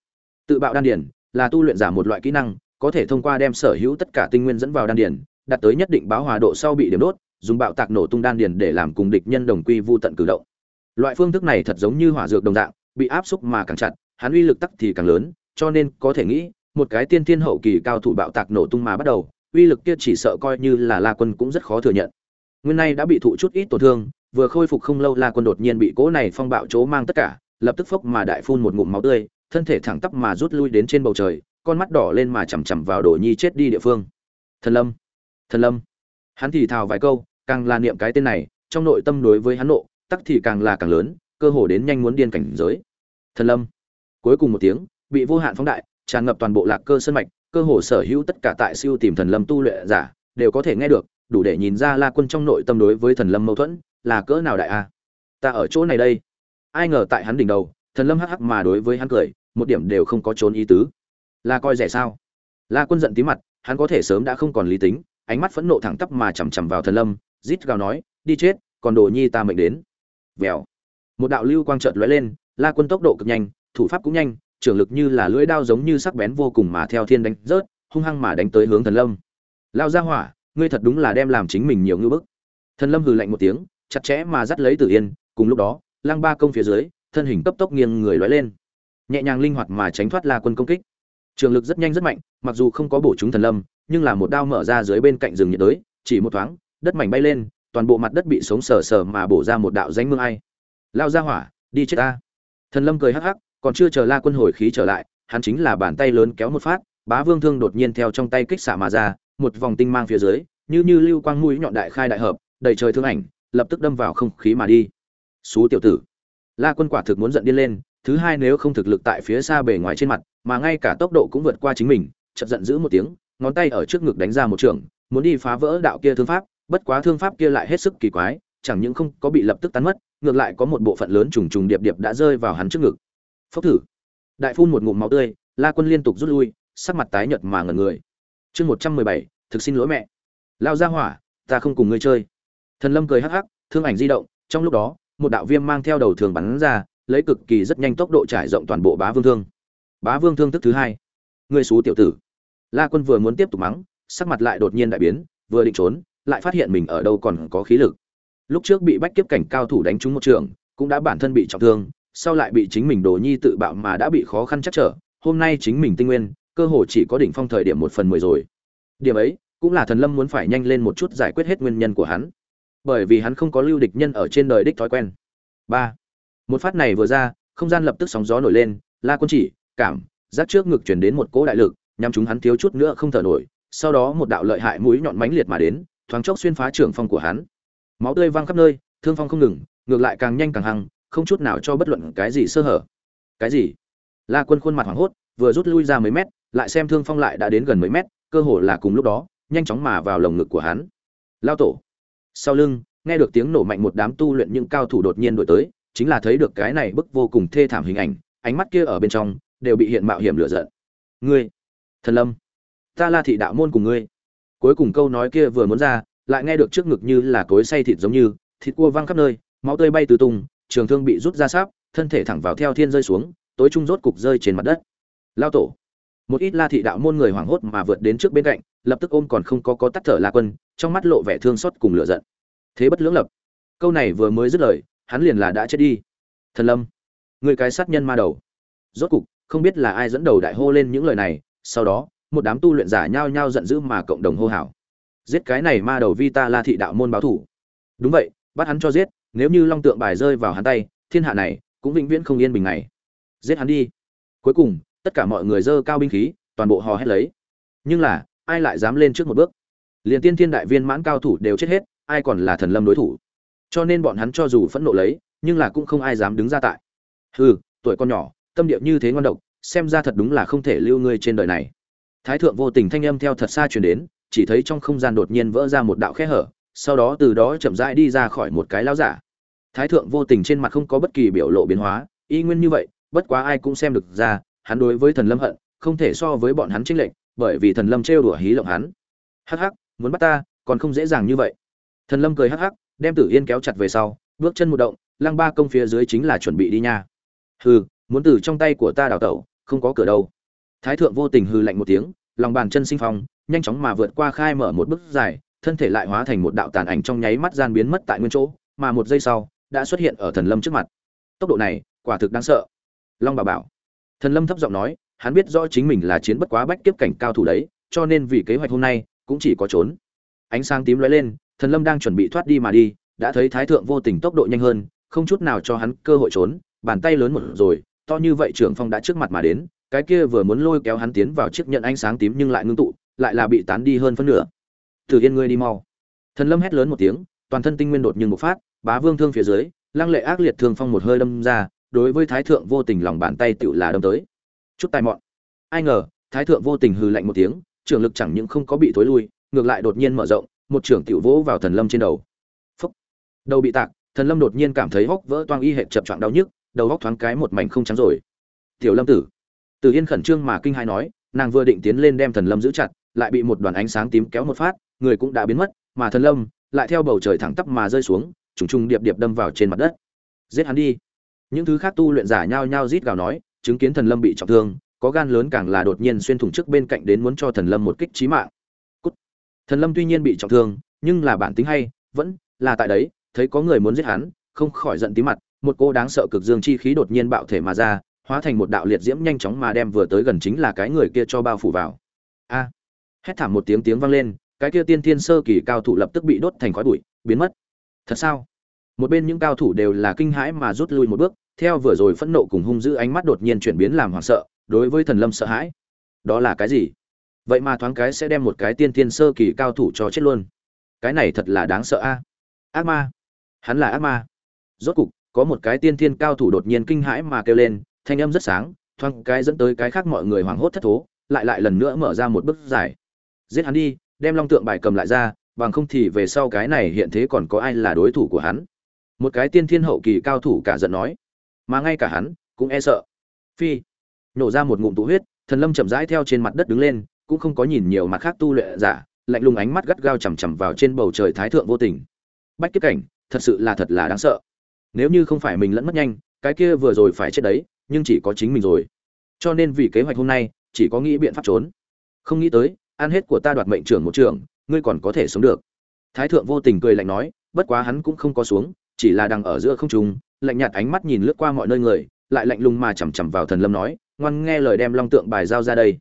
Tự bạo đan điền là tu luyện giả một loại kỹ năng, có thể thông qua đem sở hữu tất cả tinh nguyên dẫn vào đan điền, đạt tới nhất định báo hòa độ sau bị điểm đốt dùng bạo tạc nổ tung đan điền để làm cùng địch nhân đồng quy vu tận cử động. Loại phương thức này thật giống như hỏa dược đồng dạng, bị áp xúc mà càng chặt, hắn uy lực tắc thì càng lớn, cho nên có thể nghĩ, một cái tiên thiên hậu kỳ cao thủ bạo tạc nổ tung mà bắt đầu, uy lực kia chỉ sợ coi như là la quân cũng rất khó thừa nhận. Nguyên nay đã bị thụ chút ít tổn thương, vừa khôi phục không lâu la quân đột nhiên bị cỗ này phong bạo chố mang tất cả, lập tức phốc mà đại phun một ngụm máu tươi, thân thể thẳng tắp mà rút lui đến trên bầu trời, con mắt đỏ lên mà chằm chằm vào đồ nhi chết đi địa phương. Thần lâm! Thần lâm! Hắn thì thào vài câu càng là niệm cái tên này, trong nội tâm đối với hắn nộ, tắc thì càng là càng lớn, cơ hồ đến nhanh muốn điên cảnh giới. Thần lâm. Cuối cùng một tiếng, bị vô hạn phóng đại, tràn ngập toàn bộ lạc cơ sân mạch, cơ hồ sở hữu tất cả tại siêu tìm thần lâm tu luyện giả, đều có thể nghe được, đủ để nhìn ra la quân trong nội tâm đối với thần lâm mâu thuẫn, là cỡ nào đại a. Ta ở chỗ này đây. Ai ngờ tại hắn đỉnh đầu, thần lâm hắc hắc mà đối với hắn cười, một điểm đều không có trốn ý tứ. Là coi rẻ sao? La quân giận tí mặt, hắn có thể sớm đã không còn lý tính, ánh mắt phẫn nộ thẳng tắp mà chằm chằm vào thần lâm rít gào nói, đi chết, còn đồ nhi ta mệnh đến. Vèo. Một đạo lưu quang chợt lóe lên, la quân tốc độ cực nhanh, thủ pháp cũng nhanh, trưởng lực như là lưỡi đao giống như sắc bén vô cùng mà theo thiên đánh rớt, hung hăng mà đánh tới hướng thần lâm. Lao ra hỏa, ngươi thật đúng là đem làm chính mình nhiều ngưỡng bức. Thần lâm hừ lạnh một tiếng, chặt chẽ mà dắt lấy tử yên, cùng lúc đó lăng ba công phía dưới, thân hình cấp tốc nghiêng người lóe lên. Nhẹ nhàng linh hoạt mà tránh thoát la quân công kích. Trường lực rất nhanh rất mạnh, mặc dù không có bổ chúng thần lâm, nhưng là một đao mở ra dưới bên cạnh rừng nhiệt đới, chỉ một thoáng đất mảnh bay lên, toàn bộ mặt đất bị sống sờ sờ mà bổ ra một đạo danh mương ai. Lao ra hỏa, đi chết ta. Thần lâm cười hắc hắc, còn chưa chờ la quân hồi khí trở lại, hắn chính là bàn tay lớn kéo một phát, bá vương thương đột nhiên theo trong tay kích xả mà ra, một vòng tinh mang phía dưới, như như lưu quang mũi nhọn đại khai đại hợp, đầy trời thương ảnh, lập tức đâm vào không khí mà đi. Xú tiểu tử. La quân quả thực muốn giận điên lên, thứ hai nếu không thực lực tại phía xa bề ngoài trên mặt, mà ngay cả tốc độ cũng vượt qua chính mình, chợt giận dữ một tiếng, ngón tay ở trước ngực đánh ra một trường, muốn đi phá vỡ đạo kia thương pháp bất quá thương pháp kia lại hết sức kỳ quái, chẳng những không có bị lập tức tán mất, ngược lại có một bộ phận lớn trùng trùng điệp điệp đã rơi vào hắn trước ngực. Phốc thử. Đại phun một ngụm máu tươi, la quân liên tục rút lui, sắc mặt tái nhợt mà ngẩn người. Chương một trăm mười bảy, thực xin lỗi mẹ. Lao ra hỏa, ta không cùng ngươi chơi. Thần lâm cười hắc hắc, thương ảnh di động, trong lúc đó, một đạo viêm mang theo đầu thường bắn ra, lấy cực kỳ rất nhanh tốc độ trải rộng toàn bộ bá vương thương. Bá vương thương tức thứ hai. Ngươi xú tiểu tử. La quân vừa muốn tiếp tục mắng, sắc mặt lại đột nhiên đại biến, vừa định trốn lại phát hiện mình ở đâu còn có khí lực. Lúc trước bị bách kiếp cảnh cao thủ đánh trúng một trường, cũng đã bản thân bị trọng thương, sau lại bị chính mình đồ nhi tự bạo mà đã bị khó khăn chắc trở, hôm nay chính mình tinh nguyên, cơ hồ chỉ có đỉnh phong thời điểm một phần mười rồi. Điểm ấy, cũng là thần lâm muốn phải nhanh lên một chút giải quyết hết nguyên nhân của hắn. Bởi vì hắn không có lưu địch nhân ở trên đời đích thói quen. Ba. Một phát này vừa ra, không gian lập tức sóng gió nổi lên, la quân chỉ, cảm, giác trước ngực chuyển đến một cỗ đại lực nhằm chúng hắn thiếu chút nữa không thở nổi, sau đó một đạo lợi hại mũi nhọn mãnh liệt mà đến thoáng chốc xuyên phá trưởng phong của hắn. Máu tươi văng khắp nơi, thương phong không ngừng, ngược lại càng nhanh càng hăng, không chút nào cho bất luận cái gì sơ hở. Cái gì? La quân khuôn mặt hoảng hốt, vừa rút lui ra mấy mét, lại xem thương phong lại đã đến gần mấy mét, cơ hồ là cùng lúc đó, nhanh chóng mà vào lồng ngực của hắn. Lao tổ. Sau lưng, nghe được tiếng nổ mạnh một đám tu luyện những cao thủ đột nhiên đổi tới, chính là thấy được cái này bức vô cùng thê thảm hình ảnh, ánh mắt kia ở bên trong, đều bị hiện mạo hiểm lửa giận. Ngươi, thần lâm, ta la thị đạo môn cùng ngươi cuối cùng câu nói kia vừa muốn ra, lại nghe được trước ngực như là cối xay thịt giống như, thịt cua văng khắp nơi, máu tươi bay từ tung, trường thương bị rút ra sáp, thân thể thẳng vào theo thiên rơi xuống, tối trung rốt cục rơi trên mặt đất. Lao tổ. Một ít la thị đạo môn người hoảng hốt mà vượt đến trước bên cạnh, lập tức ôm còn không có có tắt thở la quân, trong mắt lộ vẻ thương xót cùng lửa giận. Thế bất lưỡng lập. Câu này vừa mới dứt lời, hắn liền là đã chết đi. Thần lâm. Người cái sát nhân ma đầu. Rốt cục, không biết là ai dẫn đầu đại hô lên những lời này, sau đó một đám tu luyện giả nhao nhao giận dữ mà cộng đồng hô hào. Giết cái này ma đầu vi ta la thị đạo môn báo thủ. Đúng vậy, bắt hắn cho giết, nếu như long tượng bài rơi vào hắn tay, thiên hạ này cũng vĩnh viễn không yên bình ngày giết hắn đi. Cuối cùng, tất cả mọi người dơ cao binh khí, toàn bộ hò hét lấy. Nhưng là, ai lại dám lên trước một bước? Liền tiên thiên đại viên mãn cao thủ đều chết hết, ai còn là thần lâm đối thủ? Cho nên bọn hắn cho dù phẫn nộ lấy, nhưng là cũng không ai dám đứng ra tại. Hừ, tuổi con nhỏ, tâm địa như thế ngon độc, xem ra thật đúng là không thể lưu ngươi trên đời này thái thượng vô tình thanh âm theo thật xa truyền đến, chỉ thấy trong không gian đột nhiên vỡ ra một đạo khe hở, sau đó từ đó chậm rãi đi ra khỏi một cái lão giả. Thái thượng vô tình trên mặt không có bất kỳ biểu lộ biến hóa, y nguyên như vậy, bất quá ai cũng xem được ra, hắn đối với thần lâm hận, không thể so với bọn hắn chênh lệch, bởi vì thần lâm trêu đùa hí lộng hắn. Hắc hắc, muốn bắt ta, còn không dễ dàng như vậy. Thần lâm cười hắc hắc, đem tử yên kéo chặt về sau, bước chân một động, lăng ba công phía dưới chính là chuẩn bị đi nha. Hừ, muốn từ trong tay của ta đào tẩu, không có cửa đâu thái thượng vô tình hừ lạnh một tiếng, lòng bàn chân sinh phong, nhanh chóng mà vượt qua khai mở một bức dài, thân thể lại hóa thành một đạo tàn ảnh trong nháy mắt gian biến mất tại nguyên chỗ, mà một giây sau, đã xuất hiện ở thần lâm trước mặt. Tốc độ này, quả thực đáng sợ. Long bà bảo. Thần lâm thấp giọng nói, hắn biết rõ chính mình là chiến bất quá bách kiếp cảnh cao thủ đấy, cho nên vì kế hoạch hôm nay, cũng chỉ có trốn. Ánh sáng tím lóe lên, thần lâm đang chuẩn bị thoát đi mà đi, đã thấy thái thượng vô tình tốc độ nhanh hơn, không chút nào cho hắn cơ hội trốn, bàn tay lớn một rồi, to như vậy trưởng phong đã trước mặt mà đến cái kia vừa muốn lôi kéo hắn tiến vào chiếc nhận ánh sáng tím nhưng lại ngưng tụ, lại là bị tán đi hơn phân nửa. Từ yên ngươi đi mau. Thần lâm hét lớn một tiếng, toàn thân tinh nguyên đột nhiên một phát, bá vương thương phía dưới, lăng lệ ác liệt thương phong một hơi đâm ra, đối với thái thượng vô tình lòng bàn tay tựu là đâm tới. Chút tai mọn. Ai ngờ, thái thượng vô tình hừ lạnh một tiếng trường lực chẳng những không có bị thối lui, ngược lại đột nhiên mở rộng, một trưởng tiểu vỗ vào thần lâm trên đầu. Phúc. Đầu bị tạc, thần lâm đột nhiên cảm thấy hốc vỡ toang y hệt chập choạng đau nhức, đầu góc thoáng cái một mảnh không trắng rồi. Tiểu lâm tử từ yên khẩn trương mà kinh hai nói, nàng vừa định tiến lên đem thần lâm giữ chặt, lại bị một đoàn ánh sáng tím kéo một phát, người cũng đã biến mất, mà thần lâm lại theo bầu trời thẳng tắp mà rơi xuống, trùng trùng điệp điệp đâm vào trên mặt đất. Giết hắn đi. Những thứ khác tu luyện giả nhao nhao rít gào nói, chứng kiến thần lâm bị trọng thương, có gan lớn càng là đột nhiên xuyên thủng trước bên cạnh đến muốn cho thần lâm một kích chí mạng. Cút. thần lâm tuy nhiên bị trọng thương, nhưng là bản tính hay, vẫn là tại đấy, thấy có người muốn giết hắn, không khỏi giận tí mặt, một cô đáng sợ cực dương chi khí đột nhiên bạo thể mà ra hóa thành một đạo liệt diễm nhanh chóng mà đem vừa tới gần chính là cái người kia cho bao phủ vào. A! Hét thảm một tiếng tiếng vang lên, cái kia tiên thiên sơ kỳ cao thủ lập tức bị đốt thành khói bụi, biến mất. Thật sao? Một bên những cao thủ đều là kinh hãi mà rút lui một bước, theo vừa rồi phẫn nộ cùng hung dữ ánh mắt đột nhiên chuyển biến làm hoảng sợ, đối với thần lâm sợ hãi. Đó là cái gì? Vậy mà thoáng cái sẽ đem một cái tiên thiên sơ kỳ cao thủ cho chết luôn. Cái này thật là đáng sợ a. Ác ma. Hắn là ác ma. Rốt cục, có một cái tiên thiên cao thủ đột nhiên kinh hãi mà kêu lên thanh âm rất sáng, thoáng cái dẫn tới cái khác mọi người hoảng hốt thất thố, lại lại lần nữa mở ra một bức giải giết hắn đi, đem long tượng bài cầm lại ra, bằng không thì về sau cái này hiện thế còn có ai là đối thủ của hắn? Một cái tiên thiên hậu kỳ cao thủ cả giận nói. Mà ngay cả hắn, cũng e sợ. Phi. Nổ ra một ngụm tụ huyết, thần lâm chậm rãi theo trên mặt đất đứng lên, cũng không có nhìn nhiều mặt khác tu luyện giả, lạnh lùng ánh mắt gắt gao chằm chằm vào trên bầu trời thái thượng vô tình. Bách kiếp cảnh, thật sự là thật là đáng sợ. Nếu như không phải mình lẫn mất nhanh, cái kia vừa rồi phải chết đấy nhưng chỉ có chính mình rồi. Cho nên vì kế hoạch hôm nay, chỉ có nghĩ biện pháp trốn. Không nghĩ tới, ăn hết của ta đoạt mệnh trưởng một trưởng, ngươi còn có thể sống được. Thái thượng vô tình cười lạnh nói, bất quá hắn cũng không có xuống, chỉ là đang ở giữa không trung, lạnh nhạt ánh mắt nhìn lướt qua mọi nơi người, lại lạnh lùng mà chằm chằm vào thần lâm nói, ngoan nghe lời đem long tượng bài giao ra đây.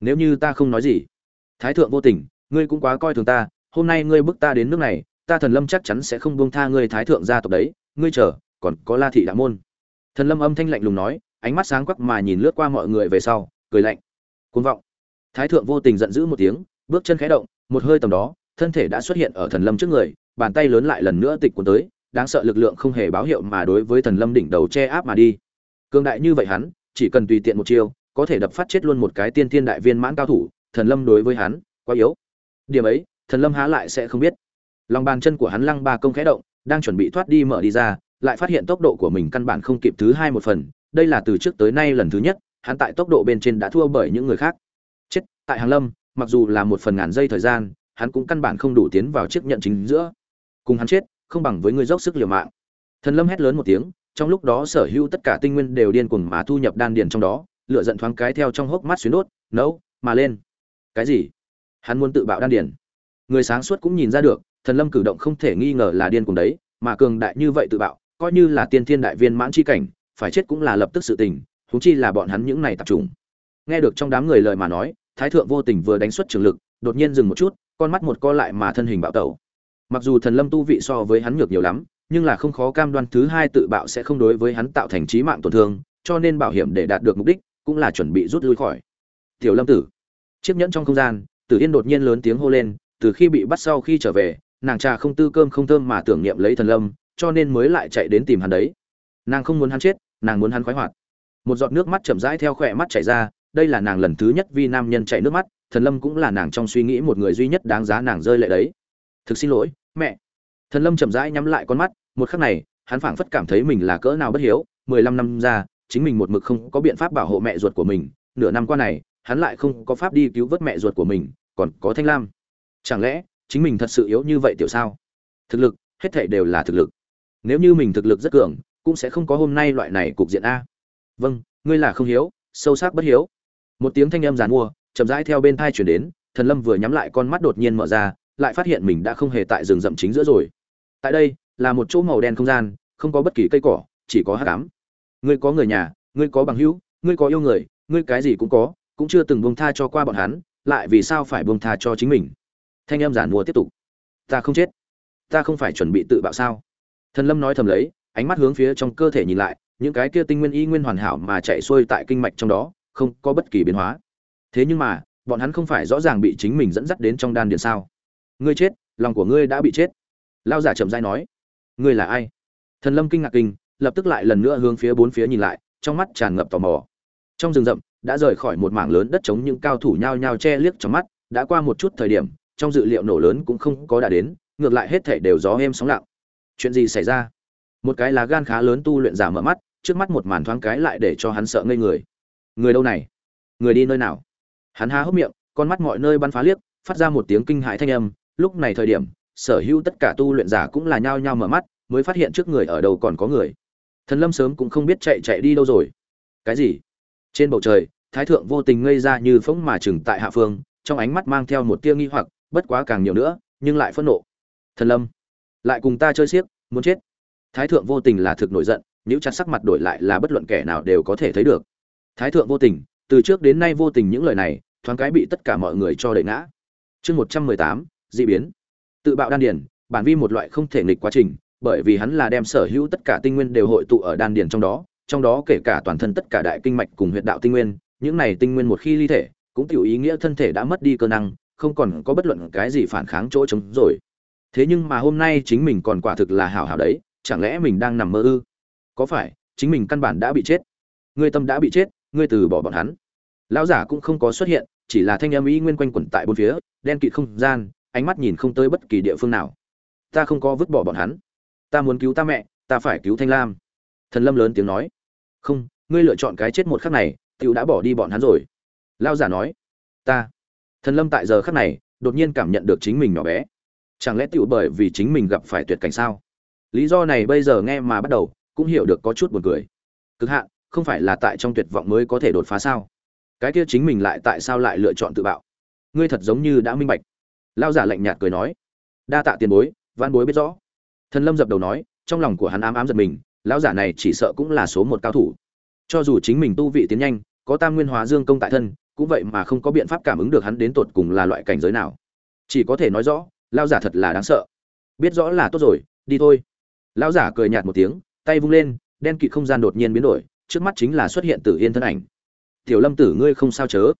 Nếu như ta không nói gì. Thái thượng vô tình, ngươi cũng quá coi thường ta, hôm nay ngươi bức ta đến nước này, ta thần lâm chắc chắn sẽ không buông tha ngươi thái thượng gia tộc đấy, ngươi chờ, còn có la thị đạo môn. Thần lâm âm thanh lạnh lùng nói ánh mắt sáng quắc mà nhìn lướt qua mọi người về sau, cười lạnh. Côn vọng. Thái thượng vô tình giận dữ một tiếng, bước chân khẽ động, một hơi tầm đó, thân thể đã xuất hiện ở thần lâm trước người, bàn tay lớn lại lần nữa tịch cuốn tới, đáng sợ lực lượng không hề báo hiệu mà đối với thần lâm đỉnh đầu che áp mà đi. Cương đại như vậy hắn, chỉ cần tùy tiện một chiêu, có thể đập phát chết luôn một cái tiên thiên đại viên mãn cao thủ, thần lâm đối với hắn, quá yếu. Điểm ấy, thần lâm há lại sẽ không biết. Lòng bàn chân của hắn lăng ba công khẽ động, đang chuẩn bị thoát đi mở đi ra, lại phát hiện tốc độ của mình căn bản không kịp thứ hai một phần đây là từ trước tới nay lần thứ nhất, hắn tại tốc độ bên trên đã thua bởi những người khác. Chết, tại hàng lâm, mặc dù là một phần ngàn giây thời gian, hắn cũng căn bản không đủ tiến vào chiếc nhận chính giữa. Cùng hắn chết, không bằng với người dốc sức liều mạng. Thần lâm hét lớn một tiếng, trong lúc đó sở hữu tất cả tinh nguyên đều điên cuồng mà thu nhập đan điền trong đó, lửa giận thoáng cái theo trong hốc mắt xuyến đốt, nấu, mà lên. Cái gì? Hắn muốn tự bạo đan điền. Người sáng suốt cũng nhìn ra được, thần lâm cử động không thể nghi ngờ là điên cuồng đấy, mà cường đại như vậy tự bạo, coi như là tiên thiên đại viên mãn chi cảnh phải chết cũng là lập tức sự tình thú chi là bọn hắn những này tập trung nghe được trong đám người lời mà nói, thái thượng vô tình vừa đánh xuất trường lực, đột nhiên dừng một chút, con mắt một co lại mà thân hình bạo tẩu. Mặc dù thần lâm tu vị so với hắn nhược nhiều lắm, nhưng là không khó cam đoan thứ hai tự bạo sẽ không đối với hắn tạo thành trí mạng tổn thương, cho nên bảo hiểm để đạt được mục đích cũng là chuẩn bị rút lui khỏi. Tiểu lâm tử. Chiếc nhẫn trong không gian, tử yên đột nhiên lớn tiếng hô lên, từ khi bị bắt sau khi trở về, nàng trà không tư cơm không thơm mà tưởng niệm lấy thần lâm, cho nên mới lại chạy đến tìm hắn đấy. Nàng không muốn hắn chết nàng muốn hắn khoái hoạt. Một giọt nước mắt chậm rãi theo khỏe mắt chảy ra, đây là nàng lần thứ nhất vì nam nhân chảy nước mắt, thần lâm cũng là nàng trong suy nghĩ một người duy nhất đáng giá nàng rơi lệ đấy. Thực xin lỗi, mẹ. Thần lâm chậm rãi nhắm lại con mắt, một khắc này, hắn phảng phất cảm thấy mình là cỡ nào bất hiếu, mười lăm năm ra, chính mình một mực không có biện pháp bảo hộ mẹ ruột của mình, nửa năm qua này, hắn lại không có pháp đi cứu vớt mẹ ruột của mình, còn có thanh lam. Chẳng lẽ, chính mình thật sự yếu như vậy tiểu sao? Thực lực, hết thảy đều là thực lực. Nếu như mình thực lực rất cường cũng sẽ không có hôm nay loại này cục diện a. Vâng ngươi là không hiếu, sâu sắc bất hiếu. Một tiếng thanh âm giàn mua, chậm rãi theo bên thai chuyển đến, thần lâm vừa nhắm lại con mắt đột nhiên mở ra, lại phát hiện mình đã không hề tại rừng rậm chính giữa rồi. Tại đây, là một chỗ màu đen không gian, không có bất kỳ cây cỏ, chỉ có hát cám ngươi có người nhà, ngươi có bằng hữu, ngươi có yêu người, ngươi cái gì cũng có, cũng chưa từng buông tha cho qua bọn hắn, lại vì sao phải buông tha cho chính mình? Thanh em giản mua tiếp tục. Ta không chết. Ta không phải chuẩn bị tự bạo sao? Thần lâm nói thầm lấy ánh mắt hướng phía trong cơ thể nhìn lại, những cái kia tinh nguyên y nguyên hoàn hảo mà chạy xuôi tại kinh mạch trong đó, không có bất kỳ biến hóa. Thế nhưng mà, bọn hắn không phải rõ ràng bị chính mình dẫn dắt đến trong đan điện sao? Ngươi chết, lòng của ngươi đã bị chết. Lao giả chậm dai nói. Ngươi là ai? Thần lâm kinh ngạc kinh, lập tức lại lần nữa hướng phía bốn phía nhìn lại, trong mắt tràn ngập tò mò. Trong rừng rậm, đã rời khỏi một mảng lớn đất chống những cao thủ nhao nhao che liếc trong mắt, đã qua một chút thời điểm, trong dự liệu nổ lớn cũng không có đã đến, ngược lại hết thảy đều gió êm sóng lặng. Chuyện gì xảy ra? Một cái lá gan khá lớn tu luyện giả mở mắt, trước mắt một màn thoáng cái lại để cho hắn sợ ngây người. Người đâu này? Người đi nơi nào? Hắn há hốc miệng, con mắt mọi nơi bắn phá liếc, phát ra một tiếng kinh hãi thanh âm. Lúc này thời điểm, sở hữu tất cả tu luyện giả cũng là nhao nhao mở mắt, mới phát hiện trước người ở đầu còn có người. Thần lâm sớm cũng không biết chạy chạy đi đâu rồi. Cái gì? Trên bầu trời, thái thượng vô tình ngây ra như phóng mà chừng tại hạ phương, trong ánh mắt mang theo một tia nghi hoặc, bất quá càng nhiều nữa, nhưng lại phẫn nộ. Thần lâm, lại cùng ta chơi xiếc, muốn chết thái thượng vô tình là thực nổi giận nếu chặt sắc mặt đổi lại là bất luận kẻ nào đều có thể thấy được. Thái thượng vô tình, từ trước đến nay vô tình những lời này, thoáng cái bị tất cả mọi người cho đẩy ngã. Chương một trăm mười tám, dị biến. Tự bạo đan điền, bản vi một loại không thể nghịch quá trình, bởi vì hắn là đem sở hữu tất cả tinh nguyên đều hội tụ ở đan điền trong đó trong đó kể cả toàn thân tất cả đại kinh mạch cùng huyệt đạo tinh nguyên, những này tinh nguyên một khi ly thể, cũng tiểu ý nghĩa thân thể đã mất đi cơ năng, không còn có bất luận cái gì phản kháng chỗ chống rồi. Thế nhưng mà hôm nay chính mình còn quả thực là hảo hảo đấy chẳng lẽ mình đang nằm mơ ư? Có phải, chính mình căn bản đã bị chết? Ngươi tâm đã bị chết, ngươi từ bỏ bọn hắn. Lão giả cũng không có xuất hiện, chỉ là thanh âm ý nguyên quanh quẩn tại bốn phía, đen kịt không gian, ánh mắt nhìn không tới bất kỳ địa phương nào. Ta không có vứt bỏ bọn hắn. Ta muốn cứu ta mẹ, ta phải cứu thanh lam. Thần lâm lớn tiếng nói. Không, ngươi lựa chọn cái chết một khắc này, tiểu đã bỏ đi bọn hắn rồi. Lão giả nói. Ta. Thần lâm tại giờ khắc này, đột nhiên cảm nhận được chính mình nhỏ bé. Chẳng lẽ tiểu bởi vì chính mình gặp phải tuyệt cảnh sao? Lý do này bây giờ nghe mà bắt đầu, cũng hiểu được có chút buồn cười. Cực hạn, không phải là tại trong tuyệt vọng mới có thể đột phá sao? Cái kia chính mình lại tại sao lại lựa chọn tự bạo? Ngươi thật giống như đã minh bạch. Lao giả lạnh nhạt cười nói. Đa tạ tiền bối văn bối biết rõ. Thần lâm dập đầu nói, trong lòng của hắn ám ám giật mình, lão giả này chỉ sợ cũng là số một cao thủ. Cho dù chính mình tu vị tiến nhanh, có tam nguyên hóa dương công tại thân, cũng vậy mà không có biện pháp cảm ứng được hắn đến tột cùng là loại cảnh giới nào. Chỉ có thể nói rõ lao giả thật là đáng sợ. Biết rõ là tốt rồi, đi thôi lão giả cười nhạt một tiếng, tay vung lên, đen kịt không gian đột nhiên biến đổi, trước mắt chính là xuất hiện tử yên thân ảnh. Tiểu lâm tử, ngươi không sao chớ?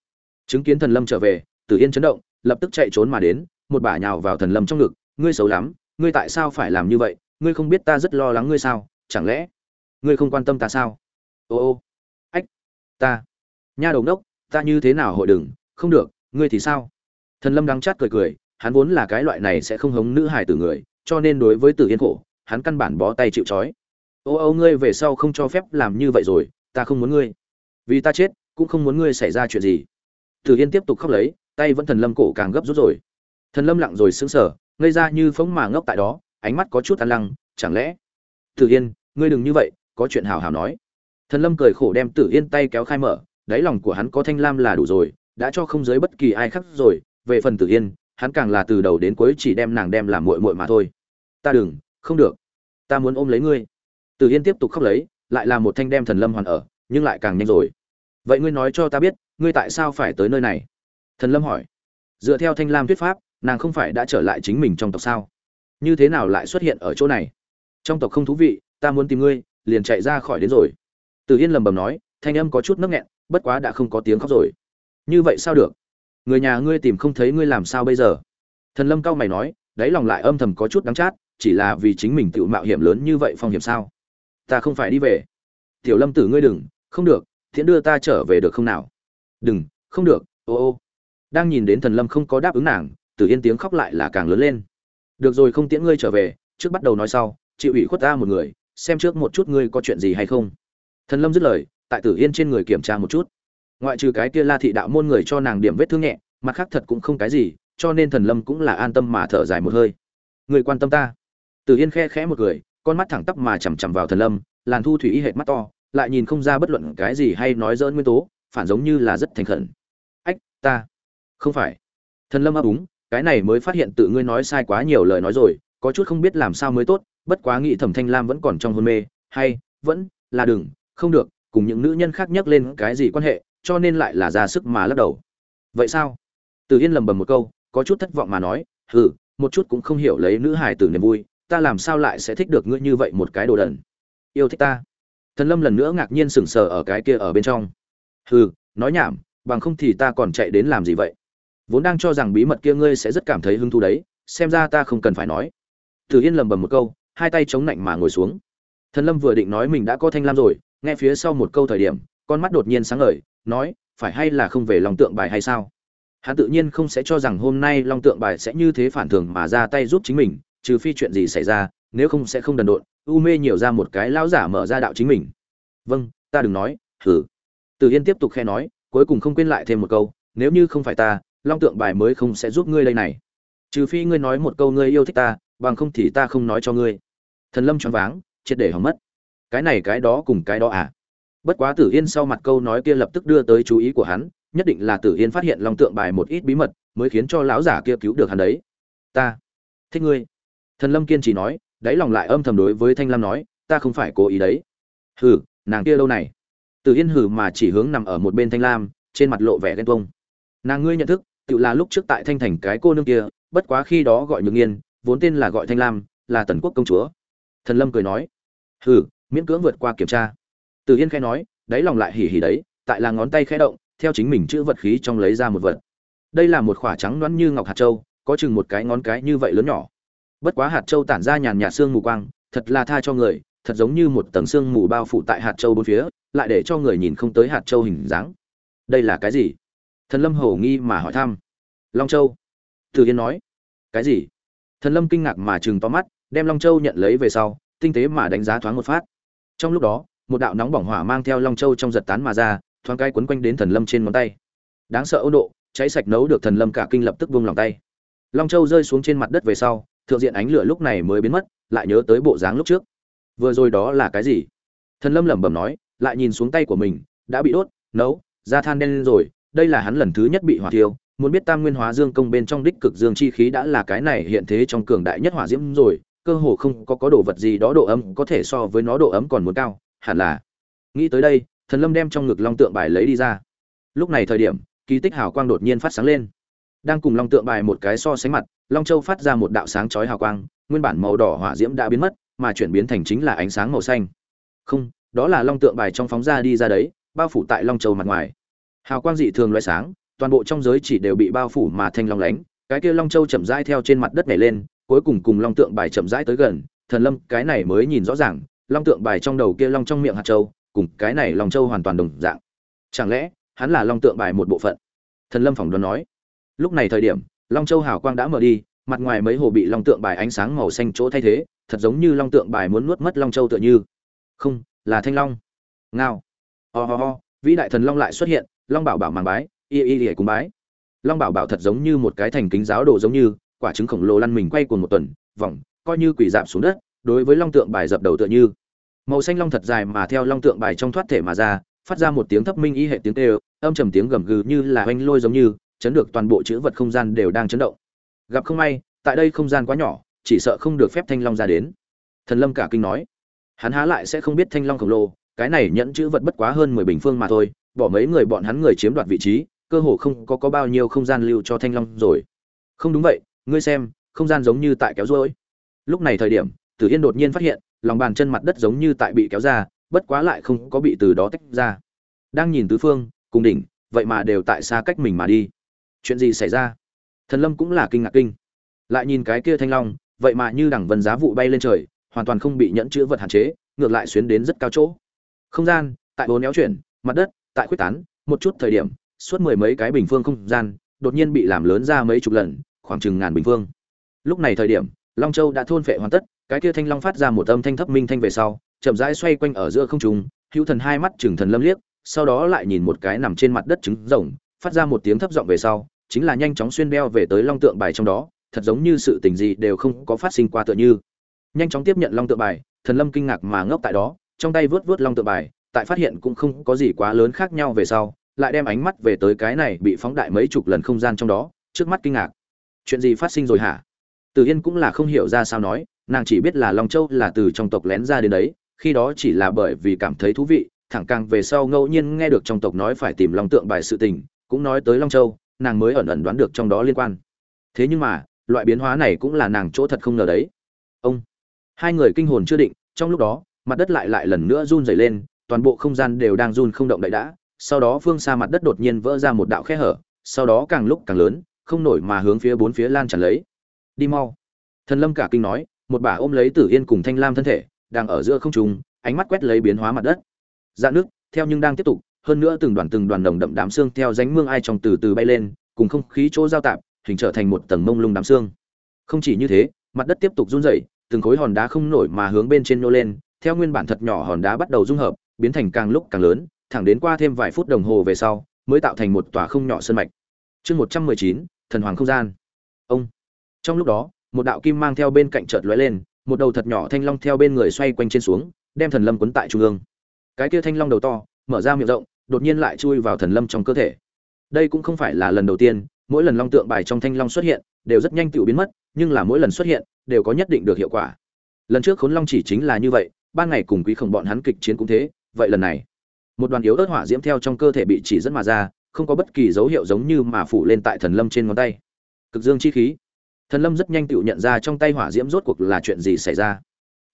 Chứng kiến thần lâm trở về, tử yên chấn động, lập tức chạy trốn mà đến, một bả nhào vào thần lâm trong ngực. Ngươi xấu lắm, ngươi tại sao phải làm như vậy? Ngươi không biết ta rất lo lắng ngươi sao? Chẳng lẽ ngươi không quan tâm ta sao? Ô ô, ách, ta, nha đầu đốc ta như thế nào hội đừng? Không được, ngươi thì sao? Thần lâm đắng chát cười cười, hắn vốn là cái loại này sẽ không hống nữ hài tử người, cho nên đối với tử yên khổ hắn căn bản bó tay chịu trói. Ô ô, ngươi về sau không cho phép làm như vậy rồi, ta không muốn ngươi. Vì ta chết, cũng không muốn ngươi xảy ra chuyện gì. Tử yên tiếp tục khóc lấy, tay vẫn thần lâm cổ càng gấp rút rồi. Thần lâm lặng rồi sững sờ, ngây ra như phóng mà ngốc tại đó, ánh mắt có chút ăn lăng, chẳng lẽ? Tử yên, ngươi đừng như vậy, có chuyện hào hào nói. Thần lâm cười khổ đem tử yên tay kéo khai mở, đáy lòng của hắn có thanh lam là đủ rồi, đã cho không giới bất kỳ ai khác rồi. Về phần tử yên, hắn càng là từ đầu đến cuối chỉ đem nàng đem làm muội muội mà thôi. Ta đừng không được, ta muốn ôm lấy ngươi. Từ yên tiếp tục khóc lấy, lại là một thanh đem thần lâm hoàn ở, nhưng lại càng nhanh rồi. Vậy ngươi nói cho ta biết, ngươi tại sao phải tới nơi này? Thần lâm hỏi. Dựa theo thanh lam thuyết pháp, nàng không phải đã trở lại chính mình trong tộc sao? Như thế nào lại xuất hiện ở chỗ này? Trong tộc không thú vị, ta muốn tìm ngươi, liền chạy ra khỏi đến rồi. Từ yên lầm bầm nói, thanh âm có chút nấc nghẹn, bất quá đã không có tiếng khóc rồi. Như vậy sao được? Người nhà ngươi tìm không thấy ngươi làm sao bây giờ? Thần lâm cao mày nói, đáy lòng lại âm thầm có chút đắng chát chỉ là vì chính mình tự mạo hiểm lớn như vậy phong hiểm sao? Ta không phải đi về. Tiểu lâm tử ngươi đừng, không được, thiện đưa ta trở về được không nào? Đừng, không được, ô ô. Đang nhìn đến thần lâm không có đáp ứng nàng, tử yên tiếng khóc lại là càng lớn lên. Được rồi không tiễn ngươi trở về, trước bắt đầu nói sau, chịu ủy khuất ta một người, xem trước một chút ngươi có chuyện gì hay không. Thần lâm dứt lời, tại tử yên trên người kiểm tra một chút. Ngoại trừ cái kia la thị đạo môn người cho nàng điểm vết thương nhẹ, mặt khác thật cũng không cái gì, cho nên thần lâm cũng là an tâm mà thở dài một hơi. Người quan tâm ta. Từ yên khe khẽ một người con mắt thẳng tắp mà chằm chằm vào thần lâm, làn thu thủy y hệt mắt to, lại nhìn không ra bất luận cái gì hay nói dỡn nguyên tố, phản giống như là rất thành khẩn. Ách, ta? Không phải. Thần lâm ấp úng, cái này mới phát hiện tự ngươi nói sai quá nhiều lời nói rồi, có chút không biết làm sao mới tốt, bất quá nghĩ thẩm thanh lam vẫn còn trong hôn mê, hay, vẫn là đừng, không được, cùng những nữ nhân khác nhắc lên cái gì quan hệ, cho nên lại là ra sức mà lắc đầu. Vậy sao? Từ yên lầm bầm một câu, có chút thất vọng mà nói, hừ, một chút cũng không hiểu lấy nữ hài tử niềm vui ta làm sao lại sẽ thích được ngươi như vậy một cái đồ đần? Yêu thích ta. Thần lâm lần nữa ngạc nhiên sững sờ ở cái kia ở bên trong. Hừ, nói nhảm, bằng không thì ta còn chạy đến làm gì vậy? Vốn đang cho rằng bí mật kia ngươi sẽ rất cảm thấy hứng thú đấy, xem ra ta không cần phải nói. Từ yên lầm bầm một câu, hai tay chống nạnh mà ngồi xuống. Thần lâm vừa định nói mình đã có thanh lam rồi, nghe phía sau một câu thời điểm, con mắt đột nhiên sáng ngời, nói, phải hay là không về lòng tượng bài hay sao? Hắn tự nhiên không sẽ cho rằng hôm nay long tượng bài sẽ như thế phản thường mà ra tay giúp chính mình trừ phi chuyện gì xảy ra, nếu không sẽ không đần độn, u mê nhiều ra một cái lão giả mở ra đạo chính mình. Vâng ta đừng nói thử từ yên tiếp tục khe nói, cuối cùng không quên lại thêm một câu, nếu như không phải ta, long tượng bài mới không sẽ giúp ngươi đây này. Trừ phi ngươi nói một câu ngươi yêu thích ta, bằng không thì ta không nói cho ngươi. Thần lâm choáng váng, triệt để hỏng mất. Cái này cái đó cùng cái đó à? Bất quá tử yên sau mặt câu nói kia lập tức đưa tới chú ý của hắn, nhất định là tử yên phát hiện long tượng bài một ít bí mật, mới khiến cho lão giả kia cứu được hắn đấy. Ta thích ngươi thần lâm kiên trì nói, đáy lòng lại âm thầm đối với thanh lam nói, ta không phải cố ý đấy. Hừ, nàng kia lâu này? Từ yên hừ mà chỉ hướng nằm ở một bên thanh lam, trên mặt lộ vẻ ghen tuông. Nàng ngươi nhận thức, tự là lúc trước tại thanh thành cái cô nương kia, bất quá khi đó gọi nhược nghiên, vốn tên là gọi thanh lam, là tần quốc công chúa. Thần lâm cười nói, hừ, miễn cưỡng vượt qua kiểm tra. Từ yên khẽ nói, đáy lòng lại hỉ hỉ đấy, tại là ngón tay khẽ động, theo chính mình chữ vật khí trong lấy ra một vật. Đây là một khỏa trắng loãng như ngọc hạt châu, có chừng một cái ngón cái như vậy lớn nhỏ bất quá hạt châu tản ra nhàn nhạt xương mù quang, thật là tha cho người, thật giống như một tầng xương mù bao phủ tại hạt châu bốn phía, lại để cho người nhìn không tới hạt châu hình dáng. Đây là cái gì? Thần lâm hầu nghi mà hỏi thăm. Long châu. Từ yên nói. Cái gì? Thần lâm kinh ngạc mà chừng to mắt, đem long châu nhận lấy về sau, tinh tế mà đánh giá thoáng một phát. Trong lúc đó, một đạo nóng bỏng hỏa mang theo long châu trong giật tán mà ra, thoáng cái quấn quanh đến thần lâm trên ngón tay. Đáng sợ ôn độ, cháy sạch nấu được thần lâm cả kinh lập tức buông lòng tay. Long châu rơi xuống trên mặt đất về sau thượng diện ánh lửa lúc này mới biến mất, lại nhớ tới bộ dáng lúc trước. Vừa rồi đó là cái gì? Thần lâm lẩm bẩm nói, lại nhìn xuống tay của mình, đã bị đốt, nấu ra than đen lên rồi, đây là hắn lần thứ nhất bị hỏa thiêu, muốn biết tam nguyên hóa dương công bên trong đích cực dương chi khí đã là cái này hiện thế trong cường đại nhất hỏa diễm rồi, cơ hồ không có có đồ vật gì đó độ ấm có thể so với nó độ ấm còn muốn cao, hẳn là. Nghĩ tới đây, thần lâm đem trong ngực long tượng bài lấy đi ra. Lúc này thời điểm, kỳ tích hào quang đột nhiên phát sáng lên đang cùng long tượng bài một cái so sánh mặt, long châu phát ra một đạo sáng chói hào quang, nguyên bản màu đỏ hỏa diễm đã biến mất, mà chuyển biến thành chính là ánh sáng màu xanh. Không, đó là long tượng bài trong phóng ra đi ra đấy, bao phủ tại long châu mặt ngoài. Hào quang dị thường loại sáng, toàn bộ trong giới chỉ đều bị bao phủ mà thanh long lánh, cái kia long châu chậm rãi theo trên mặt đất này lên, cuối cùng cùng long tượng bài chậm rãi tới gần, thần lâm, cái này mới nhìn rõ ràng, long tượng bài trong đầu kia long trong miệng hạt châu, cùng cái này long châu hoàn toàn đồng dạng. Chẳng lẽ, hắn là long tượng bài một bộ phận? Thần lâm phỏng đoán nói lúc này thời điểm long châu hào quang đã mở đi mặt ngoài mấy hồ bị long tượng bài ánh sáng màu xanh chỗ thay thế thật giống như long tượng bài muốn nuốt mất long châu tựa như. Không là thanh long. Ngao. Ho、oh、ho、oh、ho、oh, ho vĩ đại thần long lại xuất hiện long bảo bảo màng bái y y y cùng bái. Long bảo bảo thật giống như một cái thành kính giáo đồ giống như quả trứng khổng lồ lăn mình quay cuồng một tuần vòng coi như quỷ dạp xuống đất đối với long tượng bài dập đầu tựa như. Màu xanh long thật dài mà theo long tượng bài trong thoát thể mà ra phát ra một tiếng thấp minh y hệ tiếng tê âm trầm tiếng gầm gừ như là oanh lôi giống như chấn được toàn bộ chữ vật không gian đều đang chấn động. Gặp không may, tại đây không gian quá nhỏ, chỉ sợ không được phép thanh long ra đến. Thần lâm cả kinh nói, hắn há lại sẽ không biết thanh long khổng lồ, cái này nhẫn chữ vật bất quá hơn mười bình phương mà thôi, bỏ mấy người bọn hắn người chiếm đoạt vị trí, cơ hồ không có có bao nhiêu không gian lưu cho thanh long rồi. Không đúng vậy, ngươi xem, không gian giống như tại kéo rối. Lúc này thời điểm, tử yên đột nhiên phát hiện, lòng bàn chân mặt đất giống như tại bị kéo ra, bất quá lại không có bị từ đó tách ra. Đang nhìn tứ phương, cùng đỉnh, vậy mà đều tại xa cách mình mà đi chuyện gì xảy ra? Thần lâm cũng là kinh ngạc kinh. Lại nhìn cái kia thanh long, vậy mà như đẳng vân giá vụ bay lên trời, hoàn toàn không bị nhẫn chữ vật hạn chế, ngược lại xuyến đến rất cao chỗ. Không gian, tại bốn néo chuyển, mặt đất, tại quyết tán, một chút thời điểm, suốt mười mấy cái bình phương không gian, đột nhiên bị làm lớn ra mấy chục lần, khoảng chừng ngàn bình phương. Lúc này thời điểm, long châu đã thôn phệ hoàn tất, cái kia thanh long phát ra một âm thanh thấp minh thanh về sau, chậm rãi xoay quanh ở giữa không trung, hữu thần hai mắt chừng thần lâm liếc, sau đó lại nhìn một cái nằm trên mặt đất trứng rồng, phát ra một tiếng thấp giọng về sau chính là nhanh chóng xuyên đeo về tới long tượng bài trong đó, thật giống như sự tình gì đều không có phát sinh qua tựa như. Nhanh chóng tiếp nhận long tượng bài, thần lâm kinh ngạc mà ngốc tại đó, trong tay vớt vớt long tượng bài, tại phát hiện cũng không có gì quá lớn khác nhau về sau, lại đem ánh mắt về tới cái này bị phóng đại mấy chục lần không gian trong đó, trước mắt kinh ngạc. Chuyện gì phát sinh rồi hả? Từ yên cũng là không hiểu ra sao nói, nàng chỉ biết là long châu là từ trong tộc lén ra đến đấy, khi đó chỉ là bởi vì cảm thấy thú vị, thẳng càng về sau ngẫu nhiên nghe được trong tộc nói phải tìm long tượng bài sự tình, cũng nói tới long châu nàng mới ẩn ẩn đoán được trong đó liên quan. Thế nhưng mà, loại biến hóa này cũng là nàng chỗ thật không ngờ đấy. Ông. Hai người kinh hồn chưa định, trong lúc đó, mặt đất lại lại lần nữa run rẩy lên, toàn bộ không gian đều đang run không động đậy đã. Sau đó phương xa mặt đất đột nhiên vỡ ra một đạo khe hở, sau đó càng lúc càng lớn, không nổi mà hướng phía bốn phía lan tràn lấy. Đi mau. Thần lâm cả kinh nói, một bà ôm lấy tử yên cùng thanh lam thân thể, đang ở giữa không trung, ánh mắt quét lấy biến hóa mặt đất. Dạ nước, theo nhưng đang tiếp tục hơn nữa từng đoàn từng đoàn đồng đậm đám xương theo ránh mương ai trong từ từ bay lên, cùng không khí chỗ giao tạp, hình trở thành một tầng mông lung đám xương. Không chỉ như thế, mặt đất tiếp tục run rẩy, từng khối hòn đá không nổi mà hướng bên trên nô lên, theo nguyên bản thật nhỏ hòn đá bắt đầu dung hợp, biến thành càng lúc càng lớn, thẳng đến qua thêm vài phút đồng hồ về sau, mới tạo thành một tòa không nhỏ sơn mạch. Chương một trăm mười chín, thần hoàng không gian. Ông. Trong lúc đó, một đạo kim mang theo bên cạnh chợt lóe lên, một đầu thật nhỏ thanh long theo bên người xoay quanh trên xuống, đem thần lâm quấn tại trung ương. Cái kia thanh long đầu to, mở ra miệng rộng đột nhiên lại chui vào thần lâm trong cơ thể. Đây cũng không phải là lần đầu tiên, mỗi lần long tượng bài trong thanh long xuất hiện, đều rất nhanh tự biến mất, nhưng là mỗi lần xuất hiện, đều có nhất định được hiệu quả. Lần trước khốn long chỉ chính là như vậy, ban ngày cùng quý khổng bọn hắn kịch chiến cũng thế, vậy lần này, một đoàn yếu ớt hỏa diễm theo trong cơ thể bị chỉ dẫn mà ra, không có bất kỳ dấu hiệu giống như mà phủ lên tại thần lâm trên ngón tay. Cực dương chi khí. Thần lâm rất nhanh tự nhận ra trong tay hỏa diễm rốt cuộc là chuyện gì xảy ra.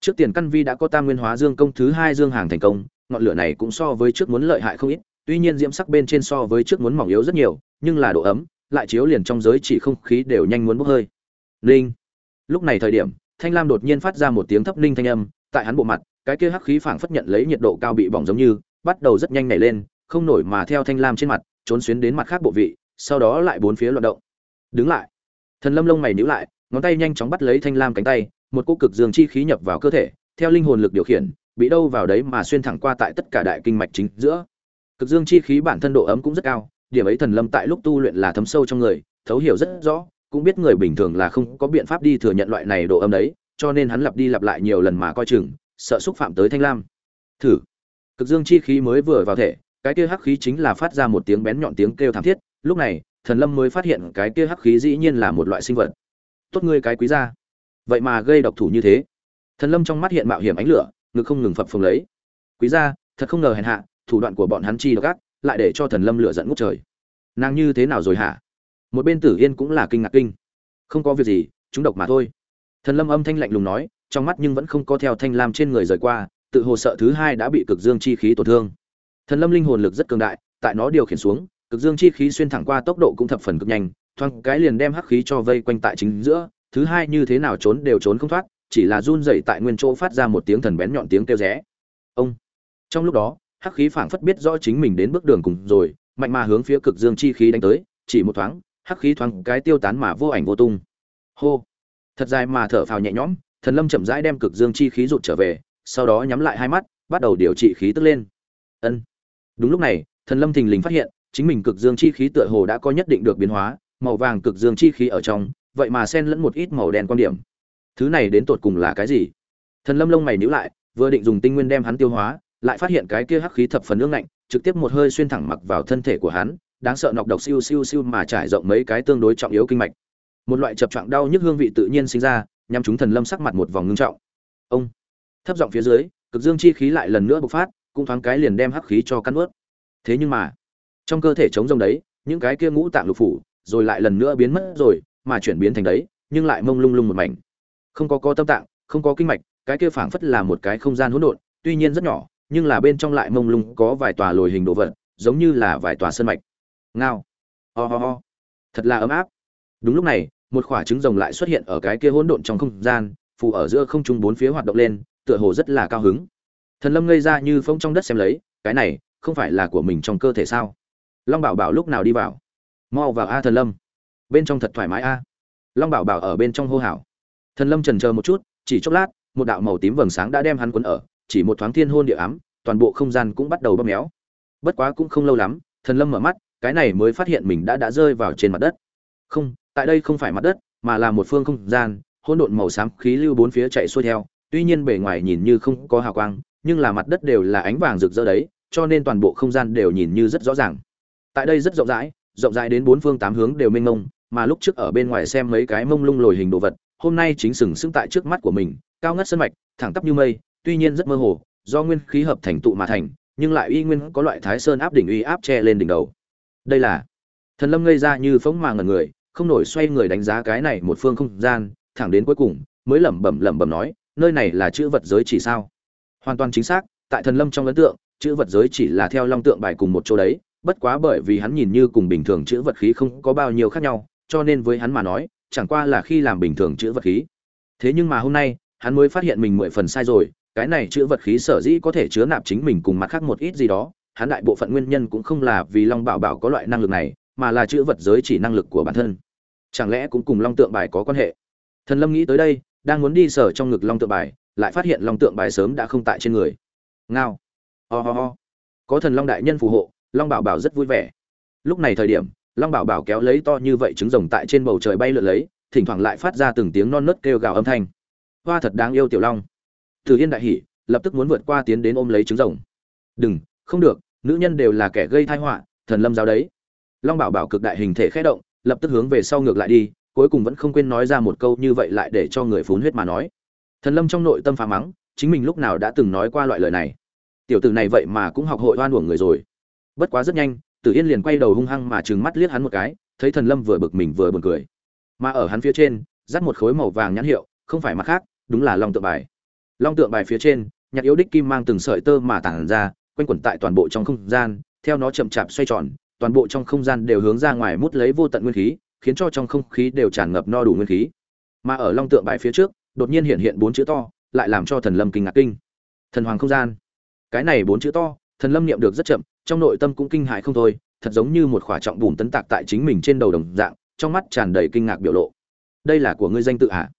Trước tiền căn vi đã có tam nguyên hóa dương công thứ hai dương hàng thành công, ngọn lửa này cũng so với trước muốn lợi hại không ít tuy nhiên diễm sắc bên trên so với trước muốn mỏng yếu rất nhiều, nhưng là độ ấm, lại chiếu liền trong giới chỉ không khí đều nhanh muốn bốc hơi. Ninh lúc này thời điểm, thanh lam đột nhiên phát ra một tiếng thấp ninh thanh âm, tại hắn bộ mặt, cái kia hắc khí phảng phất nhận lấy nhiệt độ cao bị bỏng giống như, bắt đầu rất nhanh nảy lên, không nổi mà theo thanh lam trên mặt, trốn xuyến đến mặt khác bộ vị, sau đó lại bốn phía loạn động. Đứng lại. Thần lâm lông mày níu lại, ngón tay nhanh chóng bắt lấy thanh lam cánh tay, một cỗ cực dương chi khí nhập vào cơ thể, theo linh hồn lực điều khiển, bị đâu vào đấy mà xuyên thẳng qua tại tất cả đại kinh mạch chính giữa cực dương chi khí bản thân độ ấm cũng rất cao, điểm ấy thần lâm tại lúc tu luyện là thấm sâu trong người, thấu hiểu rất rõ, cũng biết người bình thường là không có biện pháp đi thừa nhận loại này độ ấm đấy, cho nên hắn lặp đi lặp lại nhiều lần mà coi chừng, sợ xúc phạm tới thanh lam. Thử. Cực dương chi khí mới vừa vào thể, cái kia hắc khí chính là phát ra một tiếng bén nhọn tiếng kêu thảm thiết, lúc này, thần lâm mới phát hiện cái kia hắc khí dĩ nhiên là một loại sinh vật. Tốt ngươi cái quý gia. Vậy mà gây độc thủ như thế. Thần lâm trong mắt hiện mạo hiểm ánh lửa, ngực không ngừng phập phồng lấy. Quý gia, thật không ngờ hèn hạ thủ đoạn của bọn hắn chi độc ác, lại để cho thần lâm lửa giận ngút trời. Nàng như thế nào rồi hả? Một bên tử yên cũng là kinh ngạc kinh. Không có việc gì, chúng độc mà thôi. Thần lâm âm thanh lạnh lùng nói, trong mắt nhưng vẫn không có theo thanh lam trên người rời qua, tự hồ sợ thứ hai đã bị cực dương chi khí tổn thương. Thần lâm linh hồn lực rất cường đại, tại nó điều khiển xuống, cực dương chi khí xuyên thẳng qua tốc độ cũng thập phần cực nhanh, thoáng cái liền đem hắc khí cho vây quanh tại chính giữa, thứ hai như thế nào trốn đều trốn không thoát, chỉ là run rẩy tại nguyên chỗ phát ra một tiếng thần bén nhọn tiếng kêu rẽ. Ông! Trong lúc đó hắc khí phảng phất biết rõ chính mình đến bước đường cùng rồi, mạnh mà hướng phía cực dương chi khí đánh tới, chỉ một thoáng, hắc khí thoáng cái tiêu tán mà vô ảnh vô tung. Hô! Thật dài mà thở phào nhẹ nhõm, thần lâm chậm rãi đem cực dương chi khí rụt trở về, sau đó nhắm lại hai mắt, bắt đầu điều trị khí tức lên. Ân. Đúng lúc này, thần lâm thình lình phát hiện, chính mình cực dương chi khí tựa hồ đã có nhất định được biến hóa, màu vàng cực dương chi khí ở trong, vậy mà xen lẫn một ít màu đen quan điểm. Thứ này đến tột cùng là cái gì? Thần lâm lông mày nhíu lại, vừa định dùng tinh nguyên đem hắn tiêu hóa lại phát hiện cái kia hắc khí thập phần ương lạnh trực tiếp một hơi xuyên thẳng mặc vào thân thể của hắn, đáng sợ nọc độc siêu siêu siêu mà trải rộng mấy cái tương đối trọng yếu kinh mạch. Một loại chập choạng đau nhức hương vị tự nhiên sinh ra nhằm chúng thần lâm sắc mặt một vòng ngưng trọng. Ông! Thấp giọng phía dưới, cực dương chi khí lại lần nữa bộc phát, cũng thoáng cái liền đem hắc khí cho căn ướt thế nhưng mà, trong cơ thể chống rông đấy, những cái kia ngũ tạng lục phủ, rồi lại lần nữa biến mất rồi, mà chuyển biến thành đấy, nhưng lại mông lung lung một mảnh. Không có có tâm tạng, không có kinh mạch, cái kia phảng phất là một cái không gian hỗn độn, tuy nhiên rất nhỏ nhưng là bên trong lại mông lung có vài tòa lồi hình đồ vật, giống như là vài tòa sơn mạch. Ngao. Ho ho thật là ấm áp. Đúng lúc này, một quả trứng rồng lại xuất hiện ở cái kia hỗn độn trong không gian, phù ở giữa không trung bốn phía hoạt động lên, tựa hồ rất là cao hứng. Thần lâm ngây ra như phong trong đất xem lấy, cái này không phải là của mình trong cơ thể sao? Long bảo bảo lúc nào đi vào? Mau vào a, thần lâm. Bên trong thật thoải mái a. Long bảo bảo ở bên trong hô hào. Thần lâm trần chờ một chút, chỉ chốc lát, một đạo màu tím vầng sáng đã đem hắn quấn ở chỉ một thoáng thiên hôn địa ám, toàn bộ không gian cũng bắt đầu bóp méo. Bất quá cũng không lâu lắm, thần lâm mở mắt, cái này mới phát hiện mình đã đã rơi vào trên mặt đất. Không, tại đây không phải mặt đất, mà là một phương không gian, hỗn độn màu xám khí lưu bốn phía chạy xuôi theo. Tuy nhiên bề ngoài nhìn như không có hào quang, nhưng là mặt đất đều là ánh vàng rực rỡ đấy, cho nên toàn bộ không gian đều nhìn như rất rõ ràng. Tại đây rất rộng rãi rộng rãi đến bốn phương tám hướng đều mênh mông, mà lúc trước ở bên ngoài xem mấy cái mông lung lồi hình đồ vật, hôm nay chính sừng sững tại trước mắt của mình, cao ngất sân mạch, thẳng tắp như mây tuy nhiên rất mơ hồ, do nguyên khí hợp thành tụ mà thành, nhưng lại uy nguyên có loại thái sơn áp đỉnh uy áp che lên đỉnh đầu. Đây là, thần lâm ngây ra như phóng mà ngẩn người, không nổi xoay người đánh giá cái này một phương không gian, thẳng đến cuối cùng, mới lẩm bẩm lẩm bẩm nói, nơi này là chữ vật giới chỉ sao? Hoàn toàn chính xác, tại thần lâm trong ấn tượng, chữ vật giới chỉ là theo long tượng bài cùng một chỗ đấy, bất quá bởi vì hắn nhìn như cùng bình thường chữ vật khí không có bao nhiêu khác nhau, cho nên với hắn mà nói, chẳng qua là khi làm bình thường chữ vật khí. Thế nhưng mà hôm nay, hắn mới phát hiện mình mười phần sai rồi cái này chữ vật khí sở dĩ có thể chứa nạp chính mình cùng mặt khác một ít gì đó, hắn đại bộ phận nguyên nhân cũng không là vì long bảo bảo có loại năng lực này, mà là chữ vật giới chỉ năng lực của bản thân. Chẳng lẽ cũng cùng long tượng bài có quan hệ? Thần lâm nghĩ tới đây, đang muốn đi sở trong ngực long tượng bài, lại phát hiện long tượng bài sớm đã không tại trên người. Ngao. Ho、oh、ho、oh. ho. Có thần long đại nhân phù hộ, long bảo bảo rất vui vẻ. Lúc này thời điểm, long bảo bảo kéo lấy to như vậy trứng rồng tại trên bầu trời bay lượn lấy, thỉnh thoảng lại phát ra từng tiếng non nớt kêu gào âm thanh. Hoa thật đáng yêu tiểu long từ yên đại hỉ, lập tức muốn vượt qua tiến đến ôm lấy trứng rồng. Đừng, không được, nữ nhân đều là kẻ gây tai họa, thần lâm giáo đấy. Long bảo bảo cực đại hình thể khẽ động, lập tức hướng về sau ngược lại đi, cuối cùng vẫn không quên nói ra một câu như vậy lại để cho người phún huyết mà nói. Thần lâm trong nội tâm phá mắng, chính mình lúc nào đã từng nói qua loại lời này. Tiểu tử này vậy mà cũng học hội oan uổng người rồi. Bất quá rất nhanh, tử yên liền quay đầu hung hăng mà trừng mắt liếc hắn một cái, thấy thần lâm vừa bực mình vừa buồn cười. Mà ở hắn phía trên, dắt một khối màu vàng nhãn hiệu, không phải mặt khác, đúng là long tự bài long tượng bài phía trên, nhạc yếu đích kim mang từng sợi tơ mà tản ra, quanh quẩn tại toàn bộ trong không gian, theo nó chậm chạp xoay tròn, toàn bộ trong không gian đều hướng ra ngoài mút lấy vô tận nguyên khí, khiến cho trong không khí đều tràn ngập no đủ nguyên khí. Mà ở long tượng bài phía trước, đột nhiên hiện hiện bốn chữ to, lại làm cho thần lâm kinh ngạc kinh. Thần hoàng không gian. Cái này bốn chữ to, thần lâm niệm được rất chậm, trong nội tâm cũng kinh hại không thôi, thật giống như một khỏa trọng bùn tấn tạc tại chính mình trên đầu đồng dạng, trong mắt tràn đầy kinh ngạc biểu lộ. Đây là của ngươi danh tự hả?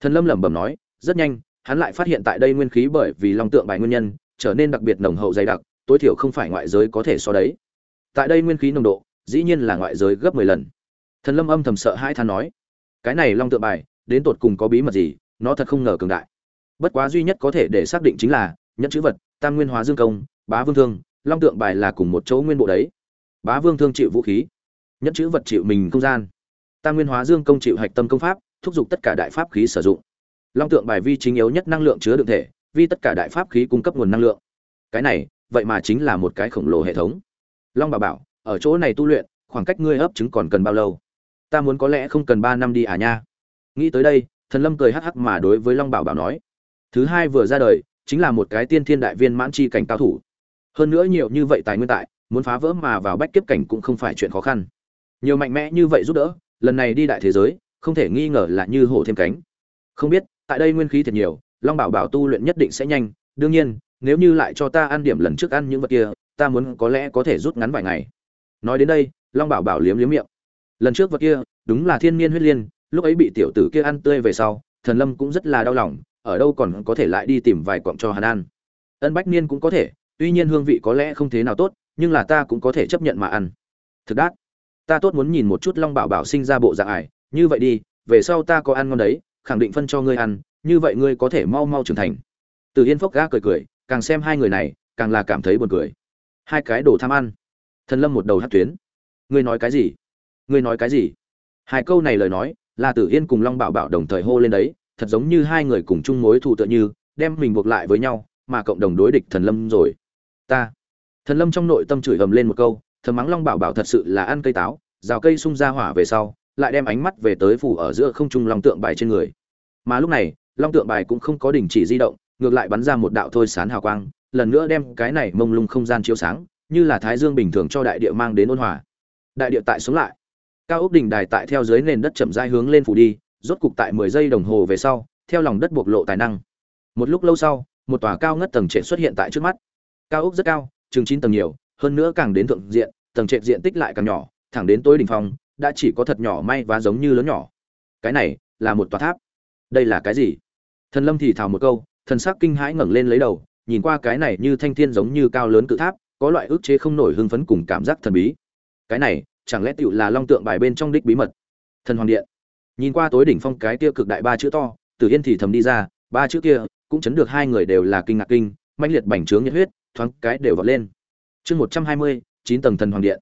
thần lâm lẩm bẩm nói, rất nhanh hắn lại phát hiện tại đây nguyên khí bởi vì long tượng bài nguyên nhân, trở nên đặc biệt nồng hậu dày đặc, tối thiểu không phải ngoại giới có thể so đấy. Tại đây nguyên khí nồng độ, dĩ nhiên là ngoại giới gấp mười lần. Thần lâm âm thầm sợ hai than nói, cái này long tượng bài, đến tột cùng có bí mật gì? Nó thật không ngờ cường đại. Bất quá duy nhất có thể để xác định chính là nhận chữ vật, tam nguyên hóa dương công, bá vương thương, long tượng bài là cùng một chỗ nguyên bộ đấy. Bá vương thương chịu vũ khí, nhẫn chữ vật chịu mình không gian. Tam nguyên hóa dương công chịu hạch tâm công pháp, thúc giục tất cả đại pháp khí sử dụng long tượng bài vi chính yếu nhất năng lượng chứa đựng thể vi tất cả đại pháp khí cung cấp nguồn năng lượng. Cái này, vậy mà chính là một cái khổng lồ hệ thống. Long bà bảo, ở chỗ này tu luyện, khoảng cách ngươi ấp trứng còn cần bao lâu? Ta muốn có lẽ không cần ba năm đi à nha. Nghĩ tới đây, thần lâm cười hắc hắc mà đối với long bảo bảo nói. Thứ hai vừa ra đời, chính là một cái tiên thiên đại viên mãn chi cảnh cao thủ. Hơn nữa nhiều như vậy tài nguyên tại, muốn phá vỡ mà vào bách kiếp cảnh cũng không phải chuyện khó khăn. Nhiều mạnh mẽ như vậy giúp đỡ, lần này đi đại thế giới, không thể nghi ngờ là như hổ thêm cánh. Không biết tại đây nguyên khí thật nhiều, long bảo bảo tu luyện nhất định sẽ nhanh. Đương nhiên, nếu như lại cho ta ăn điểm lần trước ăn những vật kia, ta muốn có lẽ có thể rút ngắn vài ngày. Nói đến đây, long bảo bảo liếm liếm miệng. Lần trước vật kia, đúng là thiên niên huyết liên, lúc ấy bị tiểu tử kia ăn tươi về sau, thần lâm cũng rất là đau lòng, ở đâu còn có thể lại đi tìm vài quặng cho hắn ăn. Ân bách niên cũng có thể, tuy nhiên hương vị có lẽ không thế nào tốt, nhưng là ta cũng có thể chấp nhận mà ăn. Thực đát, ta tốt muốn nhìn một chút long bảo bảo sinh ra bộ dạng ải. Như vậy đi, về sau ta có ăn ngon đấy khẳng định phân cho ngươi ăn, như vậy ngươi có thể mau mau trưởng thành. Từ yên phốc ga cười cười, càng xem hai người này, càng là cảm thấy buồn cười. Hai cái đồ tham ăn. Thần lâm một đầu hát tuyến. Ngươi nói cái gì? Ngươi nói cái gì? Hai câu này lời nói, là tử yên cùng long bảo bảo đồng thời hô lên đấy, thật giống như hai người cùng chung mối thù tựa như, đem mình buộc lại với nhau, mà cộng đồng đối địch thần lâm rồi. Ta. Thần lâm trong nội tâm chửi ầm lên một câu, thầm mắng long bảo bảo thật sự là ăn cây táo, rào cây sung ra hỏa về sau lại đem ánh mắt về tới phủ ở giữa không trung long tượng bài trên người. Mà lúc này, long tượng bài cũng không có đình chỉ di động, ngược lại bắn ra một đạo thôi sán hào quang, lần nữa đem cái này mông lung không gian chiếu sáng, như là thái dương bình thường cho đại địa mang đến ôn hòa. Đại địa tại sống lại. Cao ốc đỉnh đài tại theo dưới nền đất chậm rãi hướng lên phủ đi, rốt cục tại mười giây đồng hồ về sau, theo lòng đất bộc lộ tài năng. Một lúc lâu sau, một tòa cao ngất tầng trệt xuất hiện tại trước mắt. Cao ốc rất cao, chừng chín tầng nhiều, hơn nữa càng đến thượng diện, tầng trệt diện tích lại càng nhỏ, thẳng đến tối đỉnh phong đã chỉ có thật nhỏ may và giống như lớn nhỏ. Cái này là một tòa tháp. Đây là cái gì? Thần lâm thì thào một câu, thần sắc kinh hãi ngẩng lên lấy đầu, nhìn qua cái này như thanh thiên giống như cao lớn cự tháp, có loại ức chế không nổi hưng phấn cùng cảm giác thần bí. Cái này, chẳng lẽ tựu là long tượng bài bên trong đích bí mật? Thần hoàng điện. Nhìn qua tối đỉnh phong cái kia cực đại ba chữ to, tử yên thì thầm đi ra, ba chữ kia cũng chấn được hai người đều là kinh ngạc kinh, mãnh liệt bành trướng nhiệt huyết, thoáng cái đều vọt lên. Chương một trăm hai mươi, chín tầng thần hoàng điện.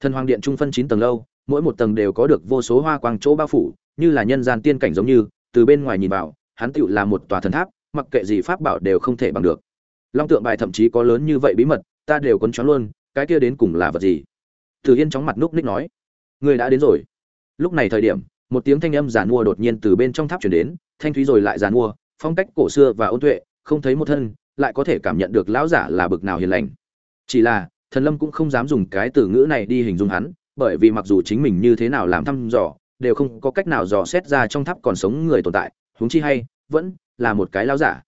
Thần hoàng điện trung phân chín tầng lâu mỗi một tầng đều có được vô số hoa quang chỗ bao phủ như là nhân gian tiên cảnh giống như từ bên ngoài nhìn vào hắn tựu là một tòa thần tháp mặc kệ gì pháp bảo đều không thể bằng được long tượng bài thậm chí có lớn như vậy bí mật ta đều quấn choáng luôn cái kia đến cùng là vật gì Từ Yên chóng mặt núc ních nói, người đã đến rồi. Lúc này thời điểm, một tiếng thanh âm giàn mua đột nhiên từ bên trong tháp truyền đến, thanh thúy rồi lại giàn mua, phong cách cổ xưa và ôn tuệ, không thấy một thân, lại có thể cảm nhận được lão giả là bực nào hiền lành. Chỉ là, Thần Lâm cũng không dám dùng cái từ ngữ này đi hình dung hắn, bởi vì mặc dù chính mình như thế nào làm thăm dò, đều không có cách nào dò xét ra trong tháp còn sống người tồn tại, huống chi hay, vẫn là một cái lão giả.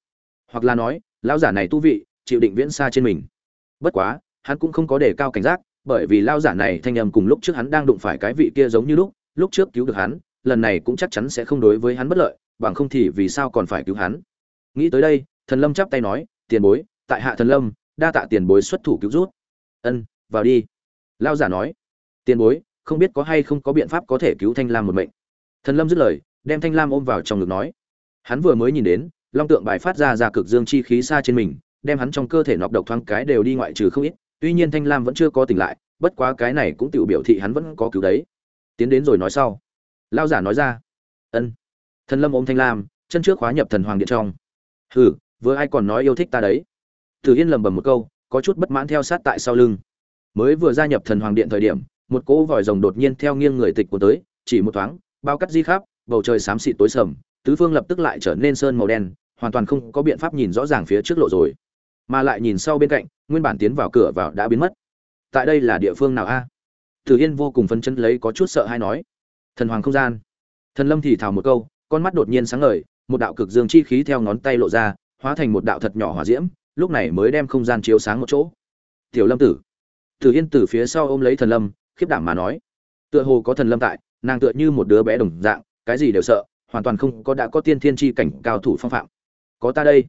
Hoặc là nói, lão giả này tu vị, chịu định viễn xa trên mình. Bất quá, hắn cũng không có đề cao cảnh giác, bởi vì lão giả này thanh âm cùng lúc trước hắn đang đụng phải cái vị kia giống như lúc, lúc trước cứu được hắn, lần này cũng chắc chắn sẽ không đối với hắn bất lợi, bằng không thì vì sao còn phải cứu hắn. Nghĩ tới đây, Thần Lâm chắp tay nói, "Tiền bối, tại hạ Thần Lâm, đa tạ tiền bối xuất thủ cứu rút." "Ân, vào đi." Lão giả nói. "Tiền bối, không biết có hay không có biện pháp có thể cứu Thanh Lam một mệnh." Thần Lâm dứt lời, đem Thanh Lam ôm vào trong ngực nói. Hắn vừa mới nhìn đến, long tượng bài phát ra ra cực dương chi khí xa trên mình, đem hắn trong cơ thể nọc độc thoáng cái đều đi ngoại trừ không ít, tuy nhiên Thanh Lam vẫn chưa có tỉnh lại, bất quá cái này cũng tự biểu thị hắn vẫn có cứu đấy. Tiến đến rồi nói sau lao giả nói ra ân thần lâm ôm thanh lam chân trước khóa nhập thần hoàng điện trong hừ vừa ai còn nói yêu thích ta đấy tử yên lầm bầm một câu có chút bất mãn theo sát tại sau lưng mới vừa gia nhập thần hoàng điện thời điểm một cỗ vòi rồng đột nhiên theo nghiêng người tịch của tới, chỉ một thoáng, bao cắt di khắp, bầu trời xám xịt tối sầm, tứ phương lập tức lại trở nên sơn màu đen, hoàn toàn không có biện pháp nhìn rõ ràng phía trước lộ rồi. Mà lại nhìn sau bên cạnh, nguyên bản tiến vào cửa vào đã biến mất. Tại đây là địa phương nào a? Tử yên vô cùng phấn chấn lấy có chút sợ hãi nói. Thần hoàng không gian. Thần lâm thì thào một câu, con mắt đột nhiên sáng ngời, một đạo cực dương chi khí theo ngón tay lộ ra, hóa thành một đạo thật nhỏ hỏa diễm, lúc này mới đem không gian chiếu sáng một chỗ. Tiểu lâm tử. Tử yên từ phía sau ôm lấy thần lâm khiếp đảm mà nói. Tựa hồ có thần lâm tại, nàng tựa như một đứa bé đồng dạng, cái gì đều sợ, hoàn toàn không có đã có tiên thiên chi cảnh cao thủ phong phạm. Có ta đây.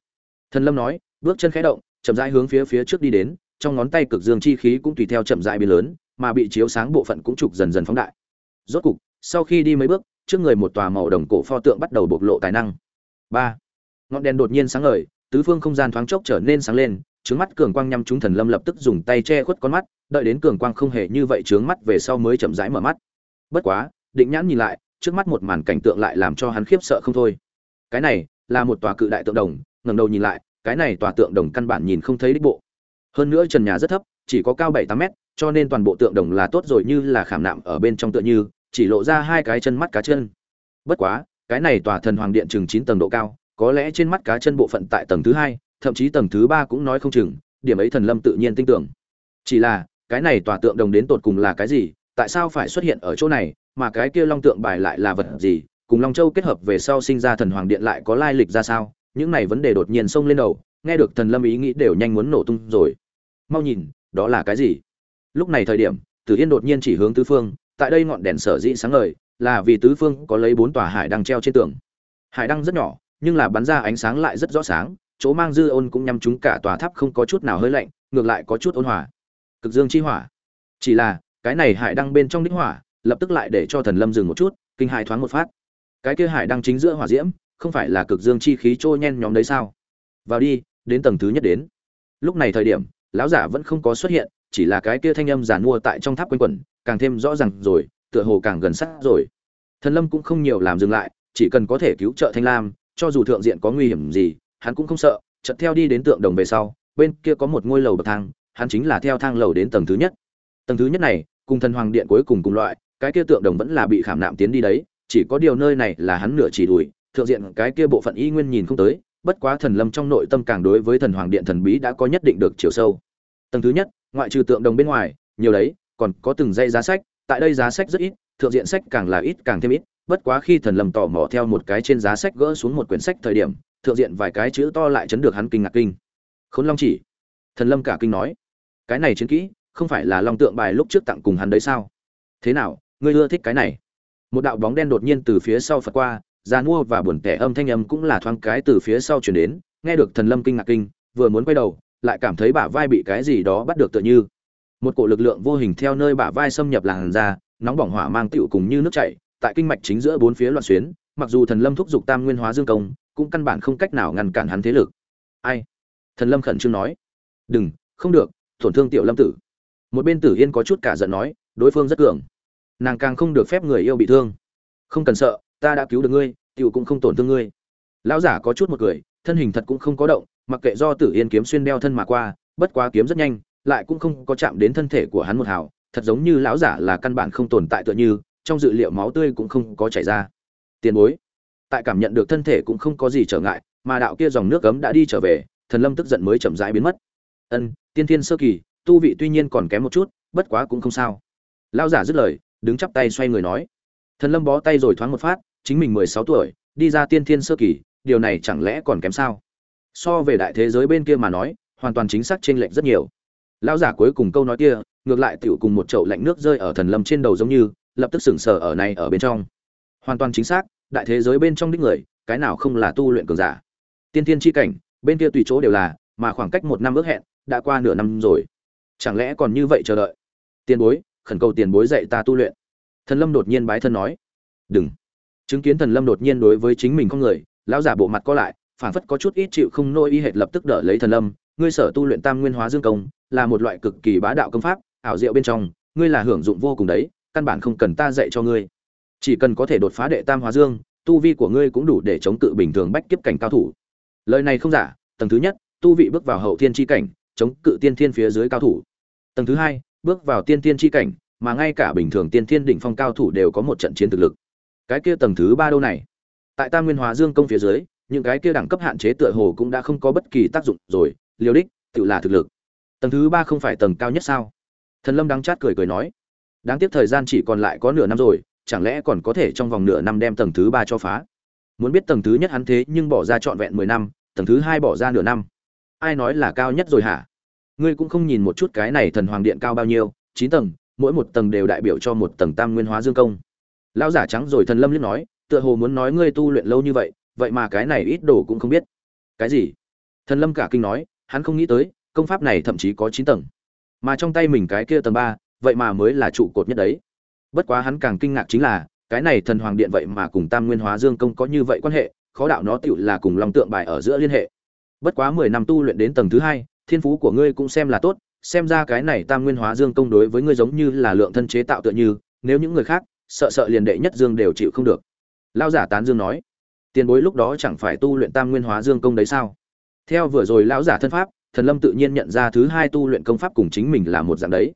Thần lâm nói, bước chân khẽ động, chậm rãi hướng phía phía trước đi đến, trong ngón tay cực dương chi khí cũng tùy theo chậm rãi biến lớn, mà bị chiếu sáng bộ phận cũng trục dần dần phóng đại. Rốt cục, sau khi đi mấy bước, trước người một tòa màu đồng cổ pho tượng bắt đầu bộc lộ tài năng. Ba. Ngọn đèn đột nhiên sáng ngời, tứ phương không gian thoáng chốc trở nên sáng lên trướng mắt cường quang nhắm chúng thần lâm lập tức dùng tay che khuất con mắt, đợi đến cường quang không hề như vậy trướng mắt về sau mới chậm rãi mở mắt. Bất quá, định nhãn nhìn lại, trước mắt một màn cảnh tượng lại làm cho hắn khiếp sợ không thôi. Cái này là một tòa cự đại tượng đồng, ngẩng đầu nhìn lại, cái này tòa tượng đồng căn bản nhìn không thấy đích bộ. Hơn nữa trần nhà rất thấp, chỉ có cao bảy tám mét, cho nên toàn bộ tượng đồng là tốt rồi như là khảm nạm ở bên trong tượng như, chỉ lộ ra hai cái chân mắt cá chân. Bất quá, cái này tòa thần hoàng điện chừng chín tầng độ cao, có lẽ trên mắt cá chân bộ phận tại tầng thứ hai thậm chí tầng thứ ba cũng nói không chừng, điểm ấy thần lâm tự nhiên tin tưởng. Chỉ là, cái này tòa tượng đồng đến tột cùng là cái gì, tại sao phải xuất hiện ở chỗ này, mà cái kia long tượng bài lại là vật gì, cùng long châu kết hợp về sau sinh ra thần hoàng điện lại có lai lịch ra sao? Những này vấn đề đột nhiên xông lên đầu, nghe được thần lâm ý nghĩ đều nhanh muốn nổ tung rồi. Mau nhìn, đó là cái gì? Lúc này thời điểm, tử yên đột nhiên chỉ hướng tứ phương, tại đây ngọn đèn sở dĩ sáng ngời, là vì tứ phương có lấy bốn tòa hải đăng treo trên tường. Hải đăng rất nhỏ, nhưng là bắn ra ánh sáng lại rất rõ sáng chỗ mang dư ôn cũng nhắm chúng cả tòa tháp không có chút nào hơi lạnh, ngược lại có chút ôn hòa. Cực dương chi hỏa. Chỉ là, cái này hải đăng bên trong đích hỏa, lập tức lại để cho thần lâm dừng một chút, kinh hải thoáng một phát. Cái kia hải đăng chính giữa hỏa diễm, không phải là cực dương chi khí trôi nhen nhóm đấy sao? Vào đi, đến tầng thứ nhất đến. Lúc này thời điểm, lão giả vẫn không có xuất hiện, chỉ là cái kia thanh âm giàn mua tại trong tháp quanh quẩn, càng thêm rõ ràng rồi, tựa hồ càng gần sát rồi. Thần lâm cũng không nhiều làm dừng lại, chỉ cần có thể cứu trợ thanh lam, cho dù thượng diện có nguy hiểm gì hắn cũng không sợ, chợt theo đi đến tượng đồng về sau, bên kia có một ngôi lầu bậc thang, hắn chính là theo thang lầu đến tầng thứ nhất. Tầng thứ nhất này, cùng thần hoàng điện cuối cùng cùng loại, cái kia tượng đồng vẫn là bị khảm nạm tiến đi đấy, chỉ có điều nơi này là hắn nửa chỉ đùi thượng diện cái kia bộ phận y nguyên nhìn không tới, bất quá thần lâm trong nội tâm càng đối với thần hoàng điện thần bí đã có nhất định được chiều sâu. Tầng thứ nhất, ngoại trừ tượng đồng bên ngoài, nhiều đấy, còn có từng dây giá sách, tại đây giá sách rất ít, thượng diện sách càng là ít càng thêm ít, bất quá khi thần lâm tò mò theo một cái trên giá sách gỡ xuống một quyển sách thời điểm thượng diện vài cái chữ to lại chấn được hắn kinh ngạc kinh. Khốn long chỉ. Thần lâm cả kinh nói, cái này chiến kỹ, không phải là long tượng bài lúc trước tặng cùng hắn đấy sao? Thế nào, ngươi ưa thích cái này? Một đạo bóng đen đột nhiên từ phía sau phật qua già mua và buồn tẻ âm thanh âm cũng là thoáng cái từ phía sau chuyển đến, nghe được thần lâm kinh ngạc kinh, vừa muốn quay đầu, lại cảm thấy bả vai bị cái gì đó bắt được tựa như. Một cổ lực lượng vô hình theo nơi bả vai xâm nhập làn ra nóng bỏng hỏa mang tựu cùng như nước chảy, tại kinh mạch chính giữa bốn phía loạn xuyến, mặc dù thần lâm thúc giục tam nguyên hóa dương công cũng căn bản không cách nào ngăn cản hắn thế lực. Ai? Thần lâm khẩn trương nói. Đừng, không được, tổn thương tiểu lâm tử. Một bên tử yên có chút cả giận nói, đối phương rất cường. Nàng càng không được phép người yêu bị thương. Không cần sợ, ta đã cứu được ngươi, tiểu cũng không tổn thương ngươi. Lão giả có chút một cười, thân hình thật cũng không có động, mặc kệ do tử yên kiếm xuyên đeo thân mà qua, bất quá kiếm rất nhanh, lại cũng không có chạm đến thân thể của hắn một hào. Thật giống như lão giả là căn bản không tồn tại tựa như, trong dự liệu máu tươi cũng không có chảy ra. Tiền bối tại cảm nhận được thân thể cũng không có gì trở ngại, mà đạo kia dòng nước cấm đã đi trở về, thần lâm tức giận mới chậm rãi biến mất. Ân, tiên thiên sơ kỳ, tu vị tuy nhiên còn kém một chút, bất quá cũng không sao. Lão giả dứt lời, đứng chắp tay xoay người nói. Thần lâm bó tay rồi thoáng một phát, chính mình mười sáu tuổi, đi ra tiên thiên sơ kỳ, điều này chẳng lẽ còn kém sao? So về đại thế giới bên kia mà nói, hoàn toàn chính xác chênh lệch rất nhiều. Lão giả cuối cùng câu nói kia, ngược lại tựu cùng một chậu lạnh nước rơi ở thần lâm trên đầu giống như, lập tức sững sờ ở này ở bên trong. Hoàn toàn chính xác đại thế giới bên trong đích người, cái nào không là tu luyện cường giả? Tiên thiên chi cảnh, bên kia tùy chỗ đều là, mà khoảng cách một năm ước hẹn, đã qua nửa năm rồi. Chẳng lẽ còn như vậy chờ đợi? Tiền bối, khẩn cầu tiền bối dạy ta tu luyện. Thần lâm đột nhiên bái thân nói. Đừng. Chứng kiến thần lâm đột nhiên đối với chính mình con người, lão giả bộ mặt co lại phản phất có chút ít chịu không nôi y hệt lập tức đỡ lấy thần lâm. Ngươi sở tu luyện tam nguyên hóa dương công, là một loại cực kỳ bá đạo công pháp, ảo diệu bên trong, ngươi là hưởng dụng vô cùng đấy, căn bản không cần ta dạy cho ngươi chỉ cần có thể đột phá đệ tam hóa dương, tu vi của ngươi cũng đủ để chống cự bình thường bách kiếp cảnh cao thủ. Lời này không giả, tầng thứ nhất, tu vị bước vào hậu thiên chi cảnh, chống cự tiên thiên phía dưới cao thủ. Tầng thứ hai, bước vào tiên thiên chi cảnh, mà ngay cả bình thường tiên thiên đỉnh phong cao thủ đều có một trận chiến thực lực. Cái kia tầng thứ ba đâu này? Tại tam nguyên hóa dương công phía dưới, những cái kia đẳng cấp hạn chế tựa hồ cũng đã không có bất kỳ tác dụng rồi liều đích, tự là thực lực. Tầng thứ ba không phải tầng cao nhất sao? Thần lâm đắng chát cười cười nói. Đáng tiếc thời gian chỉ còn lại có nửa năm rồi chẳng lẽ còn có thể trong vòng nửa năm đem tầng thứ ba cho phá? Muốn biết tầng thứ nhất hắn thế nhưng bỏ ra trọn vẹn mười năm, tầng thứ hai bỏ ra nửa năm. Ai nói là cao nhất rồi hả? Ngươi cũng không nhìn một chút cái này thần hoàng điện cao bao nhiêu, chín tầng, mỗi một tầng đều đại biểu cho một tầng tam nguyên hóa dương công. Lão giả trắng rồi thần lâm liếc nói, tựa hồ muốn nói ngươi tu luyện lâu như vậy vậy mà cái này ít đồ cũng không biết. Cái gì? Thần lâm cả kinh nói, hắn không nghĩ tới, công pháp này thậm chí có chín tầng. Mà trong tay mình cái kia tầng ba, vậy mà mới là trụ cột nhất đấy bất quá hắn càng kinh ngạc chính là, cái này thần hoàng điện vậy mà cùng tam nguyên hóa dương công có như vậy quan hệ, khó đạo nó tựu là cùng long tượng bài ở giữa liên hệ. Bất quá mười năm tu luyện đến tầng thứ hai, thiên phú của ngươi cũng xem là tốt, xem ra cái này tam nguyên hóa dương công đối với ngươi giống như là lượng thân chế tạo tựa như, nếu những người khác, sợ sợ liền đệ nhất dương đều chịu không được. Lao giả tán dương nói, tiền bối lúc đó chẳng phải tu luyện tam nguyên hóa dương công đấy sao? Theo vừa rồi lão giả thân pháp, thần lâm tự nhiên nhận ra thứ hai tu luyện công pháp cùng chính mình là một dạng đấy.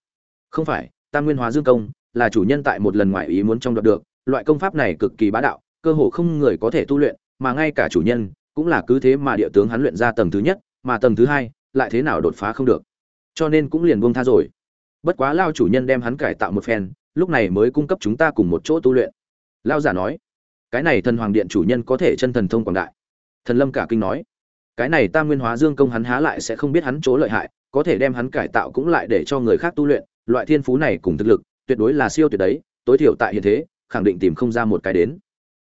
Không phải, tam nguyên hóa dương công là chủ nhân tại một lần ngoại ý muốn trong đoạt được, loại công pháp này cực kỳ bá đạo, cơ hồ không người có thể tu luyện, mà ngay cả chủ nhân cũng là cứ thế mà địa tướng hắn luyện ra tầng thứ nhất, mà tầng thứ hai lại thế nào đột phá không được. Cho nên cũng liền buông tha rồi. Bất quá lao chủ nhân đem hắn cải tạo một phen, lúc này mới cung cấp chúng ta cùng một chỗ tu luyện. Lao giả nói, cái này thần hoàng điện chủ nhân có thể chân thần thông quảng đại. Thần lâm cả kinh nói, cái này tam nguyên hóa dương công hắn há lại sẽ không biết hắn chỗ lợi hại, có thể đem hắn cải tạo cũng lại để cho người khác tu luyện, loại thiên phú này cùng thực lực tuyệt đối là siêu tuyệt đấy, tối thiểu tại hiện thế, khẳng định tìm không ra một cái đến.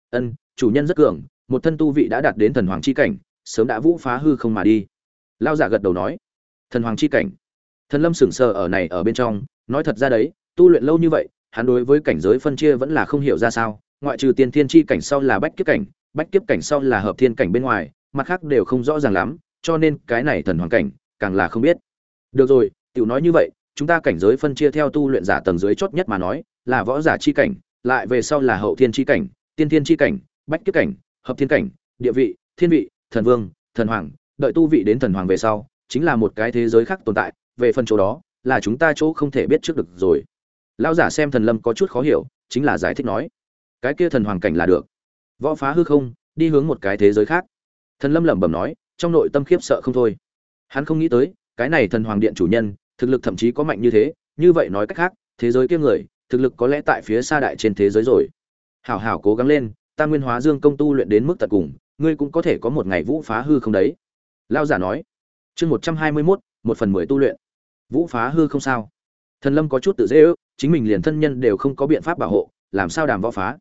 Ân, chủ nhân rất cường, một thân tu vị đã đạt đến thần hoàng chi cảnh, sớm đã vũ phá hư không mà đi. Lao giả gật đầu nói. Thần hoàng chi cảnh. Thần lâm sửng sờ ở này ở bên trong, nói thật ra đấy, tu luyện lâu như vậy, hắn đối với cảnh giới phân chia vẫn là không hiểu ra sao, ngoại trừ tiên thiên chi cảnh sau là bách kiếp cảnh, bách kiếp cảnh sau là hợp thiên cảnh bên ngoài, mặt khác đều không rõ ràng lắm, cho nên cái này thần hoàng cảnh, càng là không biết. Được rồi, tiểu nói như vậy chúng ta cảnh giới phân chia theo tu luyện giả tầng dưới chót nhất mà nói, là võ giả chi cảnh, lại về sau là hậu thiên chi cảnh, tiên thiên chi cảnh, bách kiếp cảnh, hợp thiên cảnh, địa vị, thiên vị, thần vương, thần hoàng. Đợi tu vị đến thần hoàng về sau, chính là một cái thế giới khác tồn tại. Về phần chỗ đó, là chúng ta chỗ không thể biết trước được rồi. Lão giả xem thần lâm có chút khó hiểu, chính là giải thích nói, cái kia thần hoàng cảnh là được. Võ phá hư không, đi hướng một cái thế giới khác. Thần lâm lẩm bẩm nói, trong nội tâm khiếp sợ không thôi. Hắn không nghĩ tới, cái này thần hoàng điện chủ nhân thực lực thậm chí có mạnh như thế, như vậy nói cách khác, thế giới kia người, thực lực có lẽ tại phía xa đại trên thế giới rồi. Hảo hảo cố gắng lên, ta nguyên hóa dương công tu luyện đến mức tận cùng, ngươi cũng có thể có một ngày vũ phá hư không đấy. Lao giả nói. Chương một trăm hai mươi mốt, một phần mười tu luyện. Vũ phá hư không sao? Thần lâm có chút tự dễ ước, chính mình liền thân nhân đều không có biện pháp bảo hộ, làm sao đàm võ phá?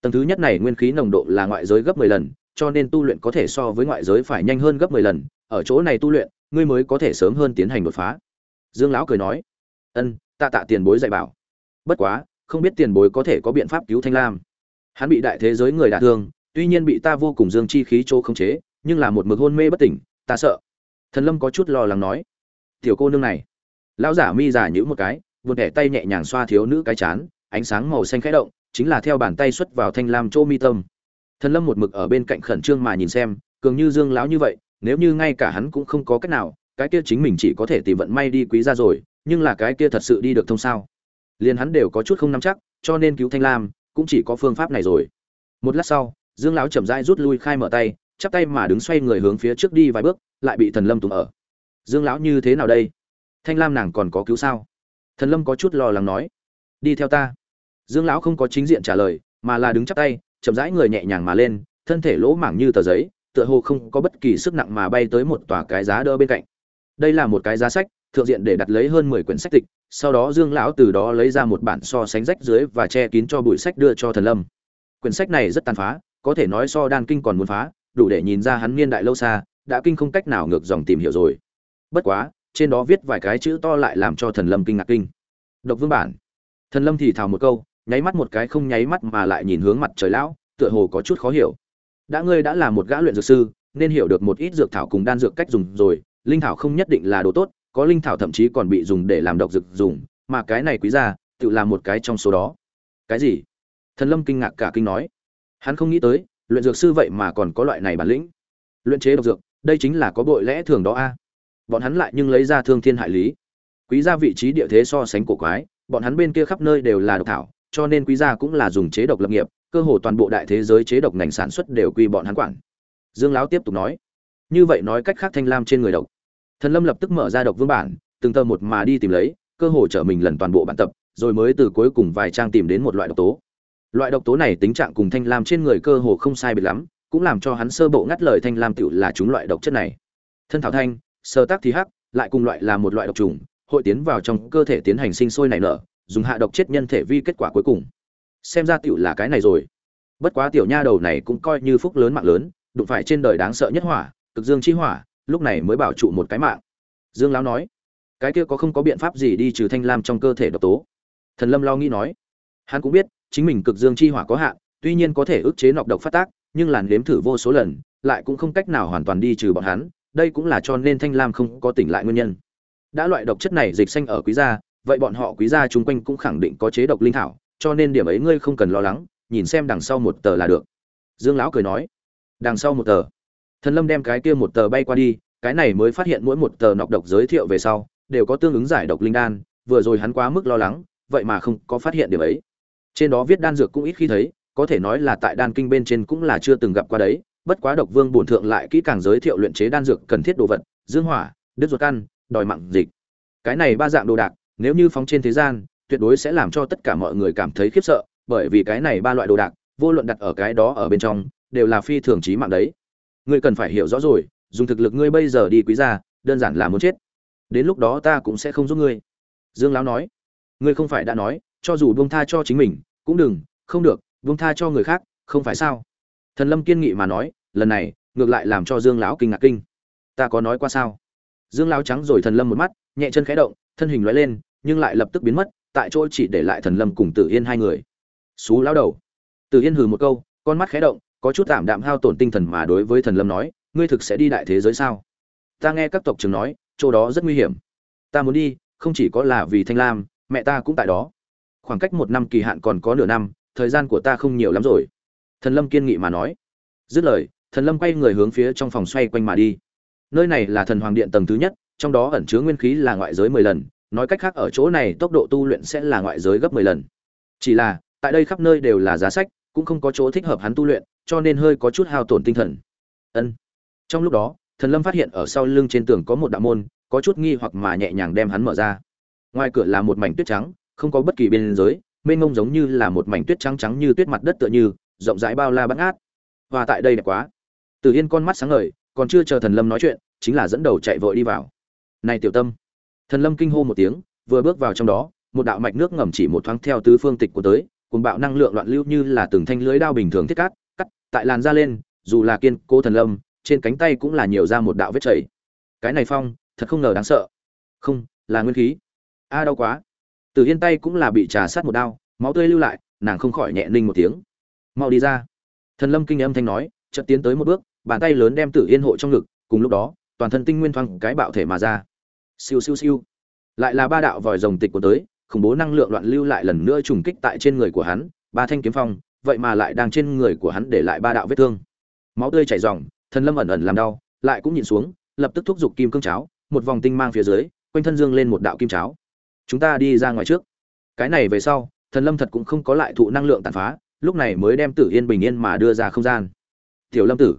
Tầng thứ nhất này nguyên khí nồng độ là ngoại giới gấp mười lần, cho nên tu luyện có thể so với ngoại giới phải nhanh hơn gấp mười lần. Ở chỗ này tu luyện, ngươi mới có thể sớm hơn tiến hành đột phá dương lão cười nói, ân, tạ tạ tiền bối dạy bảo. Bất quá, không biết tiền bối có thể có biện pháp cứu thanh lam. Hắn bị đại thế giới người đả thương, tuy nhiên bị ta vô cùng dương chi khí chỗ khống chế, nhưng là một mực hôn mê bất tỉnh, ta sợ. Thần lâm có chút lo lắng nói, tiểu cô nương này. Lão giả mi giả nhữ một cái vươn thẻ tay nhẹ nhàng xoa thiếu nữ cái chán, ánh sáng màu xanh khẽ động, chính là theo bàn tay xuất vào thanh lam chỗ mi tâm. Thần lâm một mực ở bên cạnh khẩn trương mà nhìn xem, cường như dương lão như vậy, nếu như ngay cả hắn cũng không có cách nào cái kia chính mình chỉ có thể tìm vận may đi quý ra rồi, nhưng là cái kia thật sự đi được thông sao? Liền hắn đều có chút không nắm chắc, cho nên cứu thanh lam cũng chỉ có phương pháp này rồi. Một lát sau, dương lão chậm rãi rút lui khai mở tay, chắp tay mà đứng xoay người hướng phía trước đi vài bước, lại bị thần lâm tùng ở. Dương lão như thế nào đây? Thanh lam nàng còn có cứu sao? Thần lâm có chút lo lắng nói. Đi theo ta. Dương lão không có chính diện trả lời, mà là đứng chắp tay, chậm rãi người nhẹ nhàng mà lên, thân thể lỗ mảng như tờ giấy, tựa hồ không có bất kỳ sức nặng mà bay tới một tòa cái giá đỡ bên cạnh đây là một cái giá sách, thượng diện để đặt lấy hơn mười quyển sách tịch, sau đó dương lão từ đó lấy ra một bản so sánh rách dưới và che kín cho bụi sách đưa cho thần lâm. Quyển sách này rất tàn phá, có thể nói so đan kinh còn muốn phá, đủ để nhìn ra hắn niên đại lâu xa, đã kinh không cách nào ngược dòng tìm hiểu rồi. Bất quá, trên đó viết vài cái chữ to lại làm cho thần lâm kinh ngạc kinh. Độc vương bản. Thần lâm thì thào một câu, nháy mắt một cái không nháy mắt mà lại nhìn hướng mặt trời lão, tựa hồ có chút khó hiểu. Đã ngươi đã là một gã luyện dược sư, nên hiểu được một ít dược thảo cùng đan dược cách dùng rồi linh thảo không nhất định là đồ tốt, có linh thảo thậm chí còn bị dùng để làm độc dược dùng, mà cái này quý gia, tự làm một cái trong số đó. Cái gì? Thần lâm kinh ngạc cả kinh nói. Hắn không nghĩ tới, luyện dược sư vậy mà còn có loại này bản lĩnh. Luyện chế độc dược, đây chính là có bội lẽ thường đó a. Bọn hắn lại nhưng lấy ra thương thiên hại lý. Quý gia vị trí địa thế so sánh cổ quái, bọn hắn bên kia khắp nơi đều là độc thảo, cho nên quý gia cũng là dùng chế độc lập nghiệp, cơ hồ toàn bộ đại thế giới chế độc ngành sản xuất đều quy bọn hắn quản. Dương lão tiếp tục nói như vậy nói cách khác thanh lam trên người độc. Thần lâm lập tức mở ra độc vương bản, từng tờ một mà đi tìm lấy, cơ hồ trở mình lần toàn bộ bản tập, rồi mới từ cuối cùng vài trang tìm đến một loại độc tố. Loại độc tố này tính trạng cùng thanh lam trên người cơ hồ không sai biệt lắm, cũng làm cho hắn sơ bộ ngắt lời thanh lam tựu là chúng loại độc chất này. Thân thảo thanh, sơ tác thì hắc, lại cùng loại là một loại độc trùng, hội tiến vào trong cơ thể tiến hành sinh sôi nảy nở, dùng hạ độc chết nhân thể vi kết quả cuối cùng. Xem ra tiểu là cái này rồi. Bất quá tiểu nha đầu này cũng coi như phúc lớn mạng lớn, đụng phải trên đời đáng sợ nhất hỏa cực dương chi hỏa, lúc này mới bảo trụ một cái mạng. Dương lão nói, cái kia có không có biện pháp gì đi trừ thanh lam trong cơ thể độc tố? Thần lâm lo nghĩ nói, hắn cũng biết, chính mình cực dương chi hỏa có hạn, tuy nhiên có thể ức chế nọc độc phát tác, nhưng làn nếm thử vô số lần, lại cũng không cách nào hoàn toàn đi trừ bọn hắn, đây cũng là cho nên thanh lam không có tỉnh lại nguyên nhân. Đã loại độc chất này dịch xanh ở quý gia, vậy bọn họ quý gia chung quanh cũng khẳng định có chế độc linh thảo, cho nên điểm ấy ngươi không cần lo lắng, nhìn xem đằng sau một tờ là được. Dương lão cười nói, đằng sau một tờ thần lâm đem cái kia một tờ bay qua đi, cái này mới phát hiện mỗi một tờ nọc độc giới thiệu về sau, đều có tương ứng giải độc linh đan, vừa rồi hắn quá mức lo lắng, vậy mà không có phát hiện điểm ấy. Trên đó viết đan dược cũng ít khi thấy, có thể nói là tại đan kinh bên trên cũng là chưa từng gặp qua đấy, bất quá độc vương bổn thượng lại kỹ càng giới thiệu luyện chế đan dược cần thiết đồ vật, dương hỏa, đứt ruột căn, đòi mạng dịch. Cái này ba dạng đồ đạc, nếu như phóng trên thế gian, tuyệt đối sẽ làm cho tất cả mọi người cảm thấy khiếp sợ, bởi vì cái này ba loại đồ đạc, vô luận đặt ở cái đó ở bên trong, đều là phi thường trí mạng đấy ngươi cần phải hiểu rõ rồi, dùng thực lực ngươi bây giờ đi quý gia, đơn giản là muốn chết. Đến lúc đó ta cũng sẽ không giúp ngươi. Dương lão nói. Ngươi không phải đã nói, cho dù buông tha cho chính mình, cũng đừng, không được, buông tha cho người khác, không phải sao? Thần lâm kiên nghị mà nói, lần này, ngược lại làm cho dương lão kinh ngạc kinh. Ta có nói qua sao? Dương lão trắng rồi thần lâm một mắt, nhẹ chân khẽ động, thân hình lóe lên, nhưng lại lập tức biến mất, tại chỗ chỉ để lại thần lâm cùng tử yên hai người. Xú lão đầu. Tử yên hừ một câu, con mắt khẽ động có chút tạm đạm hao tổn tinh thần mà đối với thần lâm nói, ngươi thực sẽ đi đại thế giới sao? Ta nghe các tộc trưởng nói, chỗ đó rất nguy hiểm. Ta muốn đi, không chỉ có là vì thanh lam, mẹ ta cũng tại đó. Khoảng cách một năm kỳ hạn còn có nửa năm, thời gian của ta không nhiều lắm rồi. Thần lâm kiên nghị mà nói. Dứt lời, thần lâm quay người hướng phía trong phòng xoay quanh mà đi. Nơi này là thần hoàng điện tầng thứ nhất, trong đó ẩn chứa nguyên khí là ngoại giới mười lần, nói cách khác ở chỗ này tốc độ tu luyện sẽ là ngoại giới gấp mười lần. Chỉ là, tại đây khắp nơi đều là giá sách, cũng không có chỗ thích hợp hắn tu luyện cho nên hơi có chút hao tổn tinh thần. Ân. Trong lúc đó, thần lâm phát hiện ở sau lưng trên tường có một đạo môn, có chút nghi hoặc mà nhẹ nhàng đem hắn mở ra. Ngoài cửa là một mảnh tuyết trắng, không có bất kỳ biên giới mênh mông giống như là một mảnh tuyết trắng trắng như tuyết mặt đất tựa như, rộng rãi bao la bát ngát và tại đây đẹp quá. Từ yên con mắt sáng ngời, còn chưa chờ thần lâm nói chuyện, chính là dẫn đầu chạy vội đi vào. Này tiểu tâm. Thần lâm kinh hô một tiếng, vừa bước vào trong đó, một đạo mạch nước ngầm chỉ một thoáng theo tứ phương tịch của tới, cùng bạo năng lượng loạn lưu như là từng thanh lưới đao bình thường thiết cát cắt tại làn da lên, dù là kiên cố thần lâm, trên cánh tay cũng là nhiều ra một đạo vết chảy. Cái này phong, thật không ngờ đáng sợ. Không, là nguyên khí. A, đau quá. Từ yên tay cũng là bị trà sát một đao, máu tươi lưu lại, nàng không khỏi nhẹ ninh một tiếng. Mau đi ra. Thần lâm kinh âm thanh nói, chợt tiến tới một bước, bàn tay lớn đem tử yên hộ trong ngực, cùng lúc đó, toàn thân tinh nguyên thoáng cái bạo thể mà ra. Siêu siêu siêu. Lại là ba đạo vòi rồng tịch của tới, khủng bố năng lượng loạn lưu lại lần nữa trùng kích tại trên người của hắn, ba thanh kiếm phong vậy mà lại đang trên người của hắn để lại ba đạo vết thương. Máu tươi chảy ròng, thần lâm ẩn ẩn làm đau, lại cũng nhìn xuống, lập tức thúc giục kim cương cháo, một vòng tinh mang phía dưới, quanh thân dương lên một đạo kim cháo. Chúng ta đi ra ngoài trước. Cái này về sau, thần lâm thật cũng không có lại thụ năng lượng tàn phá, lúc này mới đem tử yên bình yên mà đưa ra không gian. Tiểu lâm tử.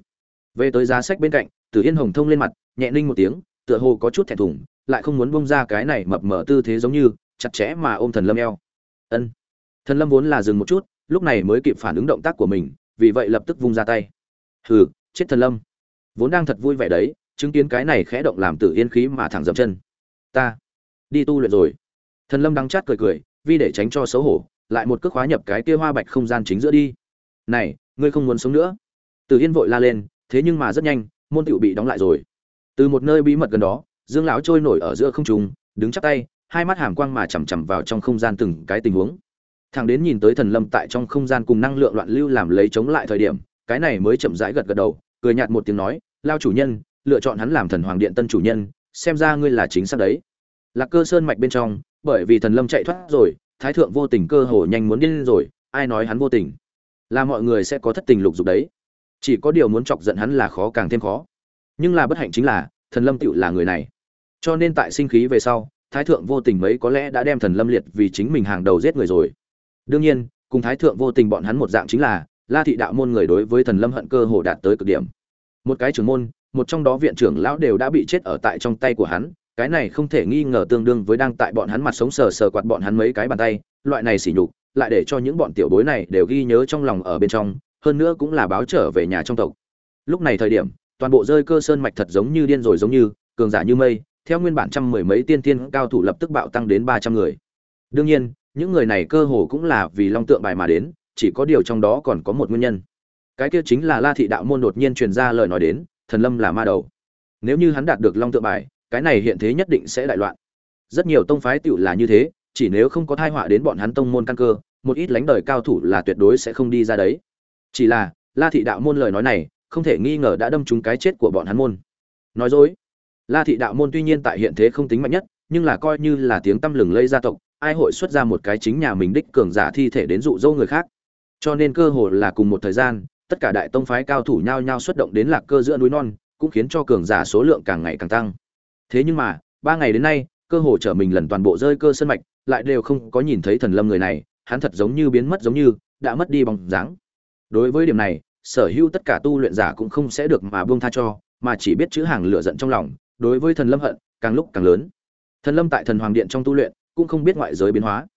Về tới giá sách bên cạnh, tử yên hồng thông lên mặt, nhẹ ninh một tiếng, tựa hồ có chút thẹn thùng, lại không muốn bông ra cái này mập mờ tư thế giống như, chặt chẽ mà ôm thần lâm eo. Ân. Thần lâm vốn là dừng một chút lúc này mới kịp phản ứng động tác của mình, vì vậy lập tức vung ra tay. Hừ, chết thần lâm. Vốn đang thật vui vẻ đấy, chứng kiến cái này khẽ động làm tử yên khí mà thẳng dậm chân. Ta, đi tu luyện rồi. Thần lâm đắng chát cười cười, vì để tránh cho xấu hổ, lại một cước khóa nhập cái kia hoa bạch không gian chính giữa đi. Này, ngươi không muốn sống nữa. Tử yên vội la lên, thế nhưng mà rất nhanh, môn tựu bị đóng lại rồi. Từ một nơi bí mật gần đó, dương lão trôi nổi ở giữa không trung, đứng chắp tay, hai mắt hàm quang mà chằm chằm vào trong không gian từng cái tình huống thằng đến nhìn tới thần lâm tại trong không gian cùng năng lượng loạn lưu làm lấy chống lại thời điểm, cái này mới chậm rãi gật gật đầu, cười nhạt một tiếng nói, lao chủ nhân, lựa chọn hắn làm thần hoàng điện tân chủ nhân, xem ra ngươi là chính xác đấy. Lạc cơ sơn mạch bên trong, bởi vì thần lâm chạy thoát rồi, thái thượng vô tình cơ hồ nhanh muốn điên rồi, ai nói hắn vô tình? Là mọi người sẽ có thất tình lục dục đấy. Chỉ có điều muốn chọc giận hắn là khó càng thêm khó. Nhưng là bất hạnh chính là, thần lâm tựu là người này. Cho nên tại sinh khí về sau, thái thượng vô tình mấy có lẽ đã đem thần lâm liệt vì chính mình hàng đầu giết người rồi đương nhiên, cùng thái thượng vô tình bọn hắn một dạng chính là, la thị đạo môn người đối với thần lâm hận cơ hồ đạt tới cực điểm. Một cái trưởng môn, một trong đó viện trưởng lão đều đã bị chết ở tại trong tay của hắn, cái này không thể nghi ngờ tương đương với đang tại bọn hắn mặt sống sờ sờ quạt bọn hắn mấy cái bàn tay, loại này sỉ nhục, lại để cho những bọn tiểu bối này đều ghi nhớ trong lòng ở bên trong, hơn nữa cũng là báo trở về nhà trong tộc. Lúc này thời điểm, toàn bộ rơi cơ sơn mạch thật giống như điên rồi giống như, cường giả như mây, theo nguyên bản trăm mười mấy tiên tiên cao thủ lập tức bạo tăng đến ba trăm người. Đương nhiên những người này cơ hồ cũng là vì long tượng bài mà đến, chỉ có điều trong đó còn có một nguyên nhân. Cái kia chính là la thị đạo môn đột nhiên truyền ra lời nói đến, thần lâm là ma đầu. Nếu như hắn đạt được long tượng bài, cái này hiện thế nhất định sẽ đại loạn. Rất nhiều tông phái tựu là như thế, chỉ nếu không có thai họa đến bọn hắn tông môn căn cơ, một ít lãnh đời cao thủ là tuyệt đối sẽ không đi ra đấy. Chỉ là, la thị đạo môn lời nói này, không thể nghi ngờ đã đâm trúng cái chết của bọn hắn môn. Nói dối, la thị đạo môn tuy nhiên tại hiện thế không tính mạnh nhất, nhưng là coi như là tiếng tăm lừng lây gia tộc ai hội xuất ra một cái chính nhà mình đích cường giả thi thể đến dụ dỗ người khác. Cho nên cơ hội là cùng một thời gian, tất cả đại tông phái cao thủ nhao nhao xuất động đến lạc cơ giữa núi non, cũng khiến cho cường giả số lượng càng ngày càng tăng. Thế nhưng mà, ba ngày đến nay, cơ hồ trở mình lần toàn bộ rơi cơ sân mạch, lại đều không có nhìn thấy thần lâm người này, hắn thật giống như biến mất giống như, đã mất đi bóng dáng. Đối với điểm này, sở hữu tất cả tu luyện giả cũng không sẽ được mà buông tha cho, mà chỉ biết chữ hàng lửa giận trong lòng, đối với thần lâm hận, càng lúc càng lớn. Thần lâm tại thần hoàng điện trong tu luyện cũng không biết ngoại giới biến hóa.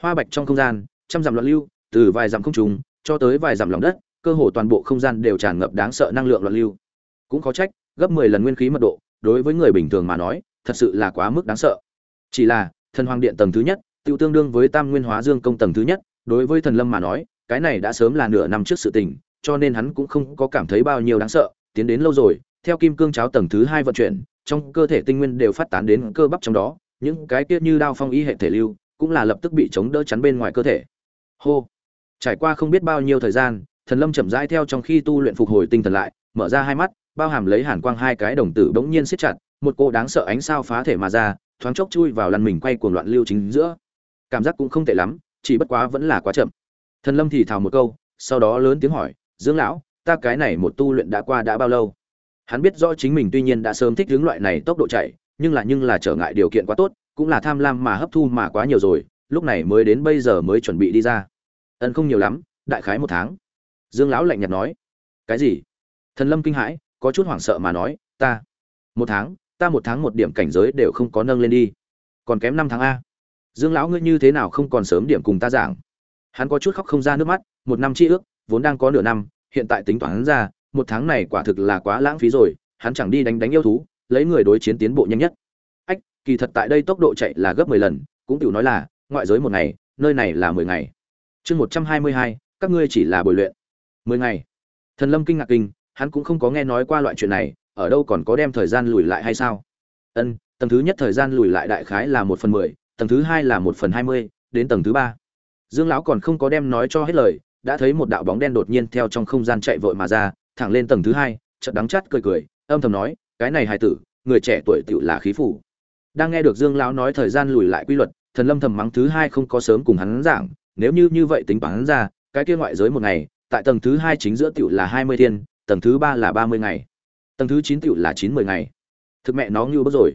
Hoa bạch trong không gian, trăm dặm loạn lưu, từ vài dặm không trùng, cho tới vài dặm lòng đất, cơ hồ toàn bộ không gian đều tràn ngập đáng sợ năng lượng loạn lưu. Cũng có trách, gấp 10 lần nguyên khí mật độ, đối với người bình thường mà nói, thật sự là quá mức đáng sợ. Chỉ là, thần hoàng điện tầng thứ nhất tiêu tương đương với tam nguyên hóa dương công tầng thứ nhất, đối với thần lâm mà nói, cái này đã sớm là nửa năm trước sự tình, cho nên hắn cũng không có cảm thấy bao nhiêu đáng sợ, tiến đến lâu rồi, theo kim cương cháo tầng thứ hai vận chuyển, trong cơ thể tinh nguyên đều phát tán đến cơ bắp trong đó những cái kia như đao phong y hệ thể lưu, cũng là lập tức bị chống đỡ chắn bên ngoài cơ thể. Hô! Trải qua không biết bao nhiêu thời gian, thần lâm chậm rãi theo trong khi tu luyện phục hồi tinh thần lại, mở ra hai mắt, bao hàm lấy hàn quang hai cái đồng tử bỗng nhiên siết chặt, một cô đáng sợ ánh sao phá thể mà ra, thoáng chốc chui vào lăn mình quay cuồng loạn lưu chính giữa. Cảm giác cũng không tệ lắm, chỉ bất quá vẫn là quá chậm. Thần lâm thì thào một câu, sau đó lớn tiếng hỏi, dương lão, ta cái này một tu luyện đã qua đã bao lâu? Hắn biết rõ chính mình tuy nhiên đã sớm thích hướng loại này tốc độ chạy nhưng là nhưng là trở ngại điều kiện quá tốt, cũng là tham lam mà hấp thu mà quá nhiều rồi, lúc này mới đến bây giờ mới chuẩn bị đi ra. Ân không nhiều lắm, đại khái một tháng. Dương lão lạnh nhạt nói. Cái gì? Thần lâm kinh hãi, có chút hoảng sợ mà nói, ta, một tháng, ta một tháng một điểm cảnh giới đều không có nâng lên đi. Còn kém năm tháng a. Dương lão ngươi như thế nào không còn sớm điểm cùng ta giảng? Hắn có chút khóc không ra nước mắt, một năm chi ước, vốn đang có nửa năm, hiện tại tính toán ra, một tháng này quả thực là quá lãng phí rồi, hắn chẳng đi đánh đánh yêu thú lấy người đối chiến tiến bộ nhanh nhất. Ách, kỳ thật tại đây tốc độ chạy là gấp mười lần, cũng tiểu nói là, ngoại giới một ngày, nơi này là mười ngày. Chương một trăm hai mươi hai, các ngươi chỉ là bồi luyện. Mười ngày. Thần lâm kinh ngạc kinh, hắn cũng không có nghe nói qua loại chuyện này, ở đâu còn có đem thời gian lùi lại hay sao? Ân, tầng thứ nhất thời gian lùi lại đại khái là một phần mười, tầng thứ hai là một phần hai mươi, đến tầng thứ ba. Dương lão còn không có đem nói cho hết lời, đã thấy một đạo bóng đen đột nhiên theo trong không gian chạy vội mà ra, thẳng lên tầng thứ hai, chợt đắng chát cười cười, âm thầm nói cái này hài tử, người trẻ tuổi tựu là khí phủ đang nghe được dương lão nói thời gian lùi lại quy luật, thần lâm thầm mắng thứ hai không có sớm cùng hắn giảng, nếu như như vậy tính hắn ra, cái kia ngoại giới một ngày, tại tầng thứ hai chính giữa tựu là hai mươi thiên, tầng thứ ba là ba mươi ngày. Tầng thứ chín tựu là chín mươi ngày. Thực mẹ nó ngưu bước rồi.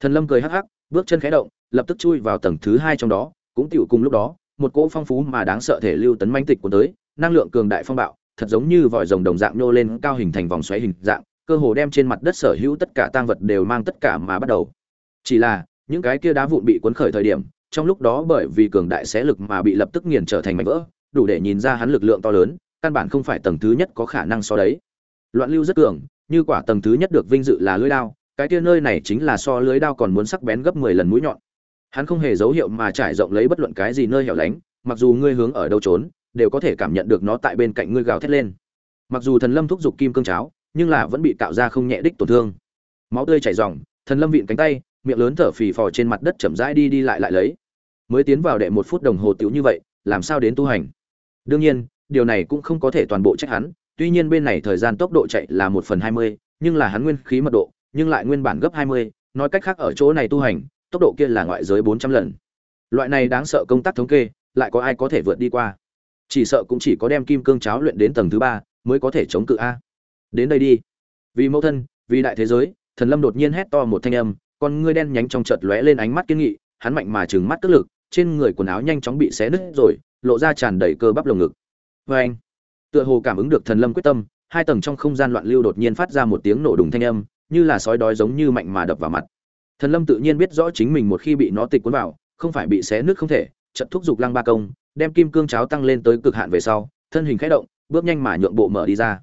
Thần lâm cười hắc hắc, bước chân khẽ động, lập tức chui vào tầng thứ hai trong đó, cũng tựu cùng lúc đó, một cỗ phong phú mà đáng sợ thể lưu tấn manh tịch của tới, năng lượng cường đại phong bạo, thật giống như vòi rồng đồng dạng nhô lên cao hình thành vòng xoáy hình dạng cơ hồ đem trên mặt đất sở hữu tất cả tang vật đều mang tất cả mà bắt đầu. Chỉ là, những cái kia đá vụn bị cuốn khởi thời điểm, trong lúc đó bởi vì cường đại xé lực mà bị lập tức nghiền trở thành mảnh vỡ, đủ để nhìn ra hắn lực lượng to lớn, căn bản không phải tầng thứ nhất có khả năng so đấy. Loạn lưu rất cường, như quả tầng thứ nhất được vinh dự là lưới đao, cái kia nơi này chính là so lưới đao còn muốn sắc bén gấp 10 lần mũi nhọn. Hắn không hề dấu hiệu mà trải rộng lấy bất luận cái gì nơi hẻo lánh, mặc dù ngươi hướng ở đâu trốn, đều có thể cảm nhận được nó tại bên cạnh ngươi gào thét lên. Mặc dù thần lâm thúc giục kim cương cháo nhưng là vẫn bị cạo ra không nhẹ đích tổn thương. Máu tươi chảy ròng thần lâm vịn cánh tay, miệng lớn thở phì phò trên mặt đất chậm rãi đi đi lại lại lấy. Mới tiến vào đệ một phút đồng hồ tiểu như vậy, làm sao đến tu hành? Đương nhiên, điều này cũng không có thể toàn bộ trách hắn, tuy nhiên bên này thời gian tốc độ chạy là một phần hai mươi, nhưng là hắn nguyên khí mật độ, nhưng lại nguyên bản gấp hai mươi, nói cách khác ở chỗ này tu hành, tốc độ kia là ngoại giới bốn trăm lần. Loại này đáng sợ công tác thống kê, lại có ai có thể vượt đi qua? Chỉ sợ cũng chỉ có đem kim cương cháo luyện đến tầng thứ ba, mới có thể chống cự a đến đây đi. Vì mẫu thân, vì đại thế giới, thần lâm đột nhiên hét to một thanh âm, con ngươi đen nhánh trong chợt lóe lên ánh mắt kiên nghị, hắn mạnh mà trừng mắt tức lực, trên người quần áo nhanh chóng bị xé nứt rồi, lộ ra tràn đầy cơ bắp lồng ngực. Vê anh, tựa hồ cảm ứng được thần lâm quyết tâm, hai tầng trong không gian loạn lưu đột nhiên phát ra một tiếng nổ đùng thanh âm, như là sói đói giống như mạnh mà đập vào mặt. Thần lâm tự nhiên biết rõ chính mình một khi bị nó tịch cuốn vào, không phải bị xé nứt không thể trận thúc giục lăng ba công, đem kim cương cháo tăng lên tới cực hạn về sau, thân hình khẽ động, bước nhanh mà nhượng bộ mở đi ra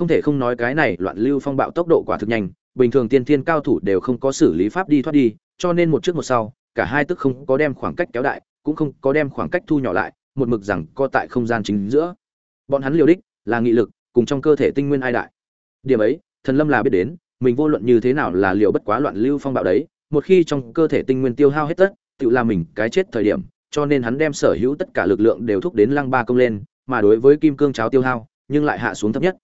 không thể không nói cái này loạn lưu phong bạo tốc độ quả thực nhanh, bình thường tiên thiên cao thủ đều không có xử lý pháp đi thoát đi, cho nên một trước một sau, cả hai tức không có đem khoảng cách kéo đại, cũng không có đem khoảng cách thu nhỏ lại, một mực rằng co tại không gian chính giữa. Bọn hắn liều đích là nghị lực, cùng trong cơ thể tinh nguyên ai đại. Điểm ấy, thần lâm là biết đến, mình vô luận như thế nào là liều bất quá loạn lưu phong bạo đấy, một khi trong cơ thể tinh nguyên tiêu hao hết tất, tự làm mình cái chết thời điểm, cho nên hắn đem sở hữu tất cả lực lượng đều thúc đến lăng ba công lên, mà đối với kim cương cháo tiêu hao, nhưng lại hạ xuống thấp nhất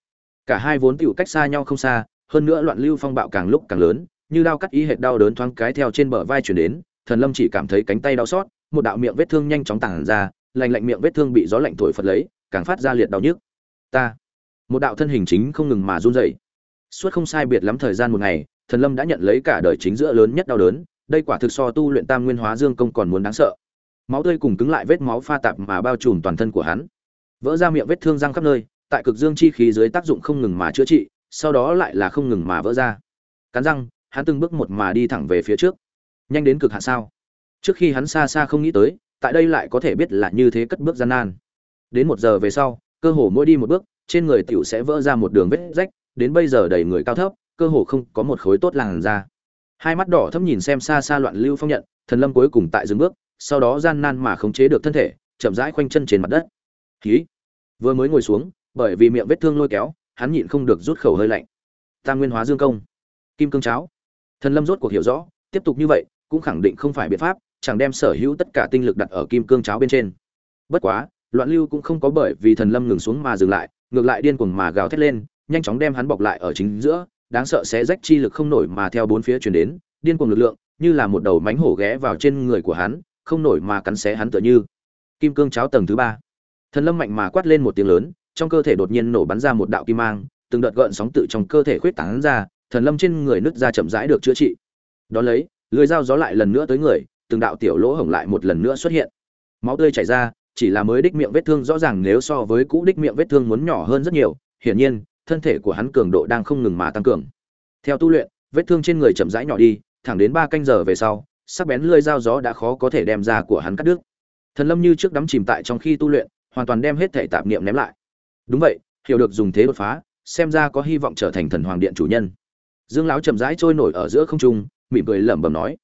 cả hai vốn tiểu cách xa nhau không xa, hơn nữa loạn lưu phong bạo càng lúc càng lớn, như đao cắt ý hệt đau đớn thoáng cái theo trên bờ vai chuyển đến, thần lâm chỉ cảm thấy cánh tay đau xót, một đạo miệng vết thương nhanh chóng tàng ra, lạnh lạnh miệng vết thương bị gió lạnh thổi phật lấy, càng phát ra liệt đau nhức. Ta, một đạo thân hình chính không ngừng mà run rẩy. Suốt không sai biệt lắm thời gian một ngày, thần lâm đã nhận lấy cả đời chính giữa lớn nhất đau đớn, đây quả thực so tu luyện tam nguyên hóa dương công còn muốn đáng sợ. Máu tươi cùng cứng lại vết máu pha tạp mà bao trùm toàn thân của hắn. Vỡ ra miệng vết thương răng khắp nơi tại cực dương chi khí dưới tác dụng không ngừng mà chữa trị, sau đó lại là không ngừng mà vỡ ra. Cắn răng, hắn từng bước một mà đi thẳng về phía trước. Nhanh đến cực hạn sao? Trước khi hắn xa xa không nghĩ tới, tại đây lại có thể biết là như thế cất bước gian nan. Đến một giờ về sau, cơ hồ mỗi đi một bước, trên người tiểu sẽ vỡ ra một đường vết rách, đến bây giờ đầy người cao thấp, cơ hồ không có một khối tốt làn ra hai mắt đỏ thâm nhìn xem xa xa loạn lưu phong nhận, thần lâm cuối cùng tại dừng bước, sau đó gian nan mà khống chế được thân thể, chậm rãi khoanh chân trên mặt đất. Khí. Vừa mới ngồi xuống bởi vì miệng vết thương lôi kéo, hắn nhịn không được rút khẩu hơi lạnh. Tam nguyên hóa dương công, kim cương cháo. Thần lâm rốt cuộc hiểu rõ, tiếp tục như vậy, cũng khẳng định không phải biện pháp, chẳng đem sở hữu tất cả tinh lực đặt ở kim cương cháo bên trên. Bất quá, loạn lưu cũng không có bởi vì thần lâm ngừng xuống mà dừng lại, ngược lại điên cuồng mà gào thét lên, nhanh chóng đem hắn bọc lại ở chính giữa, đáng sợ sẽ rách chi lực không nổi mà theo bốn phía truyền đến, điên cuồng lực lượng, như là một đầu mánh hổ ghé vào trên người của hắn, không nổi mà cắn xé hắn tựa như. Kim cương cháo tầng thứ ba. Thần lâm mạnh mà quát lên một tiếng lớn trong cơ thể đột nhiên nổ bắn ra một đạo kim mang, từng đợt gợn sóng tự trong cơ thể khuyết tán ra, thần lâm trên người nứt ra chậm rãi được chữa trị. Đón lấy, lưới dao gió lại lần nữa tới người, từng đạo tiểu lỗ hổng lại một lần nữa xuất hiện. Máu tươi chảy ra, chỉ là mới đích miệng vết thương rõ ràng nếu so với cũ đích miệng vết thương muốn nhỏ hơn rất nhiều, hiển nhiên, thân thể của hắn cường độ đang không ngừng mà tăng cường. Theo tu luyện, vết thương trên người chậm rãi nhỏ đi, thẳng đến ba canh giờ về sau, sắc bén lưỡi dao gió đã khó có thể đem ra của hắn cắt đứt. Thần lâm như trước đắm chìm tại trong khi tu luyện, hoàn toàn đem hết thể tạp niệm ném lại đúng vậy, hiểu được dùng thế đột phá, xem ra có hy vọng trở thành thần hoàng điện chủ nhân. Dương lão chậm rãi trôi nổi ở giữa không trung, mỉm cười lẩm bẩm nói.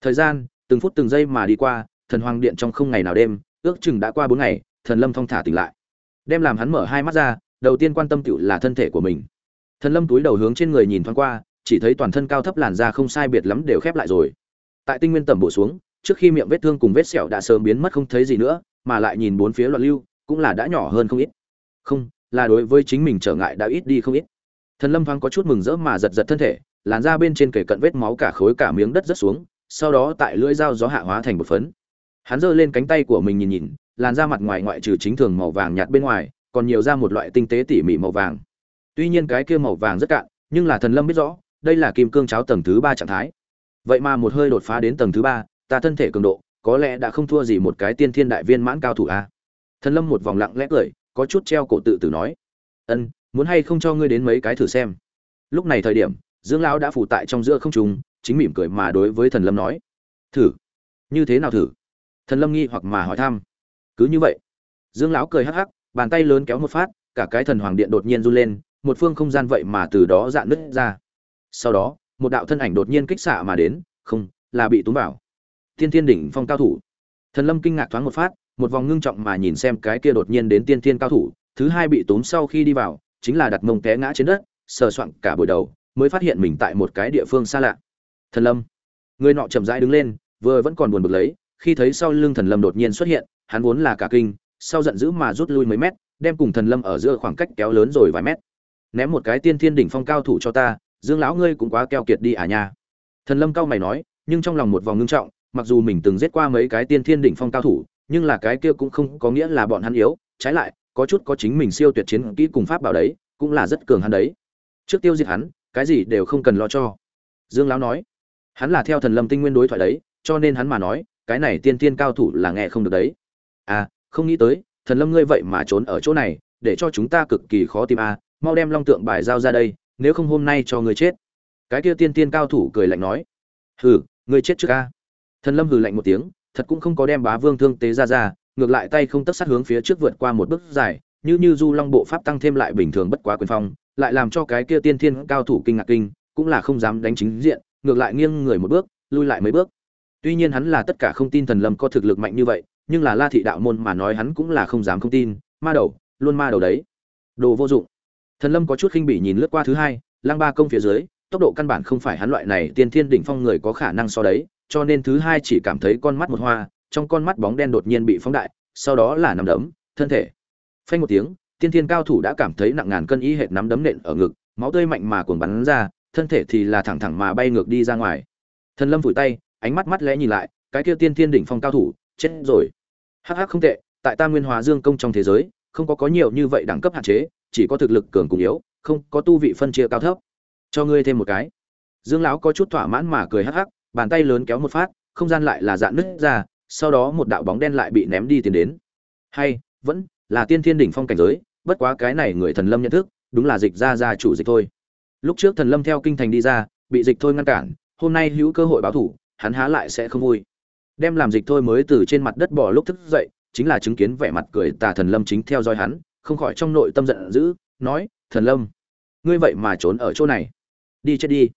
Thời gian, từng phút từng giây mà đi qua, thần hoàng điện trong không ngày nào đêm, ước chừng đã qua bốn ngày, thần lâm thong thả tỉnh lại. Đem làm hắn mở hai mắt ra, đầu tiên quan tâm tựu là thân thể của mình. Thần lâm túi đầu hướng trên người nhìn thoáng qua, chỉ thấy toàn thân cao thấp làn da không sai biệt lắm đều khép lại rồi. Tại tinh nguyên tầm bổ xuống, trước khi miệng vết thương cùng vết sẹo đã sớm biến mất không thấy gì nữa, mà lại nhìn bốn phía loạn lưu, cũng là đã nhỏ hơn không ít không, là đối với chính mình trở ngại đã ít đi không ít. Thần lâm thoáng có chút mừng rỡ mà giật giật thân thể, làn da bên trên kể cận vết máu cả khối cả miếng đất rất xuống, sau đó tại lưỡi dao gió hạ hóa thành một phấn. Hắn giơ lên cánh tay của mình nhìn nhìn, làn da mặt ngoài ngoại trừ chính thường màu vàng nhạt bên ngoài, còn nhiều ra một loại tinh tế tỉ mỉ màu vàng. Tuy nhiên cái kia màu vàng rất cạn, nhưng là thần lâm biết rõ, đây là kim cương cháo tầng thứ ba trạng thái. Vậy mà một hơi đột phá đến tầng thứ ba, ta thân thể cường độ, có lẽ đã không thua gì một cái tiên thiên đại viên mãn cao thủ a. Thần lâm một vòng lặng lẽ cười có chút treo cổ tự tử nói. Ân, muốn hay không cho ngươi đến mấy cái thử xem? Lúc này thời điểm, dương lão đã phủ tại trong giữa không trung, chính mỉm cười mà đối với thần lâm nói. Thử? Như thế nào thử? Thần lâm nghi hoặc mà hỏi thăm. Cứ như vậy. Dương lão cười hắc hắc, bàn tay lớn kéo một phát, cả cái thần hoàng điện đột nhiên run lên, một phương không gian vậy mà từ đó dạn nứt ra. Sau đó, một đạo thân ảnh đột nhiên kích xạ mà đến, không, là bị túm vào. Thiên thiên đỉnh phong cao thủ. Thần lâm kinh ngạc thoáng một phát một vòng ngưng trọng mà nhìn xem cái kia đột nhiên đến tiên thiên cao thủ, thứ hai bị tốn sau khi đi vào, chính là đặt mông té ngã trên đất, sờ soạng cả buổi đầu, mới phát hiện mình tại một cái địa phương xa lạ. Thần lâm. Người nọ chậm rãi đứng lên, vừa vẫn còn buồn bực lấy, khi thấy sau lưng thần lâm đột nhiên xuất hiện, hắn vốn là cả kinh, sau giận dữ mà rút lui mấy mét, đem cùng thần lâm ở giữa khoảng cách kéo lớn rồi vài mét. Ném một cái tiên thiên đỉnh phong cao thủ cho ta, dương lão ngươi cũng quá keo kiệt đi à nha. Thần lâm cao mày nói, nhưng trong lòng một vòng ngưng trọng, mặc dù mình từng giết qua mấy cái tiên thiên đỉnh phong cao thủ nhưng là cái kia cũng không có nghĩa là bọn hắn yếu, trái lại, có chút có chính mình siêu tuyệt chiến kỹ cùng pháp bảo đấy, cũng là rất cường hắn đấy. Trước tiêu diệt hắn, cái gì đều không cần lo cho. Dương lão nói, hắn là theo thần lâm tinh nguyên đối thoại đấy, cho nên hắn mà nói, cái này tiên tiên cao thủ là nghe không được đấy. À không nghĩ tới, thần lâm ngươi vậy mà trốn ở chỗ này, để cho chúng ta cực kỳ khó tìm à mau đem long tượng bài giao ra đây, nếu không hôm nay cho ngươi chết. Cái kia tiên tiên cao thủ cười lạnh nói, hừ, ngươi chết trước a thần lâm hừ lạnh một tiếng thật cũng không có đem bá vương thương tế ra ra, ngược lại tay không tất sát hướng phía trước vượt qua một bước dài, như như du long bộ pháp tăng thêm lại bình thường bất quá quyền phong, lại làm cho cái kia tiên thiên cao thủ kinh ngạc kinh, cũng là không dám đánh chính diện, ngược lại nghiêng người một bước, lui lại mấy bước. Tuy nhiên hắn là tất cả không tin thần lâm có thực lực mạnh như vậy, nhưng là la thị đạo môn mà nói hắn cũng là không dám không tin, ma đầu, luôn ma đầu đấy. Đồ vô dụng. Thần lâm có chút khinh bỉ nhìn lướt qua thứ hai lang ba công phía dưới, tốc độ căn bản không phải hắn loại này tiên thiên đỉnh phong người có khả năng so đấy cho nên thứ hai chỉ cảm thấy con mắt một hoa, trong con mắt bóng đen đột nhiên bị phóng đại, sau đó là nằm đấm, thân thể. Phanh một tiếng, tiên thiên cao thủ đã cảm thấy nặng ngàn cân ý hệt nắm đấm nện ở ngực, máu tươi mạnh mà cuồng bắn ra, thân thể thì là thẳng thẳng mà bay ngược đi ra ngoài. Thần lâm vùi tay, ánh mắt mắt lẽ nhìn lại, cái kia tiên thiên đỉnh phong cao thủ, chết rồi. Hắc hắc không tệ, tại tam nguyên hóa dương công trong thế giới, không có có nhiều như vậy đẳng cấp hạn chế, chỉ có thực lực cường cùng yếu, không có tu vị phân chia cao thấp. Cho ngươi thêm một cái. Dương lão có chút thỏa mãn mà cười hắc hắc bàn tay lớn kéo một phát, không gian lại là dạn nứt ra, sau đó một đạo bóng đen lại bị ném đi tiến đến. Hay, vẫn là tiên thiên đỉnh phong cảnh giới, bất quá cái này người thần lâm nhận thức, đúng là dịch ra ra chủ dịch thôi. Lúc trước thần lâm theo kinh thành đi ra, bị dịch thôi ngăn cản, hôm nay hữu cơ hội báo thủ, hắn há lại sẽ không vui. Đem làm dịch thôi mới từ trên mặt đất bỏ lúc thức dậy, chính là chứng kiến vẻ mặt cười tà thần lâm chính theo dõi hắn, không khỏi trong nội tâm giận dữ, nói, thần lâm, ngươi vậy mà trốn ở chỗ này. Đi chết đi.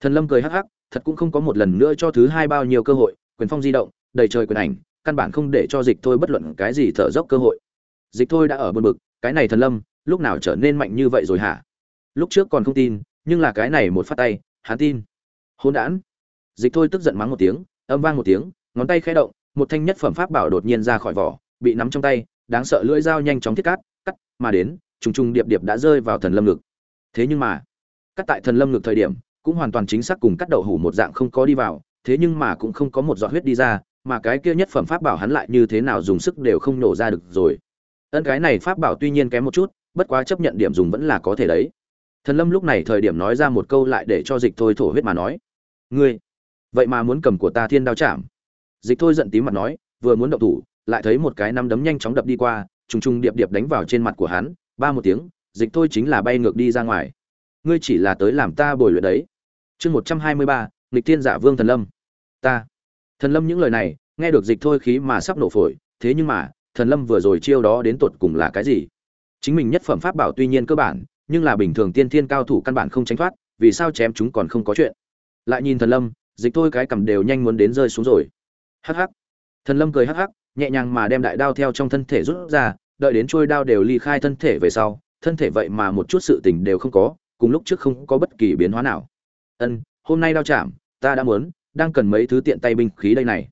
Thần lâm cười hắc hắc thật cũng không có một lần nữa cho thứ hai bao nhiêu cơ hội, quyền phong di động, đầy trời quyền ảnh, căn bản không để cho dịch thôi bất luận cái gì thở dốc cơ hội. Dịch thôi đã ở bờ bực, cái này thần lâm, lúc nào trở nên mạnh như vậy rồi hả? Lúc trước còn không tin, nhưng là cái này một phát tay, hắn tin. Hôn đản. Dịch thôi tức giận mắng một tiếng, âm vang một tiếng, ngón tay khẽ động, một thanh nhất phẩm pháp bảo đột nhiên ra khỏi vỏ, bị nắm trong tay, đáng sợ lưỡi dao nhanh chóng thiết cắt cắt mà đến, trùng trùng điệp điệp đã rơi vào thần lâm ngực. Thế nhưng mà, cắt tại thần lâm ngực thời điểm cũng hoàn toàn chính xác cùng cắt đậu hủ một dạng không có đi vào, thế nhưng mà cũng không có một giọt huyết đi ra, mà cái kia nhất phẩm pháp bảo hắn lại như thế nào dùng sức đều không nổ ra được rồi. Ân, cái này pháp bảo tuy nhiên kém một chút, bất quá chấp nhận điểm dùng vẫn là có thể đấy. Thần lâm lúc này thời điểm nói ra một câu lại để cho dịch thôi thổ huyết mà nói. Ngươi, vậy mà muốn cầm của ta thiên đao chạm. Dịch thôi giận tím mặt nói, vừa muốn động thủ, lại thấy một cái nắm đấm nhanh chóng đập đi qua, trùng trùng điệp điệp đánh vào trên mặt của hắn, ba một tiếng, dịch thôi chính là bay ngược đi ra ngoài. Ngươi chỉ là tới làm ta bồi luyện đấy chương một trăm hai mươi ba, nghịch thiên giả vương thần lâm. Ta. Thần lâm những lời này, nghe được dịch thôi khí mà sắp nổ phổi, thế nhưng mà, thần lâm vừa rồi chiêu đó đến tột cùng là cái gì? Chính mình nhất phẩm pháp bảo tuy nhiên cơ bản, nhưng là bình thường tiên thiên cao thủ căn bản không tránh thoát, vì sao chém chúng còn không có chuyện? Lại nhìn thần lâm, dịch thôi cái cầm đều nhanh muốn đến rơi xuống rồi. Hắc hắc. Thần lâm cười hắc hắc, nhẹ nhàng mà đem đại đao theo trong thân thể rút ra, đợi đến trôi đao đều ly khai thân thể về sau, thân thể vậy mà một chút sự tình đều không có, cùng lúc trước không có bất kỳ biến hóa nào ân, hôm nay đao chạm, ta đã muốn, đang cần mấy thứ tiện tay binh khí đây này.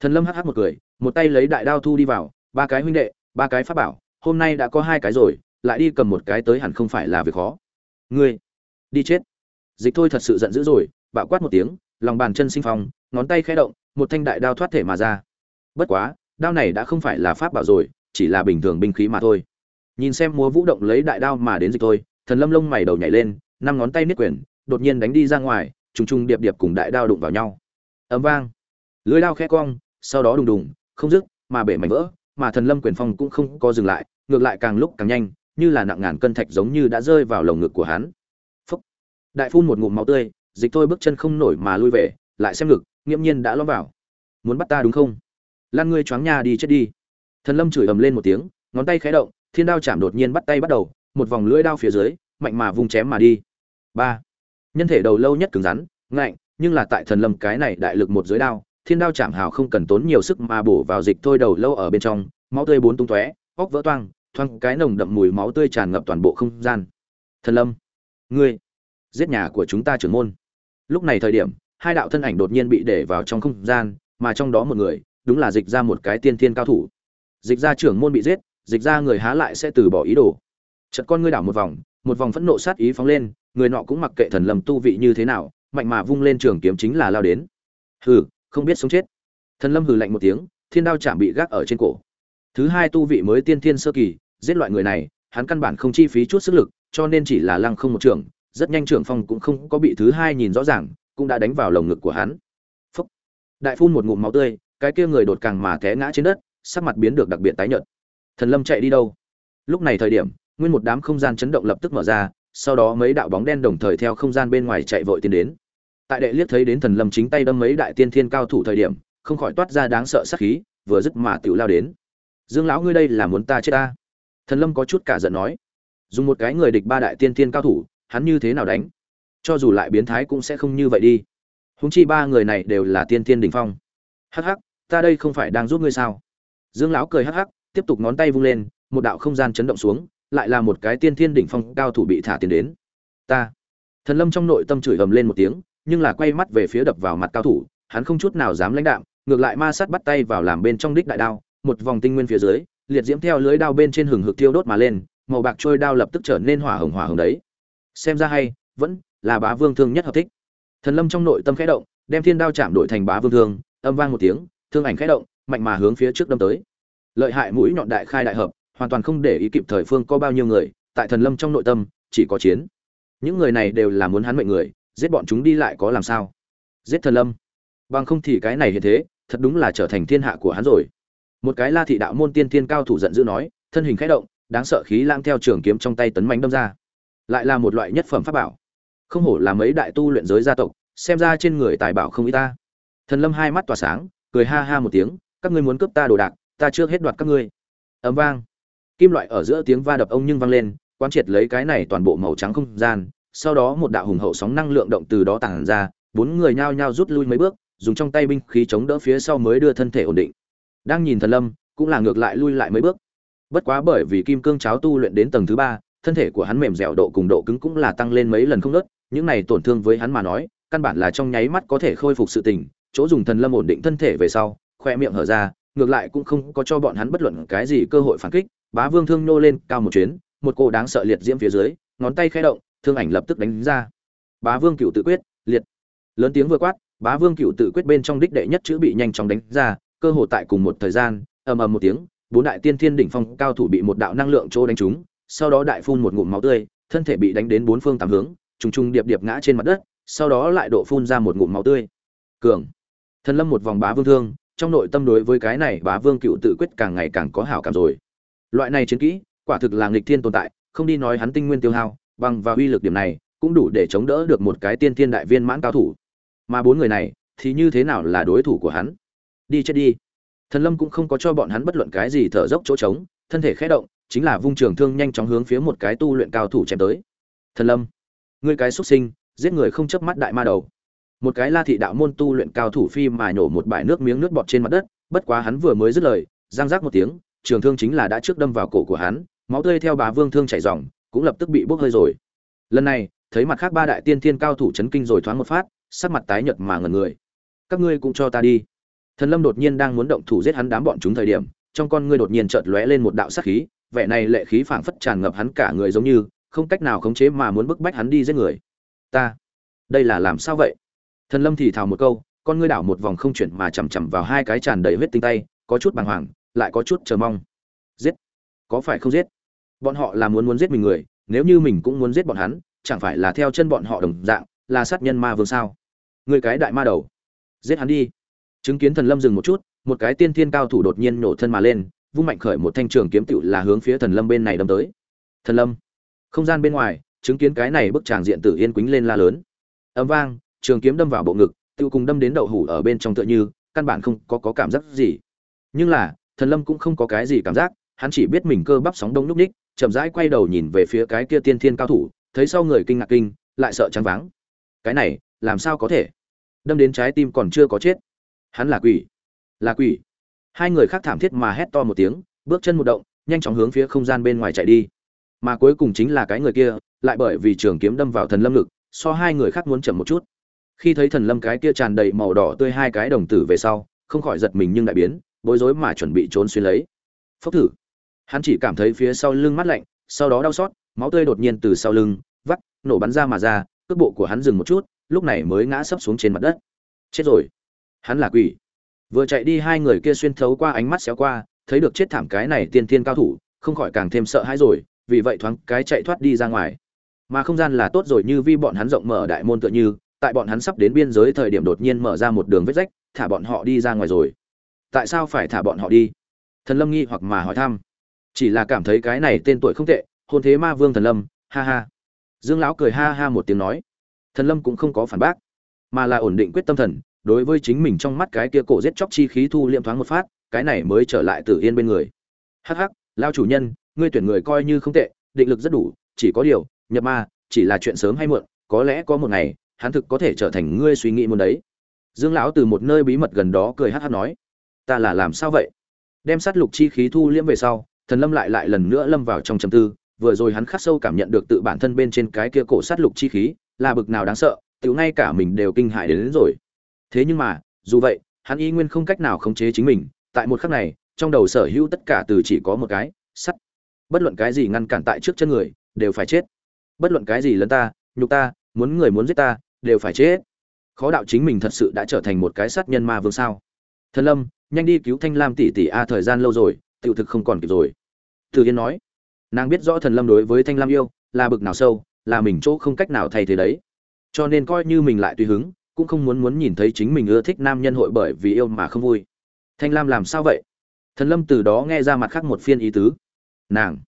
Thần lâm hắc hắc một cười, một tay lấy đại đao thu đi vào, ba cái huynh đệ, ba cái pháp bảo, hôm nay đã có hai cái rồi, lại đi cầm một cái tới hẳn không phải là việc khó. Ngươi, đi chết. Dịch thôi thật sự giận dữ rồi, bạo quát một tiếng, lòng bàn chân sinh phong, ngón tay khẽ động, một thanh đại đao thoát thể mà ra. Bất quá, đao này đã không phải là pháp bảo rồi, chỉ là bình thường binh khí mà thôi. Nhìn xem múa vũ động lấy đại đao mà đến dịch thôi, thần lâm lông mày đầu nhảy lên, năm ngón tay niết quyền đột nhiên đánh đi ra ngoài, trùng trùng điệp điệp cùng đại đao đụng vào nhau. Ấm vang. Lưới đao khẽ cong, sau đó đùng đùng, không dứt, mà bể mảnh vỡ, mà thần lâm quyền phong cũng không có dừng lại, ngược lại càng lúc càng nhanh, như là nặng ngàn cân thạch giống như đã rơi vào lồng ngực của hắn. Phúc. đại phun một ngụm máu tươi, dịch thôi bước chân không nổi mà lui về, lại xem ngực, nghiễm nhiên đã lõm vào. Muốn bắt ta đúng không? Lan ngươi choáng nhà đi chết đi. Thần lâm chửi ầm lên một tiếng, ngón tay khẽ động, thiên đao chạm đột nhiên bắt tay bắt đầu, một vòng lưỡi đao phía dưới, mạnh mà vung chém mà đi. Ba nhân thể đầu lâu nhất cứng rắn, ngạnh, nhưng là tại thần lâm cái này đại lực một dưới đao, thiên đao chạm hào không cần tốn nhiều sức mà bổ vào dịch thôi đầu lâu ở bên trong, máu tươi bốn tung tóe, óc vỡ toang, thoang cái nồng đậm mùi máu tươi tràn ngập toàn bộ không gian. Thần lâm, ngươi, giết nhà của chúng ta trưởng môn. Lúc này thời điểm, hai đạo thân ảnh đột nhiên bị để vào trong không gian, mà trong đó một người, đúng là dịch ra một cái tiên thiên cao thủ. Dịch ra trưởng môn bị giết, dịch ra người há lại sẽ từ bỏ ý đồ. Chật con ngươi đảo một vòng một vòng phẫn nộ sát ý phóng lên người nọ cũng mặc kệ thần lâm tu vị như thế nào, mạnh mà vung lên trường kiếm chính là lao đến. Hừ, không biết sống chết. Thần lâm hừ lạnh một tiếng, thiên đao chạm bị gác ở trên cổ. Thứ hai tu vị mới tiên thiên sơ kỳ, giết loại người này, hắn căn bản không chi phí chút sức lực, cho nên chỉ là lăng không một trường, rất nhanh trưởng phong cũng không có bị thứ hai nhìn rõ ràng, cũng đã đánh vào lồng ngực của hắn. Phúc. đại phun một ngụm máu tươi, cái kia người đột càng mà té ngã trên đất, sắc mặt biến được đặc biệt tái nhợt. Thần lâm chạy đi đâu? Lúc này thời điểm, nguyên một đám không gian chấn động lập tức mở ra sau đó mấy đạo bóng đen đồng thời theo không gian bên ngoài chạy vội tiến đến. Tại đệ liếc thấy đến thần lâm chính tay đâm mấy đại tiên thiên cao thủ thời điểm, không khỏi toát ra đáng sợ sát khí, vừa dứt mà tiểu lao đến. Dương lão ngươi đây là muốn ta chết ta? Thần lâm có chút cả giận nói. Dùng một cái người địch ba đại tiên thiên cao thủ, hắn như thế nào đánh? Cho dù lại biến thái cũng sẽ không như vậy đi. Huống chi ba người này đều là tiên thiên đỉnh phong. Hắc hắc, ta đây không phải đang giúp ngươi sao? Dương lão cười hắc hắc, tiếp tục ngón tay vung lên, một đạo không gian chấn động xuống lại là một cái tiên thiên đỉnh phong cao thủ bị thả tiền đến. Ta. Thần lâm trong nội tâm chửi ầm lên một tiếng, nhưng là quay mắt về phía đập vào mặt cao thủ, hắn không chút nào dám lãnh đạm, ngược lại ma sát bắt tay vào làm bên trong đích đại đao, một vòng tinh nguyên phía dưới, liệt diễm theo lưới đao bên trên hừng hực thiêu đốt mà lên, màu bạc trôi đao lập tức trở nên hỏa hồng hỏa hồng đấy. Xem ra hay, vẫn là bá vương thương nhất hợp thích. Thần lâm trong nội tâm khẽ động, đem thiên đao chạm đổi thành bá vương thương, âm vang một tiếng, thương ảnh khẽ động, mạnh mà hướng phía trước đâm tới. Lợi hại mũi nhọn đại khai đại hợp hoàn toàn không để ý kịp thời phương có bao nhiêu người, tại thần lâm trong nội tâm, chỉ có chiến. Những người này đều là muốn hắn mệnh người, giết bọn chúng đi lại có làm sao? Giết thần lâm. Bằng không thì cái này hiện thế, thật đúng là trở thành thiên hạ của hắn rồi. Một cái la thị đạo môn tiên thiên cao thủ giận dữ nói, thân hình khẽ động, đáng sợ khí lang theo trường kiếm trong tay tấn mánh đâm ra. Lại là một loại nhất phẩm pháp bảo. Không hổ là mấy đại tu luyện giới gia tộc, xem ra trên người tài bảo không ít ta. Thần lâm hai mắt tỏa sáng, cười ha ha một tiếng, các ngươi muốn cướp ta đồ đạc, ta trước hết đoạt các ngươi. Ấm vang kim loại ở giữa tiếng va đập ông nhưng vang lên, quán triệt lấy cái này toàn bộ màu trắng không gian. Sau đó một đạo hùng hậu sóng năng lượng động từ đó tản ra, bốn người nhao nhao rút lui mấy bước, dùng trong tay binh khí chống đỡ phía sau mới đưa thân thể ổn định. Đang nhìn thần lâm, cũng là ngược lại lui lại mấy bước. Bất quá bởi vì kim cương cháo tu luyện đến tầng thứ ba, thân thể của hắn mềm dẻo độ cùng độ cứng cũng là tăng lên mấy lần không nớt những này tổn thương với hắn mà nói, căn bản là trong nháy mắt có thể khôi phục sự tình. Chỗ dùng thần lâm ổn định thân thể về sau, khoe miệng hở ra, ngược lại cũng không có cho bọn hắn bất luận cái gì cơ hội phản kích bá vương thương nô lên cao một chuyến, một cô đáng sợ liệt diễm phía dưới, ngón tay khẽ động, thương ảnh lập tức đánh ra. Bá vương cựu tự quyết, liệt. Lớn tiếng vừa quát, bá vương cựu tự quyết bên trong đích đệ nhất chữ bị nhanh chóng đánh ra, cơ hội tại cùng một thời gian, ầm ầm một tiếng, bốn đại tiên thiên đỉnh phong cao thủ bị một đạo năng lượng chỗ đánh trúng, sau đó đại phun một ngụm máu tươi, thân thể bị đánh đến bốn phương tám hướng, trùng trùng điệp điệp ngã trên mặt đất, sau đó lại độ phun ra một ngụm máu tươi. Cường. Thần lâm một vòng bá vương thương, trong nội tâm đối với cái này bá vương cựu tự quyết càng ngày càng có hảo cảm rồi loại này chiến kỹ, quả thực là nghịch thiên tồn tại, không đi nói hắn tinh nguyên tiêu hao, bằng và uy lực điểm này, cũng đủ để chống đỡ được một cái tiên thiên đại viên mãn cao thủ. Mà bốn người này, thì như thế nào là đối thủ của hắn? Đi chết đi. Thần lâm cũng không có cho bọn hắn bất luận cái gì thở dốc chỗ trống, thân thể khẽ động, chính là vung trường thương nhanh chóng hướng phía một cái tu luyện cao thủ chém tới. Thần lâm, ngươi cái xuất sinh, giết người không chớp mắt đại ma đầu. Một cái la thị đạo môn tu luyện cao thủ phi mà nhổ một bãi nước miếng nước bọt trên mặt đất, bất quá hắn vừa mới dứt lời giang giác một tiếng trường thương chính là đã trước đâm vào cổ của hắn, máu tươi theo bà vương thương chảy ròng cũng lập tức bị bốc hơi rồi. Lần này, thấy mặt khác ba đại tiên thiên cao thủ chấn kinh rồi thoáng một phát, sắc mặt tái nhợt mà ngẩn người. Các ngươi cũng cho ta đi. Thần lâm đột nhiên đang muốn động thủ giết hắn đám bọn chúng thời điểm, trong con ngươi đột nhiên chợt lóe lên một đạo sát khí, vẻ này lệ khí phảng phất tràn ngập hắn cả người giống như, không cách nào khống chế mà muốn bức bách hắn đi giết người. Ta, đây là làm sao vậy? Thần lâm thì thào một câu, con ngươi đảo một vòng không chuyển mà chầm chậm vào hai cái tràn đầy huyết tinh tay, có chút bàng hoàng lại có chút chờ mong. Giết. Có phải không giết? Bọn họ là muốn muốn giết mình người nếu như mình cũng muốn giết bọn hắn chẳng phải là theo chân bọn họ đồng dạng là sát nhân ma vương sao? Người cái đại ma đầu. Giết hắn đi. Chứng kiến thần lâm dừng một chút một cái tiên thiên cao thủ đột nhiên nổ thân mà lên vung mạnh khởi một thanh trường kiếm tựu là hướng phía thần lâm bên này đâm tới. Thần lâm. Không gian bên ngoài chứng kiến cái này bức tràng diện tử yên quýnh lên la lớn. Ấm vang trường kiếm đâm vào bộ ngực tựu cùng đâm đến đậu hủ ở bên trong tựa như căn bản không có, có cảm giác gì. Nhưng là thần lâm cũng không có cái gì cảm giác hắn chỉ biết mình cơ bắp sóng đông núc ních chậm rãi quay đầu nhìn về phía cái kia tiên thiên cao thủ thấy sau người kinh ngạc kinh lại sợ trắng váng. Cái này làm sao có thể? Đâm đến trái tim còn chưa có chết. Hắn là quỷ. Là quỷ. Hai người khác thảm thiết mà hét to một tiếng bước chân một động nhanh chóng hướng phía không gian bên ngoài chạy đi. Mà cuối cùng chính là cái người kia lại bởi vì trường kiếm đâm vào thần lâm lực, so hai người khác muốn chậm một chút. Khi thấy thần lâm cái kia tràn đầy màu đỏ tươi hai cái đồng tử về sau không khỏi giật mình nhưng đại biến bối rối mà chuẩn bị trốn xuyên lấy. Phốc thử. Hắn chỉ cảm thấy phía sau lưng mát lạnh, sau đó đau xót, máu tươi đột nhiên từ sau lưng, vắt, nổ bắn ra mà ra, cước bộ của hắn dừng một chút, lúc này mới ngã sấp xuống trên mặt đất. Chết rồi. Hắn là quỷ. Vừa chạy đi hai người kia xuyên thấu qua ánh mắt xéo qua, thấy được chết thảm cái này tiên tiên cao thủ, không khỏi càng thêm sợ hãi rồi, vì vậy thoáng cái chạy thoát đi ra ngoài. Mà không gian là tốt rồi như vi bọn hắn rộng mở đại môn tựa như, tại bọn hắn sắp đến biên giới thời điểm đột nhiên mở ra một đường vết rách, thả bọn họ đi ra ngoài rồi tại sao phải thả bọn họ đi? Thần lâm nghi hoặc mà hỏi thăm. Chỉ là cảm thấy cái này tên tuổi không tệ, hôn thế ma vương thần lâm, ha ha. Dương lão cười ha ha một tiếng nói. Thần lâm cũng không có phản bác, mà là ổn định quyết tâm thần, đối với chính mình trong mắt cái kia cổ giết chóc chi khí thu liệm thoáng một phát, cái này mới trở lại tử yên bên người. Hắc hắc lao chủ nhân, ngươi tuyển người coi như không tệ, định lực rất đủ, chỉ có điều, nhập ma, chỉ là chuyện sớm hay muộn, có lẽ có một ngày, hắn thực có thể trở thành ngươi suy nghĩ muốn đấy. Dương lão từ một nơi bí mật gần đó cười hắc hắc nói ta là làm sao vậy? Đem sát lục chi khí thu liễm về sau thần lâm lại lại lần nữa lâm vào trong trầm tư vừa rồi hắn khắc sâu cảm nhận được tự bản thân bên trên cái kia cổ sát lục chi khí là bực nào đáng sợ tự ngay cả mình đều kinh hại đến, đến rồi. Thế nhưng mà dù vậy hắn y nguyên không cách nào khống chế chính mình tại một khắc này trong đầu sở hữu tất cả từ chỉ có một cái sắt. Bất luận cái gì ngăn cản tại trước chân người đều phải chết. Bất luận cái gì lấn ta nhục ta muốn người muốn giết ta đều phải chết. Khó đạo chính mình thật sự đã trở thành một cái sát nhân ma vương sao? Thần lâm nhanh đi cứu thanh lam tỷ tỷ a, thời gian lâu rồi, tiểu thực không còn kịp rồi. Từ yên nói, nàng biết rõ thần lâm đối với thanh lam yêu là bực nào sâu, là mình chỗ không cách nào thay thế đấy. Cho nên coi như mình lại tùy hứng, cũng không muốn muốn nhìn thấy chính mình ưa thích nam nhân hội bởi vì yêu mà không vui. Thanh lam làm sao vậy? Thần lâm từ đó nghe ra mặt khác một phiên ý tứ. Nàng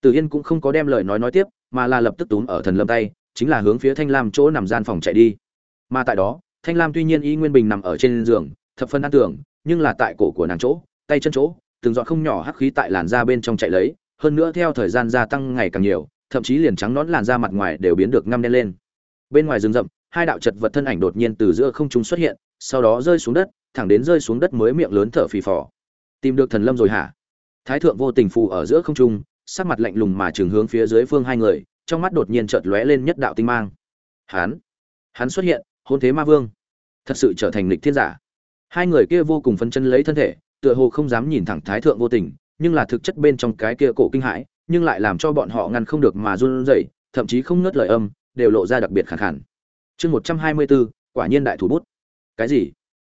tử yên cũng không có đem lời nói nói tiếp, mà là lập tức túm ở thần lâm tay, chính là hướng phía thanh lam chỗ nằm gian phòng chạy đi. Mà tại đó, thanh lam tuy nhiên y nguyên bình nằm ở trên giường, thập phân an tưởng nhưng là tại cổ của nàng chỗ, tay chân chỗ, từng giọt không nhỏ hắc khí tại làn da bên trong chạy lấy, hơn nữa theo thời gian gia tăng ngày càng nhiều, thậm chí liền trắng nón làn da mặt ngoài đều biến được ngăm đen lên. Bên ngoài rừng rậm, hai đạo chật vật thân ảnh đột nhiên từ giữa không trung xuất hiện, sau đó rơi xuống đất, thẳng đến rơi xuống đất mới miệng lớn thở phì phò. Tìm được thần lâm rồi hả? Thái thượng vô tình phù ở giữa không trung, sắc mặt lạnh lùng mà trường hướng phía dưới phương hai người, trong mắt đột nhiên chợt lóe lên nhất đạo tinh mang. Hắn hắn xuất hiện, hôn thế ma vương. Thật sự trở thành lịch thiên giả hai người kia vô cùng phấn chân lấy thân thể, tựa hồ không dám nhìn thẳng thái thượng vô tình, nhưng là thực chất bên trong cái kia cổ kinh hãi, nhưng lại làm cho bọn họ ngăn không được mà run rẩy, thậm chí không ngớt lời âm, đều lộ ra đặc biệt khẳng khản chương một trăm hai mươi bốn, quả nhiên đại thủ bút. Cái gì?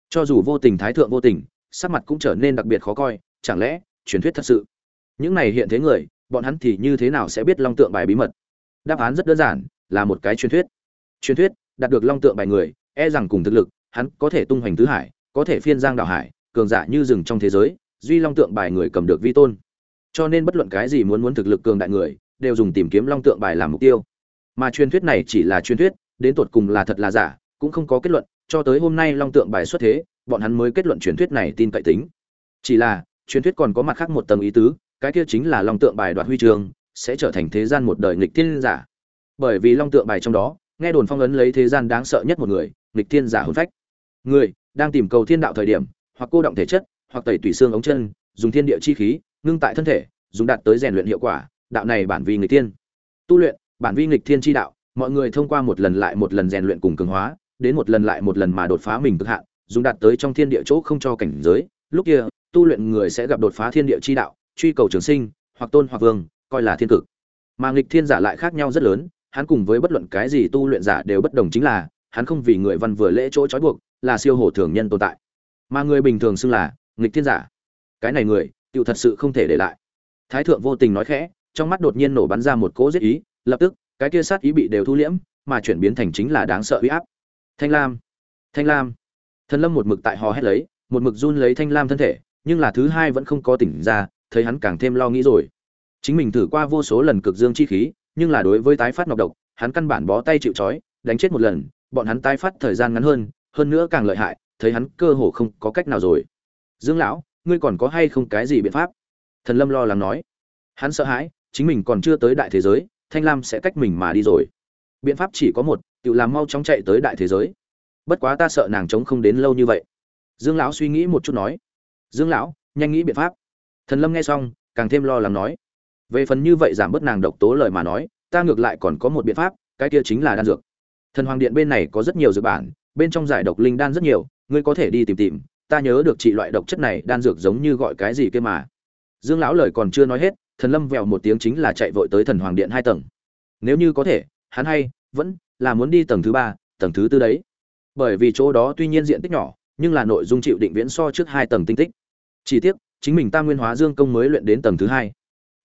Cho dù vô tình thái thượng vô tình, sắc mặt cũng trở nên đặc biệt khó coi, chẳng lẽ, truyền thuyết thật sự? Những này hiện thế người, bọn hắn thì như thế nào sẽ biết long tượng bài bí mật? Đáp án rất đơn giản, là một cái truyền thuyết. Truyền thuyết, đạt được long tượng bài người e rằng cùng thực lực, hắn có thể tung hoành tứ hải có thể phiên giang đảo hải, cường giả như rừng trong thế giới, duy long tượng bài người cầm được vi tôn. Cho nên bất luận cái gì muốn muốn thực lực cường đại người, đều dùng tìm kiếm long tượng bài làm mục tiêu. Mà truyền thuyết này chỉ là truyền thuyết, đến tột cùng là thật là giả, cũng không có kết luận, cho tới hôm nay long tượng bài xuất thế, bọn hắn mới kết luận truyền thuyết này tin cậy tính. Chỉ là, truyền thuyết còn có mặt khác một tầng ý tứ, cái kia chính là long tượng bài đoạt huy chương sẽ trở thành thế gian một đời nghịch thiên giả. Bởi vì long tượng bài trong đó, nghe đồn phong ấn lấy thế gian đáng sợ nhất một người, nghịch thiên giả hồn phách. Người đang tìm cầu thiên đạo thời điểm, hoặc cô động thể chất, hoặc tẩy tủy xương ống chân, dùng thiên địa chi khí, ngưng tại thân thể, dùng đạt tới rèn luyện hiệu quả, đạo này bản vi nghịch thiên. Tu luyện, bản vi nghịch thiên chi đạo, mọi người thông qua một lần lại một lần rèn luyện cùng cường hóa, đến một lần lại một lần mà đột phá mình cực hạn, dùng đạt tới trong thiên địa chỗ không cho cảnh giới. Lúc kia, tu luyện người sẽ gặp đột phá thiên địa chi đạo, truy cầu trường sinh, hoặc tôn hoặc vương, coi là thiên cực. Mà nghịch thiên giả lại khác nhau rất lớn, hắn cùng với bất luận cái gì tu luyện giả đều bất đồng chính là, hắn không vì người văn vừa lễ chỗ trói buộc là siêu hổ thường nhân tồn tại. Mà người bình thường xưng là nghịch thiên giả. Cái này người tựu thật sự không thể để lại. Thái thượng vô tình nói khẽ, trong mắt đột nhiên nổ bắn ra một cỗ giết ý, lập tức, cái kia sát ý bị đều thu liễm, mà chuyển biến thành chính là đáng sợ uy áp. Thanh lam thanh lam. Thần lâm một mực tại hò hét lấy, một mực run lấy thanh lam thân thể, nhưng là thứ hai vẫn không có tỉnh ra, thấy hắn càng thêm lo nghĩ rồi. Chính mình thử qua vô số lần cực dương chi khí, nhưng là đối với tái phát nọc độc, hắn căn bản bó tay chịu trói, đánh chết một lần, bọn hắn tái phát thời gian ngắn hơn hơn nữa càng lợi hại, thấy hắn cơ hồ không có cách nào rồi. Dương lão, ngươi còn có hay không cái gì biện pháp? Thần lâm lo lắng nói. Hắn sợ hãi, chính mình còn chưa tới đại thế giới, thanh lam sẽ cách mình mà đi rồi. Biện pháp chỉ có một, tự làm mau chóng chạy tới đại thế giới. Bất quá ta sợ nàng chống không đến lâu như vậy. Dương lão suy nghĩ một chút nói. Dương lão, nhanh nghĩ biện pháp. Thần lâm nghe xong, càng thêm lo lắng nói. Về phần như vậy giảm bớt nàng độc tố lời mà nói, ta ngược lại còn có một biện pháp, cái kia chính là đan dược. Thần hoàng điện bên này có rất nhiều dược bản bên trong giải độc linh đan rất nhiều, ngươi có thể đi tìm tìm, ta nhớ được chỉ loại độc chất này đan dược giống như gọi cái gì kia mà. Dương lão lời còn chưa nói hết, thần lâm vèo một tiếng chính là chạy vội tới thần hoàng điện hai tầng. Nếu như có thể, hắn hay, vẫn là muốn đi tầng thứ ba, tầng thứ tư đấy. Bởi vì chỗ đó tuy nhiên diện tích nhỏ, nhưng là nội dung chịu định viễn so trước hai tầng tinh tích. Chỉ tiếc, chính mình tam nguyên hóa dương công mới luyện đến tầng thứ hai.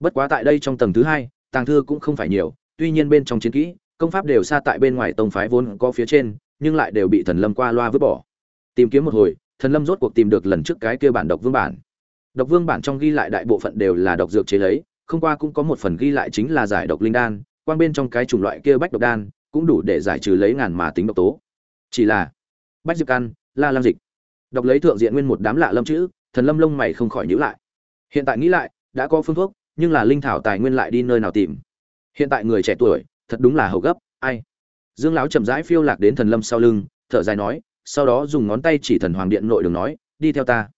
Bất quá tại đây trong tầng thứ hai, tàng thư cũng không phải nhiều, tuy nhiên bên trong chiến kỹ, công pháp đều xa tại bên ngoài tông phái vốn có phía trên nhưng lại đều bị thần lâm qua loa vứt bỏ. Tìm kiếm một hồi, thần lâm rốt cuộc tìm được lần trước cái kia bản độc vương bản. Độc vương bản trong ghi lại đại bộ phận đều là độc dược chế lấy, không qua cũng có một phần ghi lại chính là giải độc linh đan quan bên trong cái chủng loại kia bách độc đan, cũng đủ để giải trừ lấy ngàn mà tính độc tố. Chỉ là, bách dược ăn, la lam dịch. Độc lấy thượng diện nguyên một đám lạ lâm chữ, thần lâm lông mày không khỏi nhíu lại. Hiện tại nghĩ lại, đã có phương thuốc, nhưng là linh thảo tài nguyên lại đi nơi nào tìm? Hiện tại người trẻ tuổi, thật đúng là hầu gấp, ai? Dương lão chậm rãi phiêu lạc đến thần lâm sau lưng, thở dài nói, sau đó dùng ngón tay chỉ thần hoàng điện nội đường nói, đi theo ta.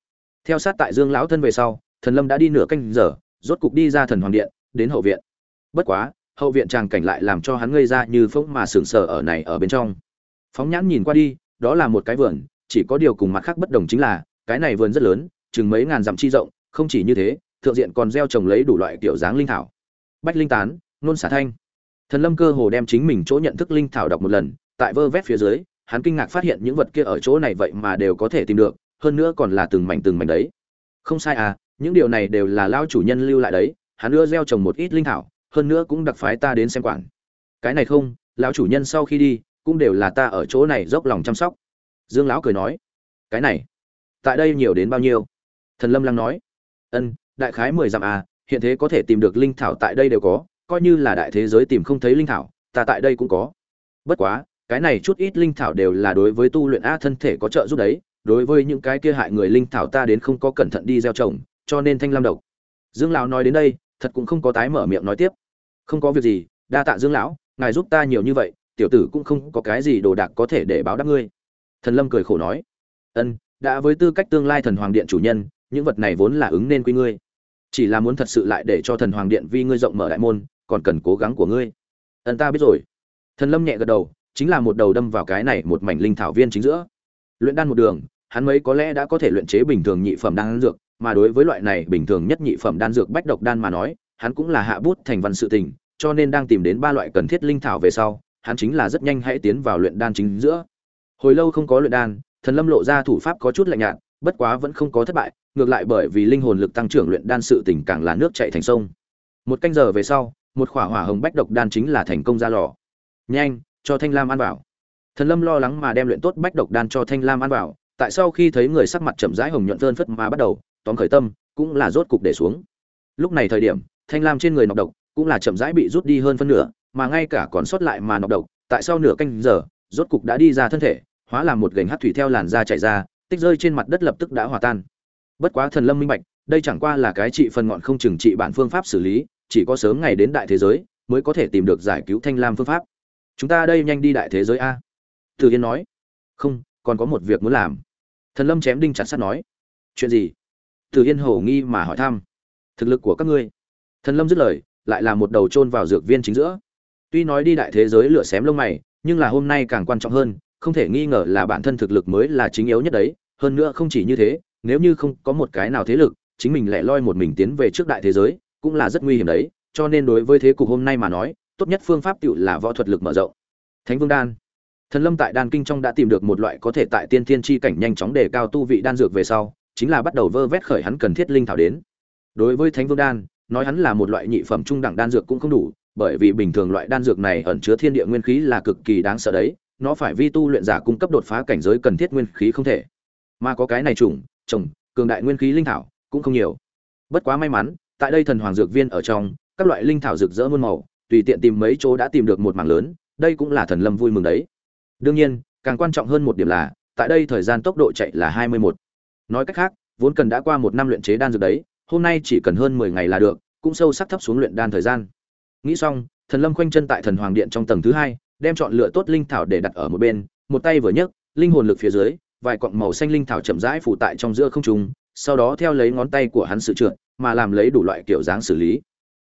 Theo sát tại dương lão thân về sau, thần lâm đã đi nửa canh giờ, rốt cục đi ra thần hoàng điện, đến hậu viện. Bất quá, hậu viện tràng cảnh lại làm cho hắn ngây ra như phỗng mà sừng sờ ở này ở bên trong. Phóng nhãn nhìn qua đi, đó là một cái vườn, chỉ có điều cùng mặt khác bất đồng chính là, cái này vườn rất lớn, chừng mấy ngàn dặm chi rộng, không chỉ như thế, thượng diện còn gieo trồng lấy đủ loại kiểu dáng linh thảo. Bách linh tán, nôn xả thanh thần lâm cơ hồ đem chính mình chỗ nhận thức linh thảo đọc một lần, tại vơ vét phía dưới, hắn kinh ngạc phát hiện những vật kia ở chỗ này vậy mà đều có thể tìm được, hơn nữa còn là từng mảnh từng mảnh đấy. Không sai à những điều này đều là lao chủ nhân lưu lại đấy, hắn đưa gieo trồng một ít linh thảo, hơn nữa cũng đặc phái ta đến xem quản. Cái này không, lão chủ nhân sau khi đi, cũng đều là ta ở chỗ này dốc lòng chăm sóc. Dương lão cười nói, cái này, tại đây nhiều đến bao nhiêu? Thần lâm lăng nói, ân, đại khái mười dặm à hiện thế có thể tìm được linh thảo tại đây đều có coi như là đại thế giới tìm không thấy linh thảo, ta tại đây cũng có. Bất quá, cái này chút ít linh thảo đều là đối với tu luyện a thân thể có trợ giúp đấy, đối với những cái kia hại người linh thảo ta đến không có cẩn thận đi gieo trồng, cho nên thanh lam độc. Dương lão nói đến đây, thật cũng không có tái mở miệng nói tiếp. Không có việc gì, đa tạ dương lão, ngài giúp ta nhiều như vậy, tiểu tử cũng không có cái gì đồ đạc có thể để báo đáp ngươi. Thần lâm cười khổ nói, ân, đã với tư cách tương lai thần hoàng điện chủ nhân, những vật này vốn là ứng nên quy ngươi. Chỉ là muốn thật sự lại để cho thần hoàng điện vi ngươi rộng mở đại môn còn cần cố gắng của ngươi. Ẩn ta biết rồi. Thần lâm nhẹ gật đầu, chính là một đầu đâm vào cái này một mảnh linh thảo viên chính giữa. Luyện đan một đường, hắn mấy có lẽ đã có thể luyện chế bình thường nhị phẩm đan dược, mà đối với loại này bình thường nhất nhị phẩm đan dược bách độc đan mà nói, hắn cũng là hạ bút thành văn sự tình, cho nên đang tìm đến ba loại cần thiết linh thảo về sau, hắn chính là rất nhanh hãy tiến vào luyện đan chính giữa. Hồi lâu không có luyện đan, thần lâm lộ ra thủ pháp có chút lạnh nhạt, bất quá vẫn không có thất bại, ngược lại bởi vì linh hồn lực tăng trưởng luyện đan sự tình càng là nước chảy thành sông. Một canh giờ về sau một khỏa hỏa hồng bách độc đan chính là thành công ra lò. Nhanh, cho thanh lam ăn vào. Thần lâm lo lắng mà đem luyện tốt bách độc đan cho thanh lam ăn vào, tại sau khi thấy người sắc mặt chậm rãi hồng nhuận phơn phất mà bắt đầu, tóm khởi tâm, cũng là rốt cục để xuống. Lúc này thời điểm, thanh lam trên người nọc độc cũng là chậm rãi bị rút đi hơn phân nửa, mà ngay cả còn sót lại mà nọc độc, tại sau nửa canh giờ, rốt cục đã đi ra thân thể, hóa làm một gành hát thủy theo làn da chảy ra, tích rơi trên mặt đất lập tức đã hòa tan. Bất quá thần lâm minh bạch, đây chẳng qua là cái trị phần ngọn không chừng trị bản phương pháp xử lý chỉ có sớm ngày đến đại thế giới mới có thể tìm được giải cứu thanh lam phương pháp. Chúng ta đây nhanh đi đại thế giới a. Từ yên nói. Không, còn có một việc muốn làm. Thần lâm chém đinh chặt sắt nói. Chuyện gì? Từ yên hổ nghi mà hỏi thăm. Thực lực của các ngươi. Thần lâm dứt lời, lại là một đầu chôn vào dược viên chính giữa. Tuy nói đi đại thế giới lửa xém lông mày, nhưng là hôm nay càng quan trọng hơn, không thể nghi ngờ là bản thân thực lực mới là chính yếu nhất đấy. Hơn nữa không chỉ như thế, nếu như không có một cái nào thế lực, chính mình lại loi một mình tiến về trước đại thế giới cũng là rất nguy hiểm đấy, cho nên đối với thế cục hôm nay mà nói, tốt nhất phương pháp tựu là võ thuật lực mở rộng. Thánh vương đan. Thần lâm tại đan kinh trong đã tìm được một loại có thể tại tiên thiên chi cảnh nhanh chóng đề cao tu vị đan dược về sau, chính là bắt đầu vơ vét khởi hắn cần thiết linh thảo đến. Đối với thánh vương đan, nói hắn là một loại nhị phẩm trung đẳng đan dược cũng không đủ, bởi vì bình thường loại đan dược này ẩn chứa thiên địa nguyên khí là cực kỳ đáng sợ đấy, nó phải vi tu luyện giả cung cấp đột phá cảnh giới cần thiết nguyên khí không thể. Mà có cái này trùng trồng cường đại nguyên khí linh thảo cũng không nhiều. Bất quá may mắn tại đây thần hoàng dược viên ở trong, các loại linh thảo rực rỡ muôn màu, tùy tiện tìm mấy chỗ đã tìm được một mảng lớn, đây cũng là thần lâm vui mừng đấy. Đương nhiên, càng quan trọng hơn một điểm là, tại đây thời gian tốc độ chạy là hai mươi một nói cách khác, vốn cần đã qua một năm luyện chế đan dược đấy, hôm nay chỉ cần hơn mười ngày là được, cũng sâu sắc thấp xuống luyện đan thời gian. Nghĩ xong, thần lâm khoanh chân tại thần hoàng điện trong tầng thứ hai, đem chọn lựa tốt linh thảo để đặt ở một bên, một tay vừa nhấc, linh hồn lực phía dưới, vài cọng màu xanh linh thảo chậm rãi phủ tại trong giữa không trung, sau đó theo lấy ngón tay của hắn sự trượt mà làm lấy đủ loại kiểu dáng xử lý.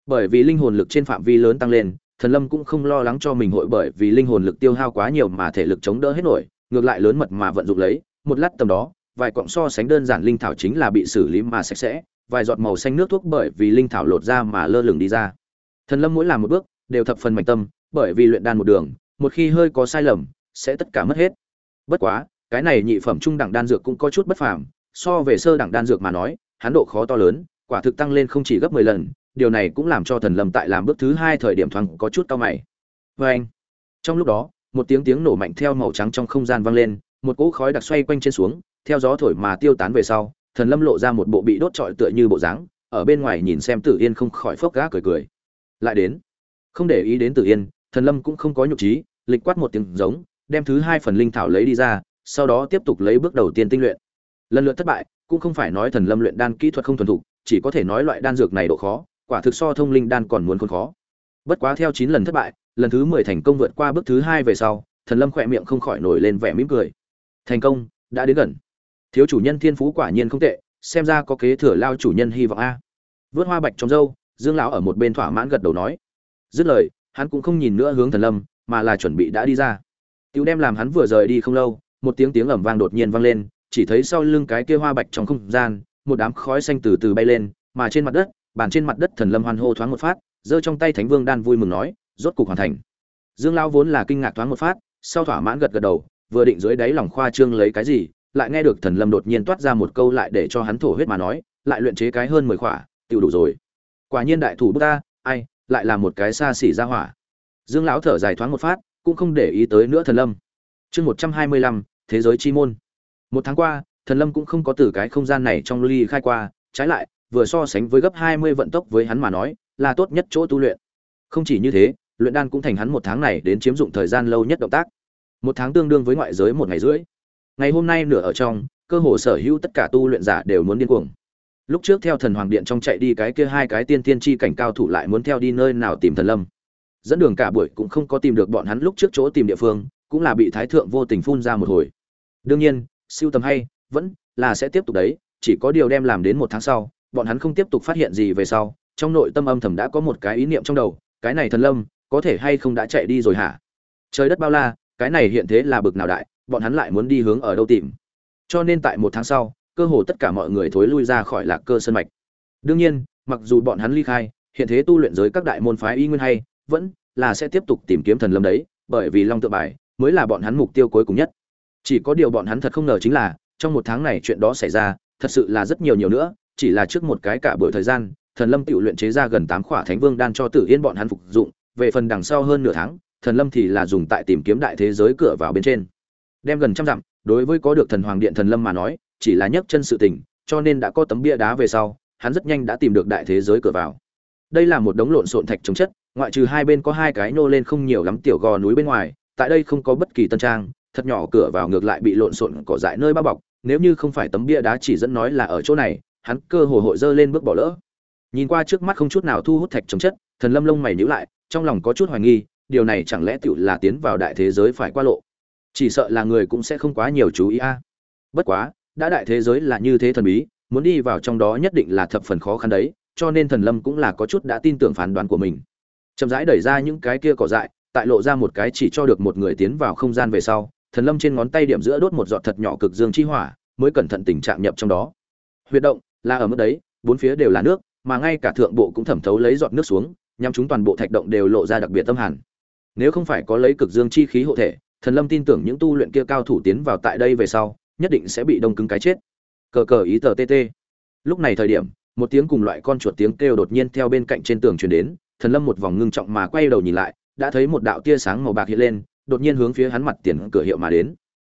Bởi vì linh hồn lực trên phạm vi lớn tăng lên, thần lâm cũng không lo lắng cho mình hội bởi vì linh hồn lực tiêu hao quá nhiều mà thể lực chống đỡ hết nổi, ngược lại lớn mật mà vận dụng lấy, một lát tầm đó, vài cọng so sánh đơn giản linh thảo chính là bị xử lý mà sạch sẽ, vài giọt màu xanh nước thuốc bởi vì linh thảo lột ra mà lơ lửng đi ra. Thần lâm mỗi làm một bước, đều thập phần mạnh tâm, bởi vì luyện đan một đường, một khi hơi có sai lầm, sẽ tất cả mất hết. Bất quá, cái này nhị phẩm trung đẳng đan dược cũng có chút bất phàm, so về sơ đẳng đan dược mà nói, hắn độ khó to lớn quả thực tăng lên không chỉ gấp mười lần, điều này cũng làm cho thần lâm tại làm bước thứ hai thời điểm thoáng có chút cao mày Oeng. anh, trong lúc đó, một tiếng tiếng nổ mạnh theo màu trắng trong không gian vang lên, một cỗ khói đặc xoay quanh trên xuống, theo gió thổi mà tiêu tán về sau, thần lâm lộ ra một bộ bị đốt trọi tựa như bộ dáng, ở bên ngoài nhìn xem tử yên không khỏi phốc gá cười cười lại đến, không để ý đến tử yên, thần lâm cũng không có nhục trí, lịch quát một tiếng giống, đem thứ hai phần linh thảo lấy đi ra, sau đó tiếp tục lấy bước đầu tiên tinh luyện lần lượt thất bại, cũng không phải nói thần lâm luyện đan kỹ thuật không thuần thục chỉ có thể nói loại đan dược này độ khó, quả thực so thông linh đan còn muốn khốn khó. Bất quá theo chín lần thất bại, lần thứ mười thành công vượt qua bước thứ hai về sau, thần lâm khỏe miệng không khỏi nổi lên vẻ mỉm cười. Thành công, đã đến gần. Thiếu chủ nhân thiên phú quả nhiên không tệ, xem ra có kế thừa lao chủ nhân hy vọng a. Vớt hoa bạch trong dâu dương lão ở một bên thỏa mãn gật đầu nói. Dứt lời, hắn cũng không nhìn nữa hướng thần lâm, mà là chuẩn bị đã đi ra. Tiểu đem làm hắn vừa rời đi không lâu, một tiếng tiếng ầm vang đột nhiên vang lên, chỉ thấy sau lưng cái kia hoa bạch trong không gian một đám khói xanh từ từ bay lên, mà trên mặt đất, bàn trên mặt đất thần lâm hoan hô thoáng một phát, giơ trong tay thánh vương đan vui mừng nói, rốt cục hoàn thành. Dương lão vốn là kinh ngạc thoáng một phát, sau thỏa mãn gật gật đầu, vừa định dưới đáy lòng khoa trương lấy cái gì, lại nghe được thần lâm đột nhiên toát ra một câu lại để cho hắn thổ huyết mà nói, lại luyện chế cái hơn mười khỏa tiêu đủ rồi. Quả nhiên đại thủ bút ta, ai, lại là một cái xa xỉ ra hỏa. Dương lão thở dài thoáng một phát, cũng không để ý tới nữa thần lâm. Chương một trăm hai mươi lăm, thế giới chi môn. Một tháng qua thần lâm cũng không có từ cái không gian này trong ly khai qua, trái lại, vừa so sánh với gấp hai mươi vận tốc với hắn mà nói, là tốt nhất chỗ tu luyện. Không chỉ như thế, luyện đan cũng thành hắn một tháng này đến chiếm dụng thời gian lâu nhất động tác. Một tháng tương đương với ngoại giới một ngày rưỡi. Ngày hôm nay nửa ở trong, cơ hồ sở hữu tất cả tu luyện giả đều muốn điên cuồng. Lúc trước theo thần hoàng điện trong chạy đi cái kia hai cái tiên tiên chi cảnh cao thủ lại muốn theo đi nơi nào tìm thần lâm. Dẫn đường cả buổi cũng không có tìm được bọn hắn lúc trước chỗ tìm địa phương, cũng là bị thái thượng vô tình phun ra một hồi. Đương nhiên, siêu tầm hay vẫn là sẽ tiếp tục đấy, chỉ có điều đem làm đến một tháng sau, bọn hắn không tiếp tục phát hiện gì về sau, trong nội tâm âm thầm đã có một cái ý niệm trong đầu, cái này thần lâm, có thể hay không đã chạy đi rồi hả? Trời đất bao la, cái này hiện thế là bực nào đại, bọn hắn lại muốn đi hướng ở đâu tìm? Cho nên tại một tháng sau, cơ hồ tất cả mọi người thối lui ra khỏi lạc cơ sân mạch. Đương nhiên, mặc dù bọn hắn ly khai, hiện thế tu luyện giới các đại môn phái y nguyên hay, vẫn là sẽ tiếp tục tìm kiếm thần lâm đấy, bởi vì long tự bài mới là bọn hắn mục tiêu cuối cùng nhất. Chỉ có điều bọn hắn thật không ngờ chính là trong một tháng này chuyện đó xảy ra, thật sự là rất nhiều nhiều nữa, chỉ là trước một cái cả buổi thời gian, thần lâm tự luyện chế ra gần tám khỏa thánh vương đan cho tử yên bọn hắn phục dụng, về phần đằng sau hơn nửa tháng, thần lâm thì là dùng tại tìm kiếm đại thế giới cửa vào bên trên. Đem gần trăm dặm, đối với có được thần hoàng điện thần lâm mà nói, chỉ là nhấc chân sự tình, cho nên đã có tấm bia đá về sau, hắn rất nhanh đã tìm được đại thế giới cửa vào. Đây là một đống lộn xộn thạch chống chất, ngoại trừ hai bên có hai cái nô lên không nhiều lắm tiểu gò núi bên ngoài, tại đây không có bất kỳ tân trang, thật nhỏ cửa vào ngược lại bị lộn xộn cỏ dại nơi bao bọc nếu như không phải tấm bia đá chỉ dẫn nói là ở chỗ này, hắn cơ hồ hội dơ lên bước bỏ lỡ. Nhìn qua trước mắt không chút nào thu hút thạch chống chất, thần lâm lông mày nhíu lại, trong lòng có chút hoài nghi, điều này chẳng lẽ tựu là tiến vào đại thế giới phải qua lộ? Chỉ sợ là người cũng sẽ không quá nhiều chú ý a. Bất quá, đã đại thế giới là như thế thần bí, muốn đi vào trong đó nhất định là thập phần khó khăn đấy, cho nên thần lâm cũng là có chút đã tin tưởng phán đoán của mình. Chậm rãi đẩy ra những cái kia cỏ dại, tại lộ ra một cái chỉ cho được một người tiến vào không gian về sau thần lâm trên ngón tay điểm giữa đốt một giọt thật nhỏ cực dương chi hỏa, mới cẩn thận tình trạng nhập trong đó. Huyệt động, là ở mức đấy, bốn phía đều là nước, mà ngay cả thượng bộ cũng thẩm thấu lấy giọt nước xuống nhằm chúng toàn bộ thạch động đều lộ ra đặc biệt tâm hàn. Nếu không phải có lấy cực dương chi khí hộ thể, thần lâm tin tưởng những tu luyện kia cao thủ tiến vào tại đây về sau, nhất định sẽ bị đông cứng cái chết. Cờ cờ ý tờ tt lúc này thời điểm, một tiếng cùng loại con chuột tiếng kêu đột nhiên theo bên cạnh trên tường truyền đến, thần lâm một vòng ngưng trọng mà quay đầu nhìn lại, đã thấy một đạo tia sáng màu bạc hiện lên đột nhiên hướng phía hắn mặt tiền cửa hiệu mà đến.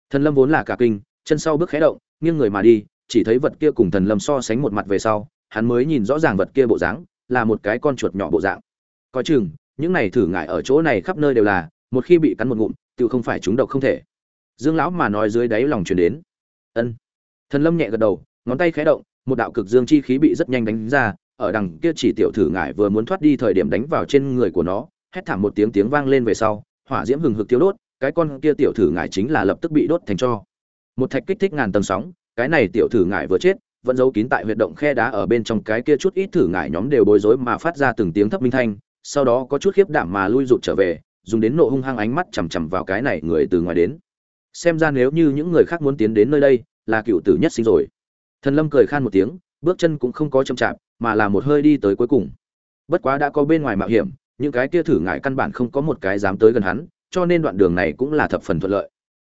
Thần lâm vốn là cả kinh, chân sau bước khé động, nghiêng người mà đi, chỉ thấy vật kia cùng thần lâm so sánh một mặt về sau, hắn mới nhìn rõ ràng vật kia bộ dáng, là một cái con chuột nhỏ bộ dạng. Coi chừng, những này thử ngại ở chỗ này khắp nơi đều là, một khi bị cắn một ngụm, tự không phải chúng độc không thể. Dương lão mà nói dưới đáy lòng truyền đến. Ân. Thần lâm nhẹ gật đầu, ngón tay khẽ động, một đạo cực dương chi khí bị rất nhanh đánh ra, ở đằng kia chỉ tiểu thử ngải vừa muốn thoát đi thời điểm đánh vào trên người của nó, hét thảm một tiếng tiếng vang lên về sau hỏa diễm hừng hực thiếu đốt, cái con kia tiểu thử ngải chính là lập tức bị đốt thành cho. Một thạch kích thích ngàn tầng sóng, cái này tiểu thử ngải vừa chết, vẫn giấu kín tại huyệt động khe đá ở bên trong, cái kia chút ít thử ngải nhóm đều bối rối mà phát ra từng tiếng thấp minh thanh, sau đó có chút khiếp đảm mà lui rụt trở về, dùng đến nộ hung hăng ánh mắt chằm chằm vào cái này người từ ngoài đến. Xem ra nếu như những người khác muốn tiến đến nơi đây, là cựu tử nhất sinh rồi. Thần lâm cười khan một tiếng, bước chân cũng không có chậm chạp, mà là một hơi đi tới cuối cùng. Bất quá đã có bên ngoài mạo hiểm những cái kia thử ngại căn bản không có một cái dám tới gần hắn, cho nên đoạn đường này cũng là thập phần thuận lợi.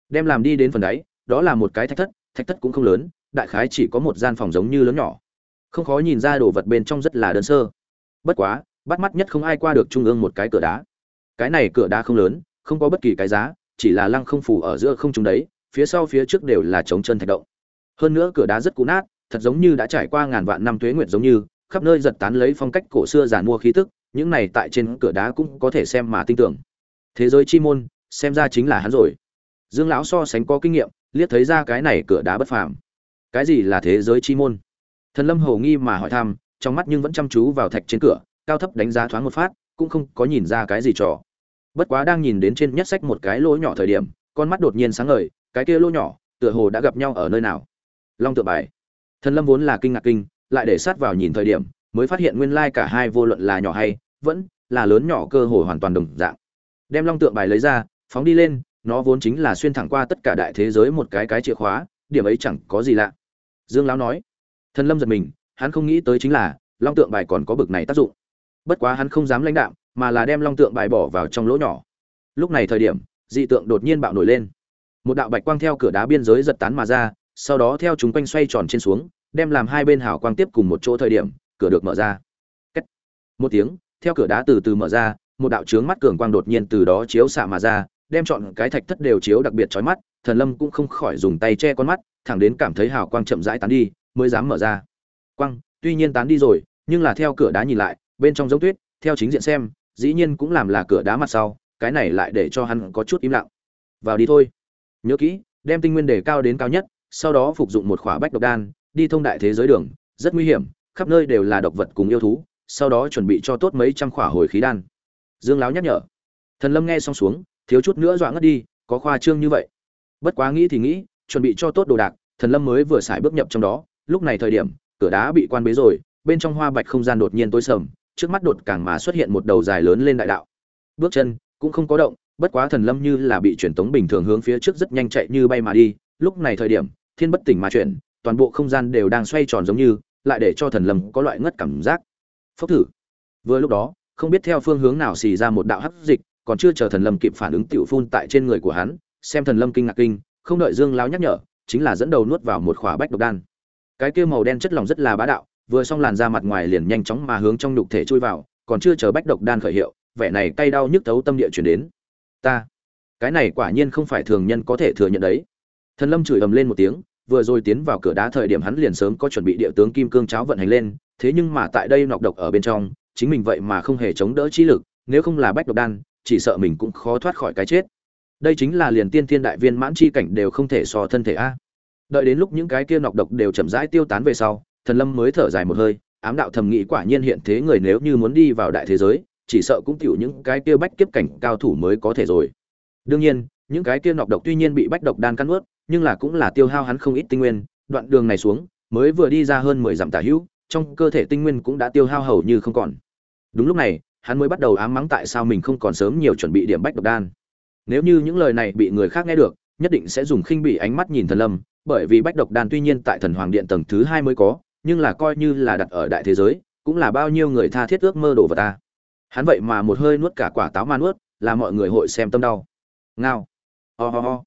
Đem làm đi đến phần đáy, đó là một cái thạch thất thạch thất cũng không lớn, đại khái chỉ có một gian phòng giống như lớn nhỏ. Không khó nhìn ra đồ vật bên trong rất là đơn sơ. Bất quá, bắt mắt nhất không ai qua được trung ương một cái cửa đá. Cái này cửa đá không lớn, không có bất kỳ cái giá, chỉ là lăng không phủ ở giữa không trung đấy, phía sau phía trước đều là trống chân thạch động. Hơn nữa cửa đá rất cũ nát, thật giống như đã trải qua ngàn vạn năm tuế nguyệt giống như, khắp nơi giật tán lấy phong cách cổ xưa giàn mua khí tức những này tại trên cửa đá cũng có thể xem mà tin tưởng. Thế giới chi môn, xem ra chính là hắn rồi. Dương lão so sánh có kinh nghiệm, liếc thấy ra cái này cửa đá bất phàm. Cái gì là thế giới chi môn? Thần lâm hầu nghi mà hỏi thăm, trong mắt nhưng vẫn chăm chú vào thạch trên cửa, cao thấp đánh giá thoáng một phát, cũng không có nhìn ra cái gì trò. Bất quá đang nhìn đến trên nhất sách một cái lỗ nhỏ thời điểm, con mắt đột nhiên sáng ngời, cái kia lỗ nhỏ, tựa hồ đã gặp nhau ở nơi nào? Long tượng bài. Thần lâm vốn là kinh ngạc kinh, lại để sát vào nhìn thời điểm mới phát hiện nguyên lai cả hai vô luận là nhỏ hay, vẫn là lớn nhỏ cơ hồ hoàn toàn đồng dạng. Đem long tượng bài lấy ra, phóng đi lên, nó vốn chính là xuyên thẳng qua tất cả đại thế giới một cái cái chìa khóa, điểm ấy chẳng có gì lạ. Dương lão nói, thần lâm giật mình, hắn không nghĩ tới chính là long tượng bài còn có bực này tác dụng. Bất quá hắn không dám lãnh đạm, mà là đem long tượng bài bỏ vào trong lỗ nhỏ. Lúc này thời điểm, dị tượng đột nhiên bạo nổi lên. Một đạo bạch quang theo cửa đá biên giới giật tán mà ra, sau đó theo chúng quanh xoay tròn trên xuống, đem làm hai bên hào quang tiếp cùng một chỗ thời điểm cửa được mở ra. Kết. một tiếng, theo cửa đá từ từ mở ra, một đạo trướng mắt cường quang đột nhiên từ đó chiếu xạ mà ra, đem chọn cái thạch thất đều chiếu đặc biệt chói mắt, thần lâm cũng không khỏi dùng tay che con mắt, thẳng đến cảm thấy hào quang chậm rãi tán đi, mới dám mở ra. Quang, tuy nhiên tán đi rồi, nhưng là theo cửa đá nhìn lại, bên trong giống tuyết, theo chính diện xem, dĩ nhiên cũng làm là cửa đá mặt sau, cái này lại để cho hắn có chút im lặng. Vào đi thôi. Nhớ kỹ, đem tinh nguyên đề cao đến cao nhất, sau đó phục dụng một khỏa bách độc đan, đi thông đại thế giới đường, rất nguy hiểm khắp nơi đều là độc vật cùng yêu thú, sau đó chuẩn bị cho tốt mấy trăm khỏa hồi khí đan. Dương láo nhắc nhở. Thần lâm nghe xong xuống, thiếu chút nữa dọa ngất đi, có khoa trương như vậy. Bất quá nghĩ thì nghĩ, chuẩn bị cho tốt đồ đạc, thần lâm mới vừa xài bước nhập trong đó, lúc này thời điểm, cửa đá bị quan bế rồi, bên trong hoa bạch không gian đột nhiên tối sầm, trước mắt đột càng mà xuất hiện một đầu dài lớn lên đại đạo. Bước chân cũng không có động, bất quá thần lâm như là bị truyền tống bình thường hướng phía trước rất nhanh chạy như bay mà đi, lúc này thời điểm, thiên bất tỉnh mà chuyển, toàn bộ không gian đều đang xoay tròn giống như lại để cho thần lâm có loại ngất cảm giác. Phốc thử. Vừa lúc đó, không biết theo phương hướng nào xì ra một đạo hắc dịch, còn chưa chờ thần lâm kịp phản ứng tiểu phun tại trên người của hắn, xem thần lâm kinh ngạc kinh, không đợi dương lão nhắc nhở, chính là dẫn đầu nuốt vào một khỏa bách độc đan. Cái kia màu đen chất lỏng rất là bá đạo, vừa xong làn ra mặt ngoài liền nhanh chóng mà hướng trong nhục thể chui vào, còn chưa chờ bách độc đan khởi hiệu, vẻ này cay đau nhức thấu tâm địa chuyển đến. Ta, cái này quả nhiên không phải thường nhân có thể thừa nhận đấy. Thần lâm chửi ầm lên một tiếng vừa rồi tiến vào cửa đá thời điểm hắn liền sớm có chuẩn bị địa tướng kim cương cháo vận hành lên, thế nhưng mà tại đây nọc độc ở bên trong, chính mình vậy mà không hề chống đỡ trí lực, nếu không là bách độc đan, chỉ sợ mình cũng khó thoát khỏi cái chết. Đây chính là liền tiên thiên đại viên mãn chi cảnh đều không thể so thân thể a. Đợi đến lúc những cái kia nọc độc đều chậm rãi tiêu tán về sau, thần lâm mới thở dài một hơi, ám đạo thầm nghĩ quả nhiên hiện thế người nếu như muốn đi vào đại thế giới, chỉ sợ cũng tiểu những cái kia bách kiếp cảnh cao thủ mới có thể rồi. Đương nhiên, những cái kia nọc độc tuy nhiên bị bách độc đan cắn nuốt nhưng là cũng là tiêu hao hắn không ít tinh nguyên, đoạn đường này xuống, mới vừa đi ra hơn mười dặm tả hữu, trong cơ thể tinh nguyên cũng đã tiêu hao hầu như không còn. Đúng lúc này, hắn mới bắt đầu ám mắng tại sao mình không còn sớm nhiều chuẩn bị điểm bách độc đan. Nếu như những lời này bị người khác nghe được, nhất định sẽ dùng khinh bỉ ánh mắt nhìn thần lâm, bởi vì bách độc đan tuy nhiên tại thần hoàng điện tầng thứ hai mới có, nhưng là coi như là đặt ở đại thế giới, cũng là bao nhiêu người tha thiết ước mơ đổ vào ta. Hắn vậy mà một hơi nuốt cả quả táo man nuốt, là mọi người hội xem tâm đau. Ngao. Ho、oh、ho、oh. ho.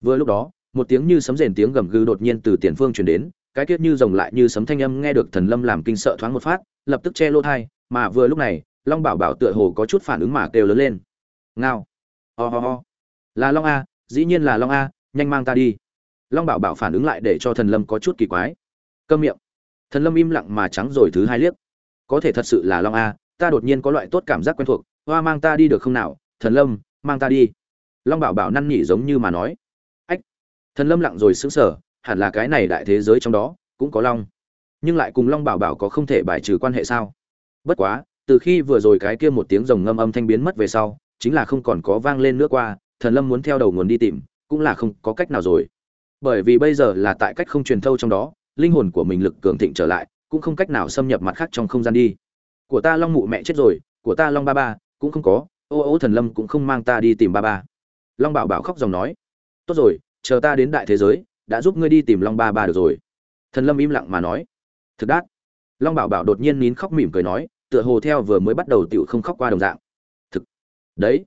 Vừa lúc đó một tiếng như sấm rền tiếng gầm gừ đột nhiên từ tiền phương truyền đến, cái kiết như rồng lại như sấm thanh âm nghe được thần lâm làm kinh sợ thoáng một phát, lập tức che lỗ thai, mà vừa lúc này, long bảo bảo tựa hồ có chút phản ứng mà kêu lớn lên. Ngao. Ho、oh、ho、oh. ho. Là long a, dĩ nhiên là long a, nhanh mang ta đi. Long bảo bảo phản ứng lại để cho thần lâm có chút kỳ quái. Câm miệng. Thần lâm im lặng mà trắng rồi thứ hai liếc. Có thể thật sự là long a, ta đột nhiên có loại tốt cảm giác quen thuộc, hoa mang ta đi được không nào? Thần lâm, mang ta đi. Long bảo bảo năn nỉ giống như mà nói thần lâm lặng rồi sững sờ, hẳn là cái này đại thế giới trong đó, cũng có long. Nhưng lại cùng long bảo bảo có không thể bài trừ quan hệ sao? Bất quá, từ khi vừa rồi cái kia một tiếng rồng ngâm âm thanh biến mất về sau, chính là không còn có vang lên nữa qua, thần lâm muốn theo đầu nguồn đi tìm, cũng là không có cách nào rồi. Bởi vì bây giờ là tại cách không truyền thâu trong đó, linh hồn của mình lực cường thịnh trở lại, cũng không cách nào xâm nhập mặt khác trong không gian đi. Của ta long mụ mẹ chết rồi, của ta long ba ba, cũng không có, ô ô thần lâm cũng không mang ta đi tìm ba ba. Long bảo bảo khóc dòng nói, tốt rồi chờ ta đến đại thế giới, đã giúp ngươi đi tìm long ba ba được rồi. Thần lâm im lặng mà nói. Thực đát. Long bảo bảo đột nhiên nín khóc mỉm cười nói, tựa hồ theo vừa mới bắt đầu tựu không khóc qua đồng dạng. Thực, đấy.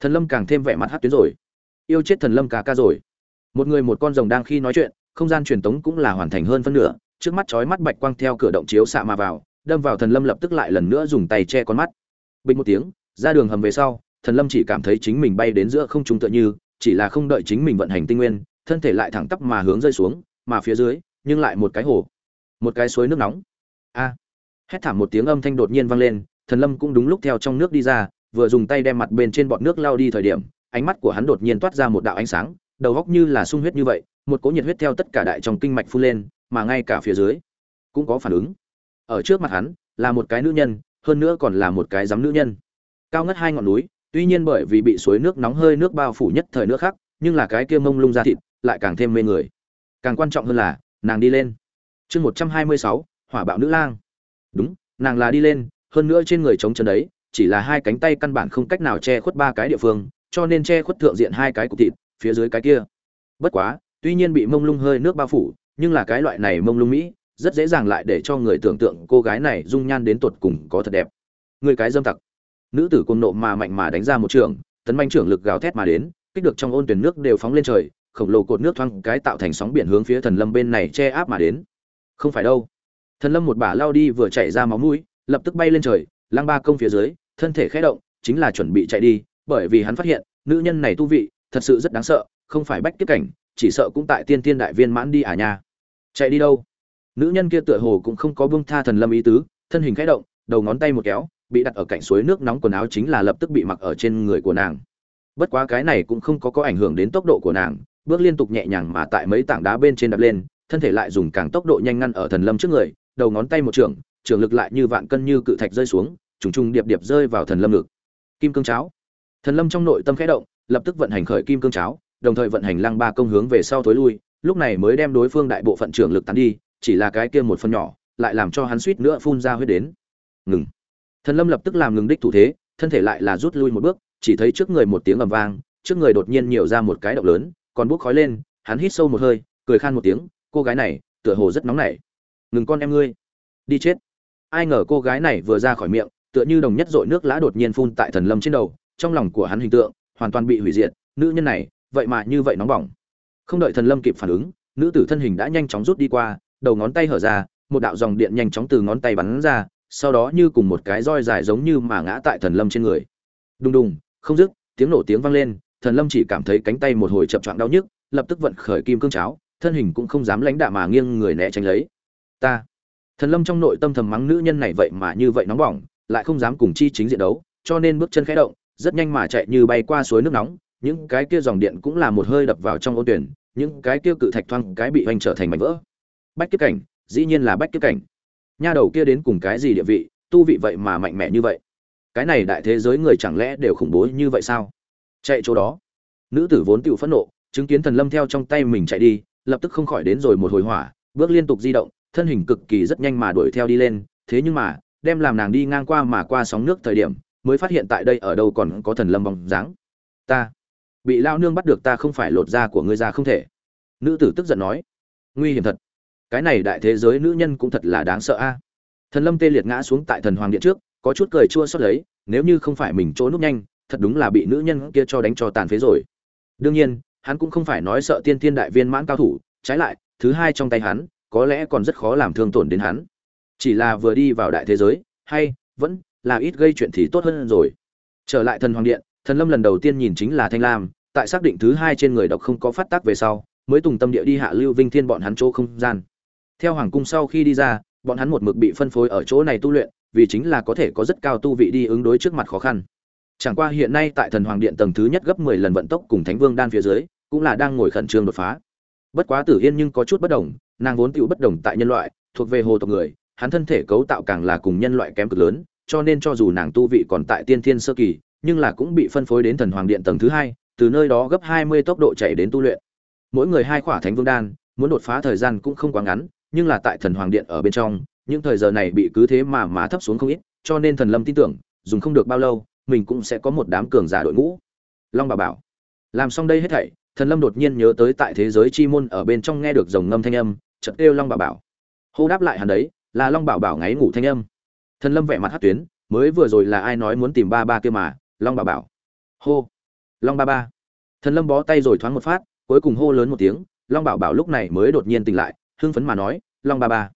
Thần lâm càng thêm vẻ mặt hát tuyến rồi. Yêu chết thần lâm cả ca rồi. Một người một con rồng đang khi nói chuyện, không gian truyền tống cũng là hoàn thành hơn phân nửa, trước mắt chói mắt bạch quang theo cửa động chiếu xạ mà vào, đâm vào thần lâm lập tức lại lần nữa dùng tay che con mắt. Bình một tiếng, ra đường hầm về sau, thần lâm chỉ cảm thấy chính mình bay đến giữa không trung tựa như chỉ là không đợi chính mình vận hành tinh nguyên, thân thể lại thẳng tắp mà hướng rơi xuống, mà phía dưới, nhưng lại một cái hồ, một cái suối nước nóng. A! Hét thảm một tiếng âm thanh đột nhiên vang lên, thần lâm cũng đúng lúc theo trong nước đi ra, vừa dùng tay đem mặt bên trên bọt nước lao đi thời điểm, ánh mắt của hắn đột nhiên toát ra một đạo ánh sáng, đầu góc như là sung huyết như vậy, một cỗ nhiệt huyết theo tất cả đại trong kinh mạch phun lên, mà ngay cả phía dưới, cũng có phản ứng. Ở trước mặt hắn, là một cái nữ nhân, hơn nữa còn là một cái giám nữ nhân. Cao ngất hai ngọn núi tuy nhiên bởi vì bị suối nước nóng hơi nước bao phủ nhất thời nước khác, nhưng là cái kia mông lung ra thịt lại càng thêm mê người. Càng quan trọng hơn là, nàng đi lên. Chương một trăm hai mươi sáu, hỏa bạo nữ lang. Đúng, nàng là đi lên, hơn nữa trên người chống chân đấy, chỉ là hai cánh tay căn bản không cách nào che khuất ba cái địa phương, cho nên che khuất thượng diện hai cái cục thịt, phía dưới cái kia. Bất quá, tuy nhiên bị mông lung hơi nước bao phủ, nhưng là cái loại này mông lung mỹ, rất dễ dàng lại để cho người tưởng tượng cô gái này dung nhan đến tột cùng có thật đẹp. Người cái dâm tặc nữ tử cuồng nộ mà mạnh mà đánh ra một trường, tấn manh trưởng lực gào thét mà đến, kích được trong ôn tuyển nước đều phóng lên trời, khổng lồ cột nước thoáng cái tạo thành sóng biển hướng phía thần lâm bên này che áp mà đến. Không phải đâu. Thần lâm một bả lao đi vừa chảy ra máu mũi, lập tức bay lên trời, lăng ba công phía dưới, thân thể khẽ động, chính là chuẩn bị chạy đi, bởi vì hắn phát hiện, nữ nhân này tu vị, thật sự rất đáng sợ, không phải bách kiếp cảnh, chỉ sợ cũng tại tiên tiên đại viên mãn đi à nha. Chạy đi đâu? Nữ nhân kia tựa hồ cũng không có buông tha thần lâm ý tứ, thân hình khẽ động, đầu ngón tay một kéo bị đặt ở cạnh suối nước nóng quần áo chính là lập tức bị mặc ở trên người của nàng. Bất quá cái này cũng không có có ảnh hưởng đến tốc độ của nàng, bước liên tục nhẹ nhàng mà tại mấy tảng đá bên trên đập lên, thân thể lại dùng càng tốc độ nhanh ngăn ở thần lâm trước người, đầu ngón tay một trường trường lực lại như vạn cân như cự thạch rơi xuống, trùng trùng điệp điệp rơi vào thần lâm ngực. Kim cương cháo. Thần lâm trong nội tâm khẽ động, lập tức vận hành khởi kim cương cháo, đồng thời vận hành lăng ba công hướng về sau thối lui, lúc này mới đem đối phương đại bộ phận trường lực tán đi, chỉ là cái kia một phần nhỏ, lại làm cho hắn suýt nữa phun ra huyết đến. Ngừng thần lâm lập tức làm ngừng đích thủ thế, thân thể lại là rút lui một bước, chỉ thấy trước người một tiếng ầm vang, trước người đột nhiên nhiều ra một cái động lớn, còn bốc khói lên, hắn hít sâu một hơi, cười khan một tiếng, cô gái này, tựa hồ rất nóng nảy. Ngừng con em ngươi. Đi chết. Ai ngờ cô gái này vừa ra khỏi miệng, tựa như đồng nhất dội nước lã đột nhiên phun tại thần lâm trên đầu, trong lòng của hắn hình tượng hoàn toàn bị hủy diệt, nữ nhân này, vậy mà như vậy nóng bỏng. Không đợi thần lâm kịp phản ứng, nữ tử thân hình đã nhanh chóng rút đi qua, đầu ngón tay hở ra, một đạo dòng điện nhanh chóng từ ngón tay bắn ra sau đó như cùng một cái roi dài giống như mà ngã tại thần lâm trên người. Đùng đùng, không dứt, tiếng nổ tiếng vang lên, thần lâm chỉ cảm thấy cánh tay một hồi chập choạng đau nhức, lập tức vận khởi kim cương cháo, thân hình cũng không dám lãnh đạm mà nghiêng người né tránh lấy. Ta, thần lâm trong nội tâm thầm mắng nữ nhân này vậy mà như vậy nóng bỏng, lại không dám cùng chi chính diện đấu, cho nên bước chân khẽ động, rất nhanh mà chạy như bay qua suối nước nóng, những cái kia dòng điện cũng là một hơi đập vào trong ô tuyển, những cái kia cự thạch thoang cái bị hoành trở thành mảnh vỡ. Bách kiếp cảnh, dĩ nhiên là bách kiếp cảnh nha đầu kia đến cùng cái gì địa vị, tu vị vậy mà mạnh mẽ như vậy. Cái này đại thế giới người chẳng lẽ đều khủng bố như vậy sao? Chạy chỗ đó. Nữ tử vốn tự phẫn nộ, chứng kiến thần lâm theo trong tay mình chạy đi, lập tức không khỏi đến rồi một hồi hỏa, bước liên tục di động, thân hình cực kỳ rất nhanh mà đuổi theo đi lên, thế nhưng mà, đem làm nàng đi ngang qua mà qua sóng nước thời điểm, mới phát hiện tại đây ở đâu còn có thần lâm bóng dáng. Ta, bị lao nương bắt được ta không phải lột da của ngươi ra không thể. Nữ tử tức giận nói, nguy hiểm thật cái này đại thế giới nữ nhân cũng thật là đáng sợ a. À? Thần lâm tê liệt ngã xuống tại thần hoàng điện trước, có chút cười chua xót lấy, nếu như không phải mình trốn núp nhanh, thật đúng là bị nữ nhân kia cho đánh cho tàn phế rồi. Đương nhiên, hắn cũng không phải nói sợ tiên thiên đại viên mãn cao thủ, trái lại, thứ hai trong tay hắn, có lẽ còn rất khó làm thương tổn đến hắn. Chỉ là vừa đi vào đại thế giới, hay, vẫn là ít gây chuyện thì tốt hơn rồi. Trở lại thần hoàng điện, thần lâm lần đầu tiên nhìn chính là thanh lam, tại xác định thứ hai trên người độc không có phát tác về sau, mới tùng tâm địa đi hạ lưu vinh thiên bọn hắn chỗ không gian theo hoàng cung sau khi đi ra, bọn hắn một mực bị phân phối ở chỗ này tu luyện, vì chính là có thể có rất cao tu vị đi ứng đối trước mặt khó khăn. Chẳng qua hiện nay tại thần hoàng điện tầng thứ nhất gấp mười lần vận tốc cùng thánh vương đan phía dưới, cũng là đang ngồi khẩn trương đột phá. Bất quá tử yên nhưng có chút bất đồng, nàng vốn tựu bất đồng tại nhân loại, thuộc về hồ tộc người, hắn thân thể cấu tạo càng là cùng nhân loại kém cực lớn, cho nên cho dù nàng tu vị còn tại tiên thiên sơ kỳ, nhưng là cũng bị phân phối đến thần hoàng điện tầng thứ hai, từ nơi đó gấp hai mươi tốc độ chạy đến tu luyện. Mỗi người hai khỏa thánh vương đan, muốn đột phá thời gian cũng không quá ngắn nhưng là tại thần hoàng điện ở bên trong, những thời giờ này bị cứ thế mà má thấp xuống không ít, cho nên thần lâm tin tưởng, dùng không được bao lâu, mình cũng sẽ có một đám cường giả đội ngũ. Long bà bảo, làm xong đây hết thảy, thần lâm đột nhiên nhớ tới tại thế giới chi môn ở bên trong nghe được dòng ngâm thanh âm, chợt kêu long bà bảo. Hô đáp lại hắn đấy, là long bảo bảo ngáy ngủ thanh âm. Thần lâm vẻ mặt hát tuyến, mới vừa rồi là ai nói muốn tìm ba ba kia mà, long bảo bảo. Hô, long ba ba. Thần lâm bó tay rồi thoáng một phát, cuối cùng hô lớn một tiếng, long bảo bảo lúc này mới đột nhiên tỉnh lại hưng phấn mà nói, long ba ba.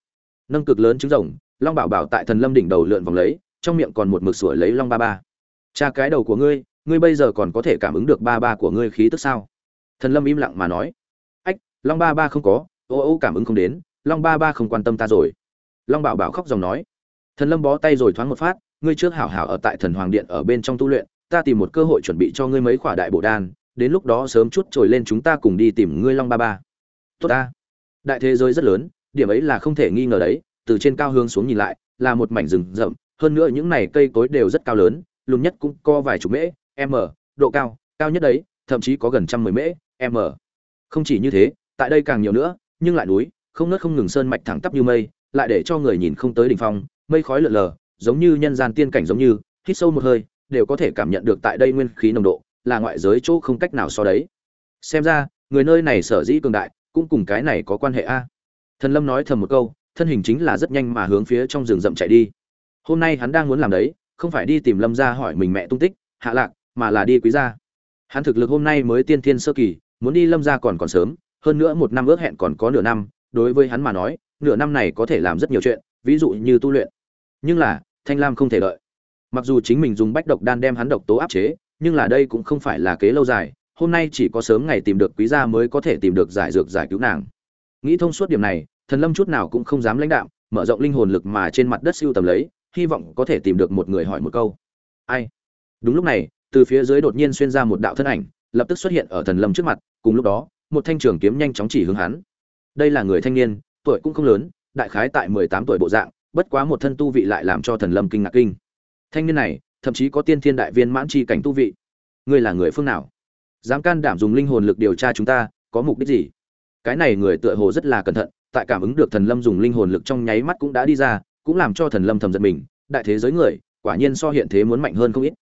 Nâng cực lớn trứng rồng, long bảo bảo tại thần lâm đỉnh đầu lượn vòng lấy, trong miệng còn một mực sủa lấy long ba ba. Cha, cái đầu của ngươi ngươi bây giờ còn có thể cảm ứng được ba ba của ngươi khí tức sao? Thần lâm im lặng mà nói. Ách, long ba ba không có, ô ô cảm ứng không đến, long ba ba không quan tâm ta rồi. Long bảo bảo khóc dòng nói. Thần lâm bó tay rồi thoáng một phát, ngươi trước hảo hảo ở tại thần hoàng điện ở bên trong tu luyện, ta tìm một cơ hội chuẩn bị cho ngươi mấy khỏa đại bổ đan, đến lúc đó sớm chút trồi lên chúng ta cùng đi tìm ngươi long ba ba. Tốt ta đại thế giới rất lớn, điểm ấy là không thể nghi ngờ đấy, từ trên cao hướng xuống nhìn lại, là một mảnh rừng rậm, hơn nữa những này cây cối đều rất cao lớn, lùn nhất cũng có vài chục mễ, m, độ cao cao nhất đấy, thậm chí có gần trăm mười mễ, m. Không chỉ như thế, tại đây càng nhiều nữa, nhưng lại núi, không nớt không ngừng sơn mạch thẳng tắp như mây, lại để cho người nhìn không tới đỉnh phong, mây khói lượn lờ, giống như nhân gian tiên cảnh giống như, hít sâu một hơi, đều có thể cảm nhận được tại đây nguyên khí nồng độ, là ngoại giới chỗ không cách nào so đấy. Xem ra, người nơi này sở dĩ cường đại cũng cùng cái này có quan hệ a. Thần lâm nói thầm một câu, thân hình chính là rất nhanh mà hướng phía trong rừng rậm chạy đi. Hôm nay hắn đang muốn làm đấy, không phải đi tìm lâm gia hỏi mình mẹ tung tích, hạ lạc, mà là đi quý gia. Hắn thực lực hôm nay mới tiên thiên sơ kỳ, muốn đi lâm gia còn còn sớm, hơn nữa một năm ước hẹn còn có nửa năm, đối với hắn mà nói, nửa năm này có thể làm rất nhiều chuyện, ví dụ như tu luyện. Nhưng là, thanh lam không thể đợi. Mặc dù chính mình dùng bách độc đan đem hắn độc tố áp chế, nhưng là đây cũng không phải là kế lâu dài hôm nay chỉ có sớm ngày tìm được quý gia mới có thể tìm được giải dược giải cứu nàng. Nghĩ thông suốt điểm này, thần lâm chút nào cũng không dám lãnh đạo mở rộng linh hồn lực mà trên mặt đất siêu tầm lấy, hy vọng có thể tìm được một người hỏi một câu. Ai? Đúng lúc này, từ phía dưới đột nhiên xuyên ra một đạo thân ảnh, lập tức xuất hiện ở thần lâm trước mặt, cùng lúc đó, một thanh trường kiếm nhanh chóng chỉ hướng hắn. Đây là người thanh niên, tuổi cũng không lớn, đại khái tại mười tám tuổi bộ dạng, bất quá một thân tu vị lại làm cho thần lâm kinh ngạc kinh. Thanh niên này, thậm chí có tiên thiên đại viên mãn chi cảnh tu vị. Ngươi là người phương nào? Dám can đảm dùng linh hồn lực điều tra chúng ta, có mục đích gì? Cái này người tựa hồ rất là cẩn thận, tại cảm ứng được thần lâm dùng linh hồn lực trong nháy mắt cũng đã đi ra, cũng làm cho thần lâm thầm giận mình. Đại thế giới người, quả nhiên so hiện thế muốn mạnh hơn không ít.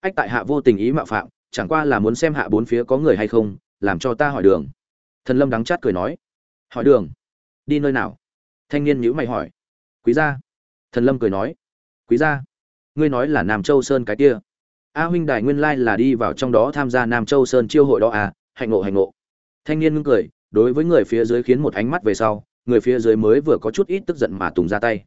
Ách tại hạ vô tình ý mạo phạm, chẳng qua là muốn xem hạ bốn phía có người hay không, làm cho ta hỏi đường. Thần lâm đắng chát cười nói, hỏi đường? Đi nơi nào? Thanh niên nhữ mày hỏi. Quý gia. Thần lâm cười nói, quý gia, ngươi nói là nam châu sơn cái kia a huynh đài nguyên lai là đi vào trong đó tham gia nam châu sơn chiêu hội đó à hạnh ngộ hạnh ngộ. Thanh niên ngưng cười, đối với người phía dưới khiến một ánh mắt về sau, người phía dưới mới vừa có chút ít tức giận mà tùng ra tay.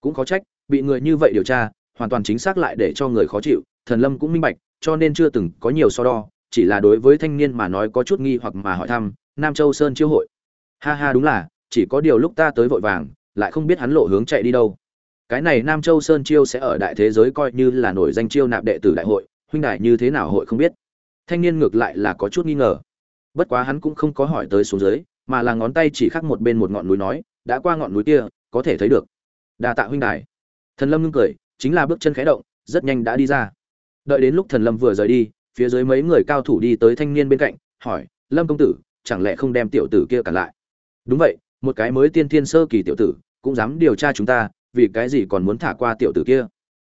Cũng khó trách, bị người như vậy điều tra, hoàn toàn chính xác lại để cho người khó chịu, thần lâm cũng minh bạch, cho nên chưa từng có nhiều so đo, chỉ là đối với thanh niên mà nói có chút nghi hoặc mà hỏi thăm, nam châu sơn chiêu hội. Ha ha, đúng là, chỉ có điều lúc ta tới vội vàng, lại không biết hắn lộ hướng chạy đi đâu. Cái này nam châu sơn chiêu sẽ ở đại thế giới coi như là nổi danh chiêu nạp đệ tử đại hội huynh đại như thế nào hội không biết. Thanh niên ngược lại là có chút nghi ngờ. Bất quá hắn cũng không có hỏi tới xuống dưới, mà là ngón tay chỉ khắc một bên một ngọn núi nói, đã qua ngọn núi kia, có thể thấy được. Đa tạ huynh đài. Thần lâm ngưng cười, chính là bước chân khẽ động, rất nhanh đã đi ra. Đợi đến lúc thần lâm vừa rời đi, phía dưới mấy người cao thủ đi tới thanh niên bên cạnh, hỏi, lâm công tử, chẳng lẽ không đem tiểu tử kia cản lại? Đúng vậy, một cái mới tiên thiên sơ kỳ tiểu tử, cũng dám điều tra chúng ta, vì cái gì còn muốn thả qua tiểu tử kia?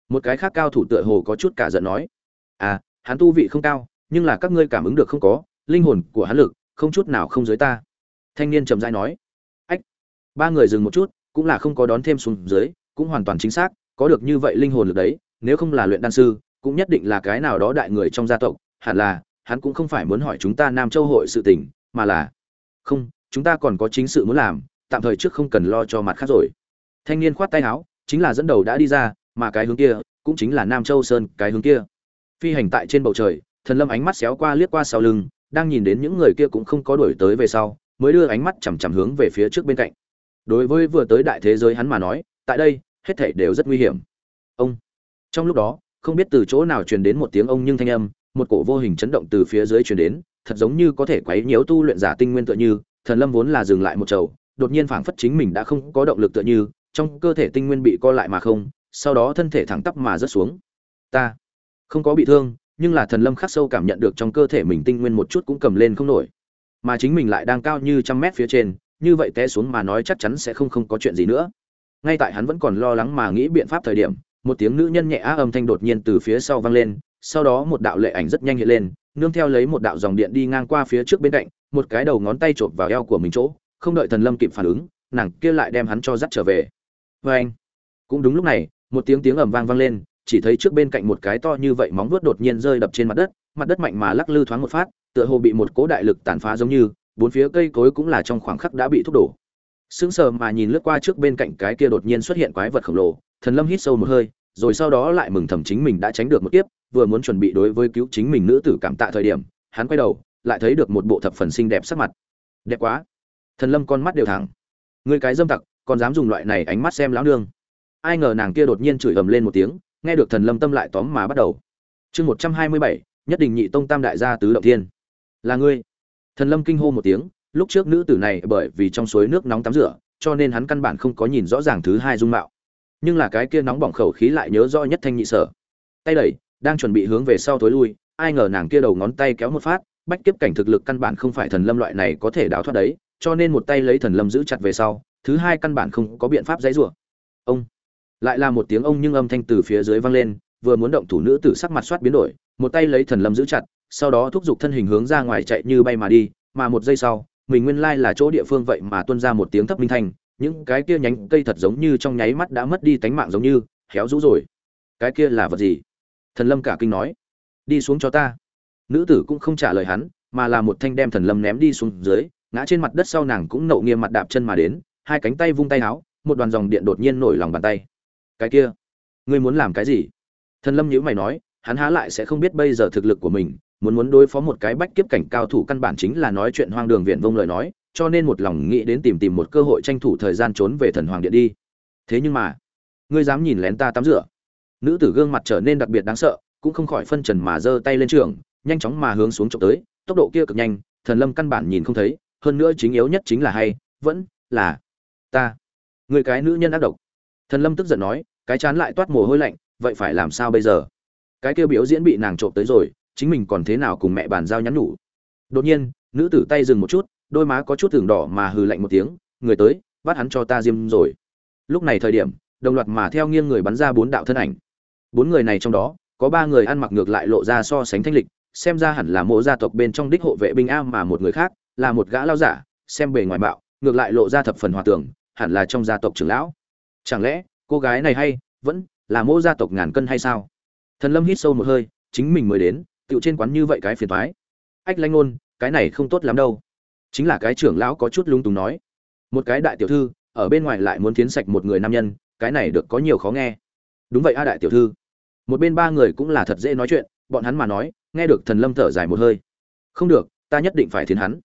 Một cái khác cao thủ tựa hồ có chút cả giận nói à hắn tu vị không cao, nhưng là các ngươi cảm ứng được không có, linh hồn của hắn lực, không chút nào không dưới ta. Thanh niên trầm dai nói. Ách. Ba người dừng một chút, cũng là không có đón thêm xuống dưới, cũng hoàn toàn chính xác, có được như vậy linh hồn lực đấy, nếu không là luyện đan sư, cũng nhất định là cái nào đó đại người trong gia tộc, hẳn là, hắn cũng không phải muốn hỏi chúng ta nam châu hội sự tình, mà là, không, chúng ta còn có chính sự muốn làm, tạm thời trước không cần lo cho mặt khác rồi. Thanh niên khoát tay áo, chính là dẫn đầu đã đi ra, mà cái hướng kia, cũng chính là nam châu sơn, cái hướng kia phi hành tại trên bầu trời, thần lâm ánh mắt xéo qua liếc qua sau lưng, đang nhìn đến những người kia cũng không có đuổi tới về sau, mới đưa ánh mắt chằm chằm hướng về phía trước bên cạnh. Đối với vừa tới đại thế giới hắn mà nói, tại đây, hết thảy đều rất nguy hiểm. Ông. Trong lúc đó, không biết từ chỗ nào truyền đến một tiếng ông nhưng thanh âm, một cổ vô hình chấn động từ phía dưới truyền đến, thật giống như có thể quấy nhiễu tu luyện giả tinh nguyên tựa như, thần lâm vốn là dừng lại một chầu, đột nhiên phảng phất chính mình đã không có động lực tựa như, trong cơ thể tinh nguyên bị co lại mà không, sau đó thân thể thẳng tắp mà rớt xuống. Ta không có bị thương, nhưng là thần lâm khắc sâu cảm nhận được trong cơ thể mình tinh nguyên một chút cũng cầm lên không nổi. Mà chính mình lại đang cao như trăm mét phía trên, như vậy té xuống mà nói chắc chắn sẽ không không có chuyện gì nữa. Ngay tại hắn vẫn còn lo lắng mà nghĩ biện pháp thời điểm, một tiếng nữ nhân nhẹ á âm thanh đột nhiên từ phía sau vang lên, sau đó một đạo lệ ảnh rất nhanh hiện lên, nương theo lấy một đạo dòng điện đi ngang qua phía trước bên cạnh, một cái đầu ngón tay chộp vào eo của mình chỗ, không đợi thần lâm kịp phản ứng, nàng kia lại đem hắn cho dắt trở về. Vê anh cũng đúng lúc này, một tiếng tiếng ầm vang vang lên chỉ thấy trước bên cạnh một cái to như vậy móng vuốt đột nhiên rơi đập trên mặt đất mặt đất mạnh mà lắc lư thoáng một phát, tựa hồ bị một cố đại lực tàn phá giống như, bốn phía cây cối cũng là trong khoảng khắc đã bị thúc đổ. Sững sờ mà nhìn lướt qua trước bên cạnh cái kia đột nhiên xuất hiện quái vật khổng lồ, thần lâm hít sâu một hơi, rồi sau đó lại mừng thầm chính mình đã tránh được một kiếp, vừa muốn chuẩn bị đối với cứu chính mình nữ tử cảm tạ thời điểm, hắn quay đầu, lại thấy được một bộ thập phần xinh đẹp sắc mặt. Đẹp quá. Thần lâm con mắt đều thẳng. Ngươi cái dâm tặc, còn dám dùng loại này ánh mắt xem lão nương. Ai ngờ nàng kia đột nhiên chửi ầm lên một tiếng nghe được thần lâm tâm lại tóm mà bắt đầu. Chương một trăm hai mươi bảy, nhất định nhị tông tam đại gia tứ động thiên. Là ngươi? Thần lâm kinh hô một tiếng, lúc trước nữ tử này bởi vì trong suối nước nóng tắm rửa, cho nên hắn căn bản không có nhìn rõ ràng thứ hai dung mạo. Nhưng là cái kia nóng bỏng khẩu khí lại nhớ rõ nhất thanh nhị sở. Tay đẩy, đang chuẩn bị hướng về sau tối lui, ai ngờ nàng kia đầu ngón tay kéo một phát, bách kiếp cảnh thực lực căn bản không phải thần lâm loại này có thể đào thoát đấy, cho nên một tay lấy thần lâm giữ chặt về sau, thứ hai căn bản không có biện pháp dãy rủa. Ông! Lại là một tiếng ông nhưng âm thanh từ phía dưới vang lên, vừa muốn động thủ nữ tử sắc mặt soát biến đổi, một tay lấy thần lâm giữ chặt, sau đó thúc giục thân hình hướng ra ngoài chạy như bay mà đi, mà một giây sau, mình nguyên lai là chỗ địa phương vậy mà tuôn ra một tiếng thấp minh thanh, những cái kia nhánh cây thật giống như trong nháy mắt đã mất đi tánh mạng giống như, héo rũ rồi. Cái kia là vật gì? Thần lâm cả kinh nói. Đi xuống cho ta. Nữ tử cũng không trả lời hắn, mà là một thanh đem thần lâm ném đi xuống dưới, ngã trên mặt đất sau nàng cũng nậu nghiêm mặt đạp chân mà đến, hai cánh tay vung tay áo một đoàn dòng điện đột nhiên nổi lòng bàn tay cái kia, ngươi muốn làm cái gì? Thần lâm nhữ mày nói, hắn há lại sẽ không biết bây giờ thực lực của mình, muốn muốn đối phó một cái bách kiếp cảnh cao thủ căn bản chính là nói chuyện hoang đường viện vông lời nói, cho nên một lòng nghĩ đến tìm tìm một cơ hội tranh thủ thời gian trốn về thần hoàng điện đi. Thế nhưng mà, ngươi dám nhìn lén ta tắm rửa. Nữ tử gương mặt trở nên đặc biệt đáng sợ, cũng không khỏi phân trần mà giơ tay lên trường, nhanh chóng mà hướng xuống trộm tới, tốc độ kia cực nhanh, thần lâm căn bản nhìn không thấy, hơn nữa chính yếu nhất chính là hay, vẫn là ta. Người cái nữ nhân ác độc thần lâm tức giận nói, cái chán lại toát mồ hôi lạnh, vậy phải làm sao bây giờ? Cái kêu biểu diễn bị nàng trộm tới rồi, chính mình còn thế nào cùng mẹ bàn giao nhắn nhủ? Đột nhiên, nữ tử tay dừng một chút, đôi má có chút thường đỏ mà hừ lạnh một tiếng, người tới, bắt hắn cho ta diêm rồi. Lúc này thời điểm, đồng loạt mà theo nghiêng người bắn ra bốn đạo thân ảnh. Bốn người này trong đó, có ba người ăn mặc ngược lại lộ ra so sánh thanh lịch, xem ra hẳn là mộ gia tộc bên trong đích hộ vệ binh a mà một người khác, là một gã lao giả, xem bề ngoài bạo ngược lại lộ ra thập phần hòa tưởng, hẳn là trong gia tộc trưởng lão chẳng lẽ, cô gái này hay, vẫn là mô gia tộc ngàn cân hay sao? Thần lâm hít sâu một hơi, chính mình mới đến, tựu trên quán như vậy cái phiền thoái ách lanh ngôn, cái này không tốt lắm đâu. Chính là cái trưởng lão có chút lung túng nói. Một cái đại tiểu thư, ở bên ngoài lại muốn tiến sạch một người nam nhân, cái này được có nhiều khó nghe. Đúng vậy a đại tiểu thư. Một bên ba người cũng là thật dễ nói chuyện, bọn hắn mà nói, nghe được thần lâm thở dài một hơi. Không được, ta nhất định phải thiến hắn.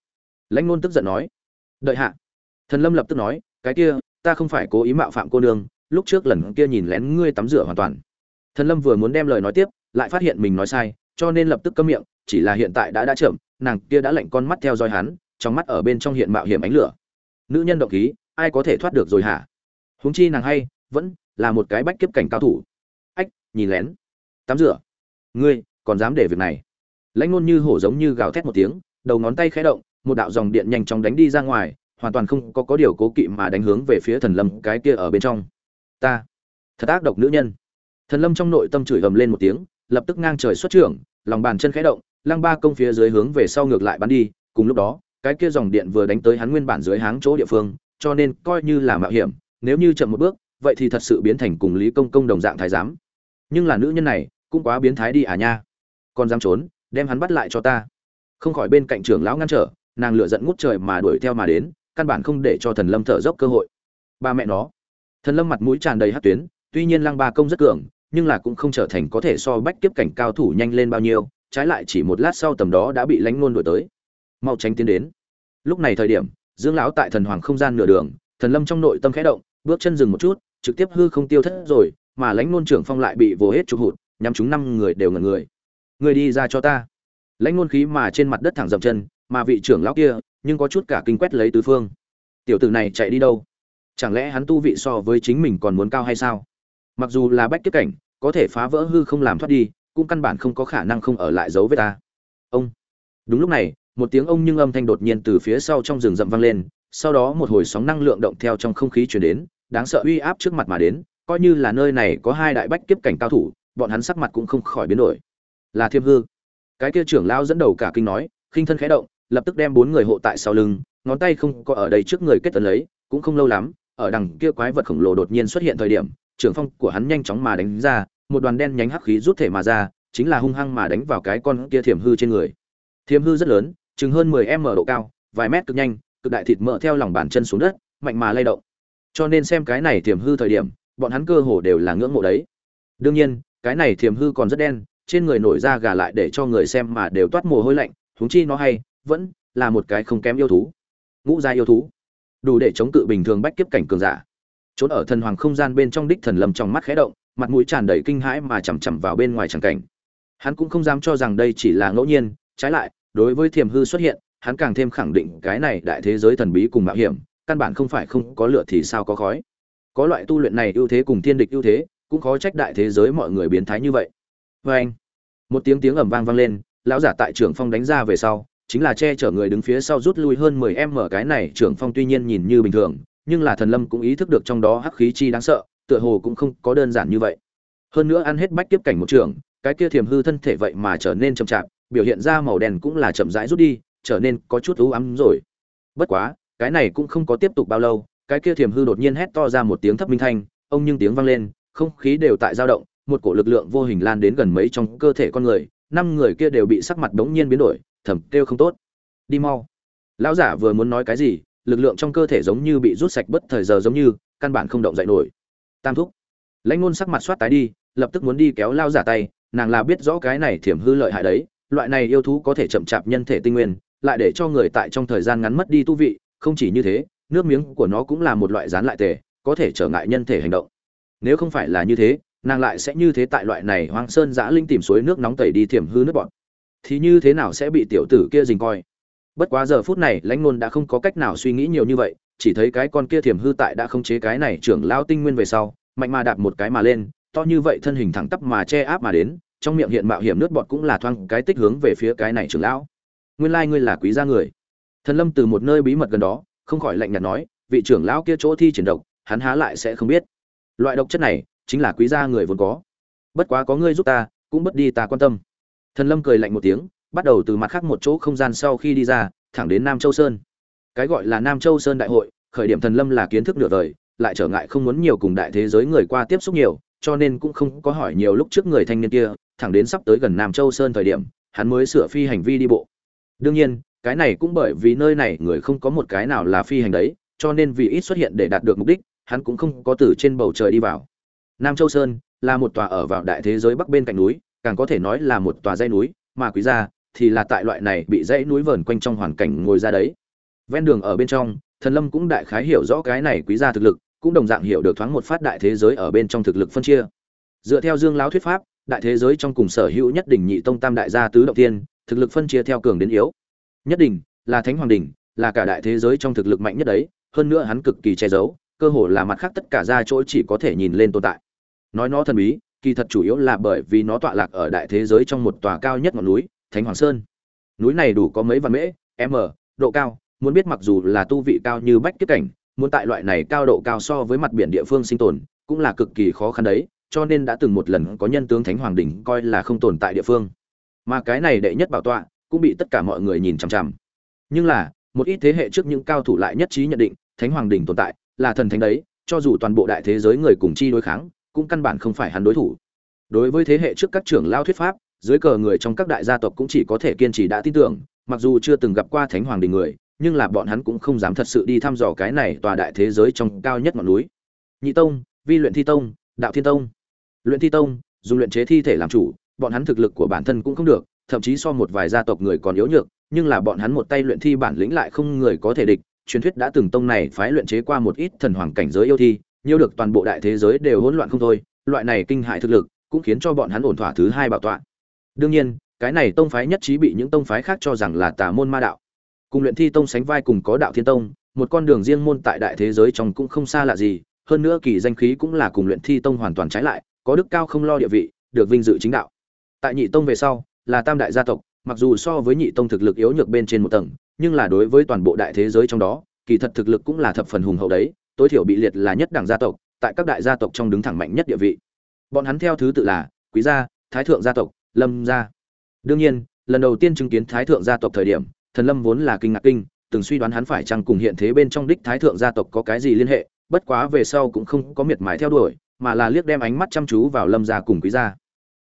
Lãnh ngôn tức giận nói. Đợi hạ. Thần lâm lập tức nói, cái kia ta không phải cố ý mạo phạm cô nương, lúc trước lần kia nhìn lén ngươi tắm rửa hoàn toàn. Thần lâm vừa muốn đem lời nói tiếp, lại phát hiện mình nói sai, cho nên lập tức câm miệng, chỉ là hiện tại đã đã chậm, nàng kia đã lạnh con mắt theo dõi hắn, trong mắt ở bên trong hiện mạo hiểm ánh lửa. Nữ nhân động khí, ai có thể thoát được rồi hả? Huống chi nàng hay, vẫn là một cái bách kiếp cảnh cao thủ. Ách, nhìn lén. Tắm rửa. Ngươi, còn dám để việc này. Lãnh ngôn như hổ giống như gào thét một tiếng, đầu ngón tay khẽ động, một đạo dòng điện nhanh chóng đánh đi ra ngoài hoàn toàn không có có điều cố kỵ mà đánh hướng về phía thần lâm cái kia ở bên trong. Ta, thật ác độc nữ nhân. Thần lâm trong nội tâm chửi gầm lên một tiếng, lập tức ngang trời xuất trưởng, lòng bàn chân khẽ động, lăng ba công phía dưới hướng về sau ngược lại bắn đi. Cùng lúc đó, cái kia dòng điện vừa đánh tới hắn nguyên bản dưới háng chỗ địa phương, cho nên coi như là mạo hiểm, nếu như chậm một bước, vậy thì thật sự biến thành cùng lý công công đồng dạng thái giám. Nhưng là nữ nhân này, cũng quá biến thái đi à nha. Còn dám trốn, đem hắn bắt lại cho ta. Không khỏi bên cạnh trưởng lão ngăn trở, nàng lựa giận ngút trời mà đuổi theo mà đến căn bản không để cho thần lâm thở dốc cơ hội. Ba mẹ nó. Thần lâm mặt mũi tràn đầy hát tuyến, tuy nhiên lăng ba công rất cường, nhưng là cũng không trở thành có thể so bách kiếp cảnh cao thủ nhanh lên bao nhiêu, trái lại chỉ một lát sau tầm đó đã bị lánh nôn đuổi tới. Mau tránh tiến đến. Lúc này thời điểm, dương lão tại thần hoàng không gian nửa đường, thần lâm trong nội tâm khẽ động, bước chân dừng một chút, trực tiếp hư không tiêu thất rồi, mà lãnh nôn trưởng phong lại bị vồ hết trục hụt, nhắm chúng năm người đều ngẩn người. Người đi ra cho ta. Lãnh nôn khí mà trên mặt đất thẳng dậm chân, mà vị trưởng lão kia nhưng có chút cả kinh quét lấy tứ phương. Tiểu tử này chạy đi đâu? Chẳng lẽ hắn tu vị so với chính mình còn muốn cao hay sao? Mặc dù là bách kiếp cảnh, có thể phá vỡ hư không làm thoát đi, cũng căn bản không có khả năng không ở lại giấu với ta. Ông! Đúng lúc này, một tiếng ông nhưng âm thanh đột nhiên từ phía sau trong rừng rậm vang lên, sau đó một hồi sóng năng lượng động theo trong không khí chuyển đến, đáng sợ uy áp trước mặt mà đến, coi như là nơi này có hai đại bách kiếp cảnh cao thủ, bọn hắn sắc mặt cũng không khỏi biến đổi. Là thiêm hư. Cái kia trưởng lão dẫn đầu cả kinh nói, khinh thân khẽ động lập tức đem bốn người hộ tại sau lưng, ngón tay không có ở đây trước người kết tấn lấy, cũng không lâu lắm, ở đằng kia quái vật khổng lồ đột nhiên xuất hiện thời điểm, trưởng phong của hắn nhanh chóng mà đánh ra, một đoàn đen nhánh hắc khí rút thể mà ra, chính là hung hăng mà đánh vào cái con kia thiểm hư trên người. Thiểm hư rất lớn, chừng hơn 10 m độ cao, vài mét cực nhanh, cực đại thịt mỡ theo lòng bàn chân xuống đất, mạnh mà lay động. Cho nên xem cái này thiểm hư thời điểm, bọn hắn cơ hồ đều là ngưỡng mộ đấy. Đương nhiên, cái này thiểm hư còn rất đen, trên người nổi da gà lại để cho người xem mà đều toát mồ hôi lạnh, huống chi nó hay vẫn là một cái không kém yêu thú, ngũ gia yêu thú, đủ để chống cự bình thường bách kiếp cảnh cường giả. Trốn ở thần hoàng không gian bên trong đích thần lâm trong mắt khẽ động, mặt mũi tràn đầy kinh hãi mà chằm chằm vào bên ngoài tràng cảnh. Hắn cũng không dám cho rằng đây chỉ là ngẫu nhiên, trái lại, đối với thiềm hư xuất hiện, hắn càng thêm khẳng định cái này đại thế giới thần bí cùng mạo hiểm, căn bản không phải không có lửa thì sao có khói. Có loại tu luyện này ưu thế cùng thiên địch ưu thế, cũng khó trách đại thế giới mọi người biến thái như vậy. Vê anh một tiếng tiếng ầm vang vang lên, lão giả tại trưởng phong đánh ra về sau chính là che chở người đứng phía sau rút lui hơn mười em mở cái này, trưởng phong tuy nhiên nhìn như bình thường, nhưng là thần lâm cũng ý thức được trong đó hắc khí chi đáng sợ, tựa hồ cũng không có đơn giản như vậy. Hơn nữa ăn hết bách tiếp cảnh một trường, cái kia thiềm hư thân thể vậy mà trở nên chậm chạp, biểu hiện ra màu đen cũng là chậm rãi rút đi, trở nên có chút u ám rồi. Bất quá, cái này cũng không có tiếp tục bao lâu, cái kia thiềm hư đột nhiên hét to ra một tiếng thấp minh thanh, ông nhưng tiếng vang lên, không khí đều tại dao động, một cổ lực lượng vô hình lan đến gần mấy trong cơ thể con người, năm người kia đều bị sắc mặt đống nhiên biến đổi thầm kêu không tốt. Đi mau. Lão giả vừa muốn nói cái gì, lực lượng trong cơ thể giống như bị rút sạch bất thời giờ giống như, căn bản không động dậy nổi. Tam thúc. Lãnh ngôn sắc mặt soát tái đi, lập tức muốn đi kéo lao giả tay, nàng là biết rõ cái này thiểm hư lợi hại đấy, loại này yêu thú có thể chậm chạp nhân thể tinh nguyên, lại để cho người tại trong thời gian ngắn mất đi tu vị, không chỉ như thế, nước miếng của nó cũng là một loại rán lại tề, có thể trở ngại nhân thể hành động. Nếu không phải là như thế, nàng lại sẽ như thế tại loại này hoang sơn giã linh tìm suối nước nóng tẩy đi thiểm hư nước bọn thì như thế nào sẽ bị tiểu tử kia dình coi? Bất quá giờ phút này, lãnh ngôn đã không có cách nào suy nghĩ nhiều như vậy, chỉ thấy cái con kia thiểm hư tại đã không chế cái này trưởng lao tinh nguyên về sau, mạnh mà đạp một cái mà lên, to như vậy thân hình thẳng tắp mà che áp mà đến, trong miệng hiện mạo hiểm nước bọt cũng là thoang cái tích hướng về phía cái này trưởng lão. Nguyên lai ngươi là quý gia người. Thần lâm từ một nơi bí mật gần đó, không khỏi lạnh nhạt nói, vị trưởng lão kia chỗ thi triển độc, hắn há lại sẽ không biết. Loại độc chất này, chính là quý gia người vốn có. Bất quá có ngươi giúp ta, cũng bất đi ta quan tâm thần lâm cười lạnh một tiếng, bắt đầu từ mặt khác một chỗ không gian sau khi đi ra, thẳng đến nam châu sơn. Cái gọi là nam châu sơn đại hội, khởi điểm thần lâm là kiến thức nửa đời, lại trở ngại không muốn nhiều cùng đại thế giới người qua tiếp xúc nhiều, cho nên cũng không có hỏi nhiều lúc trước người thanh niên kia, thẳng đến sắp tới gần nam châu sơn thời điểm, hắn mới sửa phi hành vi đi bộ. Đương nhiên, cái này cũng bởi vì nơi này người không có một cái nào là phi hành đấy, cho nên vì ít xuất hiện để đạt được mục đích, hắn cũng không có từ trên bầu trời đi vào. Nam châu sơn là một tòa ở vào đại thế giới bắc bên cạnh núi càng có thể nói là một tòa dãy núi, mà quý gia thì là tại loại này bị dãy núi vờn quanh trong hoàn cảnh ngồi ra đấy. Ven đường ở bên trong, thần lâm cũng đại khái hiểu rõ cái này quý gia thực lực, cũng đồng dạng hiểu được thoáng một phát đại thế giới ở bên trong thực lực phân chia. Dựa theo dương lão thuyết pháp, đại thế giới trong cùng sở hữu nhất đỉnh nhị tông tam đại gia tứ động tiên thực lực phân chia theo cường đến yếu. Nhất đỉnh là thánh hoàng đỉnh, là cả đại thế giới trong thực lực mạnh nhất đấy, hơn nữa hắn cực kỳ che giấu, cơ hồ là mặt khác tất cả ra chỗ chỉ có thể nhìn lên tồn tại. Nói nó thần bí kỳ thật chủ yếu là bởi vì nó tọa lạc ở đại thế giới trong một tòa cao nhất ngọn núi, thánh hoàng sơn. Núi này đủ có mấy vạn mễ, m, độ cao, muốn biết mặc dù là tu vị cao như bách kiếp cảnh, muốn tại loại này cao độ cao so với mặt biển địa phương sinh tồn, cũng là cực kỳ khó khăn đấy, cho nên đã từng một lần có nhân tướng thánh hoàng đỉnh coi là không tồn tại địa phương. Mà cái này đệ nhất bảo tọa, cũng bị tất cả mọi người nhìn chằm chằm. Nhưng là, một ít thế hệ trước những cao thủ lại nhất trí nhận định, thánh hoàng đỉnh tồn tại, là thần thánh đấy, cho dù toàn bộ đại thế giới người cùng chi đối kháng cũng căn bản không phải hắn đối thủ. Đối với thế hệ trước các trưởng lao thuyết pháp, dưới cờ người trong các đại gia tộc cũng chỉ có thể kiên trì đã tin tưởng, mặc dù chưa từng gặp qua thánh hoàng đình người, nhưng là bọn hắn cũng không dám thật sự đi thăm dò cái này tòa đại thế giới trong cao nhất ngọn núi. Nhị tông, vi luyện thi tông, đạo thiên tông. Luyện thi tông, dùng luyện chế thi thể làm chủ, bọn hắn thực lực của bản thân cũng không được, thậm chí so một vài gia tộc người còn yếu nhược, nhưng là bọn hắn một tay luyện thi bản lĩnh lại không người có thể địch. Truyền thuyết đã từng tông này phái luyện chế qua một ít thần hoàng cảnh giới yêu thi nhiều được toàn bộ đại thế giới đều hỗn loạn không thôi, loại này kinh hại thực lực cũng khiến cho bọn hắn ổn thỏa thứ hai bảo tọa. Đương nhiên, cái này tông phái nhất trí bị những tông phái khác cho rằng là tà môn ma đạo. Cùng luyện thi tông sánh vai cùng có đạo thiên tông, một con đường riêng môn tại đại thế giới trong cũng không xa lạ gì, hơn nữa kỳ danh khí cũng là cùng luyện thi tông hoàn toàn trái lại, có đức cao không lo địa vị, được vinh dự chính đạo. Tại nhị tông về sau, là tam đại gia tộc, mặc dù so với nhị tông thực lực yếu nhược bên trên một tầng, nhưng là đối với toàn bộ đại thế giới trong đó, kỳ thật thực lực cũng là thập phần hùng hậu đấy tối thiểu bị liệt là nhất đẳng gia tộc, tại các đại gia tộc trong đứng thẳng mạnh nhất địa vị. Bọn hắn theo thứ tự là quý gia, thái thượng gia tộc, lâm gia. Đương nhiên, lần đầu tiên chứng kiến thái thượng gia tộc thời điểm, thần lâm vốn là kinh ngạc kinh, từng suy đoán hắn phải chăng cùng hiện thế bên trong đích thái thượng gia tộc có cái gì liên hệ, bất quá về sau cũng không có miệt mài theo đuổi, mà là liếc đem ánh mắt chăm chú vào lâm gia cùng quý gia.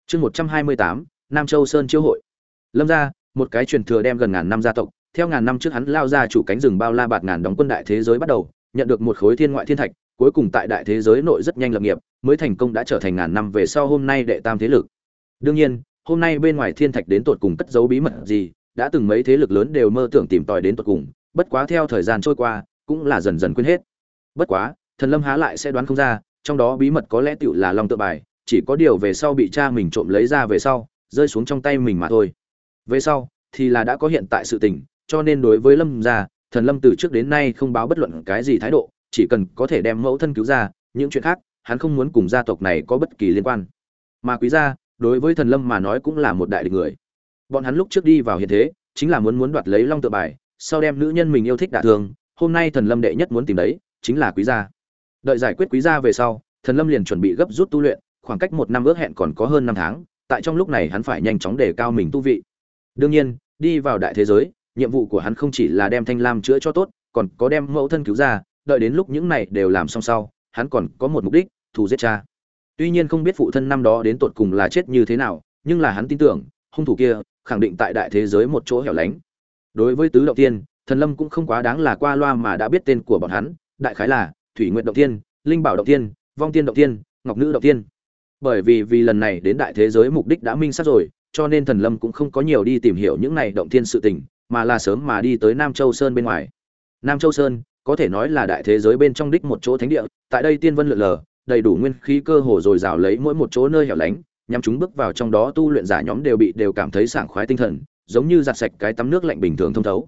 Chương một trăm hai mươi tám, nam châu sơn chiêu hội. Lâm gia, một cái truyền thừa đem gần ngàn năm gia tộc, theo ngàn năm trước hắn lao ra chủ cánh rừng bao la bạt ngàn đóng quân đại thế giới bắt đầu nhận được một khối thiên ngoại thiên thạch, cuối cùng tại đại thế giới nội rất nhanh lập nghiệp, mới thành công đã trở thành ngàn năm về sau hôm nay đệ tam thế lực. Đương nhiên, hôm nay bên ngoài thiên thạch đến tột cùng cất giấu bí mật gì, đã từng mấy thế lực lớn đều mơ tưởng tìm tòi đến tột cùng, bất quá theo thời gian trôi qua, cũng là dần dần quên hết. Bất quá, thần lâm há lại sẽ đoán không ra, trong đó bí mật có lẽ tựu là lòng tự bài, chỉ có điều về sau bị cha mình trộm lấy ra về sau, rơi xuống trong tay mình mà thôi. Về sau, thì là đã có hiện tại sự tình, cho nên đối với lâm gia thần lâm từ trước đến nay không báo bất luận cái gì thái độ, chỉ cần có thể đem mẫu thân cứu ra, những chuyện khác, hắn không muốn cùng gia tộc này có bất kỳ liên quan. Mà quý gia, đối với thần lâm mà nói cũng là một đại địch người. Bọn hắn lúc trước đi vào hiện thế, chính là muốn muốn đoạt lấy long tự bài, sau đem nữ nhân mình yêu thích đả thương, hôm nay thần lâm đệ nhất muốn tìm đấy, chính là quý gia. Đợi giải quyết quý gia về sau, thần lâm liền chuẩn bị gấp rút tu luyện, khoảng cách một năm ước hẹn còn có hơn năm tháng, tại trong lúc này hắn phải nhanh chóng đề cao mình tu vị. Đương nhiên, đi vào đại thế giới nhiệm vụ của hắn không chỉ là đem thanh lam chữa cho tốt, còn có đem mẫu thân cứu ra, đợi đến lúc những này đều làm xong sau, hắn còn có một mục đích, thù giết cha. Tuy nhiên không biết phụ thân năm đó đến tột cùng là chết như thế nào, nhưng là hắn tin tưởng, hung thủ kia khẳng định tại đại thế giới một chỗ hẻo lánh. Đối với tứ động tiên, thần lâm cũng không quá đáng là qua loa mà đã biết tên của bọn hắn, đại khái là thủy nguyện động tiên, linh bảo động tiên, vong tiên động tiên, ngọc nữ động tiên. Bởi vì vì lần này đến đại thế giới mục đích đã minh xác rồi, cho nên thần lâm cũng không có nhiều đi tìm hiểu những này động tiên sự tình mà là sớm mà đi tới nam châu sơn bên ngoài. Nam châu sơn, có thể nói là đại thế giới bên trong đích một chỗ thánh địa, tại đây tiên vân lượn lờ, đầy đủ nguyên khí cơ hồ dồi dào lấy mỗi một chỗ nơi hẻo lánh nhằm chúng bước vào trong đó tu luyện giả nhóm đều bị đều cảm thấy sảng khoái tinh thần, giống như giặt sạch cái tắm nước lạnh bình thường thông thấu.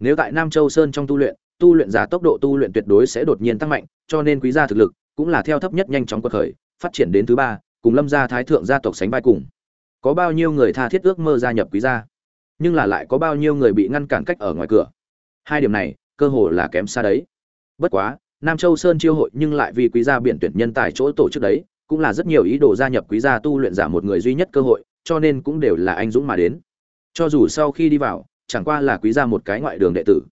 Nếu tại nam châu sơn trong tu luyện tu luyện giả tốc độ tu luyện tuyệt đối sẽ đột nhiên tăng mạnh, cho nên quý gia thực lực cũng là theo thấp nhất nhanh chóng quật khởi, phát triển đến thứ ba, cùng lâm gia thái thượng gia tộc sánh vai cùng. Có bao nhiêu người tha thiết ước mơ gia nhập quý gia? Nhưng là lại có bao nhiêu người bị ngăn cản cách ở ngoài cửa. Hai điểm này, cơ hồ là kém xa đấy. Bất quá, nam châu sơn chiêu hội nhưng lại vì quý gia biển tuyển nhân tài chỗ tổ chức đấy, cũng là rất nhiều ý đồ gia nhập quý gia tu luyện giả một người duy nhất cơ hội, cho nên cũng đều là anh dũng mà đến. Cho dù sau khi đi vào, chẳng qua là quý gia một cái ngoại đường đệ tử.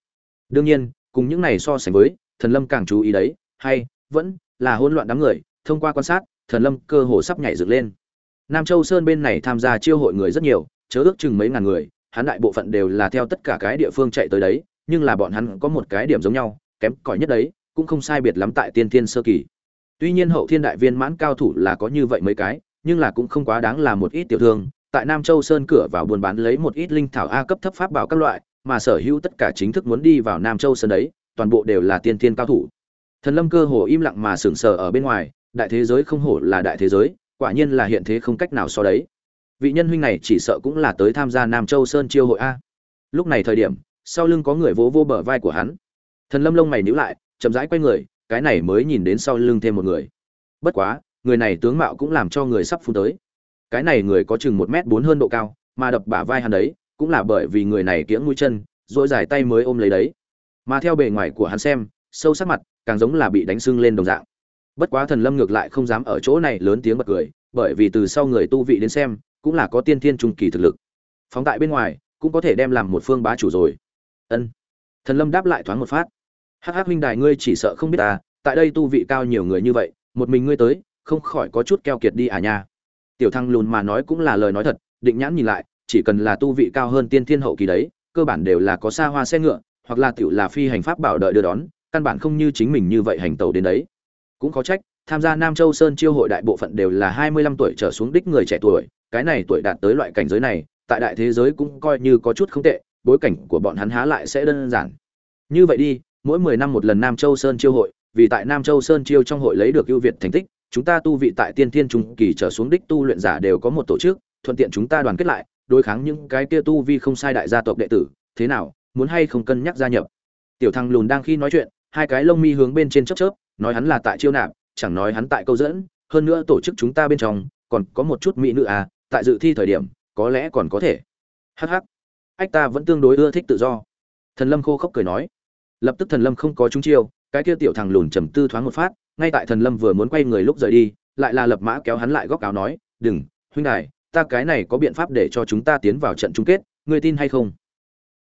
Đương nhiên, cùng những này so sánh với, thần lâm càng chú ý đấy, hay, vẫn là hỗn loạn đám người, thông qua quan sát, thần lâm cơ hồ sắp nhảy dựng lên. Nam châu sơn bên này tham gia chiêu hội người rất nhiều, chớ ước chừng mấy ngàn người hắn đại bộ phận đều là theo tất cả cái địa phương chạy tới đấy, nhưng là bọn hắn có một cái điểm giống nhau, kém cỏi nhất đấy, cũng không sai biệt lắm tại tiên thiên sơ kỳ. Tuy nhiên hậu thiên đại viên mãn cao thủ là có như vậy mấy cái, nhưng là cũng không quá đáng là một ít tiểu thương. Tại nam châu sơn cửa vào buôn bán lấy một ít linh thảo a cấp thấp pháp bảo các loại, mà sở hữu tất cả chính thức muốn đi vào nam châu sơn đấy, toàn bộ đều là tiên thiên cao thủ. Thần lâm cơ hồ im lặng mà sững sờ ở bên ngoài, đại thế giới không hổ là đại thế giới, quả nhiên là hiện thế không cách nào so đấy vị nhân huynh này chỉ sợ cũng là tới tham gia nam châu sơn chiêu hội a. Lúc này thời điểm, sau lưng có người vỗ vô bờ vai của hắn. Thần lâm lông mày níu lại, chậm rãi quay người, cái này mới nhìn đến sau lưng thêm một người. Bất quá, người này tướng mạo cũng làm cho người sắp phun tới. Cái này người có chừng một m bốn hơn độ cao, mà đập bả vai hắn đấy, cũng là bởi vì người này kiễng mũi chân dỗi dài tay mới ôm lấy đấy. Mà theo bề ngoài của hắn xem, sâu sắc mặt càng giống là bị đánh sưng lên đồng dạng. Bất quá thần lâm ngược lại không dám ở chỗ này lớn tiếng bật cười, bởi vì từ sau người tu vị đến xem cũng là có tiên thiên trung kỳ thực lực. Phóng tại bên ngoài, cũng có thể đem làm một phương bá chủ rồi. Ân. Thần lâm đáp lại thoáng một phát. Hắc hắc huynh đài ngươi chỉ sợ không biết ta, tại đây tu vị cao nhiều người như vậy, một mình ngươi tới, không khỏi có chút keo kiệt đi à nha. Tiểu thăng lùn mà nói cũng là lời nói thật, định nhãn nhìn lại, chỉ cần là tu vị cao hơn tiên thiên hậu kỳ đấy, cơ bản đều là có xa hoa xe ngựa, hoặc là tiểu là phi hành pháp bảo đợi đưa đón, căn bản không như chính mình như vậy hành tàu đến đấy. Cũng có trách, tham gia nam châu sơn chiêu hội đại bộ phận đều là hai mươi lăm tuổi trở xuống đích người trẻ tuổi cái này tuổi đạt tới loại cảnh giới này, tại đại thế giới cũng coi như có chút không tệ, bối cảnh của bọn hắn há lại sẽ đơn giản. Như vậy đi, mỗi mười năm một lần nam châu sơn chiêu hội, vì tại nam châu sơn chiêu trong hội lấy được ưu việt thành tích, chúng ta tu vị tại tiên thiên trung kỳ trở xuống đích tu luyện giả đều có một tổ chức, thuận tiện chúng ta đoàn kết lại, đối kháng những cái kia tu vi không sai đại gia tộc đệ tử, thế nào, muốn hay không cân nhắc gia nhập. Tiểu thăng lùn đang khi nói chuyện, hai cái lông mi hướng bên trên chớp chớp, nói hắn là tại chiêu nạp, chẳng nói hắn tại câu dẫn, hơn nữa tổ chức chúng ta bên trong, còn có một chút mỹ nữ à tại dự thi thời điểm, có lẽ còn có thể. Hh ách, ta vẫn tương đối ưa thích tự do. Thần lâm khô khốc cười nói. Lập tức thần lâm không có trúng chiêu, cái kia tiểu thằng lùn trầm tư thoáng một phát, ngay tại thần lâm vừa muốn quay người lúc rời đi, lại là lập mã kéo hắn lại góc áo nói, đừng, huynh đài, ta cái này có biện pháp để cho chúng ta tiến vào trận chung kết, ngươi tin hay không?